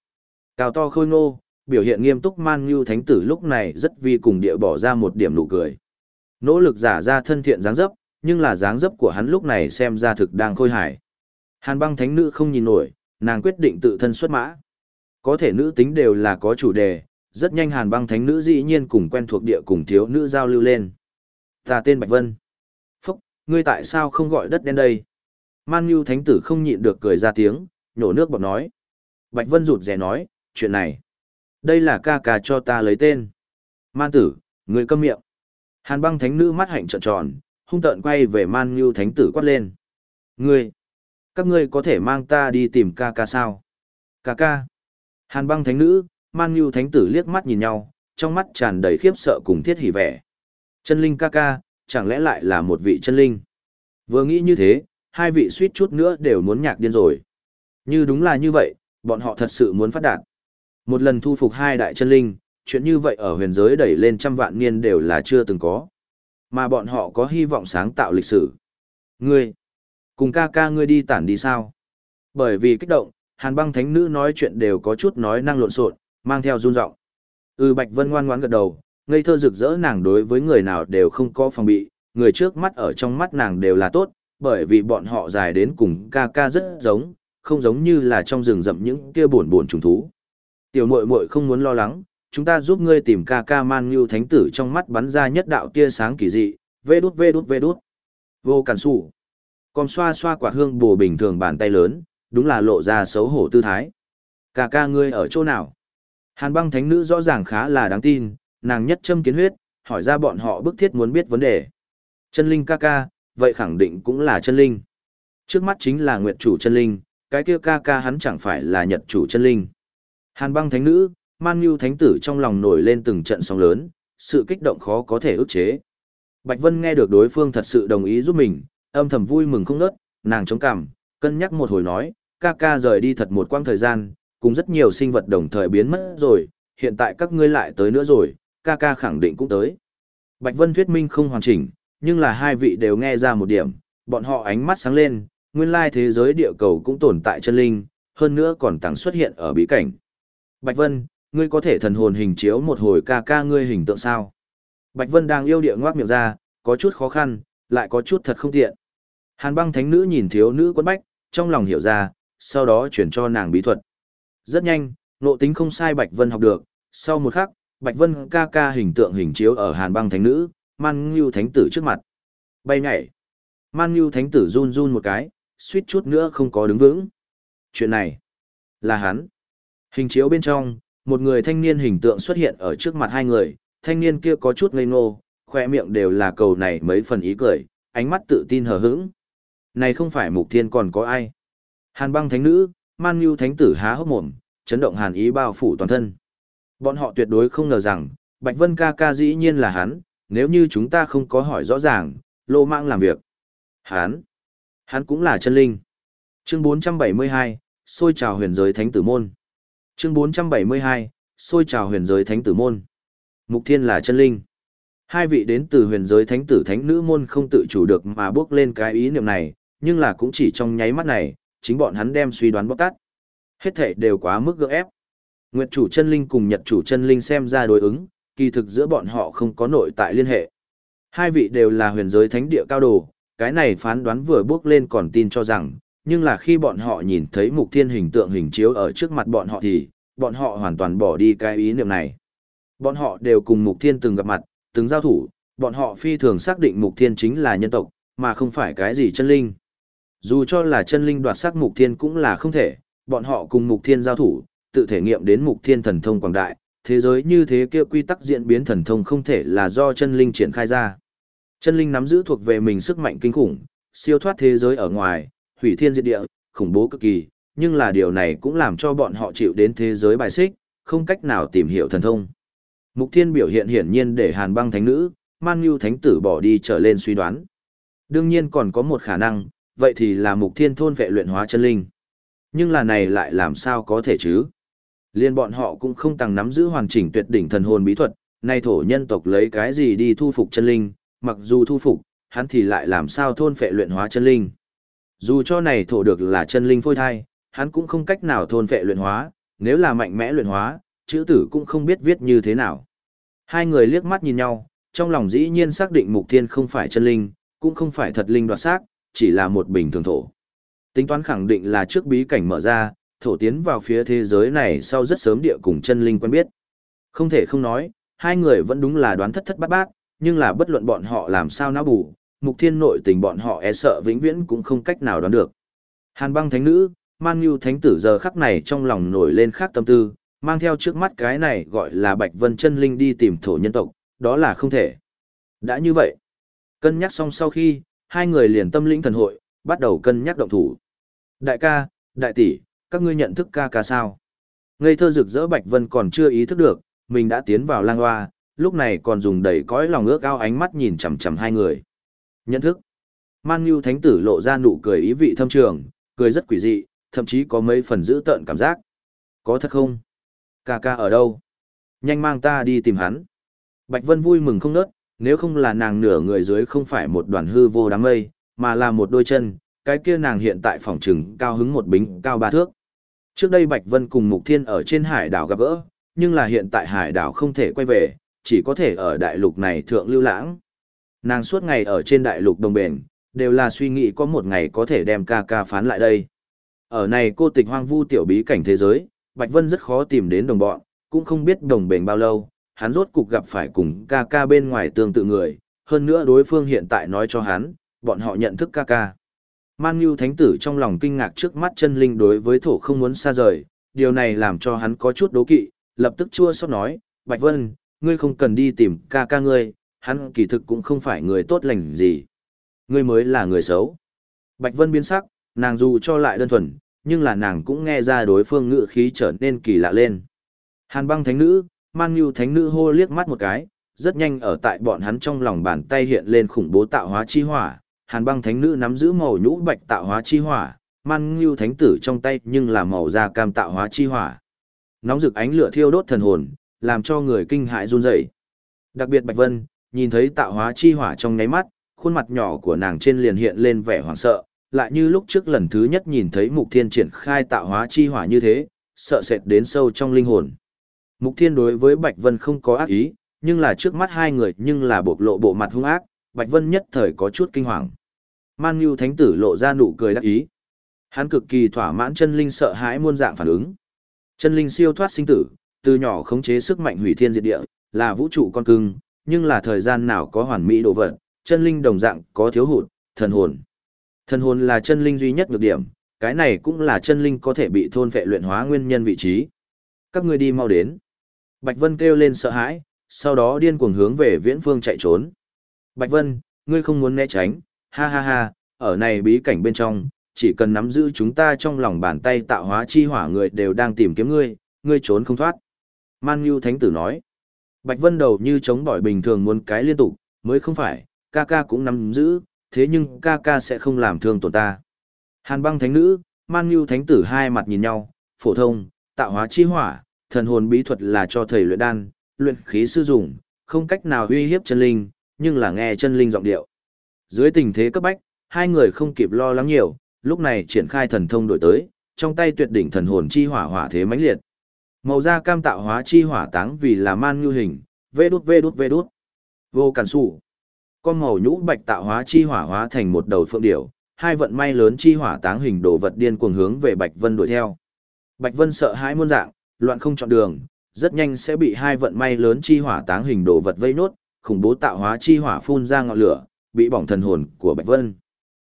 Cao to khôi ngô, biểu hiện nghiêm túc man như thánh tử lúc này rất vi cùng địa bỏ ra một điểm nụ cười. Nỗ lực giả ra thân thiện dáng dấp, nhưng là dáng dấp của hắn lúc này xem ra thực đang khôi hài. Hàn băng thánh nữ không nhìn nổi, nàng quyết định tự thân xuất mã. Có thể nữ tính đều là có chủ đề, rất nhanh hàn băng thánh nữ dĩ nhiên cùng quen thuộc địa cùng thiếu nữ giao lưu lên. Ta tên Bạch Vân. Phúc, ngươi tại sao không gọi đất đen đây? Man Nhu thánh tử không nhịn được cười ra tiếng, nhổ nước bọt nói. Bạch Vân rụt rè nói, chuyện này. Đây là ca ca cho ta lấy tên. Man tử, ngươi câm miệng. Hàn băng thánh nữ mắt hạnh trợn tròn, hung tợn quay về Man Nhu thánh tử quát lên. Ngươi, các ngươi có thể mang ta đi tìm ca ca sao? Ca ca. Hàn băng thánh nữ, Man như thánh tử liếc mắt nhìn nhau, trong mắt tràn đầy khiếp sợ cùng thiết hỉ vẻ. Chân linh ca ca, chẳng lẽ lại là một vị chân linh? Vừa nghĩ như thế, hai vị suýt chút nữa đều muốn nhạc điên rồi. Như đúng là như vậy, bọn họ thật sự muốn phát đạt. Một lần thu phục hai đại chân linh, chuyện như vậy ở huyền giới đẩy lên trăm vạn niên đều là chưa từng có. Mà bọn họ có hy vọng sáng tạo lịch sử. Ngươi, cùng ca ca ngươi đi tản đi sao? Bởi vì kích động, hàn băng thánh nữ nói chuyện đều có chút nói năng lộn xộn, mang theo run giọng. Ừ Bạch Vân ngoan ngoãn gật đầu, ngây thơ rực rỡ nàng đối với người nào đều không có phòng bị, người trước mắt ở trong mắt nàng đều là tốt, bởi vì bọn họ dài đến cùng ca ca rất giống, không giống như là trong rừng rậm những kia buồn buồn trùng thú. Tiểu muội muội không muốn lo lắng, chúng ta giúp ngươi tìm ca ca man như thánh tử trong mắt bắn ra nhất đạo tia sáng kỳ dị, vê đút vê đút vê đút. Vô cản sủ. Còn xoa xoa quạt hương bồ bình thường bàn tay lớn, đúng là lộ ra xấu hổ tư thái. Cà ca ngươi ở chỗ nào? Hàn băng thánh nữ rõ ràng khá là đáng tin, nàng nhất châm kiến huyết, hỏi ra bọn họ bức thiết muốn biết vấn đề. Chân linh ca ca, vậy khẳng định cũng là chân linh. Trước mắt chính là nguyện chủ chân linh, cái kia ca ca hắn chẳng phải là nhật chủ chân linh. Hàn băng thánh nữ, man nhu thánh tử trong lòng nổi lên từng trận sóng lớn, sự kích động khó có thể ức chế. Bạch Vân nghe được đối phương thật sự đồng ý giúp mình, âm thầm vui mừng không nớt, nàng chống cằm, cân nhắc một hồi nói, ca ca rời đi thật một quãng thời gian, cùng rất nhiều sinh vật đồng thời biến mất rồi, hiện tại các ngươi lại tới nữa rồi, ca ca khẳng định cũng tới. Bạch Vân thuyết minh không hoàn chỉnh, nhưng là hai vị đều nghe ra một điểm, bọn họ ánh mắt sáng lên, nguyên lai thế giới địa cầu cũng tồn tại chân linh, hơn nữa còn tăng xuất hiện ở bí cảnh. Bạch Vân, ngươi có thể thần hồn hình chiếu một hồi ca ca ngươi hình tượng sao? Bạch Vân đang yêu địa ngoác miệng ra, có chút khó khăn, lại có chút thật không tiện. Hàn băng thánh nữ nhìn thiếu nữ quấn bách, trong lòng hiểu ra, sau đó chuyển cho nàng bí thuật. Rất nhanh, nộ tính không sai Bạch Vân học được, sau một khắc, Bạch Vân ca ca hình tượng hình chiếu ở hàn băng thánh nữ, man ngưu thánh tử trước mặt. Bay nhảy. Man ngưu thánh tử run run một cái, suýt chút nữa không có đứng vững. Chuyện này, là hắn. Hình chiếu bên trong, một người thanh niên hình tượng xuất hiện ở trước mặt hai người, thanh niên kia có chút ngây ngô, khoe miệng đều là cầu này mấy phần ý cười, ánh mắt tự tin hờ hững. Này không phải mục thiên còn có ai. Hàn băng thánh nữ, man nhu thánh tử há hốc mồm, chấn động hàn ý bao phủ toàn thân. Bọn họ tuyệt đối không ngờ rằng, Bạch Vân ca ca dĩ nhiên là hắn, nếu như chúng ta không có hỏi rõ ràng, lô mạng làm việc. Hắn, hắn cũng là chân linh. Chương 472, xôi trào huyền giới thánh tử môn. Chương 472, xôi trào huyền giới thánh tử môn. Mục Thiên là chân linh. Hai vị đến từ huyền giới thánh tử thánh nữ môn không tự chủ được mà bước lên cái ý niệm này, nhưng là cũng chỉ trong nháy mắt này, chính bọn hắn đem suy đoán bóc tát. Hết thể đều quá mức gượng ép. Nguyệt chủ chân linh cùng Nhật chủ chân linh xem ra đối ứng, kỳ thực giữa bọn họ không có nội tại liên hệ. Hai vị đều là huyền giới thánh địa cao đồ, cái này phán đoán vừa bước lên còn tin cho rằng, nhưng là khi bọn họ nhìn thấy mục thiên hình tượng hình chiếu ở trước mặt bọn họ thì, bọn họ hoàn toàn bỏ đi cái ý niệm này. Bọn họ đều cùng mục thiên từng gặp mặt, từng giao thủ, bọn họ phi thường xác định mục thiên chính là nhân tộc, mà không phải cái gì chân linh. Dù cho là chân linh đoạt sắc mục thiên cũng là không thể, bọn họ cùng mục thiên giao thủ, tự thể nghiệm đến mục thiên thần thông quảng đại, thế giới như thế kia quy tắc diễn biến thần thông không thể là do chân linh triển khai ra. Chân linh nắm giữ thuộc về mình sức mạnh kinh khủng, siêu thoát thế giới ở ngoài, hủy thiên diệt địa, khủng bố cực kỳ, nhưng là điều này cũng làm cho bọn họ chịu đến thế giới bài xích, không cách nào tìm hiểu thần thông. Mục Thiên biểu hiện hiển nhiên để Hàn Băng Thánh Nữ, Man Nhu Thánh Tử bỏ đi trở lên suy đoán. Đương nhiên còn có một khả năng, vậy thì là Mục Thiên thôn vệ luyện hóa chân linh. Nhưng là này lại làm sao có thể chứ? Liên bọn họ cũng không tăng nắm giữ hoàn chỉnh tuyệt đỉnh thần hồn bí thuật, nay thổ nhân tộc lấy cái gì đi thu phục chân linh, mặc dù thu phục, hắn thì lại làm sao thôn phệ luyện hóa chân linh. Dù cho này thổ được là chân linh phôi thai, hắn cũng không cách nào thôn phệ luyện hóa, nếu là mạnh mẽ luyện hóa, chữ tử cũng không biết viết như thế nào. Hai người liếc mắt nhìn nhau, trong lòng dĩ nhiên xác định mục thiên không phải chân linh, cũng không phải thật linh đoạt xác, chỉ là một bình thường thổ. Tính toán khẳng định là trước bí cảnh mở ra, thổ tiến vào phía thế giới này sau rất sớm địa cùng chân linh quen biết. Không thể không nói, hai người vẫn đúng là đoán thất thất bát bát, nhưng là bất luận bọn họ làm sao não bù, mục thiên nội tình bọn họ e sợ vĩnh viễn cũng không cách nào đoán được. Hàn băng thánh nữ, man như thánh tử giờ khắc này trong lòng nổi lên khác tâm tư, mang theo trước mắt cái này gọi là bạch vân chân linh đi tìm thổ nhân tộc, đó là không thể. Đã như vậy, cân nhắc xong sau khi, hai người liền tâm linh thần hội, bắt đầu cân nhắc động thủ. Đại ca, đại tỷ, các ngươi nhận thức ca ca sao? Ngây thơ rực rỡ Bạch Vân còn chưa ý thức được, mình đã tiến vào lang hoa, lúc này còn dùng đầy cõi lòng ước ao ánh mắt nhìn chằm chằm hai người. Nhận thức. Man Nhu Thánh Tử lộ ra nụ cười ý vị thâm trường, cười rất quỷ dị, thậm chí có mấy phần giữ tợn cảm giác. Có thật không? Ca ca ở đâu? Nhanh mang ta đi tìm hắn. Bạch Vân vui mừng không nớt, nếu không là nàng nửa người dưới không phải một đoàn hư vô đám mây, mà là một đôi chân, cái kia nàng hiện tại phòng trừng cao hứng một bính cao ba thước. Trước đây Bạch Vân cùng Mục Thiên ở trên hải đảo gặp gỡ, nhưng là hiện tại hải đảo không thể quay về, chỉ có thể ở đại lục này thượng lưu lãng. Nàng suốt ngày ở trên đại lục đồng bền, đều là suy nghĩ có một ngày có thể đem ca ca phán lại đây. Ở này cô tịch hoang vu tiểu bí cảnh thế giới, Bạch Vân rất khó tìm đến đồng bọn, cũng không biết đồng bền bao lâu, hắn rốt cục gặp phải cùng ca ca bên ngoài tương tự người, hơn nữa đối phương hiện tại nói cho hắn, bọn họ nhận thức ca ca. Man Nhu Thánh Tử trong lòng kinh ngạc trước mắt chân linh đối với thổ không muốn xa rời, điều này làm cho hắn có chút đố kỵ, lập tức chua xót nói, Bạch Vân, ngươi không cần đi tìm ca ca ngươi, hắn kỳ thực cũng không phải người tốt lành gì. Ngươi mới là người xấu. Bạch Vân biến sắc, nàng dù cho lại đơn thuần, nhưng là nàng cũng nghe ra đối phương ngựa khí trở nên kỳ lạ lên. Hàn băng thánh nữ, Man Nhu thánh nữ hô liếc mắt một cái, rất nhanh ở tại bọn hắn trong lòng bàn tay hiện lên khủng bố tạo hóa chi hỏa, hàn băng thánh nữ nắm giữ màu nhũ bạch tạo hóa chi hỏa, man ngưu thánh tử trong tay nhưng là màu da cam tạo hóa chi hỏa. Nóng rực ánh lửa thiêu đốt thần hồn, làm cho người kinh hãi run rẩy. Đặc biệt Bạch Vân, nhìn thấy tạo hóa chi hỏa trong ngáy mắt, khuôn mặt nhỏ của nàng trên liền hiện lên vẻ hoảng sợ, lại như lúc trước lần thứ nhất nhìn thấy Mục Thiên triển khai tạo hóa chi hỏa như thế, sợ sệt đến sâu trong linh hồn. Mục Thiên đối với Bạch Vân không có ác ý, nhưng là trước mắt hai người nhưng là bộc lộ bộ mặt hung ác, Bạch Vân nhất thời có chút kinh hoàng. Man Nhu Thánh Tử lộ ra nụ cười đắc ý. Hắn cực kỳ thỏa mãn chân linh sợ hãi muôn dạng phản ứng. Chân linh siêu thoát sinh tử, từ nhỏ khống chế sức mạnh hủy thiên diệt địa, là vũ trụ con cưng, nhưng là thời gian nào có hoàn mỹ độ vật, chân linh đồng dạng có thiếu hụt, thần hồn. Thần hồn là chân linh duy nhất nhược điểm, cái này cũng là chân linh có thể bị thôn phệ luyện hóa nguyên nhân vị trí. Các ngươi đi mau đến. Bạch Vân kêu lên sợ hãi, sau đó điên cuồng hướng về viễn phương chạy trốn. Bạch Vân, ngươi không muốn né tránh, ha ha ha, ở này bí cảnh bên trong, chỉ cần nắm giữ chúng ta trong lòng bàn tay tạo hóa chi hỏa người đều đang tìm kiếm ngươi, ngươi trốn không thoát. Man Nhu Thánh Tử nói, Bạch Vân đầu như chống bỏi bình thường muốn cái liên tục, mới không phải, ca ca cũng nắm giữ, thế nhưng ca ca sẽ không làm thương tổn ta. Hàn băng thánh nữ, Man Nhu Thánh Tử hai mặt nhìn nhau, phổ thông, tạo hóa chi hỏa, thần hồn bí thuật là cho thầy luyện đan, luyện khí sư dùng, không cách nào uy hiếp chân linh, nhưng là nghe chân linh giọng điệu. Dưới tình thế cấp bách, hai người không kịp lo lắng nhiều, lúc này triển khai thần thông đổi tới, trong tay tuyệt đỉnh thần hồn chi hỏa hỏa thế mãnh liệt. Màu da cam tạo hóa chi hỏa táng vì là man như hình, vê đút vê đút vê đút. Vô cản sủ. Con màu nhũ bạch tạo hóa chi hỏa hóa thành một đầu phượng điểu, hai vận may lớn chi hỏa táng hình đồ vật điên cuồng hướng về Bạch Vân đuổi theo. Bạch Vân sợ hãi muôn dạng, loạn không chọn đường, rất nhanh sẽ bị hai vận may lớn chi hỏa táng hình đồ vật vây nốt, khủng bố tạo hóa chi hỏa phun ra ngọn lửa, bị bỏng thần hồn của Bạch Vân.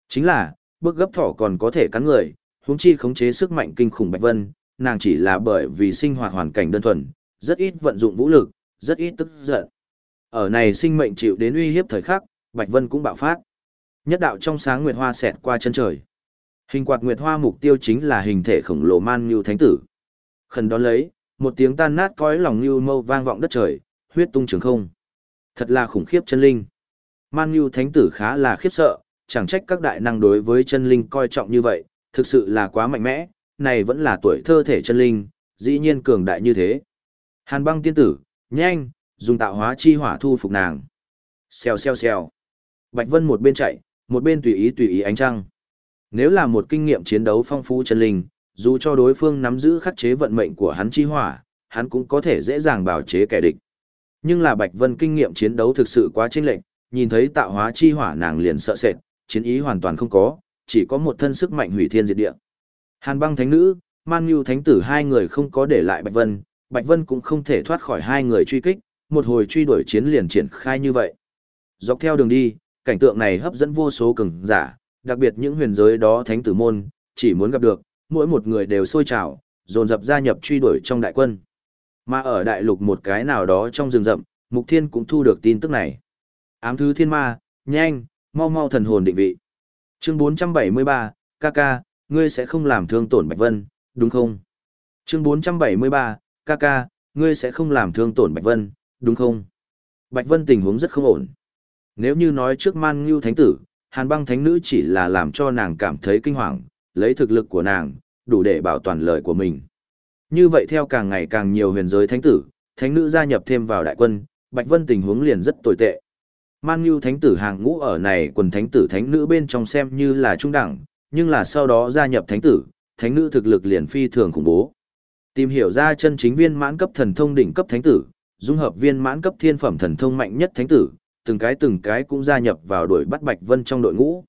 Chính là, bước gấp thỏ còn có thể cắn người, huống chi khống chế sức mạnh kinh khủng Bạch Vân, nàng chỉ là bởi vì sinh hoạt hoàn cảnh đơn thuần, rất ít vận dụng vũ lực, rất ít tức giận. Ở này sinh mệnh chịu đến uy hiếp thời khắc, Bạch Vân cũng bạo phát. Nhất đạo trong sáng nguyệt hoa xẹt qua chân trời. Hình quạt nguyệt hoa mục tiêu chính là hình thể khổng lồ man như thánh tử. Khẩn đón lấy, một tiếng tan nát cõi lòng như mâu vang vọng đất trời, huyết tung trường không. Thật là khủng khiếp chân linh. Man như thánh tử khá là khiếp sợ, chẳng trách các đại năng đối với chân linh coi trọng như vậy, thực sự là quá mạnh mẽ, này vẫn là tuổi thơ thể chân linh, dĩ nhiên cường đại như thế. Hàn băng tiên tử, nhanh, dùng tạo hóa chi hỏa thu phục nàng. Xèo xèo xèo. Bạch Vân một bên chạy, một bên tùy ý tùy ý ánh trăng. Nếu là một kinh nghiệm chiến đấu phong phú chân linh, dù cho đối phương nắm giữ khắc chế vận mệnh của hắn chi hỏa, hắn cũng có thể dễ dàng bảo chế kẻ địch. Nhưng là Bạch Vân kinh nghiệm chiến đấu thực sự quá chênh lệch, nhìn thấy tạo hóa chi hỏa nàng liền sợ sệt, chiến ý hoàn toàn không có, chỉ có một thân sức mạnh hủy thiên diệt địa. Hàn băng thánh nữ, man nhu thánh tử hai người không có để lại Bạch Vân, Bạch Vân cũng không thể thoát khỏi hai người truy kích, một hồi truy đuổi chiến liền triển khai như vậy. Dọc theo đường đi, cảnh tượng này hấp dẫn vô số cường giả, đặc biệt những huyền giới đó thánh tử môn, chỉ muốn gặp được, mỗi một người đều sôi trào, dồn dập gia nhập truy đuổi trong đại quân. Mà ở đại lục một cái nào đó trong rừng rậm, Mục Thiên cũng thu được tin tức này. Ám thứ thiên ma, nhanh, mau mau thần hồn định vị. Chương 473, Kaka, ngươi sẽ không làm thương tổn Bạch Vân, đúng không? Chương 473, Kaka, ngươi sẽ không làm thương tổn Bạch Vân, đúng không? Bạch Vân tình huống rất không ổn. Nếu như nói trước man ngưu thánh tử, hàn băng thánh nữ chỉ là làm cho nàng cảm thấy kinh hoàng, lấy thực lực của nàng, đủ để bảo toàn lời của mình. Như vậy theo càng ngày càng nhiều huyền giới thánh tử, thánh nữ gia nhập thêm vào đại quân, Bạch Vân tình huống liền rất tồi tệ. Man Nhu thánh tử hàng ngũ ở này quần thánh tử thánh nữ bên trong xem như là trung đẳng, nhưng là sau đó gia nhập thánh tử, thánh nữ thực lực liền phi thường khủng bố. Tìm hiểu ra chân chính viên mãn cấp thần thông đỉnh cấp thánh tử, dung hợp viên mãn cấp thiên phẩm thần thông mạnh nhất thánh tử, từng cái từng cái cũng gia nhập vào đuổi bắt Bạch Vân trong đội ngũ.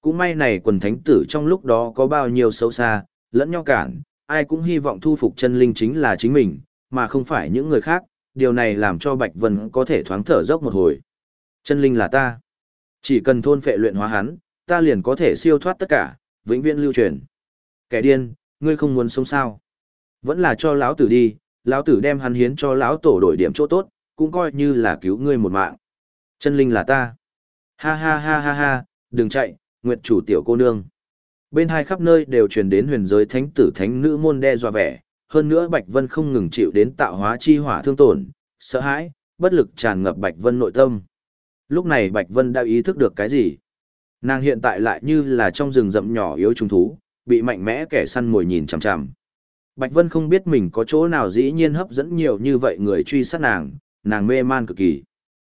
Cũng may này quần thánh tử trong lúc đó có bao nhiêu sâu xa, lẫn nhau cản, ai cũng hy vọng thu phục chân linh chính là chính mình, mà không phải những người khác, điều này làm cho Bạch Vân có thể thoáng thở dốc một hồi. Chân linh là ta. Chỉ cần thôn phệ luyện hóa hắn, ta liền có thể siêu thoát tất cả, vĩnh viễn lưu truyền. Kẻ điên, ngươi không muốn sống sao? Vẫn là cho lão tử đi, lão tử đem hắn hiến cho lão tổ đổi điểm chỗ tốt, cũng coi như là cứu ngươi một mạng. Chân linh là ta. Ha ha ha ha ha, đừng chạy, nguyệt chủ tiểu cô nương. Bên hai khắp nơi đều truyền đến huyền giới thánh tử thánh nữ môn đe dọa vẻ, hơn nữa Bạch Vân không ngừng chịu đến tạo hóa chi hỏa thương tổn, sợ hãi, bất lực tràn ngập Bạch Vân nội tâm. Lúc này Bạch Vân đã ý thức được cái gì? Nàng hiện tại lại như là trong rừng rậm nhỏ yếu trùng thú, bị mạnh mẽ kẻ săn mồi nhìn chằm chằm. Bạch Vân không biết mình có chỗ nào dĩ nhiên hấp dẫn nhiều như vậy người truy sát nàng, nàng mê man cực kỳ.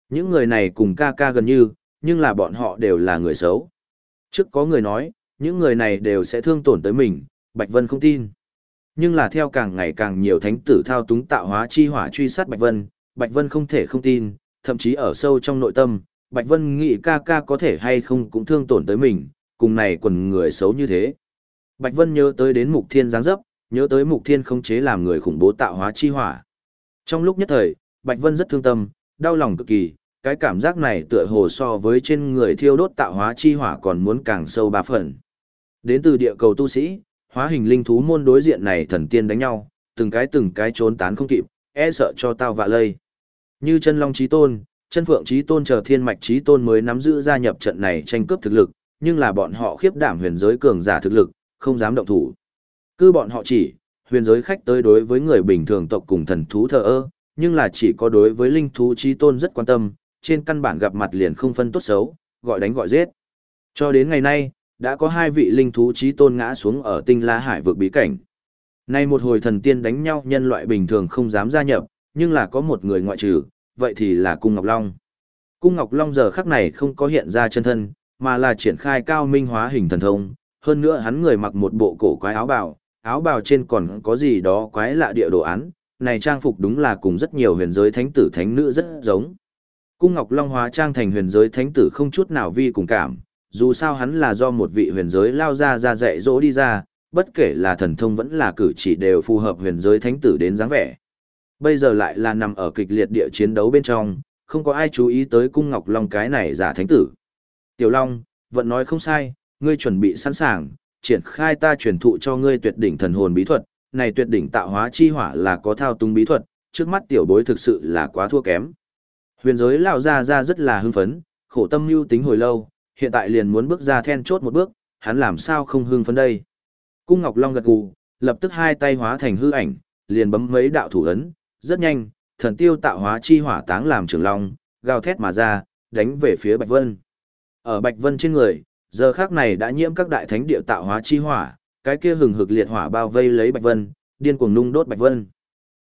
Những người này cùng ca ca gần như, nhưng là bọn họ đều là người xấu. Trước có người nói, những người này đều sẽ thương tổn tới mình, Bạch Vân không tin. Nhưng là theo càng ngày càng nhiều thánh tử thao túng tạo hóa chi hỏa truy sát Bạch Vân, Bạch Vân không thể không tin, thậm chí ở sâu trong nội tâm, Bạch Vân nghĩ ca ca có thể hay không cũng thương tổn tới mình, cùng này quần người xấu như thế. Bạch Vân nhớ tới đến Mục Thiên giáng dấp, nhớ tới Mục Thiên không chế làm người khủng bố tạo hóa chi hỏa. Trong lúc nhất thời, Bạch Vân rất thương tâm, đau lòng cực kỳ, cái cảm giác này tựa hồ so với trên người thiêu đốt tạo hóa chi hỏa còn muốn càng sâu ba phần. Đến từ địa cầu tu sĩ, hóa hình linh thú môn đối diện này thần tiên đánh nhau, từng cái từng cái trốn tán không kịp, e sợ cho tao vạ lây. Như chân long trí tôn, chân phượng trí tôn chờ thiên mạch trí tôn mới nắm giữ gia nhập trận này tranh cướp thực lực, nhưng là bọn họ khiếp đảm huyền giới cường giả thực lực, không dám động thủ. Cứ bọn họ chỉ, huyền giới khách tới đối với người bình thường tộc cùng thần thú thờ ơ, nhưng là chỉ có đối với linh thú trí tôn rất quan tâm, trên căn bản gặp mặt liền không phân tốt xấu, gọi đánh gọi giết. Cho đến ngày nay, đã có hai vị linh thú trí tôn ngã xuống ở tinh la hải vực bí cảnh. Nay một hồi thần tiên đánh nhau nhân loại bình thường không dám gia nhập, nhưng là có một người ngoại trừ, vậy thì là Cung Ngọc Long. Cung Ngọc Long giờ khắc này không có hiện ra chân thân, mà là triển khai cao minh hóa hình thần thông, hơn nữa hắn người mặc một bộ cổ quái áo bào, áo bào trên còn có gì đó quái lạ địa đồ án, này trang phục đúng là cùng rất nhiều huyền giới thánh tử thánh nữ rất giống. Cung Ngọc Long hóa trang thành huyền giới thánh tử không chút nào vi cùng cảm, dù sao hắn là do một vị huyền giới lao ra ra dạy dỗ đi ra, bất kể là thần thông vẫn là cử chỉ đều phù hợp huyền giới thánh tử đến dáng vẻ. Bây giờ lại là nằm ở kịch liệt địa chiến đấu bên trong, không có ai chú ý tới cung Ngọc Long cái này giả thánh tử. Tiểu Long, vẫn nói không sai, ngươi chuẩn bị sẵn sàng, triển khai ta truyền thụ cho ngươi tuyệt đỉnh thần hồn bí thuật, này tuyệt đỉnh tạo hóa chi hỏa là có thao túng bí thuật, trước mắt tiểu bối thực sự là quá thua kém. Huyền giới lão ra ra rất là hưng phấn, khổ tâm lưu tính hồi lâu, hiện tại liền muốn bước ra then chốt một bước, hắn làm sao không hưng phấn đây. Cung Ngọc Long gật gù, lập tức hai tay hóa thành hư ảnh, liền bấm mấy đạo thủ ấn, rất nhanh, thần tiêu tạo hóa chi hỏa táng làm trường long, gào thét mà ra, đánh về phía Bạch Vân. Ở Bạch Vân trên người, giờ khác này đã nhiễm các đại thánh địa tạo hóa chi hỏa, cái kia hừng hực liệt hỏa bao vây lấy Bạch Vân, điên cuồng nung đốt Bạch Vân.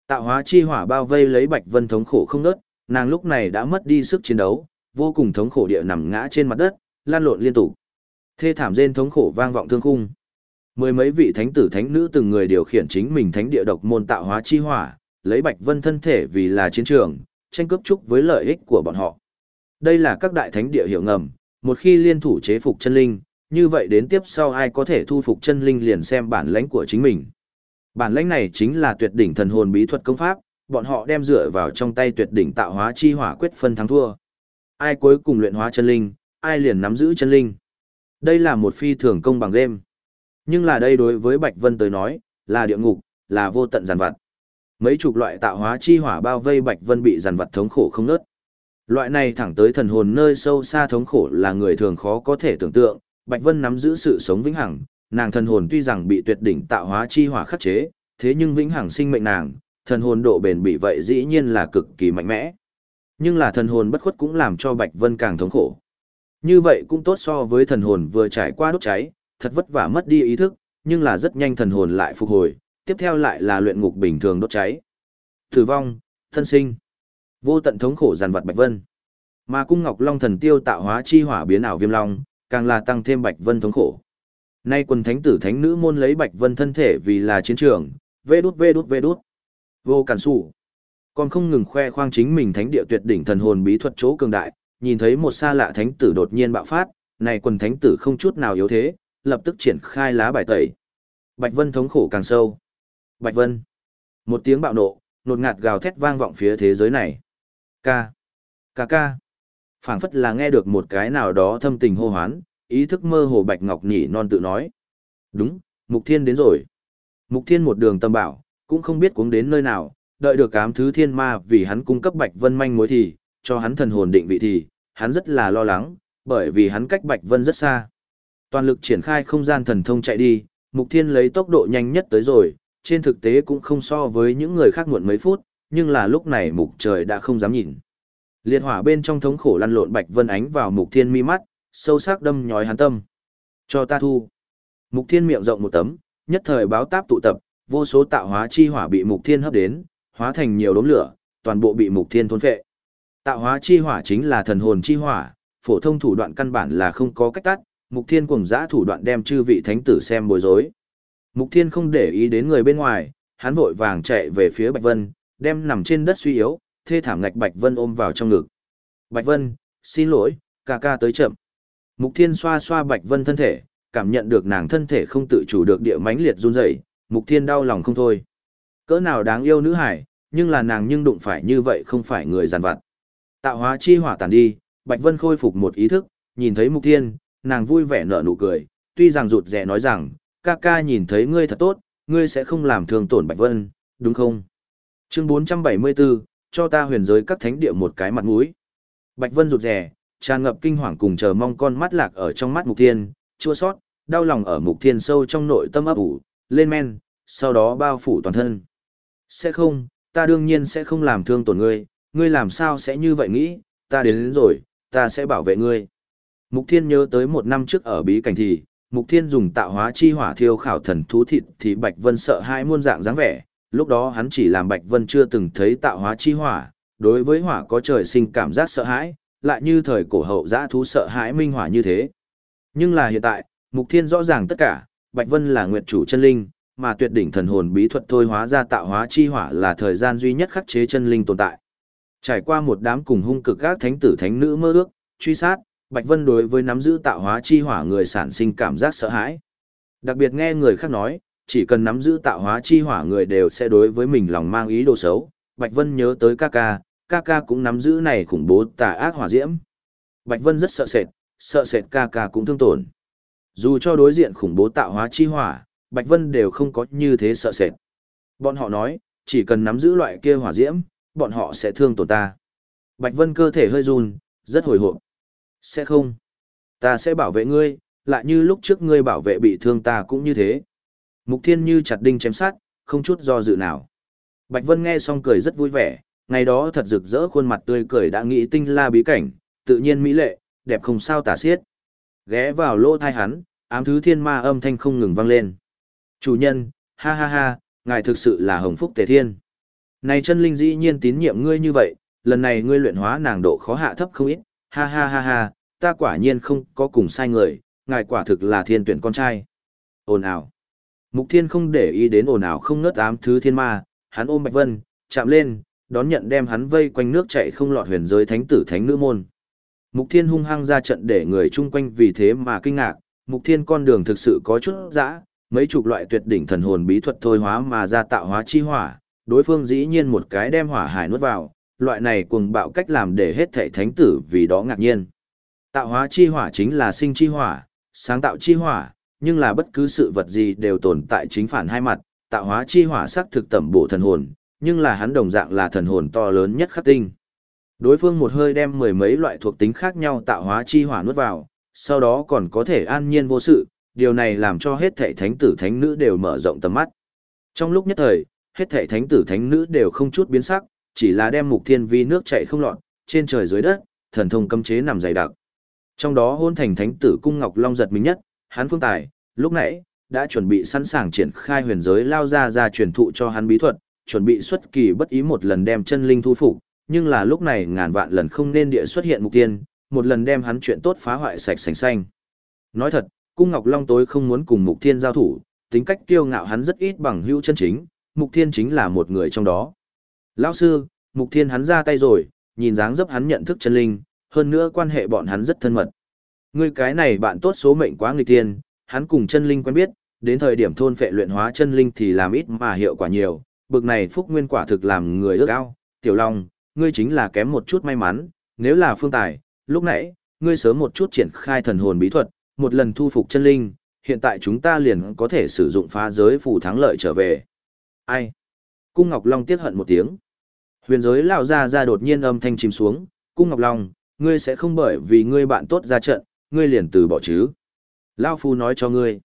Tạo hóa chi hỏa bao vây lấy Bạch Vân thống khổ không nớt, nàng lúc này đã mất đi sức chiến đấu, vô cùng thống khổ địa nằm ngã trên mặt đất, lan lộn liên tục. Thê thảm rên thống khổ vang vọng thương khung. Mười mấy vị thánh tử thánh nữ từng người điều khiển chính mình thánh địa độc môn tạo hóa chi hỏa, lấy Bạch Vân thân thể vì là chiến trường, tranh cướp chúc với lợi ích của bọn họ. Đây là các đại thánh địa hiểu ngầm, một khi liên thủ chế phục chân linh, như vậy đến tiếp sau ai có thể thu phục chân linh liền xem bản lãnh của chính mình. Bản lãnh này chính là tuyệt đỉnh thần hồn bí thuật công pháp, bọn họ đem dựa vào trong tay tuyệt đỉnh tạo hóa chi hỏa quyết phân thắng thua. Ai cuối cùng luyện hóa chân linh, ai liền nắm giữ chân linh. Đây là một phi thường công bằng game. Nhưng là đây đối với Bạch Vân tới nói, là địa ngục, là vô tận giàn vặt. Mấy chục loại tạo hóa chi hỏa bao vây Bạch Vân bị giàn vặt thống khổ không nớt. Loại này thẳng tới thần hồn nơi sâu xa thống khổ là người thường khó có thể tưởng tượng, Bạch Vân nắm giữ sự sống vĩnh hằng, nàng thần hồn tuy rằng bị tuyệt đỉnh tạo hóa chi hỏa khắc chế, thế nhưng vĩnh hằng sinh mệnh nàng, thần hồn độ bền bị vậy dĩ nhiên là cực kỳ mạnh mẽ. Nhưng là thần hồn bất khuất cũng làm cho Bạch Vân càng thống khổ. Như vậy cũng tốt so với thần hồn vừa trải qua đốt cháy, thật vất vả mất đi ý thức, nhưng là rất nhanh thần hồn lại phục hồi, tiếp theo lại là luyện ngục bình thường đốt cháy. Tử vong, thân sinh, vô tận thống khổ giàn vật Bạch Vân. Mà cung Ngọc Long thần tiêu tạo hóa chi hỏa biến ảo viêm long, càng là tăng thêm Bạch Vân thống khổ. Nay quần thánh tử thánh nữ môn lấy Bạch Vân thân thể vì là chiến trường, vê đút vê đút vê đút. Vô cản sủ. Còn không ngừng khoe khoang chính mình thánh địa tuyệt đỉnh thần hồn bí thuật chỗ cường đại, nhìn thấy một xa lạ thánh tử đột nhiên bạo phát, này quần thánh tử không chút nào yếu thế, lập tức triển khai lá bài tẩy. Bạch Vân thống khổ càng sâu. Bạch Vân. Một tiếng bạo nộ, nột ngạt gào thét vang vọng phía thế giới này. Ca. Ca ca. phảng phất là nghe được một cái nào đó thâm tình hô hoán, ý thức mơ hồ Bạch Ngọc nhỉ non tự nói. Đúng, Mục Thiên đến rồi. Mục Thiên một đường tâm bảo, cũng không biết cuống đến nơi nào, đợi được ám thứ thiên ma vì hắn cung cấp Bạch Vân manh mối thì, cho hắn thần hồn định vị thì, hắn rất là lo lắng, bởi vì hắn cách Bạch Vân rất xa. Toàn lực triển khai không gian thần thông chạy đi, Mục Thiên lấy tốc độ nhanh nhất tới rồi, trên thực tế cũng không so với những người khác muộn mấy phút, nhưng là lúc này Mục Trời đã không dám nhìn. Liệt hỏa bên trong thống khổ lăn lộn Bạch Vân ánh vào Mục Thiên mi mắt, sâu sắc đâm nhói hắn tâm. Cho ta thu. Mục Thiên miệng rộng một tấm, nhất thời báo táp tụ tập, vô số tạo hóa chi hỏa bị Mục Thiên hấp đến, hóa thành nhiều đốm lửa, toàn bộ bị Mục Thiên thôn phệ. Tạo hóa chi hỏa chính là thần hồn chi hỏa, phổ thông thủ đoạn căn bản là không có cách tắt, Mục Thiên cùng dã thủ đoạn đem chư vị thánh tử xem bối rối. Mục Thiên không để ý đến người bên ngoài, hắn vội vàng chạy về phía Bạch Vân, đem nằm trên đất suy yếu, thê thảm ngạch Bạch Vân ôm vào trong ngực. Bạch Vân, xin lỗi, ca ca tới chậm. Mục Thiên xoa xoa Bạch Vân thân thể, cảm nhận được nàng thân thể không tự chủ được địa mãnh liệt run rẩy, Mục Thiên đau lòng không thôi. Cỡ nào đáng yêu nữ hải, nhưng là nàng nhưng đụng phải như vậy không phải người giàn vặt. Tạo hóa chi hỏa tàn đi, Bạch Vân khôi phục một ý thức, nhìn thấy Mục Thiên, nàng vui vẻ nở nụ cười, tuy rằng rụt rè nói rằng, ca ca nhìn thấy ngươi thật tốt, ngươi sẽ không làm thương tổn Bạch Vân, đúng không? Chương 474, cho ta huyền giới các thánh địa một cái mặt mũi. Bạch Vân rụt rè, tràn ngập kinh hoàng cùng chờ mong con mắt lạc ở trong mắt Mục Thiên, chua sót, đau lòng ở Mục Thiên sâu trong nội tâm ấp ủ, lên men, sau đó bao phủ toàn thân. Sẽ không, ta đương nhiên sẽ không làm thương tổn ngươi, ngươi làm sao sẽ như vậy nghĩ, ta đến, đến rồi, ta sẽ bảo vệ ngươi. Mục Thiên nhớ tới một năm trước ở bí cảnh thì, Mục Thiên dùng tạo hóa chi hỏa thiêu khảo thần thú thịt thì Bạch Vân sợ hai muôn dạng dáng vẻ, lúc đó hắn chỉ làm Bạch Vân chưa từng thấy tạo hóa chi hỏa, đối với hỏa có trời sinh cảm giác sợ hãi, lại như thời cổ hậu giã thú sợ hãi minh hỏa như thế. Nhưng là hiện tại, Mục Thiên rõ ràng tất cả, Bạch Vân là nguyệt chủ chân linh, mà tuyệt đỉnh thần hồn bí thuật thôi hóa ra tạo hóa chi hỏa là thời gian duy nhất khắc chế chân linh tồn tại. Trải qua một đám cùng hung cực các thánh tử thánh nữ mơ ước, truy sát, Bạch Vân đối với nắm giữ tạo hóa chi hỏa người sản sinh cảm giác sợ hãi. Đặc biệt nghe người khác nói, chỉ cần nắm giữ tạo hóa chi hỏa người đều sẽ đối với mình lòng mang ý đồ xấu. Bạch Vân nhớ tới ca ca, ca ca cũng nắm giữ này khủng bố tà ác hỏa diễm. Bạch Vân rất sợ sệt, sợ sệt ca ca cũng thương tổn. Dù cho đối diện khủng bố tạo hóa chi hỏa, Bạch Vân đều không có như thế sợ sệt. Bọn họ nói, chỉ cần nắm giữ loại kia hỏa diễm, bọn họ sẽ thương tổn ta. Bạch Vân cơ thể hơi run, rất hồi hộp. Sẽ không. Ta sẽ bảo vệ ngươi, lại như lúc trước ngươi bảo vệ bị thương ta cũng như thế. Mục Thiên như chặt đinh chém sát, không chút do dự nào. Bạch Vân nghe xong cười rất vui vẻ, ngày đó thật rực rỡ khuôn mặt tươi cười đã nghĩ tinh la bí cảnh, tự nhiên mỹ lệ, đẹp không sao tả xiết. Ghé vào lỗ thai hắn, ám thứ thiên ma âm thanh không ngừng vang lên. Chủ nhân, ha ha ha, ngài thực sự là hồng phúc tề thiên. Này chân linh dĩ nhiên tín nhiệm ngươi như vậy, lần này ngươi luyện hóa nàng độ khó hạ thấp không ít, ha ha ha ha, ta quả nhiên không có cùng sai người, ngài quả thực là thiên tuyển con trai. Ồn ào. Mục thiên không để ý đến ồn ào không ngớt ám thứ thiên ma, hắn ôm Bạch Vân, chạm lên, đón nhận đem hắn vây quanh nước chạy không lọt huyền giới thánh tử thánh nữ môn. Mục thiên hung hăng ra trận để người chung quanh vì thế mà kinh ngạc, mục thiên con đường thực sự có chút dã, mấy chục loại tuyệt đỉnh thần hồn bí thuật thôi hóa mà ra tạo hóa chi hỏa, đối phương dĩ nhiên một cái đem hỏa hải nuốt vào, loại này cuồng bạo cách làm để hết thảy thánh tử vì đó ngạc nhiên. Tạo hóa chi hỏa chính là sinh chi hỏa, sáng tạo chi hỏa, nhưng là bất cứ sự vật gì đều tồn tại chính phản hai mặt, tạo hóa chi hỏa sắc thực tẩm bổ thần hồn, nhưng là hắn đồng dạng là thần hồn to lớn nhất khắc tinh. Đối phương một hơi đem mười mấy loại thuộc tính khác nhau tạo hóa chi hỏa nuốt vào, sau đó còn có thể an nhiên vô sự, điều này làm cho hết thảy thánh tử thánh nữ đều mở rộng tầm mắt. Trong lúc nhất thời, hết thảy thánh tử thánh nữ đều không chút biến sắc, chỉ là đem mục thiên vi nước chảy không lọt, trên trời dưới đất, thần thông cấm chế nằm dày đặc. Trong đó hôn thành thánh tử cung ngọc long giật mình nhất, hắn phương tài, lúc nãy, đã chuẩn bị sẵn sàng triển khai huyền giới lao ra ra truyền thụ cho hắn bí thuật, chuẩn bị xuất kỳ bất ý một lần đem chân linh thu phục, nhưng là lúc này ngàn vạn lần không nên địa xuất hiện mục tiên, một lần đem hắn chuyện tốt phá hoại sạch sành xanh. Nói thật, cung ngọc long tối không muốn cùng mục thiên giao thủ, tính cách kiêu ngạo hắn rất ít bằng hữu chân chính, mục thiên chính là một người trong đó. Lão sư, mục thiên hắn ra tay rồi, nhìn dáng dấp hắn nhận thức chân linh, hơn nữa quan hệ bọn hắn rất thân mật. Ngươi cái này bạn tốt số mệnh quá người tiên, hắn cùng chân linh quen biết, đến thời điểm thôn phệ luyện hóa chân linh thì làm ít mà hiệu quả nhiều, bực này phúc nguyên quả thực làm người ước ao, tiểu long, ngươi chính là kém một chút may mắn, nếu là phương tài, lúc nãy, ngươi sớm một chút triển khai thần hồn bí thuật, một lần thu phục chân linh, hiện tại chúng ta liền có thể sử dụng phá giới phù thắng lợi trở về. Ai? Cung Ngọc Long tiếc hận một tiếng. Huyền giới lão ra ra đột nhiên âm thanh chìm xuống, Cung Ngọc Long, ngươi sẽ không bởi vì ngươi bạn tốt ra trận, ngươi liền từ bỏ chứ. Lão Phu nói cho ngươi.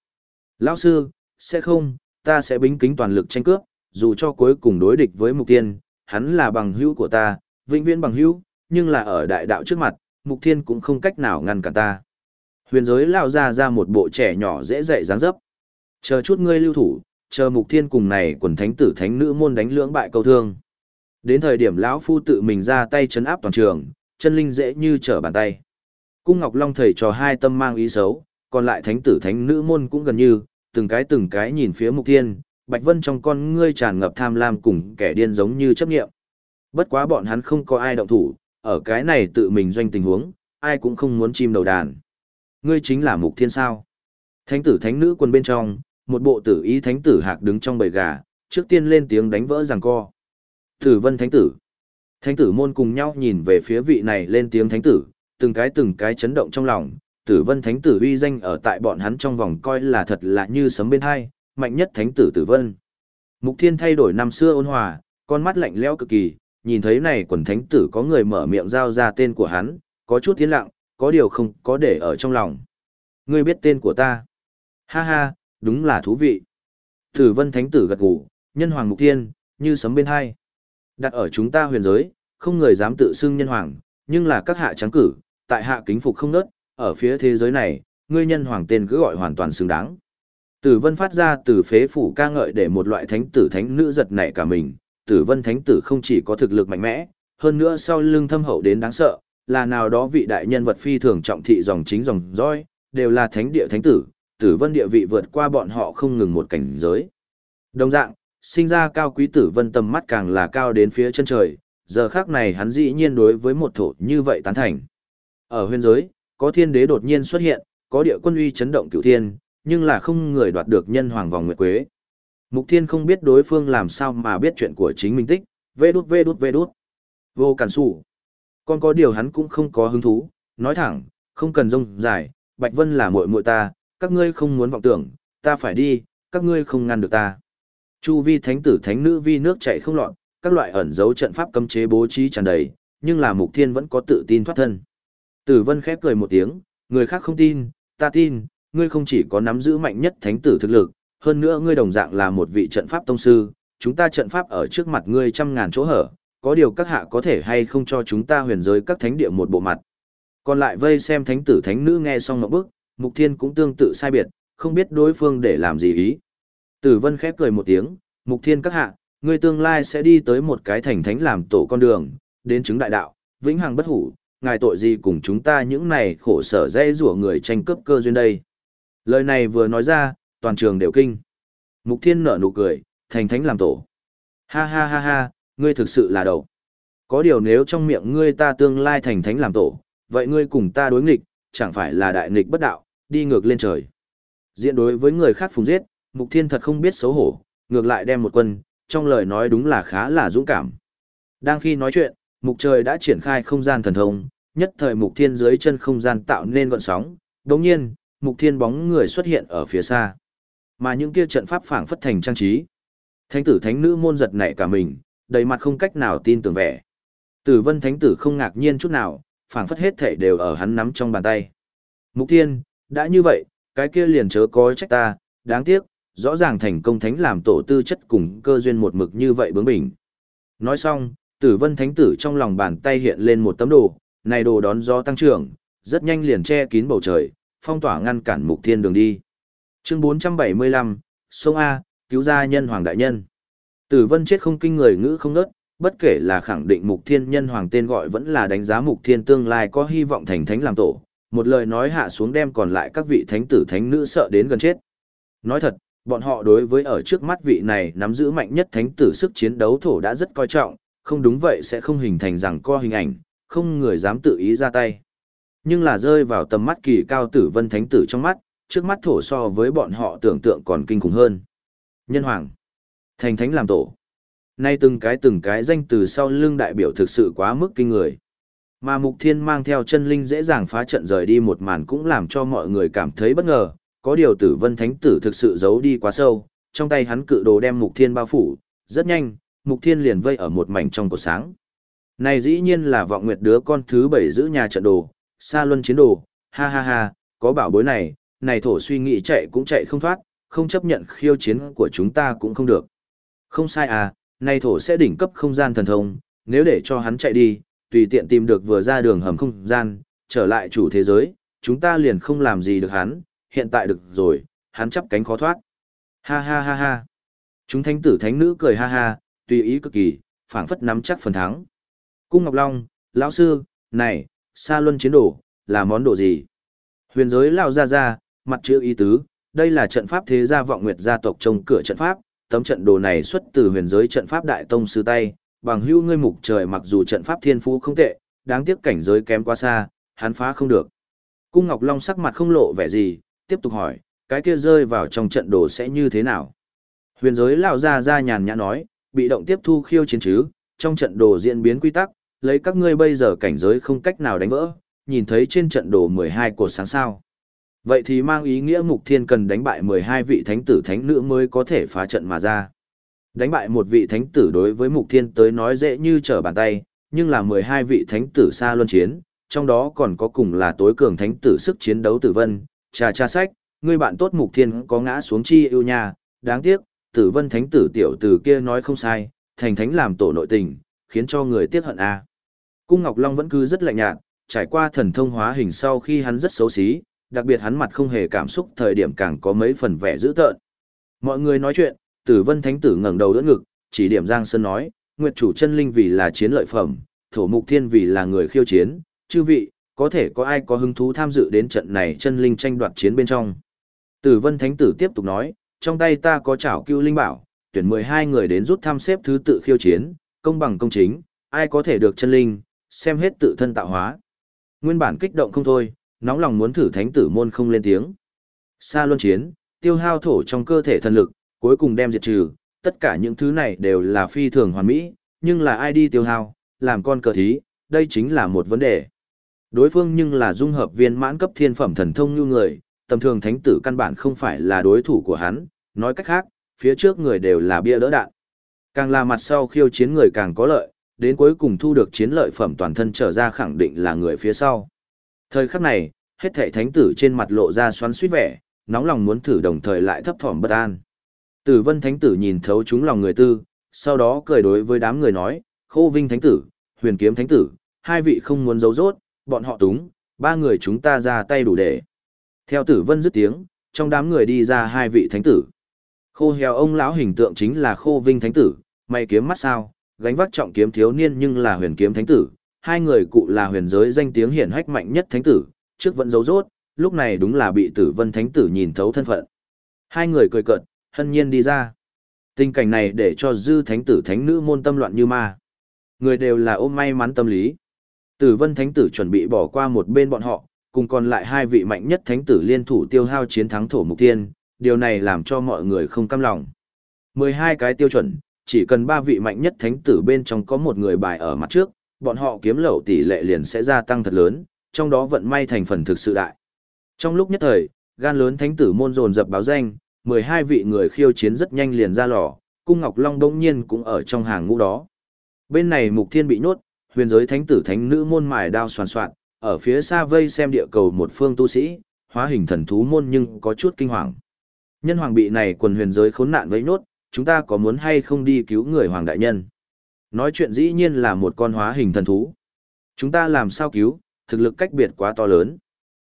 Lão sư, sẽ không, ta sẽ bính kính toàn lực tranh cướp, dù cho cuối cùng đối địch với mục tiên, hắn là bằng hữu của ta, vĩnh viễn bằng hữu, nhưng là ở đại đạo trước mặt, mục thiên cũng không cách nào ngăn cản ta. Huyền giới lao ra ra một bộ trẻ nhỏ dễ dạy dáng dấp. Chờ chút ngươi lưu thủ, chờ mục thiên cùng này quần thánh tử thánh nữ môn đánh lưỡng bại câu thương. Đến thời điểm lão phu tự mình ra tay chấn áp toàn trường, chân linh dễ như trở bàn tay. Cung Ngọc Long thầy trò hai tâm mang ý xấu, còn lại thánh tử thánh nữ môn cũng gần như, từng cái từng cái nhìn phía mục thiên, Bạch Vân trong con ngươi tràn ngập tham lam cùng kẻ điên giống như chấp nghiệm. Bất quá bọn hắn không có ai động thủ, ở cái này tự mình doanh tình huống, ai cũng không muốn chim đầu đàn. Ngươi chính là mục thiên sao. Thánh tử thánh nữ quân bên trong, một bộ tử ý thánh tử hạc đứng trong bầy gà, trước tiên lên tiếng đánh vỡ giằng co. Tử vân thánh tử. Thánh tử môn cùng nhau nhìn về phía vị này lên tiếng thánh tử, từng cái từng cái chấn động trong lòng. Tử vân thánh tử uy danh ở tại bọn hắn trong vòng coi là thật lạ như sấm bên hai, mạnh nhất thánh tử tử vân. Mục thiên thay đổi năm xưa ôn hòa, con mắt lạnh lẽo cực kỳ, nhìn thấy này quần thánh tử có người mở miệng giao ra tên của hắn, có chút tiến lặng, có điều không có để ở trong lòng. Ngươi biết tên của ta. Ha ha, đúng là thú vị. Tử vân thánh tử gật gù, nhân hoàng mục thiên, như sấm bên hai. Đặt ở chúng ta huyền giới, không người dám tự xưng nhân hoàng, nhưng là các hạ trắng cử, tại hạ kính phục không nớt, ở phía thế giới này, ngươi nhân hoàng tên cứ gọi hoàn toàn xứng đáng. Tử vân phát ra từ phế phủ ca ngợi để một loại thánh tử thánh nữ giật nảy cả mình, tử vân thánh tử không chỉ có thực lực mạnh mẽ, hơn nữa sau lưng thâm hậu đến đáng sợ, là nào đó vị đại nhân vật phi thường trọng thị dòng chính dòng dõi, đều là thánh địa thánh tử, tử vân địa vị vượt qua bọn họ không ngừng một cảnh giới. Đồng dạng, sinh ra cao quý tử vân tầm mắt càng là cao đến phía chân trời, giờ khác này hắn dĩ nhiên đối với một thổ như vậy tán thành. Ở huyền giới, có thiên đế đột nhiên xuất hiện, có địa quân uy chấn động cửu thiên, nhưng là không người đoạt được nhân hoàng vòng nguyệt quế. Mục thiên không biết đối phương làm sao mà biết chuyện của chính mình tích, vê đút vê đút vê đút. Vô cản sủ. Còn có điều hắn cũng không có hứng thú, nói thẳng, không cần rông dài, Bạch Vân là muội muội ta, các ngươi không muốn vọng tưởng, ta phải đi, các ngươi không ngăn được ta. Chu vi thánh tử thánh nữ vi nước chảy không lọt, các loại ẩn dấu trận pháp cấm chế bố trí tràn đầy, nhưng là Mục Thiên vẫn có tự tin thoát thân. Tử Vân khép cười một tiếng, người khác không tin, ta tin, ngươi không chỉ có nắm giữ mạnh nhất thánh tử thực lực, hơn nữa ngươi đồng dạng là một vị trận pháp tông sư, chúng ta trận pháp ở trước mặt ngươi trăm ngàn chỗ hở, có điều các hạ có thể hay không cho chúng ta huyền giới các thánh địa một bộ mặt. Còn lại vây xem thánh tử thánh nữ nghe xong một bức, Mục Thiên cũng tương tự sai biệt, không biết đối phương để làm gì ý. Tử Vân khép cười một tiếng, Mục Thiên các hạ, ngươi tương lai sẽ đi tới một cái thành thánh làm tổ con đường, đến chứng đại đạo, vĩnh hằng bất hủ, ngài tội gì cùng chúng ta những này khổ sở dây rủa người tranh cướp cơ duyên đây. Lời này vừa nói ra, toàn trường đều kinh. Mục Thiên nở nụ cười, thành thánh làm tổ. Ha ha ha ha, ngươi thực sự là đầu. Có điều nếu trong miệng ngươi ta tương lai thành thánh làm tổ, vậy ngươi cùng ta đối nghịch, chẳng phải là đại nghịch bất đạo, đi ngược lên trời. Diện đối với người khác phùng giết, Mục Thiên thật không biết xấu hổ, ngược lại đem một quân, trong lời nói đúng là khá là dũng cảm. Đang khi nói chuyện, Mục Trời đã triển khai không gian thần thông, nhất thời Mục Thiên dưới chân không gian tạo nên gọn sóng, đồng nhiên, Mục Thiên bóng người xuất hiện ở phía xa. Mà những kia trận pháp phảng phất thành trang trí. Thánh tử thánh nữ môn giật nảy cả mình, đầy mặt không cách nào tin tưởng vẻ. Tử vân thánh tử không ngạc nhiên chút nào, phảng phất hết thể đều ở hắn nắm trong bàn tay. Mục Thiên, đã như vậy, cái kia liền chớ có trách ta, đáng tiếc, rõ ràng thành công thánh làm tổ tư chất cùng cơ duyên một mực như vậy bướng bỉnh. Nói xong, tử vân thánh tử trong lòng bàn tay hiện lên một tấm đồ, này đồ đón gió tăng trưởng, rất nhanh liền che kín bầu trời, phong tỏa ngăn cản mục thiên đường đi. Chương 475, sông A, cứu gia nhân hoàng đại nhân. Tử vân chết không kinh người ngữ không nớt, bất kể là khẳng định mục thiên nhân hoàng tên gọi vẫn là đánh giá mục thiên tương lai có hy vọng thành thánh làm tổ, một lời nói hạ xuống đem còn lại các vị thánh tử thánh nữ sợ đến gần chết. Nói thật, bọn họ đối với ở trước mắt vị này nắm giữ mạnh nhất thánh tử sức chiến đấu thổ đã rất coi trọng, không đúng vậy sẽ không hình thành rằng co hình ảnh, không người dám tự ý ra tay. Nhưng là rơi vào tầm mắt kỳ cao tử vân thánh tử trong mắt, trước mắt thổ so với bọn họ tưởng tượng còn kinh khủng hơn. Nhân hoàng, thành thánh làm tổ. Nay từng cái từng cái danh từ sau lưng đại biểu thực sự quá mức kinh người. Mà Mục Thiên mang theo chân linh dễ dàng phá trận rời đi một màn cũng làm cho mọi người cảm thấy bất ngờ, có điều tử vân thánh tử thực sự giấu đi quá sâu, trong tay hắn cự đồ đem Mục Thiên bao phủ, rất nhanh, Mục Thiên liền vây ở một mảnh trong cổ sáng. Này dĩ nhiên là vọng nguyệt đứa con thứ bảy giữ nhà trận đồ, xa luân chiến đồ, ha ha ha, có bảo bối này, này thổ suy nghĩ chạy cũng chạy không thoát, không chấp nhận khiêu chiến của chúng ta cũng không được. Không sai à, này thổ sẽ đỉnh cấp không gian thần thông, nếu để cho hắn chạy đi, tùy tiện tìm được vừa ra đường hầm không gian, trở lại chủ thế giới, chúng ta liền không làm gì được hắn, hiện tại được rồi, hắn chắp cánh khó thoát. Ha ha ha ha. Chúng thánh tử thánh nữ cười ha ha, tùy ý cực kỳ, phảng phất nắm chắc phần thắng. Cung Ngọc Long, lão sư, này, xa luân chiến đồ, là món đồ gì? Huyền giới lao ra ra, mặt chữ ý tứ, đây là trận pháp thế gia vọng nguyệt gia tộc trông cửa trận pháp, tấm trận đồ này xuất từ huyền giới trận pháp đại tông sư tay, bằng hữu ngươi mục trời mặc dù trận pháp thiên phú không tệ, đáng tiếc cảnh giới kém quá xa, hắn phá không được. Cung Ngọc Long sắc mặt không lộ vẻ gì, tiếp tục hỏi, cái kia rơi vào trong trận đồ sẽ như thế nào? Huyền giới lão ra ra nhàn nhã nói, bị động tiếp thu khiêu chiến chứ, trong trận đồ diễn biến quy tắc, lấy các ngươi bây giờ cảnh giới không cách nào đánh vỡ, nhìn thấy trên trận đồ 12 cột sáng sao. Vậy thì mang ý nghĩa mục thiên cần đánh bại 12 vị thánh tử thánh nữ mới có thể phá trận mà ra. Đánh bại một vị thánh tử đối với mục thiên tới nói dễ như trở bàn tay, nhưng là 12 vị thánh tử xa luân chiến, trong đó còn có cùng là tối cường thánh tử sức chiến đấu tử vân, trà cha sách, ngươi bạn tốt mục thiên có ngã xuống chi yêu nha, đáng tiếc, tử vân thánh tử tiểu tử kia nói không sai, thành thánh làm tổ nội tình, khiến cho người tiếc hận a. Cung Ngọc Long vẫn cứ rất lạnh nhạt, trải qua thần thông hóa hình sau khi hắn rất xấu xí, đặc biệt hắn mặt không hề cảm xúc thời điểm càng có mấy phần vẻ dữ tợn. Mọi người nói chuyện, Tử Vân Thánh Tử ngẩng đầu đỡ ngực, chỉ điểm Giang Sơn nói, Nguyệt chủ chân linh vì là chiến lợi phẩm, thổ mục thiên vì là người khiêu chiến, chư vị, có thể có ai có hứng thú tham dự đến trận này chân linh tranh đoạt chiến bên trong. Tử Vân Thánh Tử tiếp tục nói, trong tay ta có chảo cưu linh bảo, tuyển 12 người đến rút tham xếp thứ tự khiêu chiến, công bằng công chính, ai có thể được chân linh, xem hết tự thân tạo hóa. Nguyên bản kích động không thôi, nóng lòng muốn thử thánh tử môn không lên tiếng. Sa luân chiến, tiêu hao thổ trong cơ thể thần lực, cuối cùng đem diệt trừ, tất cả những thứ này đều là phi thường hoàn mỹ, nhưng là ai đi tiêu hao, làm con cờ thí, đây chính là một vấn đề. Đối phương nhưng là dung hợp viên mãn cấp thiên phẩm thần thông như người, tầm thường thánh tử căn bản không phải là đối thủ của hắn, nói cách khác, phía trước người đều là bia đỡ đạn. Càng là mặt sau khiêu chiến người càng có lợi, đến cuối cùng thu được chiến lợi phẩm toàn thân trở ra khẳng định là người phía sau. Thời khắc này, hết thảy thánh tử trên mặt lộ ra xoắn suýt vẻ, nóng lòng muốn thử đồng thời lại thấp thỏm bất an. Tử vân thánh tử nhìn thấu chúng lòng người tư, sau đó cười đối với đám người nói, khô vinh thánh tử, huyền kiếm thánh tử, hai vị không muốn giấu rốt, bọn họ túng, ba người chúng ta ra tay đủ để. Theo tử vân dứt tiếng, trong đám người đi ra hai vị thánh tử. Khô heo ông lão hình tượng chính là khô vinh thánh tử, mày kiếm mắt sao, gánh vác trọng kiếm thiếu niên nhưng là huyền kiếm thánh tử, hai người cụ là huyền giới danh tiếng hiển hách mạnh nhất thánh tử, trước vẫn giấu rốt, lúc này đúng là bị tử vân thánh tử nhìn thấu thân phận. Hai người cười cợt, hân nhiên đi ra. Tình cảnh này để cho dư thánh tử thánh nữ môn tâm loạn như ma. Người đều là ôm may mắn tâm lý. Tử vân thánh tử chuẩn bị bỏ qua một bên bọn họ, cùng còn lại hai vị mạnh nhất thánh tử liên thủ tiêu hao chiến thắng thổ mục tiên, điều này làm cho mọi người không cam lòng. 12 cái tiêu chuẩn, chỉ cần ba vị mạnh nhất thánh tử bên trong có một người bài ở mặt trước, bọn họ kiếm lậu tỷ lệ liền sẽ gia tăng thật lớn, trong đó vận may thành phần thực sự đại. Trong lúc nhất thời, gan lớn thánh tử môn dồn dập báo danh, 12 vị người khiêu chiến rất nhanh liền ra lò, cung Ngọc Long đông nhiên cũng ở trong hàng ngũ đó. Bên này Mục Thiên bị nhốt, huyền giới thánh tử thánh nữ môn mài đao soàn soạn, ở phía xa vây xem địa cầu một phương tu sĩ, hóa hình thần thú môn nhưng có chút kinh hoàng. Nhân hoàng bị này quần huyền giới khốn nạn với nhốt, chúng ta có muốn hay không đi cứu người hoàng đại nhân? Nói chuyện dĩ nhiên là một con hóa hình thần thú. Chúng ta làm sao cứu, thực lực cách biệt quá to lớn.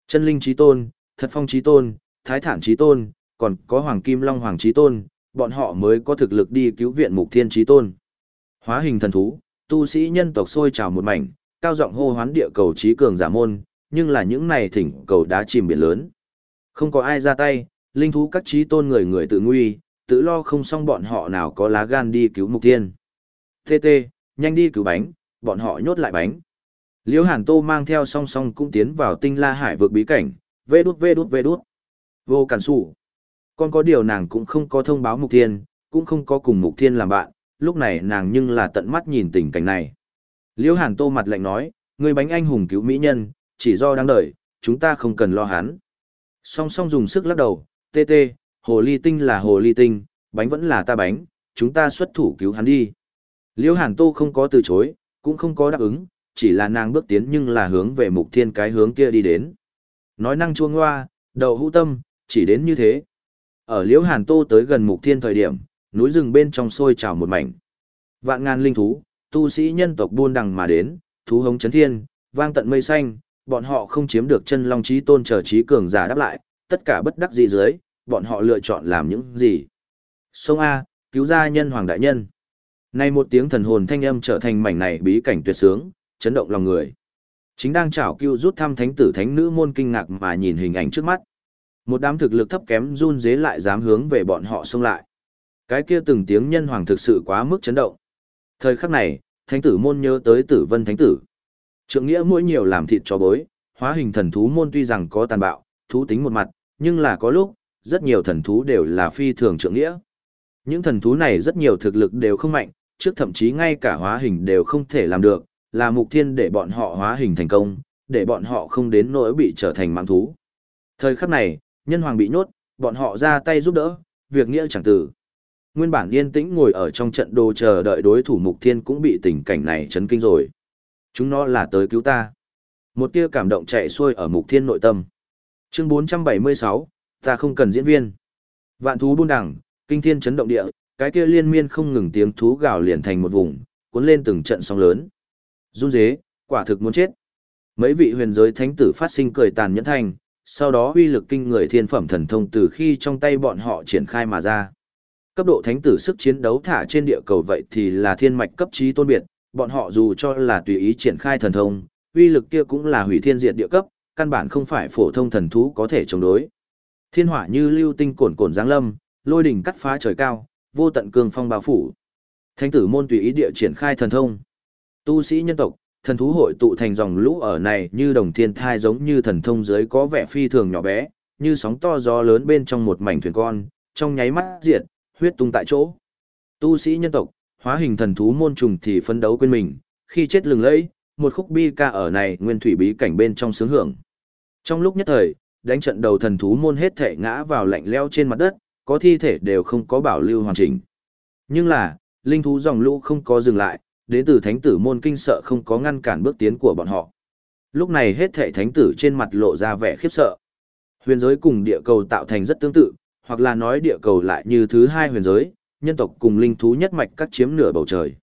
Chân linh trí tôn, thật phong trí tôn, thái thản trí tôn, còn có hoàng kim long hoàng trí tôn, bọn họ mới có thực lực đi cứu viện mục thiên trí tôn. Hóa hình thần thú, tu sĩ nhân tộc sôi trào một mảnh, cao giọng hô hoán địa cầu trí cường giả môn, nhưng là những này thỉnh cầu đá chìm biển lớn. Không có ai ra tay, linh thú các trí tôn người người tự nguy, tự lo không xong bọn họ nào có lá gan đi cứu mục thiên. Tê tê, nhanh đi cứu bánh, bọn họ nhốt lại bánh. Liễu Hàn Tô mang theo song song cũng tiến vào tinh la hải vượt bí cảnh, vê đút vê đút vê đút. Vô cản sủ. Còn có điều nàng cũng không có thông báo mục thiên, cũng không có cùng mục thiên làm bạn, lúc này nàng nhưng là tận mắt nhìn tình cảnh này. Liễu Hàn Tô mặt lạnh nói, người bánh anh hùng cứu mỹ nhân, chỉ do đang đợi, chúng ta không cần lo hắn. Song song dùng sức lắc đầu, tê tê, hồ ly tinh là hồ ly tinh, bánh vẫn là ta bánh, chúng ta xuất thủ cứu hắn đi. Liễu Hàn Tô không có từ chối, cũng không có đáp ứng, chỉ là nàng bước tiến nhưng là hướng về mục thiên cái hướng kia đi đến. Nói năng chuông hoa, đầu hữu tâm, chỉ đến như thế. Ở Liễu Hàn Tô tới gần mục thiên thời điểm, núi rừng bên trong sôi trào một mảnh. Vạn ngàn linh thú, tu sĩ nhân tộc buôn đằng mà đến, thú hống chấn thiên, vang tận mây xanh, bọn họ không chiếm được chân long trí tôn trở trí cường giả đáp lại, tất cả bất đắc dĩ dưới, bọn họ lựa chọn làm những gì. Sông A, cứu ra nhân hoàng đại nhân. Nay một tiếng thần hồn thanh âm trở thành mảnh này bí cảnh tuyệt sướng, chấn động lòng người. Chính đang chảo cưu rút thăm thánh tử thánh nữ môn kinh ngạc mà nhìn hình ảnh trước mắt. Một đám thực lực thấp kém run dế lại dám hướng về bọn họ xông lại. Cái kia từng tiếng nhân hoàng thực sự quá mức chấn động. Thời khắc này, thánh tử môn nhớ tới tử vân thánh tử. Trượng nghĩa mỗi nhiều làm thịt cho bối, hóa hình thần thú môn tuy rằng có tàn bạo, thú tính một mặt, nhưng là có lúc, rất nhiều thần thú đều là phi thường trượng nghĩa. Những thần thú này rất nhiều thực lực đều không mạnh, trước thậm chí ngay cả hóa hình đều không thể làm được, là mục thiên để bọn họ hóa hình thành công, để bọn họ không đến nỗi bị trở thành mạng thú. Thời khắc này, nhân hoàng bị nhốt, bọn họ ra tay giúp đỡ, việc nghĩa chẳng tử. Nguyên bản yên tĩnh ngồi ở trong trận đồ chờ đợi đối thủ mục thiên cũng bị tình cảnh này chấn kinh rồi. Chúng nó là tới cứu ta. Một tia cảm động chạy xuôi ở mục thiên nội tâm. Chương 476, ta không cần diễn viên. Vạn thú buôn đẳng, kinh thiên chấn động địa, cái kia liên miên không ngừng tiếng thú gào liền thành một vùng, cuốn lên từng trận sóng lớn. Run dế, quả thực muốn chết. Mấy vị huyền giới thánh tử phát sinh cười tàn nhẫn thành, sau đó uy lực kinh người thiên phẩm thần thông từ khi trong tay bọn họ triển khai mà ra. Cấp độ thánh tử sức chiến đấu thả trên địa cầu vậy thì là thiên mạch cấp trí tôn biệt, bọn họ dù cho là tùy ý triển khai thần thông, uy lực kia cũng là hủy thiên diệt địa cấp, căn bản không phải phổ thông thần thú có thể chống đối. Thiên hỏa như lưu tinh cổn cổn giáng lâm, lôi đỉnh cắt phá trời cao, vô tận cường phong bao phủ. Thánh tử môn tùy ý địa triển khai thần thông. Tu sĩ nhân tộc, thần thú hội tụ thành dòng lũ ở này như đồng thiên thai giống như thần thông dưới có vẻ phi thường nhỏ bé, như sóng to gió lớn bên trong một mảnh thuyền con, trong nháy mắt diệt, huyết tung tại chỗ. Tu sĩ nhân tộc, hóa hình thần thú môn trùng thì phấn đấu quên mình, khi chết lừng lẫy, một khúc bi ca ở này nguyên thủy bí cảnh bên trong sướng hưởng. Trong lúc nhất thời, đánh trận đầu thần thú môn hết thể ngã vào lạnh leo trên mặt đất, có thi thể đều không có bảo lưu hoàn chỉnh. Nhưng là, linh thú dòng lũ không có dừng lại, đến từ thánh tử môn kinh sợ không có ngăn cản bước tiến của bọn họ. Lúc này hết thể thánh tử trên mặt lộ ra vẻ khiếp sợ. Huyền giới cùng địa cầu tạo thành rất tương tự, hoặc là nói địa cầu lại như thứ hai huyền giới, nhân tộc cùng linh thú nhất mạch cắt chiếm nửa bầu trời.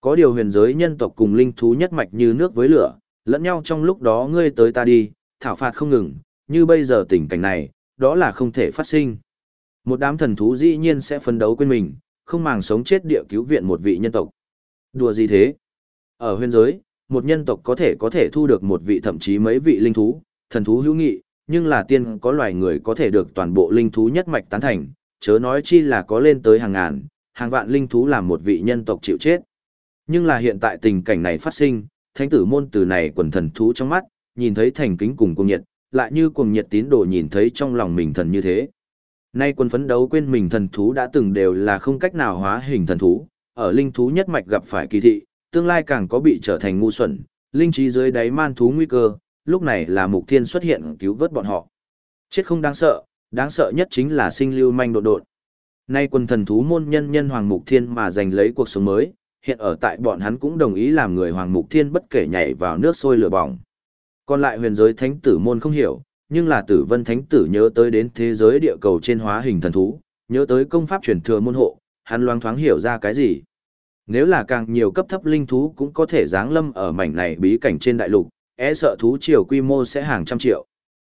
Có điều huyền giới nhân tộc cùng linh thú nhất mạch như nước với lửa, lẫn nhau trong lúc đó ngươi tới ta đi, thảo phạt không ngừng, như bây giờ tình cảnh này, đó là không thể phát sinh. Một đám thần thú dĩ nhiên sẽ phấn đấu quên mình, không màng sống chết địa cứu viện một vị nhân tộc. Đùa gì thế? Ở huyền giới, một nhân tộc có thể có thể thu được một vị thậm chí mấy vị linh thú, thần thú hữu nghị, nhưng là tiên có loài người có thể được toàn bộ linh thú nhất mạch tán thành, chớ nói chi là có lên tới hàng ngàn, hàng vạn linh thú làm một vị nhân tộc chịu chết. Nhưng là hiện tại tình cảnh này phát sinh, thánh tử môn từ này quần thần thú trong mắt, nhìn thấy thành kính cùng cung nhiệt, lại như cuồng nhiệt tín đồ nhìn thấy trong lòng mình thần như thế. Nay quân phấn đấu quên mình thần thú đã từng đều là không cách nào hóa hình thần thú, ở linh thú nhất mạch gặp phải kỳ thị, tương lai càng có bị trở thành ngu xuẩn, linh trí dưới đáy man thú nguy cơ, lúc này là mục thiên xuất hiện cứu vớt bọn họ. Chết không đáng sợ, đáng sợ nhất chính là sinh lưu manh đột đột. Nay quân thần thú môn nhân nhân Hoàng Mục Thiên mà giành lấy cuộc sống mới, hiện ở tại bọn hắn cũng đồng ý làm người Hoàng Mục Thiên bất kể nhảy vào nước sôi lửa bỏng. Còn lại huyền giới thánh tử môn không hiểu, nhưng là tử vân thánh tử nhớ tới đến thế giới địa cầu trên hóa hình thần thú, nhớ tới công pháp truyền thừa môn hộ, hắn loáng thoáng hiểu ra cái gì. Nếu là càng nhiều cấp thấp linh thú cũng có thể giáng lâm ở mảnh này bí cảnh trên đại lục, e sợ thú triều quy mô sẽ hàng trăm triệu.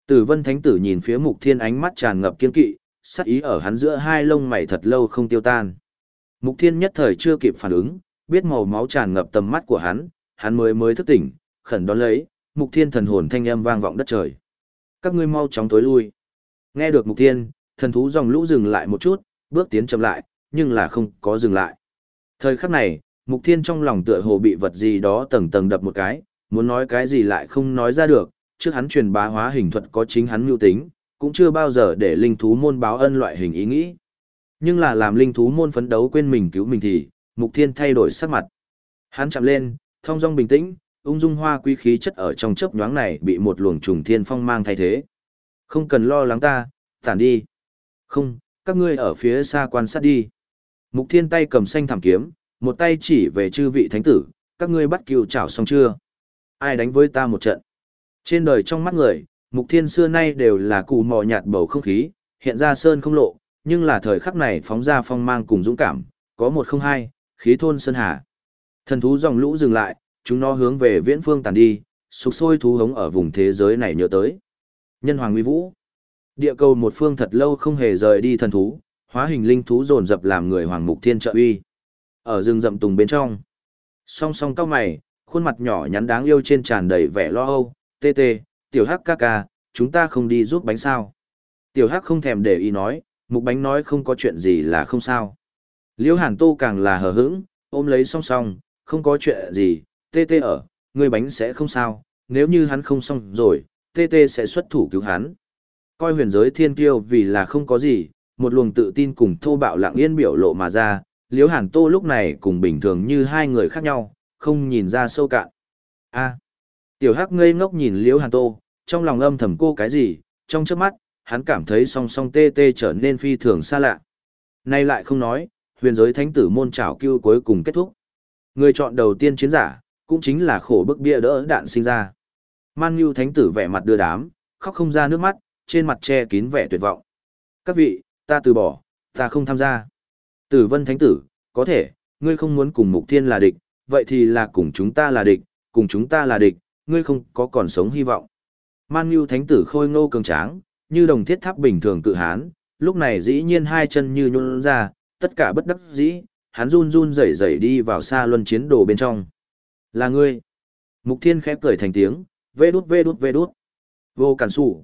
Tử vân thánh tử nhìn phía mục thiên ánh mắt tràn ngập kiên kỵ, sắc ý ở hắn giữa hai lông mày thật lâu không tiêu tan. Mục thiên nhất thời chưa kịp phản ứng, biết màu máu tràn ngập tầm mắt của hắn, hắn mới mới thức tỉnh, khẩn đón lấy, mục thiên thần hồn thanh âm vang vọng đất trời. Các ngươi mau chóng tối lui. Nghe được mục thiên, thần thú dòng lũ dừng lại một chút, bước tiến chậm lại, nhưng là không có dừng lại. Thời khắc này, mục thiên trong lòng tựa hồ bị vật gì đó tầng tầng đập một cái, muốn nói cái gì lại không nói ra được, trước hắn truyền bá hóa hình thuật có chính hắn mưu tính, cũng chưa bao giờ để linh thú môn báo ân loại hình ý nghĩ. Nhưng là làm linh thú môn phấn đấu quên mình cứu mình thì, mục thiên thay đổi sắc mặt. Hắn chạm lên, thong dong bình tĩnh, ung dung hoa quý khí chất ở trong chớp nhoáng này bị một luồng trùng thiên phong mang thay thế. Không cần lo lắng ta, tản đi. Không, các ngươi ở phía xa quan sát đi. Mục thiên tay cầm xanh thảm kiếm, một tay chỉ về chư vị thánh tử, các ngươi bắt cựu chảo xong chưa? Ai đánh với ta một trận? Trên đời trong mắt người, mục thiên xưa nay đều là cụ mò nhạt bầu không khí, hiện ra sơn không lộ, nhưng là thời khắc này phóng ra phong mang cùng dũng cảm, có một không hai, khí thôn sơn hà. Thần thú dòng lũ dừng lại, chúng nó hướng về viễn phương tàn đi, sục sôi thú hống ở vùng thế giới này nhớ tới. Nhân hoàng uy vũ. Địa cầu một phương thật lâu không hề rời đi thần thú, hóa hình linh thú dồn dập làm người hoàng mục thiên trợ uy. Ở rừng rậm tùng bên trong, song song cao mày, khuôn mặt nhỏ nhắn đáng yêu trên tràn đầy vẻ lo âu, tê tê, tiểu hắc ca ca, chúng ta không đi giúp bánh sao. Tiểu hắc không thèm để ý nói, mục bánh nói không có chuyện gì là không sao. Liễu hàn tô càng là hờ hững, ôm lấy song song, không có chuyện gì, tê tê ở, người bánh sẽ không sao, nếu như hắn không xong rồi, tê tê sẽ xuất thủ cứu hắn. Coi huyền giới thiên kiêu vì là không có gì, một luồng tự tin cùng thô bạo lặng yên biểu lộ mà ra, liễu hàn tô lúc này cùng bình thường như hai người khác nhau, không nhìn ra sâu cạn. a tiểu hắc ngây ngốc nhìn liễu hàn tô, trong lòng âm thầm cô cái gì, trong trước mắt, hắn cảm thấy song song tê tê trở nên phi thường xa lạ. Nay lại không nói, huyền giới thánh tử môn trảo cưu cuối cùng kết thúc. Người chọn đầu tiên chiến giả, cũng chính là khổ bức bia đỡ đạn sinh ra. Man Nhu thánh tử vẻ mặt đưa đám, khóc không ra nước mắt, trên mặt che kín vẻ tuyệt vọng. Các vị, ta từ bỏ, ta không tham gia. Tử vân thánh tử, có thể, ngươi không muốn cùng mục thiên là địch, vậy thì là cùng chúng ta là địch, cùng chúng ta là địch, ngươi không có còn sống hy vọng. Man Nhu thánh tử khôi ngô cường tráng, như đồng thiết tháp bình thường cự hán, lúc này dĩ nhiên hai chân như nhún ra, tất cả bất đắc dĩ, hắn run run rẩy rẩy đi vào xa luân chiến đồ bên trong. Là ngươi. Mục Thiên khẽ cười thành tiếng, vê đút vê đút vê đút. Vô cản sủ.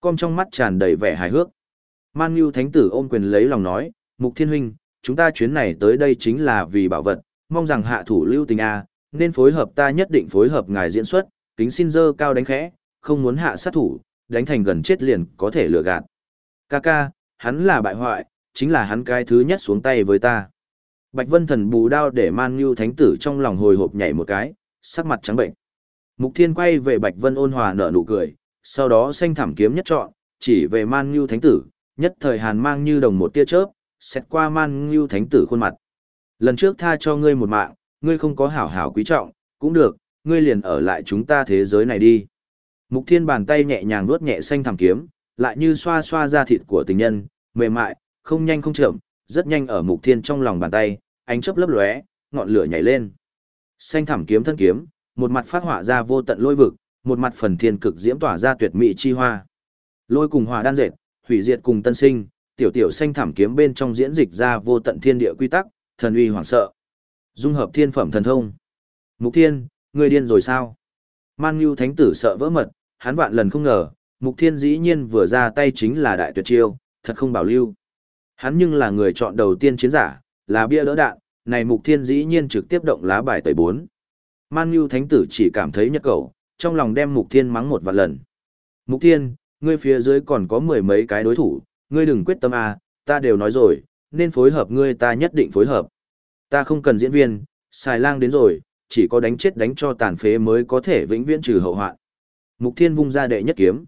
Com trong mắt tràn đầy vẻ hài hước. Man Nhu thánh tử ôm quyền lấy lòng nói, Mục Thiên huynh, chúng ta chuyến này tới đây chính là vì bảo vật, mong rằng hạ thủ lưu tình A, nên phối hợp ta nhất định phối hợp ngài diễn xuất, kính xin dơ cao đánh khẽ, không muốn hạ sát thủ, đánh thành gần chết liền có thể lừa gạt. Ca ca, hắn là bại hoại, chính là hắn cái thứ nhất xuống tay với ta. Bạch Vân Thần bù đao để Man Nhu Thánh tử trong lòng hồi hộp nhảy một cái, sắc mặt trắng bệnh. Mục Thiên quay về Bạch Vân ôn hòa nở nụ cười, sau đó xanh thảm kiếm nhất chọn, chỉ về Man Nhu Thánh tử, nhất thời hàn mang như đồng một tia chớp, xét qua Man Nhu Thánh tử khuôn mặt. Lần trước tha cho ngươi một mạng, ngươi không có hảo hảo quý trọng, cũng được, ngươi liền ở lại chúng ta thế giới này đi. Mục Thiên bàn tay nhẹ nhàng vuốt nhẹ xanh thảm kiếm, lại như xoa xoa da thịt của tình nhân, mềm mại, không nhanh không chậm, rất nhanh ở Mục Thiên trong lòng bàn tay, ánh chớp lấp lóe, ngọn lửa nhảy lên. Xanh thảm kiếm thân kiếm, một mặt phát hỏa ra vô tận lôi vực, một mặt phần thiên cực diễm tỏa ra tuyệt mỹ chi hoa. Lôi cùng hỏa đan dệt, hủy diệt cùng tân sinh, tiểu tiểu xanh thảm kiếm bên trong diễn dịch ra vô tận thiên địa quy tắc, thần uy hoảng sợ. Dung hợp thiên phẩm thần thông. Mục Thiên, ngươi điên rồi sao? Man Nhu Thánh tử sợ vỡ mật, hắn vạn lần không ngờ, Mục Thiên dĩ nhiên vừa ra tay chính là đại tuyệt chiêu, thật không bảo lưu. Hắn nhưng là người chọn đầu tiên chiến giả, là bia đỡ đạn, này Mục Thiên dĩ nhiên trực tiếp động lá bài tẩy 4. Man Nhu Thánh tử chỉ cảm thấy nhức cầu, trong lòng đem Mục Thiên mắng một vạn lần. Mục Thiên, ngươi phía dưới còn có mười mấy cái đối thủ, ngươi đừng quyết tâm à, ta đều nói rồi, nên phối hợp ngươi ta nhất định phối hợp. Ta không cần diễn viên, xài lang đến rồi, chỉ có đánh chết đánh cho tàn phế mới có thể vĩnh viễn trừ hậu hoạn. Mục Thiên vung ra đệ nhất kiếm.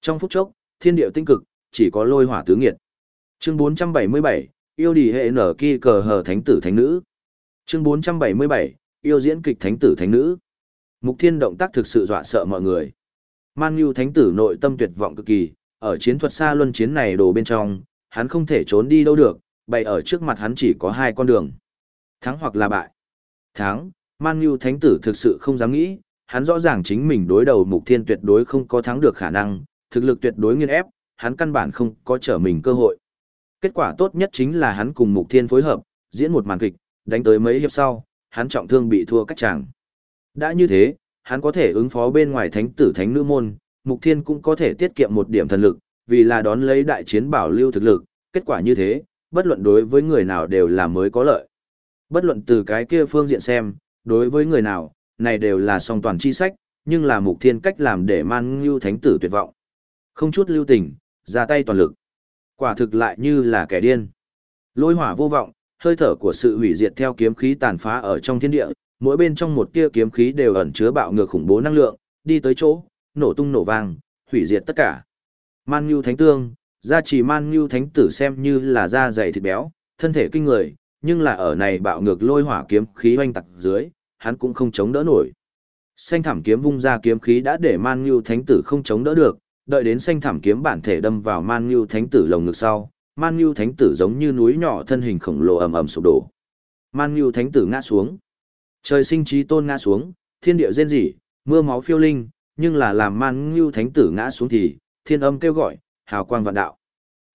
Trong phút chốc, thiên điệu tinh cực, chỉ có lôi hỏa tứ nghiệt. Chương 477, yêu đi hệ nở kỳ cờ hờ thánh tử thánh nữ. Chương 477, yêu diễn kịch thánh tử thánh nữ. Mục Thiên động tác thực sự dọa sợ mọi người. Man Nhu thánh tử nội tâm tuyệt vọng cực kỳ, ở chiến thuật xa luân chiến này đồ bên trong, hắn không thể trốn đi đâu được, bày ở trước mặt hắn chỉ có hai con đường. Thắng hoặc là bại. Thắng, Man Nhu thánh tử thực sự không dám nghĩ, hắn rõ ràng chính mình đối đầu Mục Thiên tuyệt đối không có thắng được khả năng, thực lực tuyệt đối nghiên ép, hắn căn bản không có trở mình cơ hội. Kết quả tốt nhất chính là hắn cùng Mục Thiên phối hợp, diễn một màn kịch, đánh tới mấy hiệp sau, hắn trọng thương bị thua cách chàng. Đã như thế, hắn có thể ứng phó bên ngoài thánh tử thánh nữ môn, Mục Thiên cũng có thể tiết kiệm một điểm thần lực, vì là đón lấy đại chiến bảo lưu thực lực, kết quả như thế, bất luận đối với người nào đều là mới có lợi. Bất luận từ cái kia phương diện xem, đối với người nào, này đều là song toàn chi sách, nhưng là mục thiên cách làm để man ngưu thánh tử tuyệt vọng. Không chút lưu tình, ra tay toàn lực. Quả thực lại như là kẻ điên. Lôi hỏa vô vọng, hơi thở của sự hủy diệt theo kiếm khí tàn phá ở trong thiên địa, mỗi bên trong một tia kiếm khí đều ẩn chứa bạo ngược khủng bố năng lượng, đi tới chỗ, nổ tung nổ vang, hủy diệt tất cả. Man Nhu Thánh Tương, gia trì Man Nhu Thánh Tử xem như là da dày thịt béo, thân thể kinh người, nhưng là ở này bạo ngược lôi hỏa kiếm khí hoanh tặc dưới, hắn cũng không chống đỡ nổi. Xanh thảm kiếm vung ra kiếm khí đã để Man Nhu Thánh Tử không chống đỡ được, đợi đến xanh thảm kiếm bản thể đâm vào Man Nhu Thánh Tử lồng ngực sau, Man Nhu Thánh Tử giống như núi nhỏ thân hình khổng lồ ầm ầm sụp đổ. Man Nhu Thánh Tử ngã xuống. Trời sinh trí tôn ngã xuống, thiên địa rên rỉ, mưa máu phiêu linh, nhưng là làm Man Nhu Thánh Tử ngã xuống thì, thiên âm kêu gọi, hào quang vạn đạo.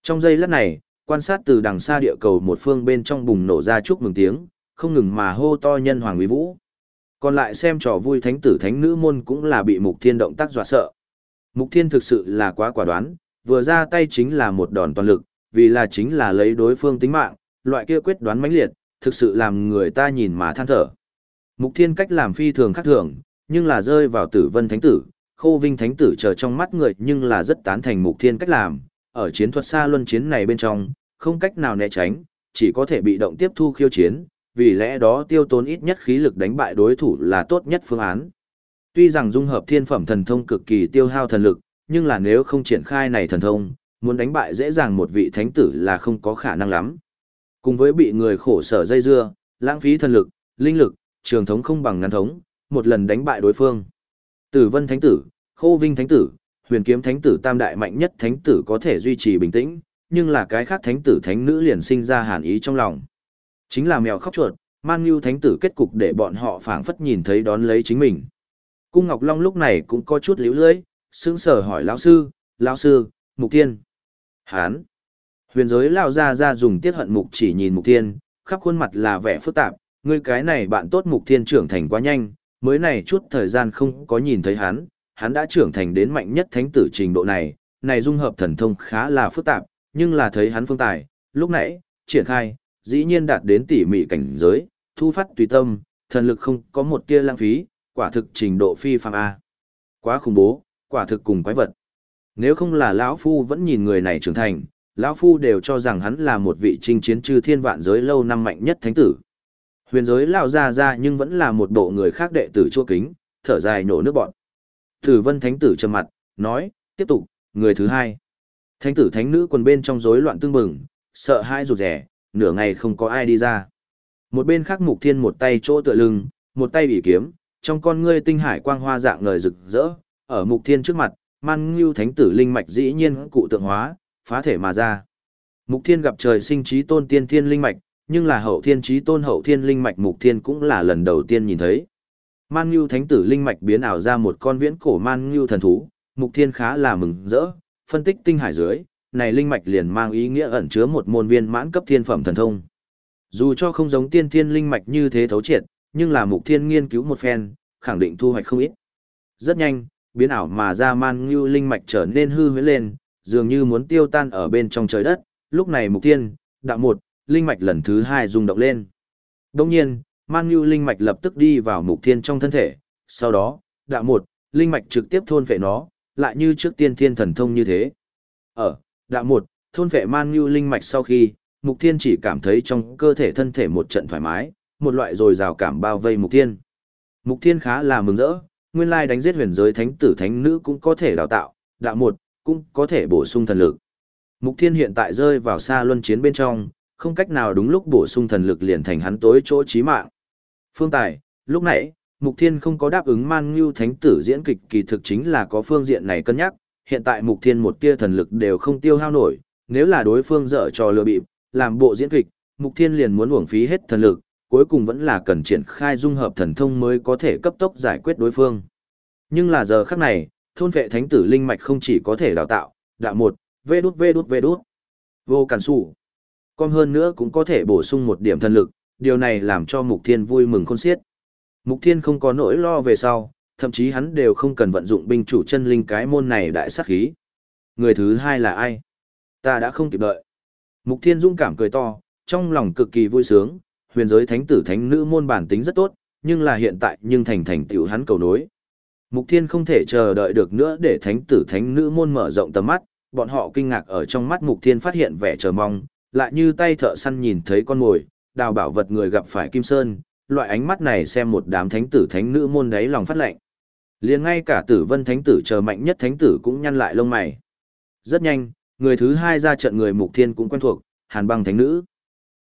Trong giây lát này, quan sát từ đằng xa địa cầu một phương bên trong bùng nổ ra chúc mừng tiếng, không ngừng mà hô to nhân hoàng uy vũ. Còn lại xem trò vui thánh tử thánh nữ môn cũng là bị Mục Thiên động tác dọa sợ. Mục Thiên thực sự là quá quả đoán, vừa ra tay chính là một đòn toàn lực, vì là chính là lấy đối phương tính mạng, loại kia quyết đoán mãnh liệt, thực sự làm người ta nhìn mà than thở. Mục Thiên cách làm phi thường khác thường, nhưng là rơi vào tử vân thánh tử, khô vinh thánh tử chờ trong mắt người nhưng là rất tán thành Mục Thiên cách làm, ở chiến thuật xa luân chiến này bên trong, không cách nào né tránh, chỉ có thể bị động tiếp thu khiêu chiến, vì lẽ đó tiêu tốn ít nhất khí lực đánh bại đối thủ là tốt nhất phương án. Tuy rằng dung hợp thiên phẩm thần thông cực kỳ tiêu hao thần lực, nhưng là nếu không triển khai này thần thông, muốn đánh bại dễ dàng một vị thánh tử là không có khả năng lắm. Cùng với bị người khổ sở dây dưa, lãng phí thần lực, linh lực, trường thống không bằng ngắn thống, một lần đánh bại đối phương. Tử vân thánh tử, khô vinh thánh tử, huyền kiếm thánh tử tam đại mạnh nhất thánh tử có thể duy trì bình tĩnh, nhưng là cái khác thánh tử thánh nữ liền sinh ra hàn ý trong lòng. Chính là mèo khóc chuột, man Nhu thánh tử kết cục để bọn họ phảng phất nhìn thấy đón lấy chính mình. Cung Ngọc Long lúc này cũng có chút liễu lưỡi, sững sờ hỏi lão sư, lão sư, Mục Thiên. Hán. Huyền giới lao ra ra dùng tiết hận mục chỉ nhìn Mục Thiên, khắp khuôn mặt là vẻ phức tạp, ngươi cái này bạn tốt Mục Thiên trưởng thành quá nhanh, mới này chút thời gian không có nhìn thấy hắn, hắn đã trưởng thành đến mạnh nhất thánh tử trình độ này, này dung hợp thần thông khá là phức tạp, nhưng là thấy hắn phương tài, lúc nãy, triển khai, dĩ nhiên đạt đến tỉ mỉ cảnh giới, thu phát tùy tâm, thần lực không có một tia lãng phí, quả thực trình độ phi phàm A. Quá khủng bố, quả thực cùng quái vật. Nếu không là lão Phu vẫn nhìn người này trưởng thành, lão Phu đều cho rằng hắn là một vị chinh chiến chư thiên vạn giới lâu năm mạnh nhất thánh tử. Huyền giới lão ra ra nhưng vẫn là một bộ người khác đệ tử chua kính, thở dài nổ nước bọn. Tử vân thánh tử trầm mặt, nói, tiếp tục, người thứ hai. Thánh tử thánh nữ quần bên trong rối loạn tương bừng, sợ hai rụt rẻ, nửa ngày không có ai đi ra. Một bên khác mục thiên một tay chỗ tựa lưng, một tay bị kiếm, trong con ngươi tinh hải quang hoa dạng ngời rực rỡ, ở mục thiên trước mặt, man ngưu thánh tử linh mạch dĩ nhiên cụ tượng hóa, phá thể mà ra. Mục thiên gặp trời sinh trí tôn tiên thiên linh mạch, nhưng là hậu thiên trí tôn hậu thiên linh mạch mục thiên cũng là lần đầu tiên nhìn thấy. Man ngưu thánh tử linh mạch biến ảo ra một con viễn cổ man ngưu thần thú, mục thiên khá là mừng rỡ, phân tích tinh hải dưới, này linh mạch liền mang ý nghĩa ẩn chứa một môn viên mãn cấp thiên phẩm thần thông. Dù cho không giống tiên thiên linh mạch như thế thấu triệt, nhưng là mục thiên nghiên cứu một phen, khẳng định thu hoạch không ít. Rất nhanh, biến ảo mà ra man như linh mạch trở nên hư huyễn lên, dường như muốn tiêu tan ở bên trong trời đất, lúc này mục thiên, đạo một, linh mạch lần thứ hai rung động lên. Đồng nhiên, man như linh mạch lập tức đi vào mục thiên trong thân thể, sau đó, đạo một, linh mạch trực tiếp thôn phệ nó, lại như trước tiên thiên thần thông như thế. Ở, đạo một, thôn phệ man như linh mạch sau khi, mục thiên chỉ cảm thấy trong cơ thể thân thể một trận thoải mái, một loại rồi rào cảm bao vây mục thiên. Mục thiên khá là mừng rỡ, nguyên lai đánh giết huyền giới thánh tử thánh nữ cũng có thể đào tạo, đạo một, cũng có thể bổ sung thần lực. Mục thiên hiện tại rơi vào xa luân chiến bên trong, không cách nào đúng lúc bổ sung thần lực liền thành hắn tối chỗ chí mạng. Phương Tài, lúc nãy, Mục Thiên không có đáp ứng Man Ngưu Thánh tử diễn kịch kỳ thực chính là có phương diện này cân nhắc, hiện tại Mục Thiên một tia thần lực đều không tiêu hao nổi, nếu là đối phương dở trò lừa bịp, làm bộ diễn kịch, Mục Thiên liền muốn uổng phí hết thần lực, cuối cùng vẫn là cần triển khai dung hợp thần thông mới có thể cấp tốc giải quyết đối phương. Nhưng là giờ khắc này, thôn vệ thánh tử linh mạch không chỉ có thể đào tạo, đạo một, vê đút vê đút vê đút, vô cản sủ. Còn hơn nữa cũng có thể bổ sung một điểm thần lực, điều này làm cho Mục Thiên vui mừng khôn xiết. Mục Thiên không có nỗi lo về sau, thậm chí hắn đều không cần vận dụng binh chủ chân linh cái môn này đại sát khí. Người thứ hai là ai? Ta đã không kịp đợi. Mục Thiên Dung cảm cười to, trong lòng cực kỳ vui sướng, huyền giới thánh tử thánh nữ môn bản tính rất tốt, nhưng là hiện tại nhưng thành thành tiểu hắn cầu nối. Mục Thiên không thể chờ đợi được nữa để thánh tử thánh nữ môn mở rộng tầm mắt, bọn họ kinh ngạc ở trong mắt Mục Thiên phát hiện vẻ chờ mong, lại như tay thợ săn nhìn thấy con mồi, đào bảo vật người gặp phải Kim Sơn, loại ánh mắt này xem một đám thánh tử thánh nữ môn đấy lòng phát lệnh. Liền ngay cả tử vân thánh tử chờ mạnh nhất thánh tử cũng nhăn lại lông mày. Rất nhanh, người thứ hai ra trận người Mục Thiên cũng quen thuộc, Hàn băng thánh nữ.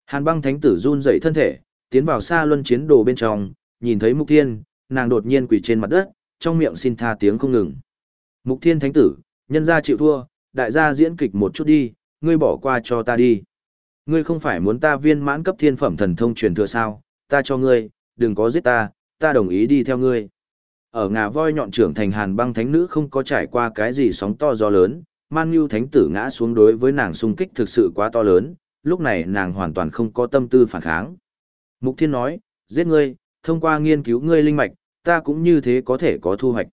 Hàn băng thánh tử run dậy thân thể, tiến vào xa luân chiến đồ bên trong, nhìn thấy Mục Thiên, nàng đột nhiên quỳ trên mặt đất, trong miệng xin tha tiếng không ngừng. Mục Thiên thánh tử, nhân gia chịu thua, đại gia diễn kịch một chút đi, ngươi bỏ qua cho ta đi. Ngươi không phải muốn ta viên mãn cấp thiên phẩm thần thông truyền thừa sao, ta cho ngươi, đừng có giết ta, ta đồng ý đi theo ngươi. Ở ngà voi nhọn trưởng thành hàn băng thánh nữ không có trải qua cái gì sóng to gió lớn, man nhu thánh tử ngã xuống đối với nàng xung kích thực sự quá to lớn, lúc này nàng hoàn toàn không có tâm tư phản kháng. Mục Thiên nói, giết ngươi, thông qua nghiên cứu ngươi linh mạch, ta cũng như thế có thể có thu hoạch.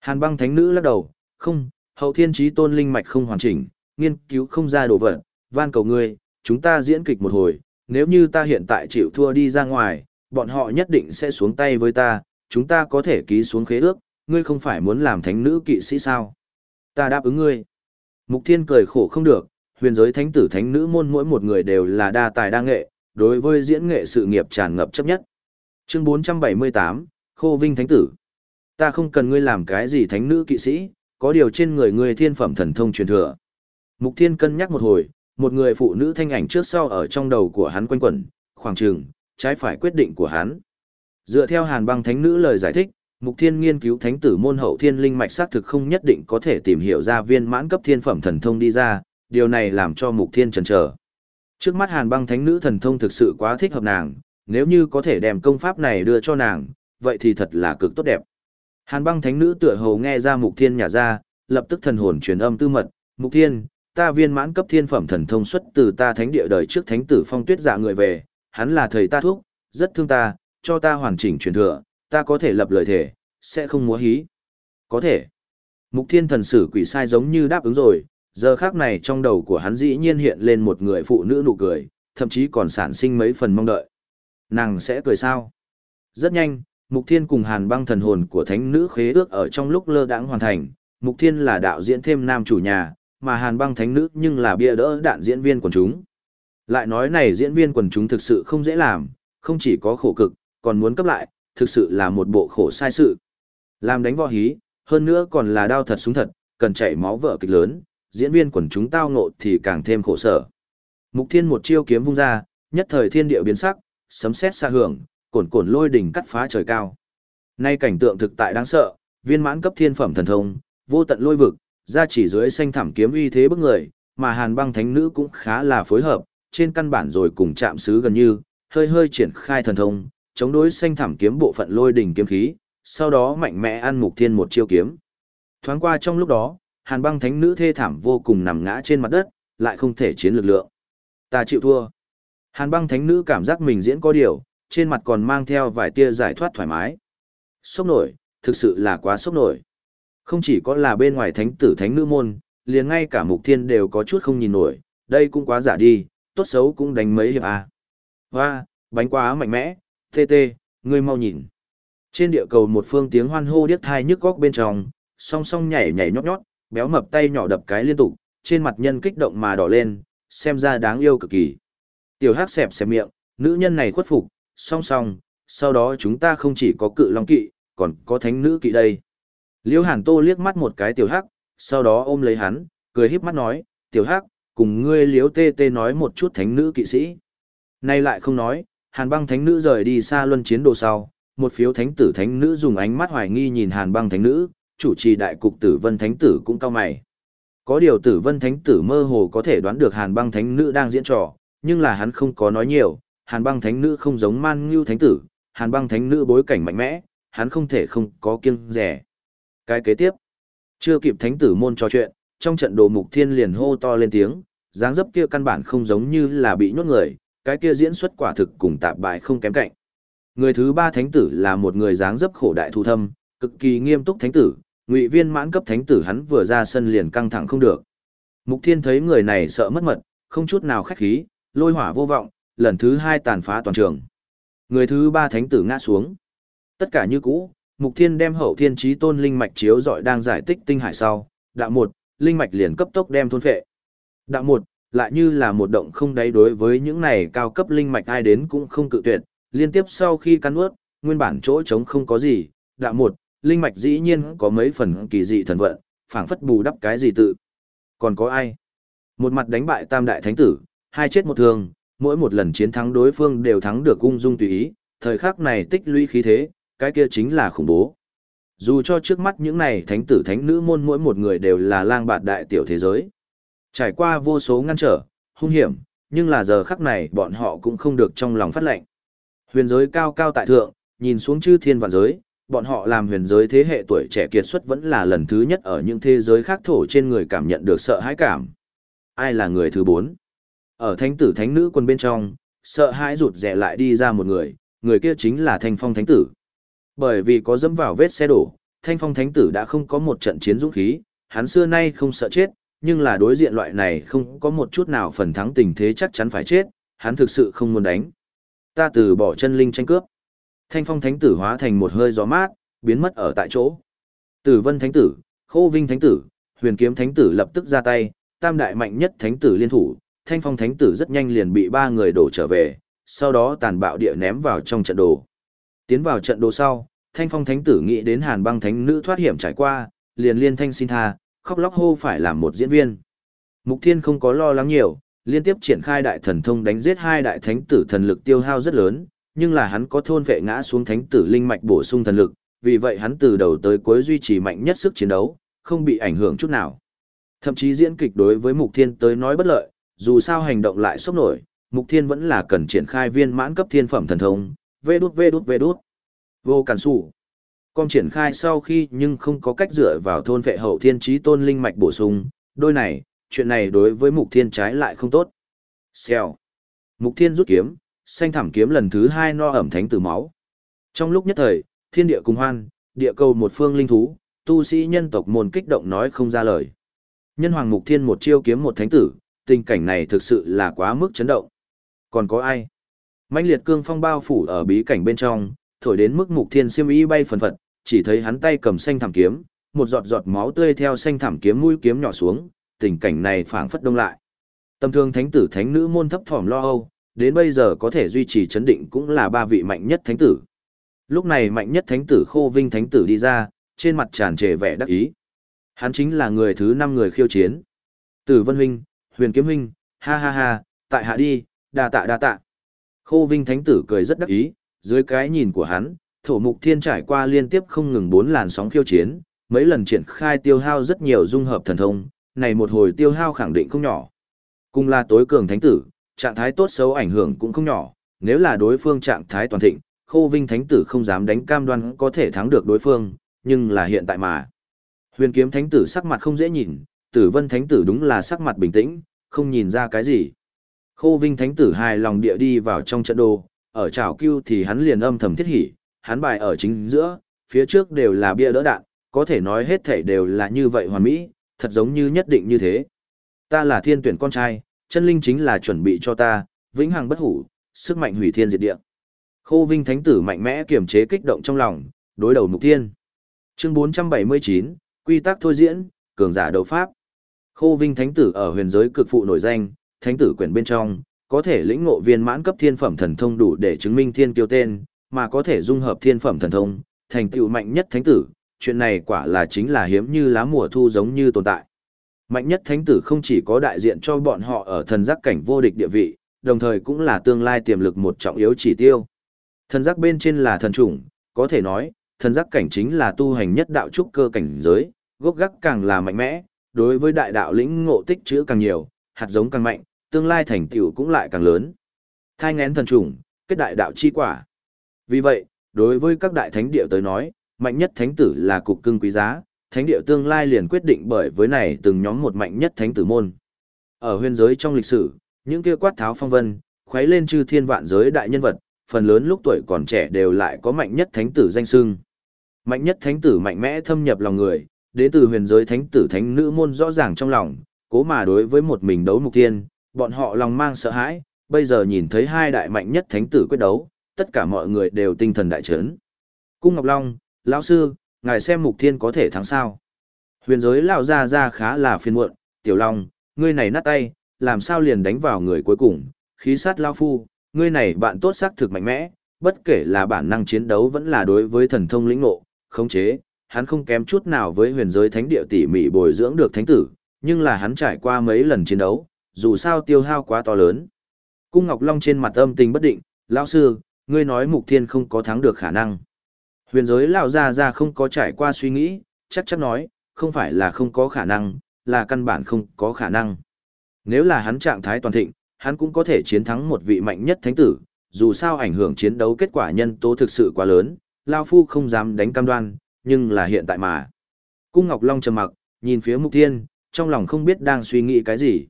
Hàn băng thánh nữ lắc đầu, không, hậu thiên trí tôn linh mạch không hoàn chỉnh, nghiên cứu không ra đồ vật, van cầu ngươi, chúng ta diễn kịch một hồi, nếu như ta hiện tại chịu thua đi ra ngoài, bọn họ nhất định sẽ xuống tay với ta, chúng ta có thể ký xuống khế ước, ngươi không phải muốn làm thánh nữ kỵ sĩ sao? Ta đáp ứng ngươi. Mục Thiên cười khổ không được, huyền giới thánh tử thánh nữ môn mỗi một người đều là đa tài đa nghệ, đối với diễn nghệ sự nghiệp tràn ngập chấp nhất. Chương 478, Khô Vinh Thánh Tử. Ta không cần ngươi làm cái gì thánh nữ kỵ sĩ, có điều trên người ngươi thiên phẩm thần thông truyền thừa. Mục Thiên cân nhắc một hồi, một người phụ nữ thanh ảnh trước sau ở trong đầu của hắn quanh quẩn, khoảng trường, trái phải quyết định của hắn. Dựa theo Hàn Băng Thánh nữ lời giải thích, Mục Thiên nghiên cứu thánh tử môn hậu thiên linh mạch xác thực không nhất định có thể tìm hiểu ra viên mãn cấp thiên phẩm thần thông đi ra, điều này làm cho Mục Thiên chần chờ. Trước mắt Hàn Băng Thánh nữ thần thông thực sự quá thích hợp nàng, nếu như có thể đem công pháp này đưa cho nàng, vậy thì thật là cực tốt đẹp. Hàn Băng Thánh nữ tựa hồ nghe ra Mục Thiên nhả ra, lập tức thần hồn truyền âm tư mật, Mục Thiên, ta viên mãn cấp thiên phẩm thần thông xuất từ ta thánh địa đời trước thánh tử phong tuyết dạ người về, hắn là thầy ta thuốc, rất thương ta, cho ta hoàn chỉnh truyền thừa, ta có thể lập lời thể, sẽ không múa hí. Có thể. Mục Thiên thần sử quỷ sai giống như đáp ứng rồi, giờ khác này trong đầu của hắn dĩ nhiên hiện lên một người phụ nữ nụ cười, thậm chí còn sản sinh mấy phần mong đợi. Nàng sẽ cười sao? Rất nhanh, Mục Thiên cùng Hàn Băng thần hồn của thánh nữ khế ước ở trong lúc lơ đãng hoàn thành, Mục Thiên là đạo diễn thêm nam chủ nhà, mà Hàn Băng thánh nữ nhưng là bia đỡ đạn diễn viên quần chúng. Lại nói này diễn viên quần chúng thực sự không dễ làm, không chỉ có khổ cực, còn muốn cấp lại, thực sự là một bộ khổ sai sự. Làm đánh võ hí, hơn nữa còn là đau thật súng thật, cần chảy máu vợ kịch lớn, diễn viên quần chúng tao ngộ thì càng thêm khổ sở. Mục Thiên một chiêu kiếm vung ra, nhất thời thiên địa biến sắc, sấm sét xa hưởng, cồn cồn lôi đỉnh cắt phá trời cao. Nay cảnh tượng thực tại đáng sợ, viên mãn cấp thiên phẩm thần thông, vô tận lôi vực, ra chỉ dưới xanh thảm kiếm uy thế bức người, mà Hàn Băng Thánh nữ cũng khá là phối hợp, trên căn bản rồi cùng chạm xứ gần như, hơi hơi triển khai thần thông, chống đối xanh thảm kiếm bộ phận lôi đỉnh kiếm khí, sau đó mạnh mẽ ăn Mục Thiên một chiêu kiếm. Thoáng qua trong lúc đó, Hàn Băng Thánh nữ thê thảm vô cùng nằm ngã trên mặt đất, lại không thể chiến lực lượng. Ta chịu thua. Hàn Băng Thánh nữ cảm giác mình diễn có điều, trên mặt còn mang theo vài tia giải thoát thoải mái. Sốc nổi, thực sự là quá sốc nổi. Không chỉ có là bên ngoài thánh tử thánh nữ môn, liền ngay cả mục thiên đều có chút không nhìn nổi, đây cũng quá giả đi, tốt xấu cũng đánh mấy hiệp à. Hoa, bánh quá mạnh mẽ, tê tê, ngươi mau nhìn. Trên địa cầu một phương tiếng hoan hô điếc thai nhức góc bên trong, song song nhảy nhảy nhót nhót, béo mập tay nhỏ đập cái liên tục, trên mặt nhân kích động mà đỏ lên, xem ra đáng yêu cực kỳ. Tiểu hắc xẹp xẹp miệng, nữ nhân này khuất phục, song song, sau đó chúng ta không chỉ có cự long kỵ, còn có thánh nữ kỵ đây. Liễu Hàn Tô liếc mắt một cái tiểu hắc, sau đó ôm lấy hắn, cười híp mắt nói, tiểu hắc, cùng ngươi liễu tê tê nói một chút thánh nữ kỵ sĩ. Nay lại không nói, hàn băng thánh nữ rời đi xa luân chiến đồ sau, một phiếu thánh tử thánh nữ dùng ánh mắt hoài nghi nhìn hàn băng thánh nữ, chủ trì đại cục tử vân thánh tử cũng cao mày. Có điều tử vân thánh tử mơ hồ có thể đoán được hàn băng thánh nữ đang diễn trò, nhưng là hắn không có nói nhiều, hàn băng thánh nữ không giống man ngưu thánh tử, hàn băng thánh nữ bối cảnh mạnh mẽ, hắn không thể không có kiêng rẻ. Cái kế tiếp, chưa kịp thánh tử môn trò chuyện, trong trận đồ mục thiên liền hô to lên tiếng, dáng dấp kia căn bản không giống như là bị nhốt người, cái kia diễn xuất quả thực cùng tạp bại không kém cạnh. Người thứ ba thánh tử là một người dáng dấp khổ đại thu thâm, cực kỳ nghiêm túc thánh tử, ngụy viên mãn cấp thánh tử hắn vừa ra sân liền căng thẳng không được. Mục thiên thấy người này sợ mất mật, không chút nào khách khí, lôi hỏa vô vọng, lần thứ hai tàn phá toàn trường. Người thứ ba thánh tử ngã xuống. Tất cả như cũ, Mục Thiên đem hậu thiên trí tôn linh mạch chiếu dọi đang giải tích tinh hải sau, đạo một, linh mạch liền cấp tốc đem thôn phệ. Đạo một, lại như là một động không đáy đối với những này cao cấp linh mạch ai đến cũng không cự tuyệt, liên tiếp sau khi cắn ướt, nguyên bản chỗ trống không có gì, đạo một, linh mạch dĩ nhiên có mấy phần kỳ dị thần vận, phảng phất bù đắp cái gì tự. Còn có ai? Một mặt đánh bại tam đại thánh tử, hai chết một thương, mỗi một lần chiến thắng đối phương đều thắng được ung dung tùy ý, thời khắc này tích lũy khí thế, cái kia chính là khủng bố. Dù cho trước mắt những này thánh tử thánh nữ môn mỗi một người đều là lang bạt đại tiểu thế giới. Trải qua vô số ngăn trở, hung hiểm, nhưng là giờ khắc này bọn họ cũng không được trong lòng phát lệnh. Huyền giới cao cao tại thượng, nhìn xuống chư thiên vạn giới, bọn họ làm huyền giới thế hệ tuổi trẻ kiệt xuất vẫn là lần thứ nhất ở những thế giới khác thổ trên người cảm nhận được sợ hãi cảm. Ai là người thứ bốn? Ở thánh tử thánh nữ quân bên trong, sợ hãi rụt rẻ lại đi ra một người, người kia chính là thanh phong thánh tử. Bởi vì có dẫm vào vết xe đổ, thanh phong thánh tử đã không có một trận chiến dũng khí, hắn xưa nay không sợ chết, nhưng là đối diện loại này không có một chút nào phần thắng tình thế chắc chắn phải chết, hắn thực sự không muốn đánh. Ta từ bỏ chân linh tranh cướp. Thanh phong thánh tử hóa thành một hơi gió mát, biến mất ở tại chỗ. Tử vân thánh tử, khô vinh thánh tử, huyền kiếm thánh tử lập tức ra tay, tam đại mạnh nhất thánh tử liên thủ, thanh phong thánh tử rất nhanh liền bị ba người đổ trở về, sau đó tàn bạo địa ném vào trong trận đồ. Tiến vào trận đồ sau, thanh phong thánh tử nghĩ đến hàn băng thánh nữ thoát hiểm trải qua, liền liên thanh xin tha, khóc lóc hô phải làm một diễn viên. Mục thiên không có lo lắng nhiều, liên tiếp triển khai đại thần thông đánh giết hai đại thánh tử thần lực tiêu hao rất lớn, nhưng là hắn có thôn vệ ngã xuống thánh tử linh mạch bổ sung thần lực, vì vậy hắn từ đầu tới cuối duy trì mạnh nhất sức chiến đấu, không bị ảnh hưởng chút nào. Thậm chí diễn kịch đối với Mục Thiên tới nói bất lợi, dù sao hành động lại sốc nổi, Mục Thiên vẫn là cần triển khai viên mãn cấp thiên phẩm thần thông, vê đút vê đút vê đút. Vô cản sủ. con triển khai sau khi nhưng không có cách dựa vào thôn vệ hậu thiên trí tôn linh mạch bổ sung, đôi này, chuyện này đối với mục thiên trái lại không tốt. Xèo. Mục thiên rút kiếm, xanh thảm kiếm lần thứ hai no ẩm thánh tử máu. Trong lúc nhất thời, thiên địa cùng hoan, địa cầu một phương linh thú, tu sĩ nhân tộc môn kích động nói không ra lời. Nhân hoàng mục thiên một chiêu kiếm một thánh tử, tình cảnh này thực sự là quá mức chấn động. Còn có ai? mãnh liệt cương phong bao phủ ở bí cảnh bên trong, thổi đến mức mục thiên siêm y bay phần phật, chỉ thấy hắn tay cầm xanh thảm kiếm, một giọt giọt máu tươi theo xanh thảm kiếm mũi kiếm nhỏ xuống, tình cảnh này phảng phất đông lại. Tâm thương thánh tử thánh nữ môn thấp thỏm lo âu, đến bây giờ có thể duy trì chấn định cũng là ba vị mạnh nhất thánh tử. Lúc này mạnh nhất thánh tử Khô Vinh thánh tử đi ra, trên mặt tràn trề vẻ đắc ý. Hắn chính là người thứ năm người khiêu chiến. Tử Vân huynh, Huyền Kiếm huynh, ha ha ha, tại hạ đi, đa tạ đa tạ. Khô Vinh thánh tử cười rất đắc ý, dưới cái nhìn của hắn, thổ mục thiên trải qua liên tiếp không ngừng bốn làn sóng khiêu chiến, mấy lần triển khai tiêu hao rất nhiều dung hợp thần thông, này một hồi tiêu hao khẳng định không nhỏ. Cùng là tối cường thánh tử, trạng thái tốt xấu ảnh hưởng cũng không nhỏ, nếu là đối phương trạng thái toàn thịnh, Khô Vinh thánh tử không dám đánh cam đoan có thể thắng được đối phương, nhưng là hiện tại mà. Huyền kiếm thánh tử sắc mặt không dễ nhìn, Tử Vân thánh tử đúng là sắc mặt bình tĩnh, không nhìn ra cái gì. Khô Vinh thánh tử hài lòng địa đi vào trong trận đồ, ở trảo cưu thì hắn liền âm thầm thiết hỉ, hắn bài ở chính giữa, phía trước đều là bia đỡ đạn, có thể nói hết thảy đều là như vậy hoàn mỹ, thật giống như nhất định như thế. Ta là thiên tuyển con trai, chân linh chính là chuẩn bị cho ta, vĩnh hằng bất hủ, sức mạnh hủy thiên diệt địa. Khô Vinh Thánh tử mạnh mẽ kiềm chế kích động trong lòng, đối đầu mục thiên. Chương 479, quy tắc thôi diễn, cường giả đấu pháp. Khô Vinh Thánh tử ở huyền giới cực phụ nổi danh, thánh tử quyển bên trong, có thể lĩnh ngộ viên mãn cấp thiên phẩm thần thông đủ để chứng minh thiên kiêu tên, mà có thể dung hợp thiên phẩm thần thông, thành tựu mạnh nhất thánh tử, chuyện này quả là chính là hiếm như lá mùa thu giống như tồn tại. Mạnh nhất thánh tử không chỉ có đại diện cho bọn họ ở thần giác cảnh vô địch địa vị, đồng thời cũng là tương lai tiềm lực một trọng yếu chỉ tiêu. Thần giác bên trên là thần chủng, có thể nói, thần giác cảnh chính là tu hành nhất đạo trúc cơ cảnh giới, gốc gác càng là mạnh mẽ, đối với đại đạo lĩnh ngộ tích chữ càng nhiều, hạt giống càng mạnh, tương lai thành tựu cũng lại càng lớn. Thai ngén thần trùng, kết đại đạo chi quả. Vì vậy, đối với các đại thánh địa tới nói, mạnh nhất thánh tử là cục cưng quý giá, thánh địa tương lai liền quyết định bởi với này từng nhóm một mạnh nhất thánh tử môn. Ở huyền giới trong lịch sử, những kia quát tháo phong vân, khuấy lên chư thiên vạn giới đại nhân vật, phần lớn lúc tuổi còn trẻ đều lại có mạnh nhất thánh tử danh xưng. Mạnh nhất thánh tử mạnh mẽ thâm nhập lòng người, đến từ huyền giới thánh tử thánh nữ môn rõ ràng trong lòng, cố mà đối với một mình đấu mục tiên, bọn họ lòng mang sợ hãi, bây giờ nhìn thấy hai đại mạnh nhất thánh tử quyết đấu, tất cả mọi người đều tinh thần đại chấn. Cung Ngọc Long, lão sư, ngài xem mục thiên có thể thắng sao? Huyền giới lão ra ra khá là phiền muộn, tiểu long, ngươi này nát tay, làm sao liền đánh vào người cuối cùng, khí sát lao phu, ngươi này bạn tốt sắc thực mạnh mẽ, bất kể là bản năng chiến đấu vẫn là đối với thần thông lĩnh ngộ, khống chế, hắn không kém chút nào với huyền giới thánh địa tỉ mỉ bồi dưỡng được thánh tử, nhưng là hắn trải qua mấy lần chiến đấu, dù sao tiêu hao quá to lớn. Cung Ngọc Long trên mặt âm tình bất định, lão sư, ngươi nói mục thiên không có thắng được khả năng. Huyền giới lão ra ra không có trải qua suy nghĩ, chắc chắn nói, không phải là không có khả năng, là căn bản không có khả năng. Nếu là hắn trạng thái toàn thịnh, hắn cũng có thể chiến thắng một vị mạnh nhất thánh tử, dù sao ảnh hưởng chiến đấu kết quả nhân tố thực sự quá lớn, Lão Phu không dám đánh cam đoan, nhưng là hiện tại mà. Cung Ngọc Long trầm mặc, nhìn phía Mục Thiên, trong lòng không biết đang suy nghĩ cái gì.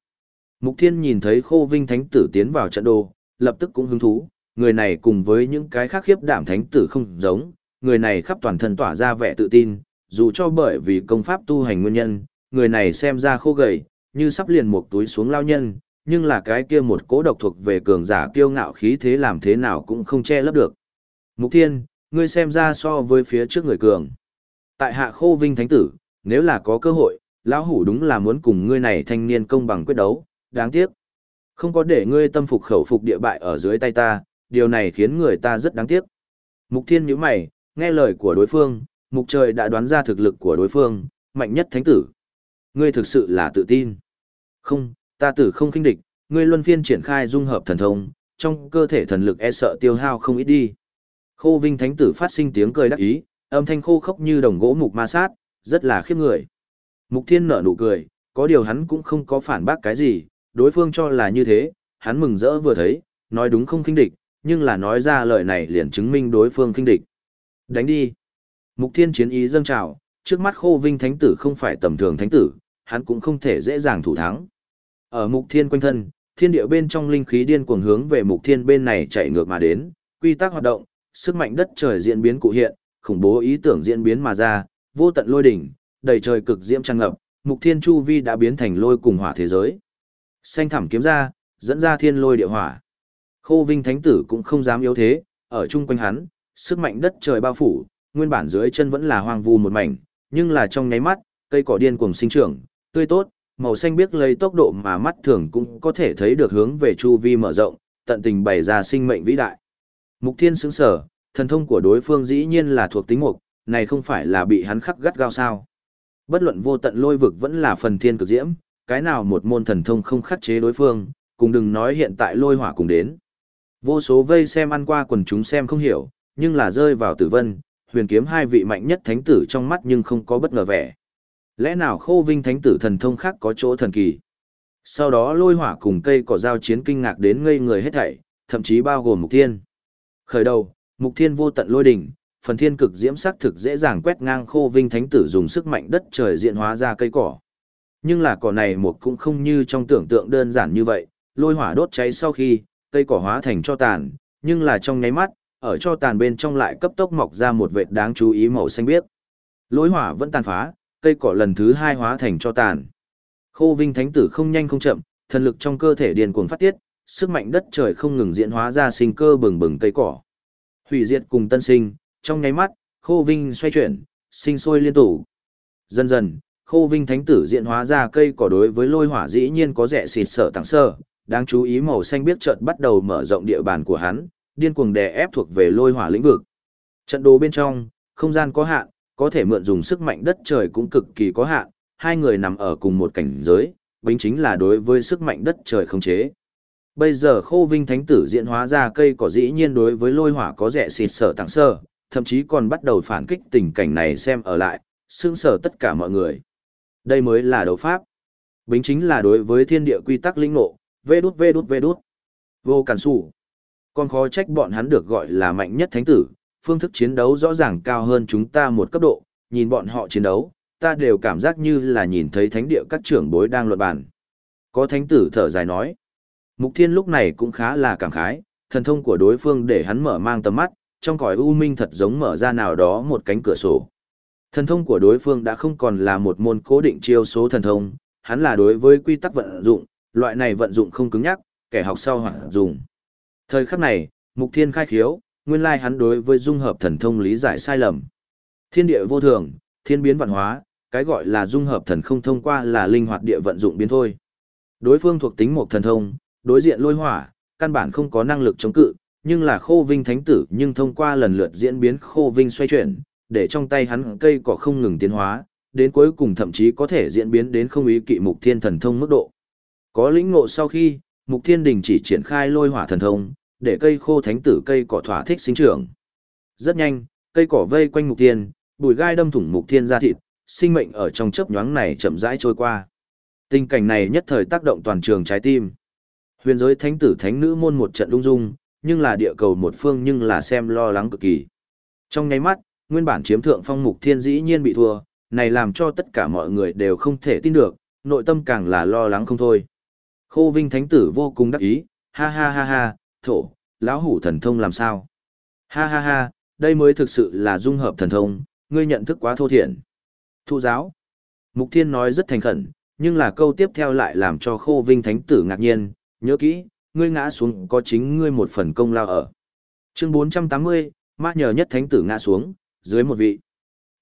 Mục Thiên nhìn thấy Khô Vinh Thánh Tử tiến vào trận đồ, lập tức cũng hứng thú, người này cùng với những cái khác khiếp đảm Thánh Tử không giống, người này khắp toàn thân tỏa ra vẻ tự tin, dù cho bởi vì công pháp tu hành nguyên nhân, người này xem ra khô gầy, như sắp liền một túi xuống lao nhân, nhưng là cái kia một cố độc thuộc về cường giả kiêu ngạo khí thế làm thế nào cũng không che lấp được. Mục Thiên, ngươi xem ra so với phía trước người cường. Tại hạ khô vinh thánh tử, nếu là có cơ hội, lão hủ đúng là muốn cùng ngươi này thanh niên công bằng quyết đấu, đáng tiếc. Không có để ngươi tâm phục khẩu phục địa bại ở dưới tay ta, điều này khiến người ta rất đáng tiếc. Mục thiên nhíu mày, nghe lời của đối phương, mục trời đã đoán ra thực lực của đối phương, mạnh nhất thánh tử. Ngươi thực sự là tự tin. Không, ta tử không khinh địch, ngươi luân phiên triển khai dung hợp thần thông, trong cơ thể thần lực e sợ tiêu hao không ít đi. Khô Vinh Thánh tử phát sinh tiếng cười đắc ý, âm thanh khô khốc như đồng gỗ mục ma sát, rất là khiếp người. Mục Thiên nở nụ cười, có điều hắn cũng không có phản bác cái gì, đối phương cho là như thế, hắn mừng rỡ vừa thấy, nói đúng không khinh địch, nhưng là nói ra lời này liền chứng minh đối phương khinh địch. Đánh đi. Mục thiên chiến ý dâng trào, trước mắt khô vinh thánh tử không phải tầm thường thánh tử, hắn cũng không thể dễ dàng thủ thắng. Ở mục thiên quanh thân, thiên địa bên trong linh khí điên cuồng hướng về mục thiên bên này chạy ngược mà đến, quy tắc hoạt động, sức mạnh đất trời diễn biến cụ hiện, khủng bố ý tưởng diễn biến mà ra, vô tận lôi đỉnh, đầy trời cực diễm tràn ngập, mục thiên chu vi đã biến thành lôi cùng hỏa thế giới. Xanh thẳm kiếm ra, dẫn ra thiên lôi địa hỏa. Khô Vinh Thánh tử cũng không dám yếu thế, ở chung quanh hắn, sức mạnh đất trời bao phủ, nguyên bản dưới chân vẫn là hoang vu một mảnh, nhưng là trong nháy mắt, cây cỏ điên cuồng sinh trưởng, tươi tốt, màu xanh biếc lấy tốc độ mà mắt thường cũng có thể thấy được hướng về chu vi mở rộng, tận tình bày ra sinh mệnh vĩ đại. Mục Thiên sững sở, thần thông của đối phương dĩ nhiên là thuộc tính mục, này không phải là bị hắn khắc gắt gao sao? Bất luận vô tận lôi vực vẫn là phần thiên cực diễm, cái nào một môn thần thông không khắc chế đối phương, cùng đừng nói hiện tại lôi hỏa cùng đến. Vô số vây xem ăn qua quần chúng xem không hiểu, nhưng là rơi vào tử vân, huyền kiếm hai vị mạnh nhất thánh tử trong mắt nhưng không có bất ngờ vẻ. Lẽ nào khô vinh thánh tử thần thông khác có chỗ thần kỳ? Sau đó lôi hỏa cùng cây cỏ giao chiến kinh ngạc đến ngây người hết thảy, thậm chí bao gồm mục thiên. Khởi đầu, mục thiên vô tận lôi đỉnh, phần thiên cực diễm sắc thực dễ dàng quét ngang khô vinh thánh tử dùng sức mạnh đất trời diện hóa ra cây cỏ. Nhưng là cỏ này một cũng không như trong tưởng tượng đơn giản như vậy, lôi hỏa đốt cháy sau khi, cây cỏ hóa thành cho tàn, nhưng là trong nháy mắt, ở cho tàn bên trong lại cấp tốc mọc ra một vệt đáng chú ý màu xanh biếc. Lôi hỏa vẫn tàn phá, cây cỏ lần thứ hai hóa thành cho tàn. Khô Vinh Thánh Tử không nhanh không chậm, thần lực trong cơ thể điền cuồng phát tiết, sức mạnh đất trời không ngừng diễn hóa ra sinh cơ bừng bừng cây cỏ. Hủy diệt cùng tân sinh, trong nháy mắt, Khô Vinh xoay chuyển, sinh sôi liên tục. Dần dần, Khô Vinh Thánh Tử diễn hóa ra cây cỏ đối với lôi hỏa dĩ nhiên có rẻ xịt sợ tặng sơ, đáng chú ý màu xanh biết chợt bắt đầu mở rộng địa bàn của hắn, điên cuồng đè ép thuộc về lôi hỏa lĩnh vực. Trận đồ bên trong, không gian có hạn, có thể mượn dùng sức mạnh đất trời cũng cực kỳ có hạn, hai người nằm ở cùng một cảnh giới, bính chính là đối với sức mạnh đất trời không chế. Bây giờ khô vinh thánh tử diễn hóa ra cây cỏ dĩ nhiên đối với lôi hỏa có rẻ xịt sở tặng sơ, thậm chí còn bắt đầu phản kích tình cảnh này xem ở lại, xương sở tất cả mọi người. Đây mới là đấu pháp. Bính chính là đối với thiên địa quy tắc linh ngộ, vê đút vê đút vê đút. Vô cản sủ. Còn khó trách bọn hắn được gọi là mạnh nhất thánh tử, phương thức chiến đấu rõ ràng cao hơn chúng ta một cấp độ, nhìn bọn họ chiến đấu, ta đều cảm giác như là nhìn thấy thánh địa các trưởng bối đang luận bàn. Có thánh tử thở dài nói. Mục thiên lúc này cũng khá là cảm khái, thần thông của đối phương để hắn mở mang tầm mắt, trong cõi u minh thật giống mở ra nào đó một cánh cửa sổ. Thần thông của đối phương đã không còn là một môn cố định chiêu số thần thông, hắn là đối với quy tắc vận dụng, loại này vận dụng không cứng nhắc, kẻ học sau hoặc dùng. Thời khắc này, Mục Thiên khai khiếu, nguyên lai hắn đối với dung hợp thần thông lý giải sai lầm. Thiên địa vô thường, thiên biến vạn hóa, cái gọi là dung hợp thần không thông qua là linh hoạt địa vận dụng biến thôi. Đối phương thuộc tính một thần thông, đối diện lôi hỏa, căn bản không có năng lực chống cự, nhưng là khô vinh thánh tử nhưng thông qua lần lượt diễn biến khô vinh xoay chuyển, để trong tay hắn cây cỏ không ngừng tiến hóa, đến cuối cùng thậm chí có thể diễn biến đến không ý kỵ mục thiên thần thông mức độ. Có lĩnh ngộ sau khi, mục thiên đình chỉ triển khai lôi hỏa thần thông, để cây khô thánh tử cây cỏ thỏa thích sinh trưởng. Rất nhanh, cây cỏ vây quanh mục thiên, bùi gai đâm thủng mục thiên ra thịt, sinh mệnh ở trong chớp nhoáng này chậm rãi trôi qua. Tình cảnh này nhất thời tác động toàn trường trái tim. Huyền giới thánh tử thánh nữ môn một trận lung dung, nhưng là địa cầu một phương nhưng là xem lo lắng cực kỳ. Trong nháy mắt, nguyên bản chiếm thượng phong mục thiên dĩ nhiên bị thua, này làm cho tất cả mọi người đều không thể tin được, nội tâm càng là lo lắng không thôi. Khô Vinh Thánh Tử vô cùng đắc ý, ha ha ha ha, thổ, lão hủ thần thông làm sao? Ha ha ha, đây mới thực sự là dung hợp thần thông, ngươi nhận thức quá thô thiển. Thu giáo. Mục Thiên nói rất thành khẩn, nhưng là câu tiếp theo lại làm cho Khô Vinh Thánh Tử ngạc nhiên, nhớ kỹ, ngươi ngã xuống có chính ngươi một phần công lao ở. Chương 480, Ma nhờ nhất Thánh Tử ngã xuống, dưới một vị.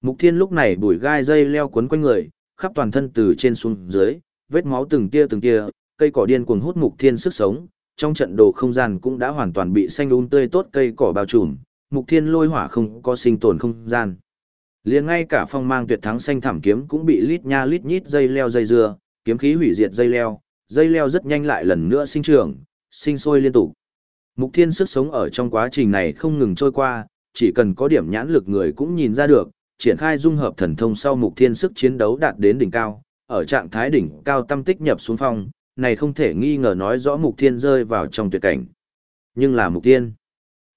Mục Thiên lúc này bùi gai dây leo quấn quanh người, khắp toàn thân từ trên xuống dưới, vết máu từng tia từng tia, cây cỏ điên cuồng hút mục thiên sức sống, trong trận đồ không gian cũng đã hoàn toàn bị xanh um tươi tốt cây cỏ bao trùm, mục thiên lôi hỏa không có sinh tồn không gian. Liền ngay cả phong mang tuyệt thắng xanh thảm kiếm cũng bị lít nha lít nhít dây leo dây dưa, kiếm khí hủy diệt dây leo, dây leo rất nhanh lại lần nữa sinh trưởng, sinh sôi liên tục. Mục thiên sức sống ở trong quá trình này không ngừng trôi qua, chỉ cần có điểm nhãn lực người cũng nhìn ra được, triển khai dung hợp thần thông sau mục thiên sức chiến đấu đạt đến đỉnh cao, ở trạng thái đỉnh cao tâm tích nhập xuống phong, này không thể nghi ngờ nói rõ mục thiên rơi vào trong tuyệt cảnh. Nhưng là mục thiên.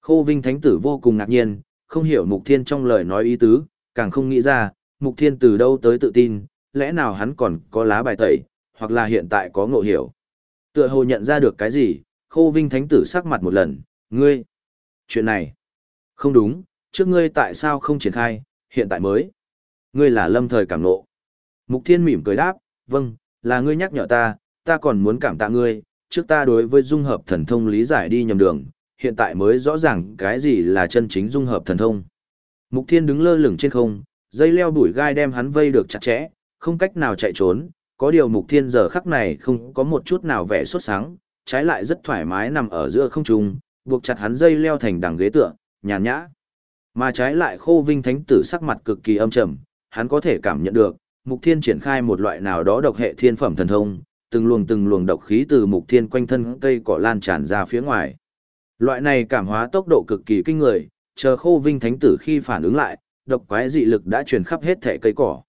Khô Vinh Thánh Tử vô cùng ngạc nhiên, không hiểu mục thiên trong lời nói ý tứ, càng không nghĩ ra, Mục Thiên từ đâu tới tự tin, lẽ nào hắn còn có lá bài tẩy, hoặc là hiện tại có ngộ hiểu. Tựa hồ nhận ra được cái gì, Khô Vinh Thánh tử sắc mặt một lần, ngươi. Chuyện này, không đúng, trước ngươi tại sao không triển khai, hiện tại mới. Ngươi là lâm thời cảm nộ. Mục Thiên mỉm cười đáp, vâng, là ngươi nhắc nhở ta, ta còn muốn cảm tạ ngươi, trước ta đối với dung hợp thần thông lý giải đi nhầm đường, hiện tại mới rõ ràng cái gì là chân chính dung hợp thần thông. Mục Thiên đứng lơ lửng trên không, dây leo bụi gai đem hắn vây được chặt chẽ, không cách nào chạy trốn, có điều Mục Thiên giờ khắc này không có một chút nào vẻ xuất sáng, trái lại rất thoải mái nằm ở giữa không trung, buộc chặt hắn dây leo thành đằng ghế tựa, nhàn nhã. Mà trái lại Khô Vinh Thánh tử sắc mặt cực kỳ âm trầm, hắn có thể cảm nhận được, Mục Thiên triển khai một loại nào đó độc hệ thiên phẩm thần thông, từng luồng từng luồng độc khí từ Mục Thiên quanh thân cây cỏ lan tràn ra phía ngoài. Loại này cảm hóa tốc độ cực kỳ kinh người, chờ Khô Vinh Thánh tử khi phản ứng lại, độc quái dị lực đã truyền khắp hết thể cây cỏ.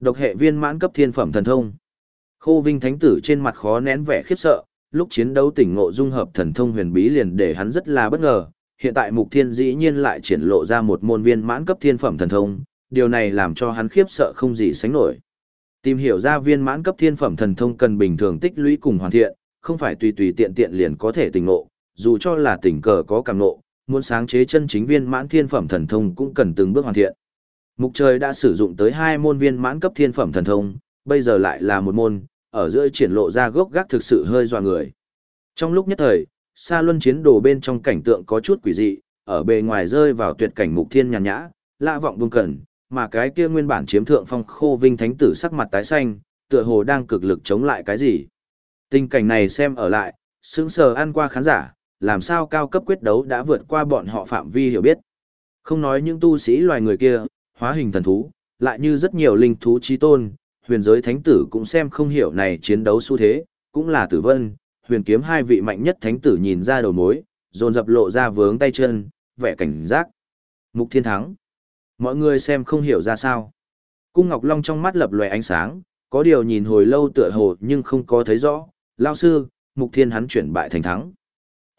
Độc hệ viên mãn cấp thiên phẩm thần thông. Khô Vinh Thánh tử trên mặt khó nén vẻ khiếp sợ, lúc chiến đấu tỉnh ngộ dung hợp thần thông huyền bí liền để hắn rất là bất ngờ, hiện tại Mục Thiên dĩ nhiên lại triển lộ ra một môn viên mãn cấp thiên phẩm thần thông, điều này làm cho hắn khiếp sợ không gì sánh nổi. Tìm hiểu ra viên mãn cấp thiên phẩm thần thông cần bình thường tích lũy cùng hoàn thiện, không phải tùy tùy tiện tiện liền có thể tỉnh ngộ, dù cho là tỉnh cờ có cảm ngộ, muốn sáng chế chân chính viên mãn thiên phẩm thần thông cũng cần từng bước hoàn thiện. Mục trời đã sử dụng tới hai môn viên mãn cấp thiên phẩm thần thông, bây giờ lại là một môn, ở giữa triển lộ ra gốc gác thực sự hơi dọa người. Trong lúc nhất thời, xa luân chiến đồ bên trong cảnh tượng có chút quỷ dị, ở bề ngoài rơi vào tuyệt cảnh mục thiên nhàn nhã, lạ vọng buông cẩn, mà cái kia nguyên bản chiếm thượng phong khô vinh thánh tử sắc mặt tái xanh, tựa hồ đang cực lực chống lại cái gì. Tình cảnh này xem ở lại, sững sờ ăn qua khán giả, làm sao cao cấp quyết đấu đã vượt qua bọn họ phạm vi hiểu biết. Không nói những tu sĩ loài người kia, hóa hình thần thú, lại như rất nhiều linh thú trí tôn, huyền giới thánh tử cũng xem không hiểu này chiến đấu xu thế, cũng là tử vân, huyền kiếm hai vị mạnh nhất thánh tử nhìn ra đầu mối, dồn dập lộ ra vướng tay chân, vẻ cảnh giác. Mục thiên thắng. Mọi người xem không hiểu ra sao. Cung Ngọc Long trong mắt lập lòe ánh sáng, có điều nhìn hồi lâu tựa hồ nhưng không có thấy rõ. Lao sư, mục thiên hắn chuyển bại thành thắng.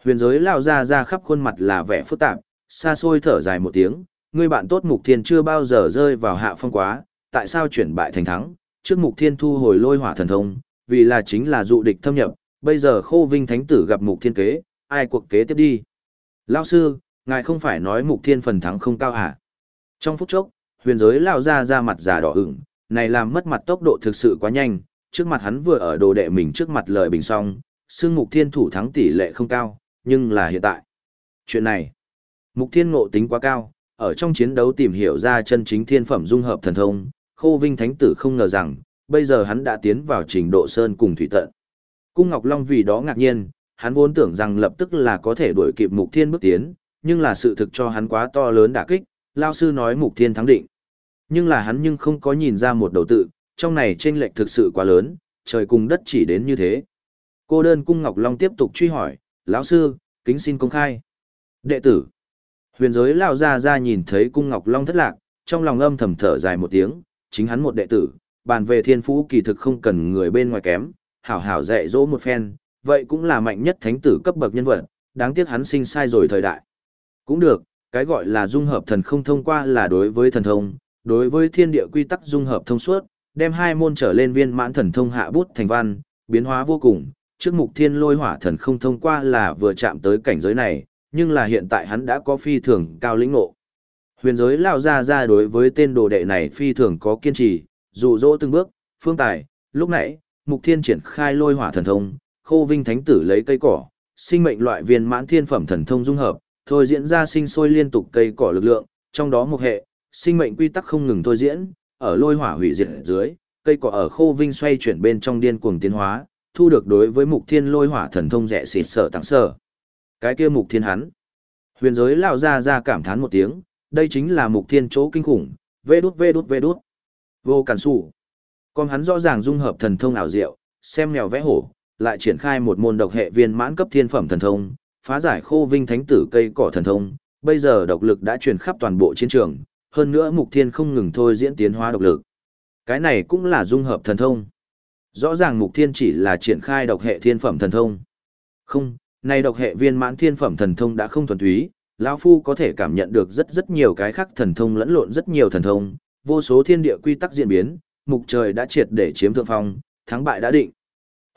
Huyền giới lao ra ra khắp khuôn mặt là vẻ phức tạp, xa xôi thở dài một tiếng, người bạn tốt mục thiên chưa bao giờ rơi vào hạ phong quá, tại sao chuyển bại thành thắng, trước mục thiên thu hồi lôi hỏa thần thông, vì là chính là dụ địch thâm nhập, bây giờ khô vinh thánh tử gặp mục thiên kế, ai cuộc kế tiếp đi. Lao sư, ngài không phải nói mục thiên phần thắng không cao hả? Trong phút chốc, huyền giới lao ra ra mặt già đỏ ửng, này làm mất mặt tốc độ thực sự quá nhanh, trước mặt hắn vừa ở đồ đệ mình trước mặt lời bình song, xương mục thiên thủ thắng tỷ lệ không cao, nhưng là hiện tại. Chuyện này, mục thiên ngộ tính quá cao, ở trong chiến đấu tìm hiểu ra chân chính thiên phẩm dung hợp thần thông, khô vinh thánh tử không ngờ rằng, bây giờ hắn đã tiến vào trình độ sơn cùng thủy tận. Cung Ngọc Long vì đó ngạc nhiên, hắn vốn tưởng rằng lập tức là có thể đuổi kịp mục thiên bước tiến, nhưng là sự thực cho hắn quá to lớn đả kích, lao sư nói mục thiên thắng định. Nhưng là hắn nhưng không có nhìn ra một đầu tự, trong này chênh lệch thực sự quá lớn, trời cùng đất chỉ đến như thế. Cô đơn cung Ngọc Long tiếp tục truy hỏi, lão sư, kính xin công khai. Đệ tử. Huyền giới lao ra ra nhìn thấy cung Ngọc Long thất lạc, trong lòng âm thầm thở dài một tiếng, chính hắn một đệ tử, bàn về thiên phú kỳ thực không cần người bên ngoài kém, hảo hảo dạy dỗ một phen, vậy cũng là mạnh nhất thánh tử cấp bậc nhân vật, đáng tiếc hắn sinh sai rồi thời đại. Cũng được, cái gọi là dung hợp thần không thông qua là đối với thần thông, đối với thiên địa quy tắc dung hợp thông suốt, đem hai môn trở lên viên mãn thần thông hạ bút thành văn, biến hóa vô cùng, trước mục thiên lôi hỏa thần không thông qua là vừa chạm tới cảnh giới này, nhưng là hiện tại hắn đã có phi thường cao lĩnh ngộ. Huyền giới lao ra ra đối với tên đồ đệ này phi thường có kiên trì, dụ dỗ từng bước, phương tài, lúc nãy, mục thiên triển khai lôi hỏa thần thông, khô vinh thánh tử lấy cây cỏ, sinh mệnh loại viên mãn thiên phẩm thần thông dung hợp, thôi diễn ra sinh sôi liên tục cây cỏ lực lượng, trong đó một hệ, sinh mệnh quy tắc không ngừng thôi diễn, ở lôi hỏa hủy diệt dưới, cây cỏ ở khô vinh xoay chuyển bên trong điên cuồng tiến hóa, thu được đối với mục thiên lôi hỏa thần thông rẻ xịt sở tặng sở. Cái kia mục thiên hắn. Huyền giới lão ra ra cảm thán một tiếng, đây chính là mục thiên chỗ kinh khủng, vê đút vê đút vê đút. Vô cản sủ. Còn hắn rõ ràng dung hợp thần thông ảo diệu, xem mèo vẽ hổ, lại triển khai một môn độc hệ viên mãn cấp thiên phẩm thần thông, phá giải khô vinh thánh tử cây cỏ thần thông, bây giờ độc lực đã truyền khắp toàn bộ chiến trường, hơn nữa mục thiên không ngừng thôi diễn tiến hóa độc lực. Cái này cũng là dung hợp thần thông. Rõ ràng mục thiên chỉ là triển khai độc hệ thiên phẩm thần thông. Không, này độc hệ viên mãn thiên phẩm thần thông đã không thuần túy, lão phu có thể cảm nhận được rất rất nhiều cái khác thần thông lẫn lộn rất nhiều thần thông, vô số thiên địa quy tắc diễn biến, mục trời đã triệt để chiếm thượng phong, thắng bại đã định.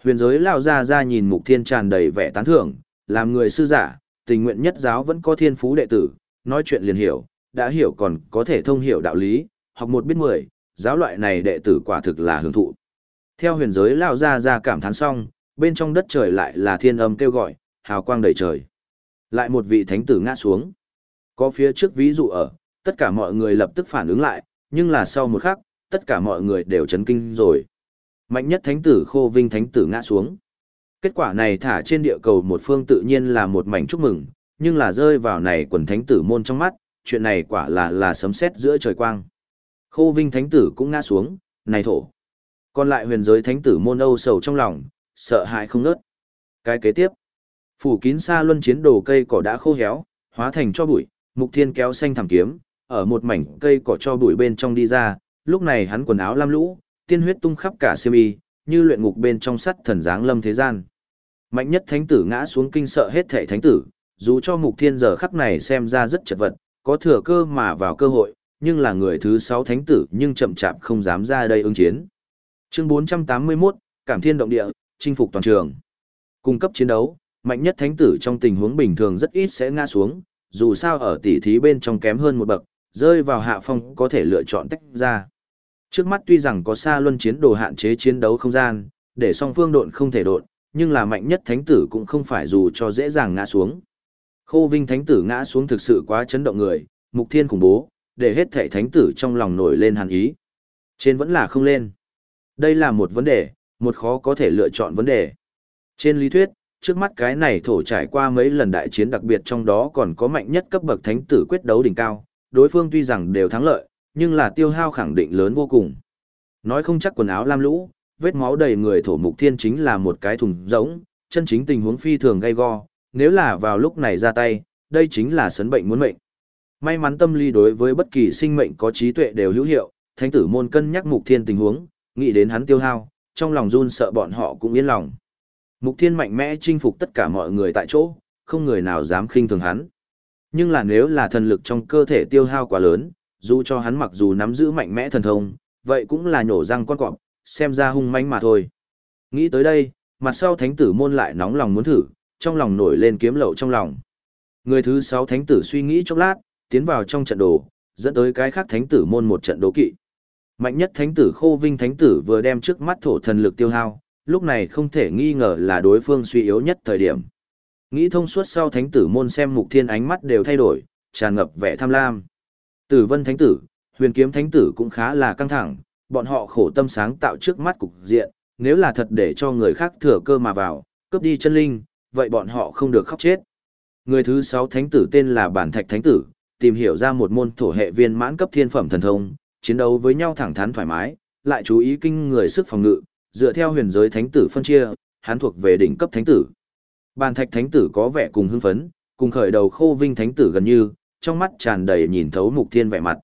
Huyền giới lao ra ra nhìn mục thiên tràn đầy vẻ tán thưởng, làm người sư giả, tình nguyện nhất giáo vẫn có thiên phú đệ tử, nói chuyện liền hiểu, đã hiểu còn có thể thông hiểu đạo lý, học một biết mười, giáo loại này đệ tử quả thực là hưởng thụ. Theo huyền giới lao ra ra cảm thán xong, bên trong đất trời lại là thiên âm kêu gọi, hào quang đầy trời. Lại một vị thánh tử ngã xuống. Có phía trước ví dụ ở, tất cả mọi người lập tức phản ứng lại, nhưng là sau một khắc, tất cả mọi người đều chấn kinh rồi. Mạnh nhất thánh tử khô vinh thánh tử ngã xuống. Kết quả này thả trên địa cầu một phương tự nhiên là một mảnh chúc mừng, nhưng là rơi vào này quần thánh tử môn trong mắt, chuyện này quả là là sấm sét giữa trời quang. Khô vinh thánh tử cũng ngã xuống, này thổ. Còn lại huyền giới thánh tử môn âu sầu trong lòng, sợ hãi không nớt. Cái kế tiếp, phủ kín xa luân chiến đồ cây cỏ đã khô héo, hóa thành cho bụi, mục thiên kéo xanh thảm kiếm, ở một mảnh cây cỏ cho bụi bên trong đi ra, lúc này hắn quần áo lam lũ, tiên huyết tung khắp cả xiêm y, như luyện ngục bên trong sắt thần dáng lâm thế gian. Mạnh nhất thánh tử ngã xuống kinh sợ hết thể thánh tử, dù cho mục thiên giờ khắc này xem ra rất chật vật, có thừa cơ mà vào cơ hội, nhưng là người thứ sáu thánh tử nhưng chậm chạp không dám ra đây ứng chiến. Chương 481, Cảm Thiên Động Địa, chinh phục toàn trường. Cung cấp chiến đấu, mạnh nhất thánh tử trong tình huống bình thường rất ít sẽ ngã xuống, dù sao ở tỷ thí bên trong kém hơn một bậc, rơi vào hạ phong có thể lựa chọn tách ra. Trước mắt tuy rằng có xa luân chiến đồ hạn chế chiến đấu không gian, để song phương độn không thể độn, nhưng là mạnh nhất thánh tử cũng không phải dù cho dễ dàng ngã xuống. Khô Vinh thánh tử ngã xuống thực sự quá chấn động người, mục thiên khủng bố, để hết thảy thánh tử trong lòng nổi lên hàn ý. Trên vẫn là không lên. Đây là một vấn đề, một khó có thể lựa chọn vấn đề. Trên lý thuyết, trước mắt cái này thổ trải qua mấy lần đại chiến đặc biệt trong đó còn có mạnh nhất cấp bậc thánh tử quyết đấu đỉnh cao, đối phương tuy rằng đều thắng lợi, nhưng là tiêu hao khẳng định lớn vô cùng. Nói không chắc quần áo lam lũ, vết máu đầy người thổ mục thiên chính là một cái thùng rỗng, chân chính tình huống phi thường gay go, nếu là vào lúc này ra tay, đây chính là sấn bệnh muốn mệnh. May mắn tâm lý đối với bất kỳ sinh mệnh có trí tuệ đều hữu hiệu, thánh tử môn cân nhắc mục thiên tình huống, nghĩ đến hắn tiêu hao, trong lòng run sợ bọn họ cũng yên lòng. Mục thiên mạnh mẽ chinh phục tất cả mọi người tại chỗ, không người nào dám khinh thường hắn. Nhưng là nếu là thần lực trong cơ thể tiêu hao quá lớn, dù cho hắn mặc dù nắm giữ mạnh mẽ thần thông, vậy cũng là nhổ răng con cọp, xem ra hung manh mà thôi. Nghĩ tới đây, mặt sau thánh tử môn lại nóng lòng muốn thử, trong lòng nổi lên kiếm lậu trong lòng. Người thứ sáu thánh tử suy nghĩ chốc lát, tiến vào trong trận đồ, dẫn tới cái khác thánh tử môn một trận đấu kỵ. Mạnh nhất thánh tử khô vinh thánh tử vừa đem trước mắt thổ thần lực tiêu hao, lúc này không thể nghi ngờ là đối phương suy yếu nhất thời điểm. Nghĩ thông suốt sau thánh tử môn xem mục thiên ánh mắt đều thay đổi, tràn ngập vẻ tham lam. Tử vân thánh tử, huyền kiếm thánh tử cũng khá là căng thẳng, bọn họ khổ tâm sáng tạo trước mắt cục diện, nếu là thật để cho người khác thừa cơ mà vào, cướp đi chân linh, vậy bọn họ không được khóc chết. Người thứ sáu thánh tử tên là Bản Thạch Thánh Tử, tìm hiểu ra một môn thổ hệ viên mãn cấp thiên phẩm thần thông, chiến đấu với nhau thẳng thắn thoải mái, lại chú ý kinh người sức phòng ngự, dựa theo huyền giới thánh tử phân chia, hắn thuộc về đỉnh cấp thánh tử. Bàn thạch thánh tử có vẻ cùng hưng phấn, cùng khởi đầu khô vinh thánh tử gần như, trong mắt tràn đầy nhìn thấu mục thiên vẻ mặt.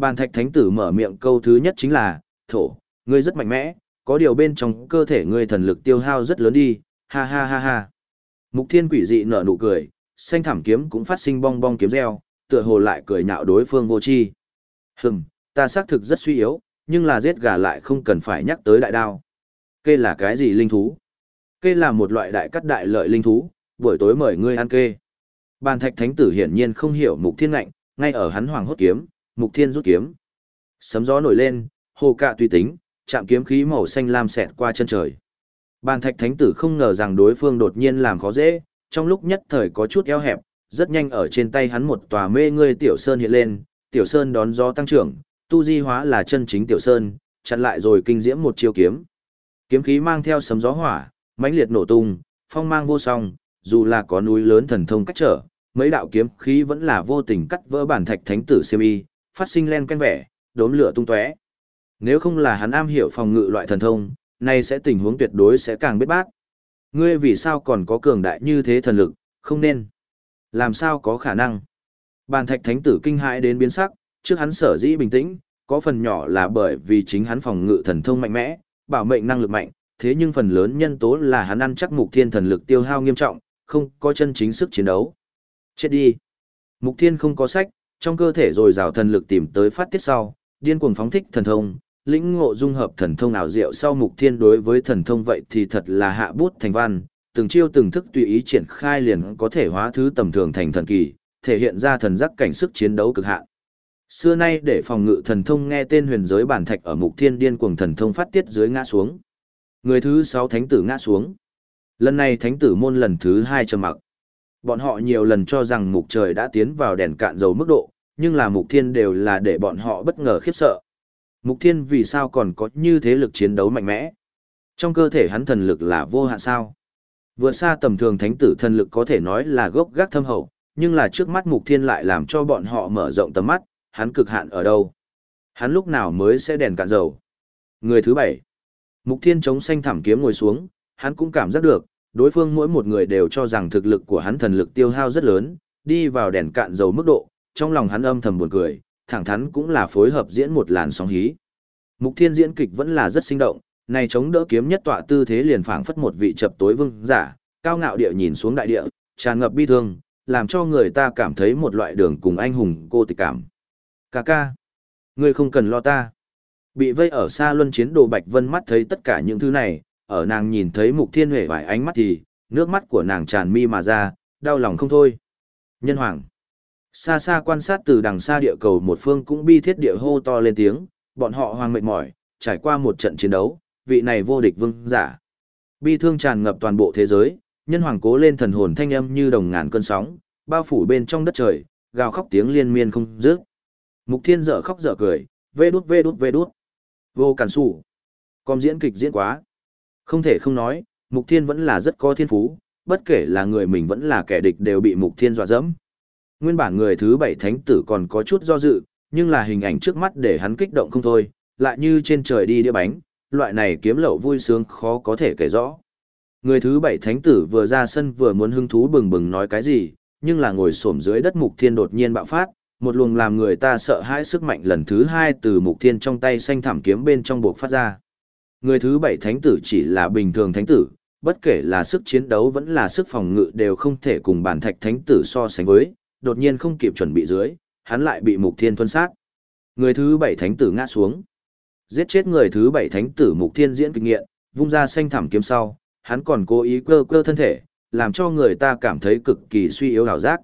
Bàn thạch thánh tử mở miệng câu thứ nhất chính là, thổ, ngươi rất mạnh mẽ, có điều bên trong cơ thể ngươi thần lực tiêu hao rất lớn đi, ha ha ha ha. Mục thiên quỷ dị nở nụ cười, xanh thảm kiếm cũng phát sinh bong bong kiếm reo, tựa hồ lại cười nhạo đối phương vô chi. Hừm, ta xác thực rất suy yếu, nhưng là giết gà lại không cần phải nhắc tới đại đao. Kê là cái gì linh thú? Kê là một loại đại cắt đại lợi linh thú, buổi tối mời ngươi ăn kê. Bàn thạch thánh tử hiển nhiên không hiểu mục thiên ngạnh, ngay ở hắn hoàng hốt kiếm, mục thiên rút kiếm. Sấm gió nổi lên, hồ cạ tùy tính, chạm kiếm khí màu xanh lam xẹt qua chân trời. Bàn thạch thánh tử không ngờ rằng đối phương đột nhiên làm khó dễ, trong lúc nhất thời có chút eo hẹp, rất nhanh ở trên tay hắn một tòa mê ngươi tiểu sơn hiện lên, tiểu sơn đón gió tăng trưởng, tu di hóa là chân chính tiểu sơn, chặn lại rồi kinh diễm một chiêu kiếm. Kiếm khí mang theo sấm gió hỏa, mãnh liệt nổ tung, phong mang vô song, dù là có núi lớn thần thông cách trở, mấy đạo kiếm khí vẫn là vô tình cắt vỡ bản thạch thánh tử siêu y, phát sinh len canh vẻ, đốm lửa tung tóe. Nếu không là hắn am hiểu phòng ngự loại thần thông, nay sẽ tình huống tuyệt đối sẽ càng biết bát. Ngươi vì sao còn có cường đại như thế thần lực, không nên. Làm sao có khả năng? Bàn thạch thánh tử kinh hãi đến biến sắc, trước hắn sở dĩ bình tĩnh, có phần nhỏ là bởi vì chính hắn phòng ngự thần thông mạnh mẽ, bảo mệnh năng lực mạnh, thế nhưng phần lớn nhân tố là hắn ăn chắc mục thiên thần lực tiêu hao nghiêm trọng, không có chân chính sức chiến đấu. Chết đi. Mục thiên không có sách, trong cơ thể rồi rào thần lực tìm tới phát tiết sau, điên cuồng phóng thích thần thông, lĩnh ngộ dung hợp thần thông ảo diệu sau mục thiên đối với thần thông vậy thì thật là hạ bút thành văn, từng chiêu từng thức tùy ý triển khai liền có thể hóa thứ tầm thường thành thần kỳ, thể hiện ra thần giác cảnh sức chiến đấu cực hạn. Xưa nay để phòng ngự thần thông nghe tên huyền giới bản thạch ở mục thiên điên cuồng thần thông phát tiết dưới ngã xuống. Người thứ sáu thánh tử ngã xuống. Lần này thánh tử môn lần thứ hai trầm mặc. Bọn họ nhiều lần cho rằng mục trời đã tiến vào đèn cạn dầu mức độ, nhưng là mục thiên đều là để bọn họ bất ngờ khiếp sợ. Mục thiên vì sao còn có như thế lực chiến đấu mạnh mẽ? Trong cơ thể hắn thần lực là vô hạn sao? Vượt xa tầm thường thánh tử thần lực có thể nói là gốc gác thâm hậu, nhưng là trước mắt mục thiên lại làm cho bọn họ mở rộng tầm mắt, hắn cực hạn ở đâu? Hắn lúc nào mới sẽ đèn cạn dầu? Người thứ bảy. Mục thiên chống xanh thảm kiếm ngồi xuống, hắn cũng cảm giác được, đối phương mỗi một người đều cho rằng thực lực của hắn thần lực tiêu hao rất lớn, đi vào đèn cạn dầu mức độ, trong lòng hắn âm thầm buồn cười, thẳng thắn cũng là phối hợp diễn một làn sóng hí. Mục Thiên diễn kịch vẫn là rất sinh động, này chống đỡ kiếm nhất tọa tư thế liền phảng phất một vị chập tối vương giả, cao ngạo địa nhìn xuống đại địa, tràn ngập bi thương, làm cho người ta cảm thấy một loại đường cùng anh hùng cô tịch cảm. Cà ca, ngươi không cần lo ta. Bị vây ở xa luân chiến đồ Bạch Vân mắt thấy tất cả những thứ này, ở nàng nhìn thấy mục thiên huệ vài ánh mắt thì, nước mắt của nàng tràn mi mà ra, đau lòng không thôi. Nhân hoàng. Xa xa quan sát từ đằng xa địa cầu một phương cũng bi thiết địa hô to lên tiếng, bọn họ hoàng mệt mỏi, trải qua một trận chiến đấu, vị này vô địch vương giả. Bi thương tràn ngập toàn bộ thế giới, nhân hoàng cố lên thần hồn thanh âm như đồng ngàn cơn sóng, bao phủ bên trong đất trời, gào khóc tiếng liên miên không dứt. Mục Thiên dở khóc dở cười, vê đút vê đút vê đút. Vô cản xù com diễn kịch diễn quá. Không thể không nói, Mục Thiên vẫn là rất có thiên phú, bất kể là người mình vẫn là kẻ địch đều bị Mục Thiên dọa dẫm. Nguyên bản người thứ bảy thánh tử còn có chút do dự, nhưng là hình ảnh trước mắt để hắn kích động không thôi, lại như trên trời đi đĩa bánh, loại này kiếm lậu vui sướng khó có thể kể rõ. Người thứ bảy thánh tử vừa ra sân vừa muốn hứng thú bừng bừng nói cái gì, nhưng là ngồi xổm dưới đất mục thiên đột nhiên bạo phát, một luồng làm người ta sợ hãi sức mạnh lần thứ hai từ mục thiên trong tay xanh thảm kiếm bên trong buộc phát ra. Người thứ bảy thánh tử chỉ là bình thường thánh tử, bất kể là sức chiến đấu vẫn là sức phòng ngự đều không thể cùng bản thạch thánh tử so sánh với, đột nhiên không kịp chuẩn bị dưới, hắn lại bị mục thiên thuân sát. Người thứ bảy thánh tử ngã xuống. Giết chết người thứ bảy thánh tử mục thiên diễn kinh nghiệm, vung ra xanh thảm kiếm sau, hắn còn cố ý cơ cơ thân thể, làm cho người ta cảm thấy cực kỳ suy yếu hảo giác.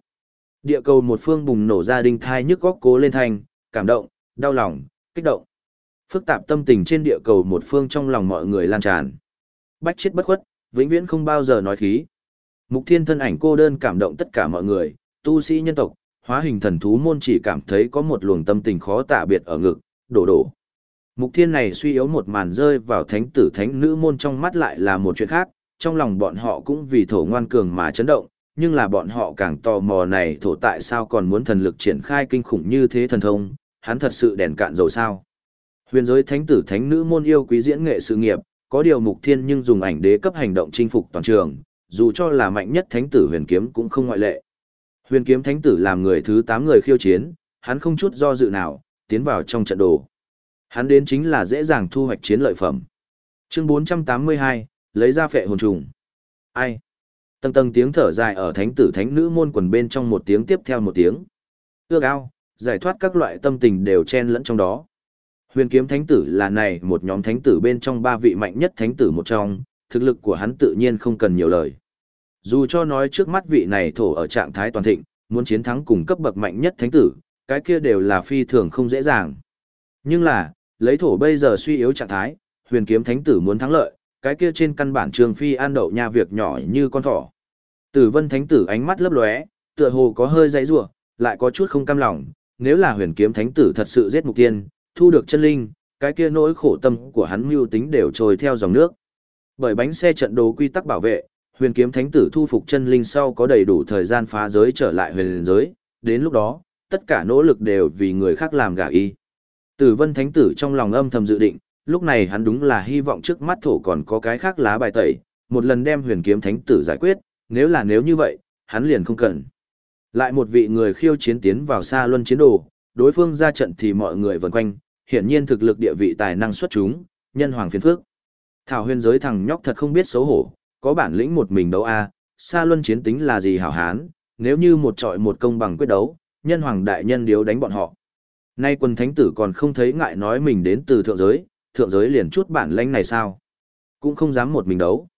Địa cầu một phương bùng nổ ra đinh thai nhức góc cố lên thành, cảm động, đau lòng, kích động. Phức tạp tâm tình trên địa cầu một phương trong lòng mọi người lan tràn. Bách chết bất khuất, vĩnh viễn không bao giờ nói khí. Mục thiên thân ảnh cô đơn cảm động tất cả mọi người, tu sĩ nhân tộc, hóa hình thần thú môn chỉ cảm thấy có một luồng tâm tình khó tả biệt ở ngực, đổ đổ. Mục thiên này suy yếu một màn rơi vào thánh tử thánh nữ môn trong mắt lại là một chuyện khác, trong lòng bọn họ cũng vì thổ ngoan cường mà chấn động, nhưng là bọn họ càng tò mò này thổ tại sao còn muốn thần lực triển khai kinh khủng như thế thần thông, hắn thật sự đèn cạn dầu sao. Huyền giới thánh tử thánh nữ môn yêu quý diễn nghệ sự nghiệp, có điều mục thiên nhưng dùng ảnh đế cấp hành động chinh phục toàn trường, dù cho là mạnh nhất thánh tử huyền kiếm cũng không ngoại lệ. Huyền kiếm thánh tử làm người thứ 8 người khiêu chiến, hắn không chút do dự nào, tiến vào trong trận đồ. Hắn đến chính là dễ dàng thu hoạch chiến lợi phẩm. Chương 482, lấy ra phệ hồn trùng. Ai? Tầng tầng tiếng thở dài ở thánh tử thánh nữ môn quần bên trong một tiếng tiếp theo một tiếng. Ước ao, giải thoát các loại tâm tình đều chen lẫn trong đó. Huyền kiếm thánh tử là này một nhóm thánh tử bên trong ba vị mạnh nhất thánh tử một trong, thực lực của hắn tự nhiên không cần nhiều lời. Dù cho nói trước mắt vị này thổ ở trạng thái toàn thịnh, muốn chiến thắng cùng cấp bậc mạnh nhất thánh tử, cái kia đều là phi thường không dễ dàng. Nhưng là, lấy thổ bây giờ suy yếu trạng thái, huyền kiếm thánh tử muốn thắng lợi, cái kia trên căn bản trường phi an đậu nha việc nhỏ như con thỏ. Tử vân thánh tử ánh mắt lấp lóe, tựa hồ có hơi dãy rủa, lại có chút không cam lòng, nếu là huyền kiếm thánh tử thật sự giết mục tiên, thu được chân linh, cái kia nỗi khổ tâm của hắn mưu tính đều trôi theo dòng nước. Bởi bánh xe trận đồ quy tắc bảo vệ, huyền kiếm thánh tử thu phục chân linh sau có đầy đủ thời gian phá giới trở lại huyền giới, đến lúc đó, tất cả nỗ lực đều vì người khác làm gả y. Tử vân thánh tử trong lòng âm thầm dự định, lúc này hắn đúng là hy vọng trước mắt thổ còn có cái khác lá bài tẩy, một lần đem huyền kiếm thánh tử giải quyết, nếu là nếu như vậy, hắn liền không cần. Lại một vị người khiêu chiến tiến vào xa luân chiến đồ, đối phương ra trận thì mọi người vần quanh, hiển nhiên thực lực địa vị tài năng xuất chúng, nhân hoàng phiền phước. Thảo huyền giới thằng nhóc thật không biết xấu hổ, có bản lĩnh một mình đấu a, xa luân chiến tính là gì hảo hán, nếu như một trọi một công bằng quyết đấu, nhân hoàng đại nhân điếu đánh bọn họ. Nay quân thánh tử còn không thấy ngại nói mình đến từ thượng giới, thượng giới liền chút bản lãnh này sao? Cũng không dám một mình đấu.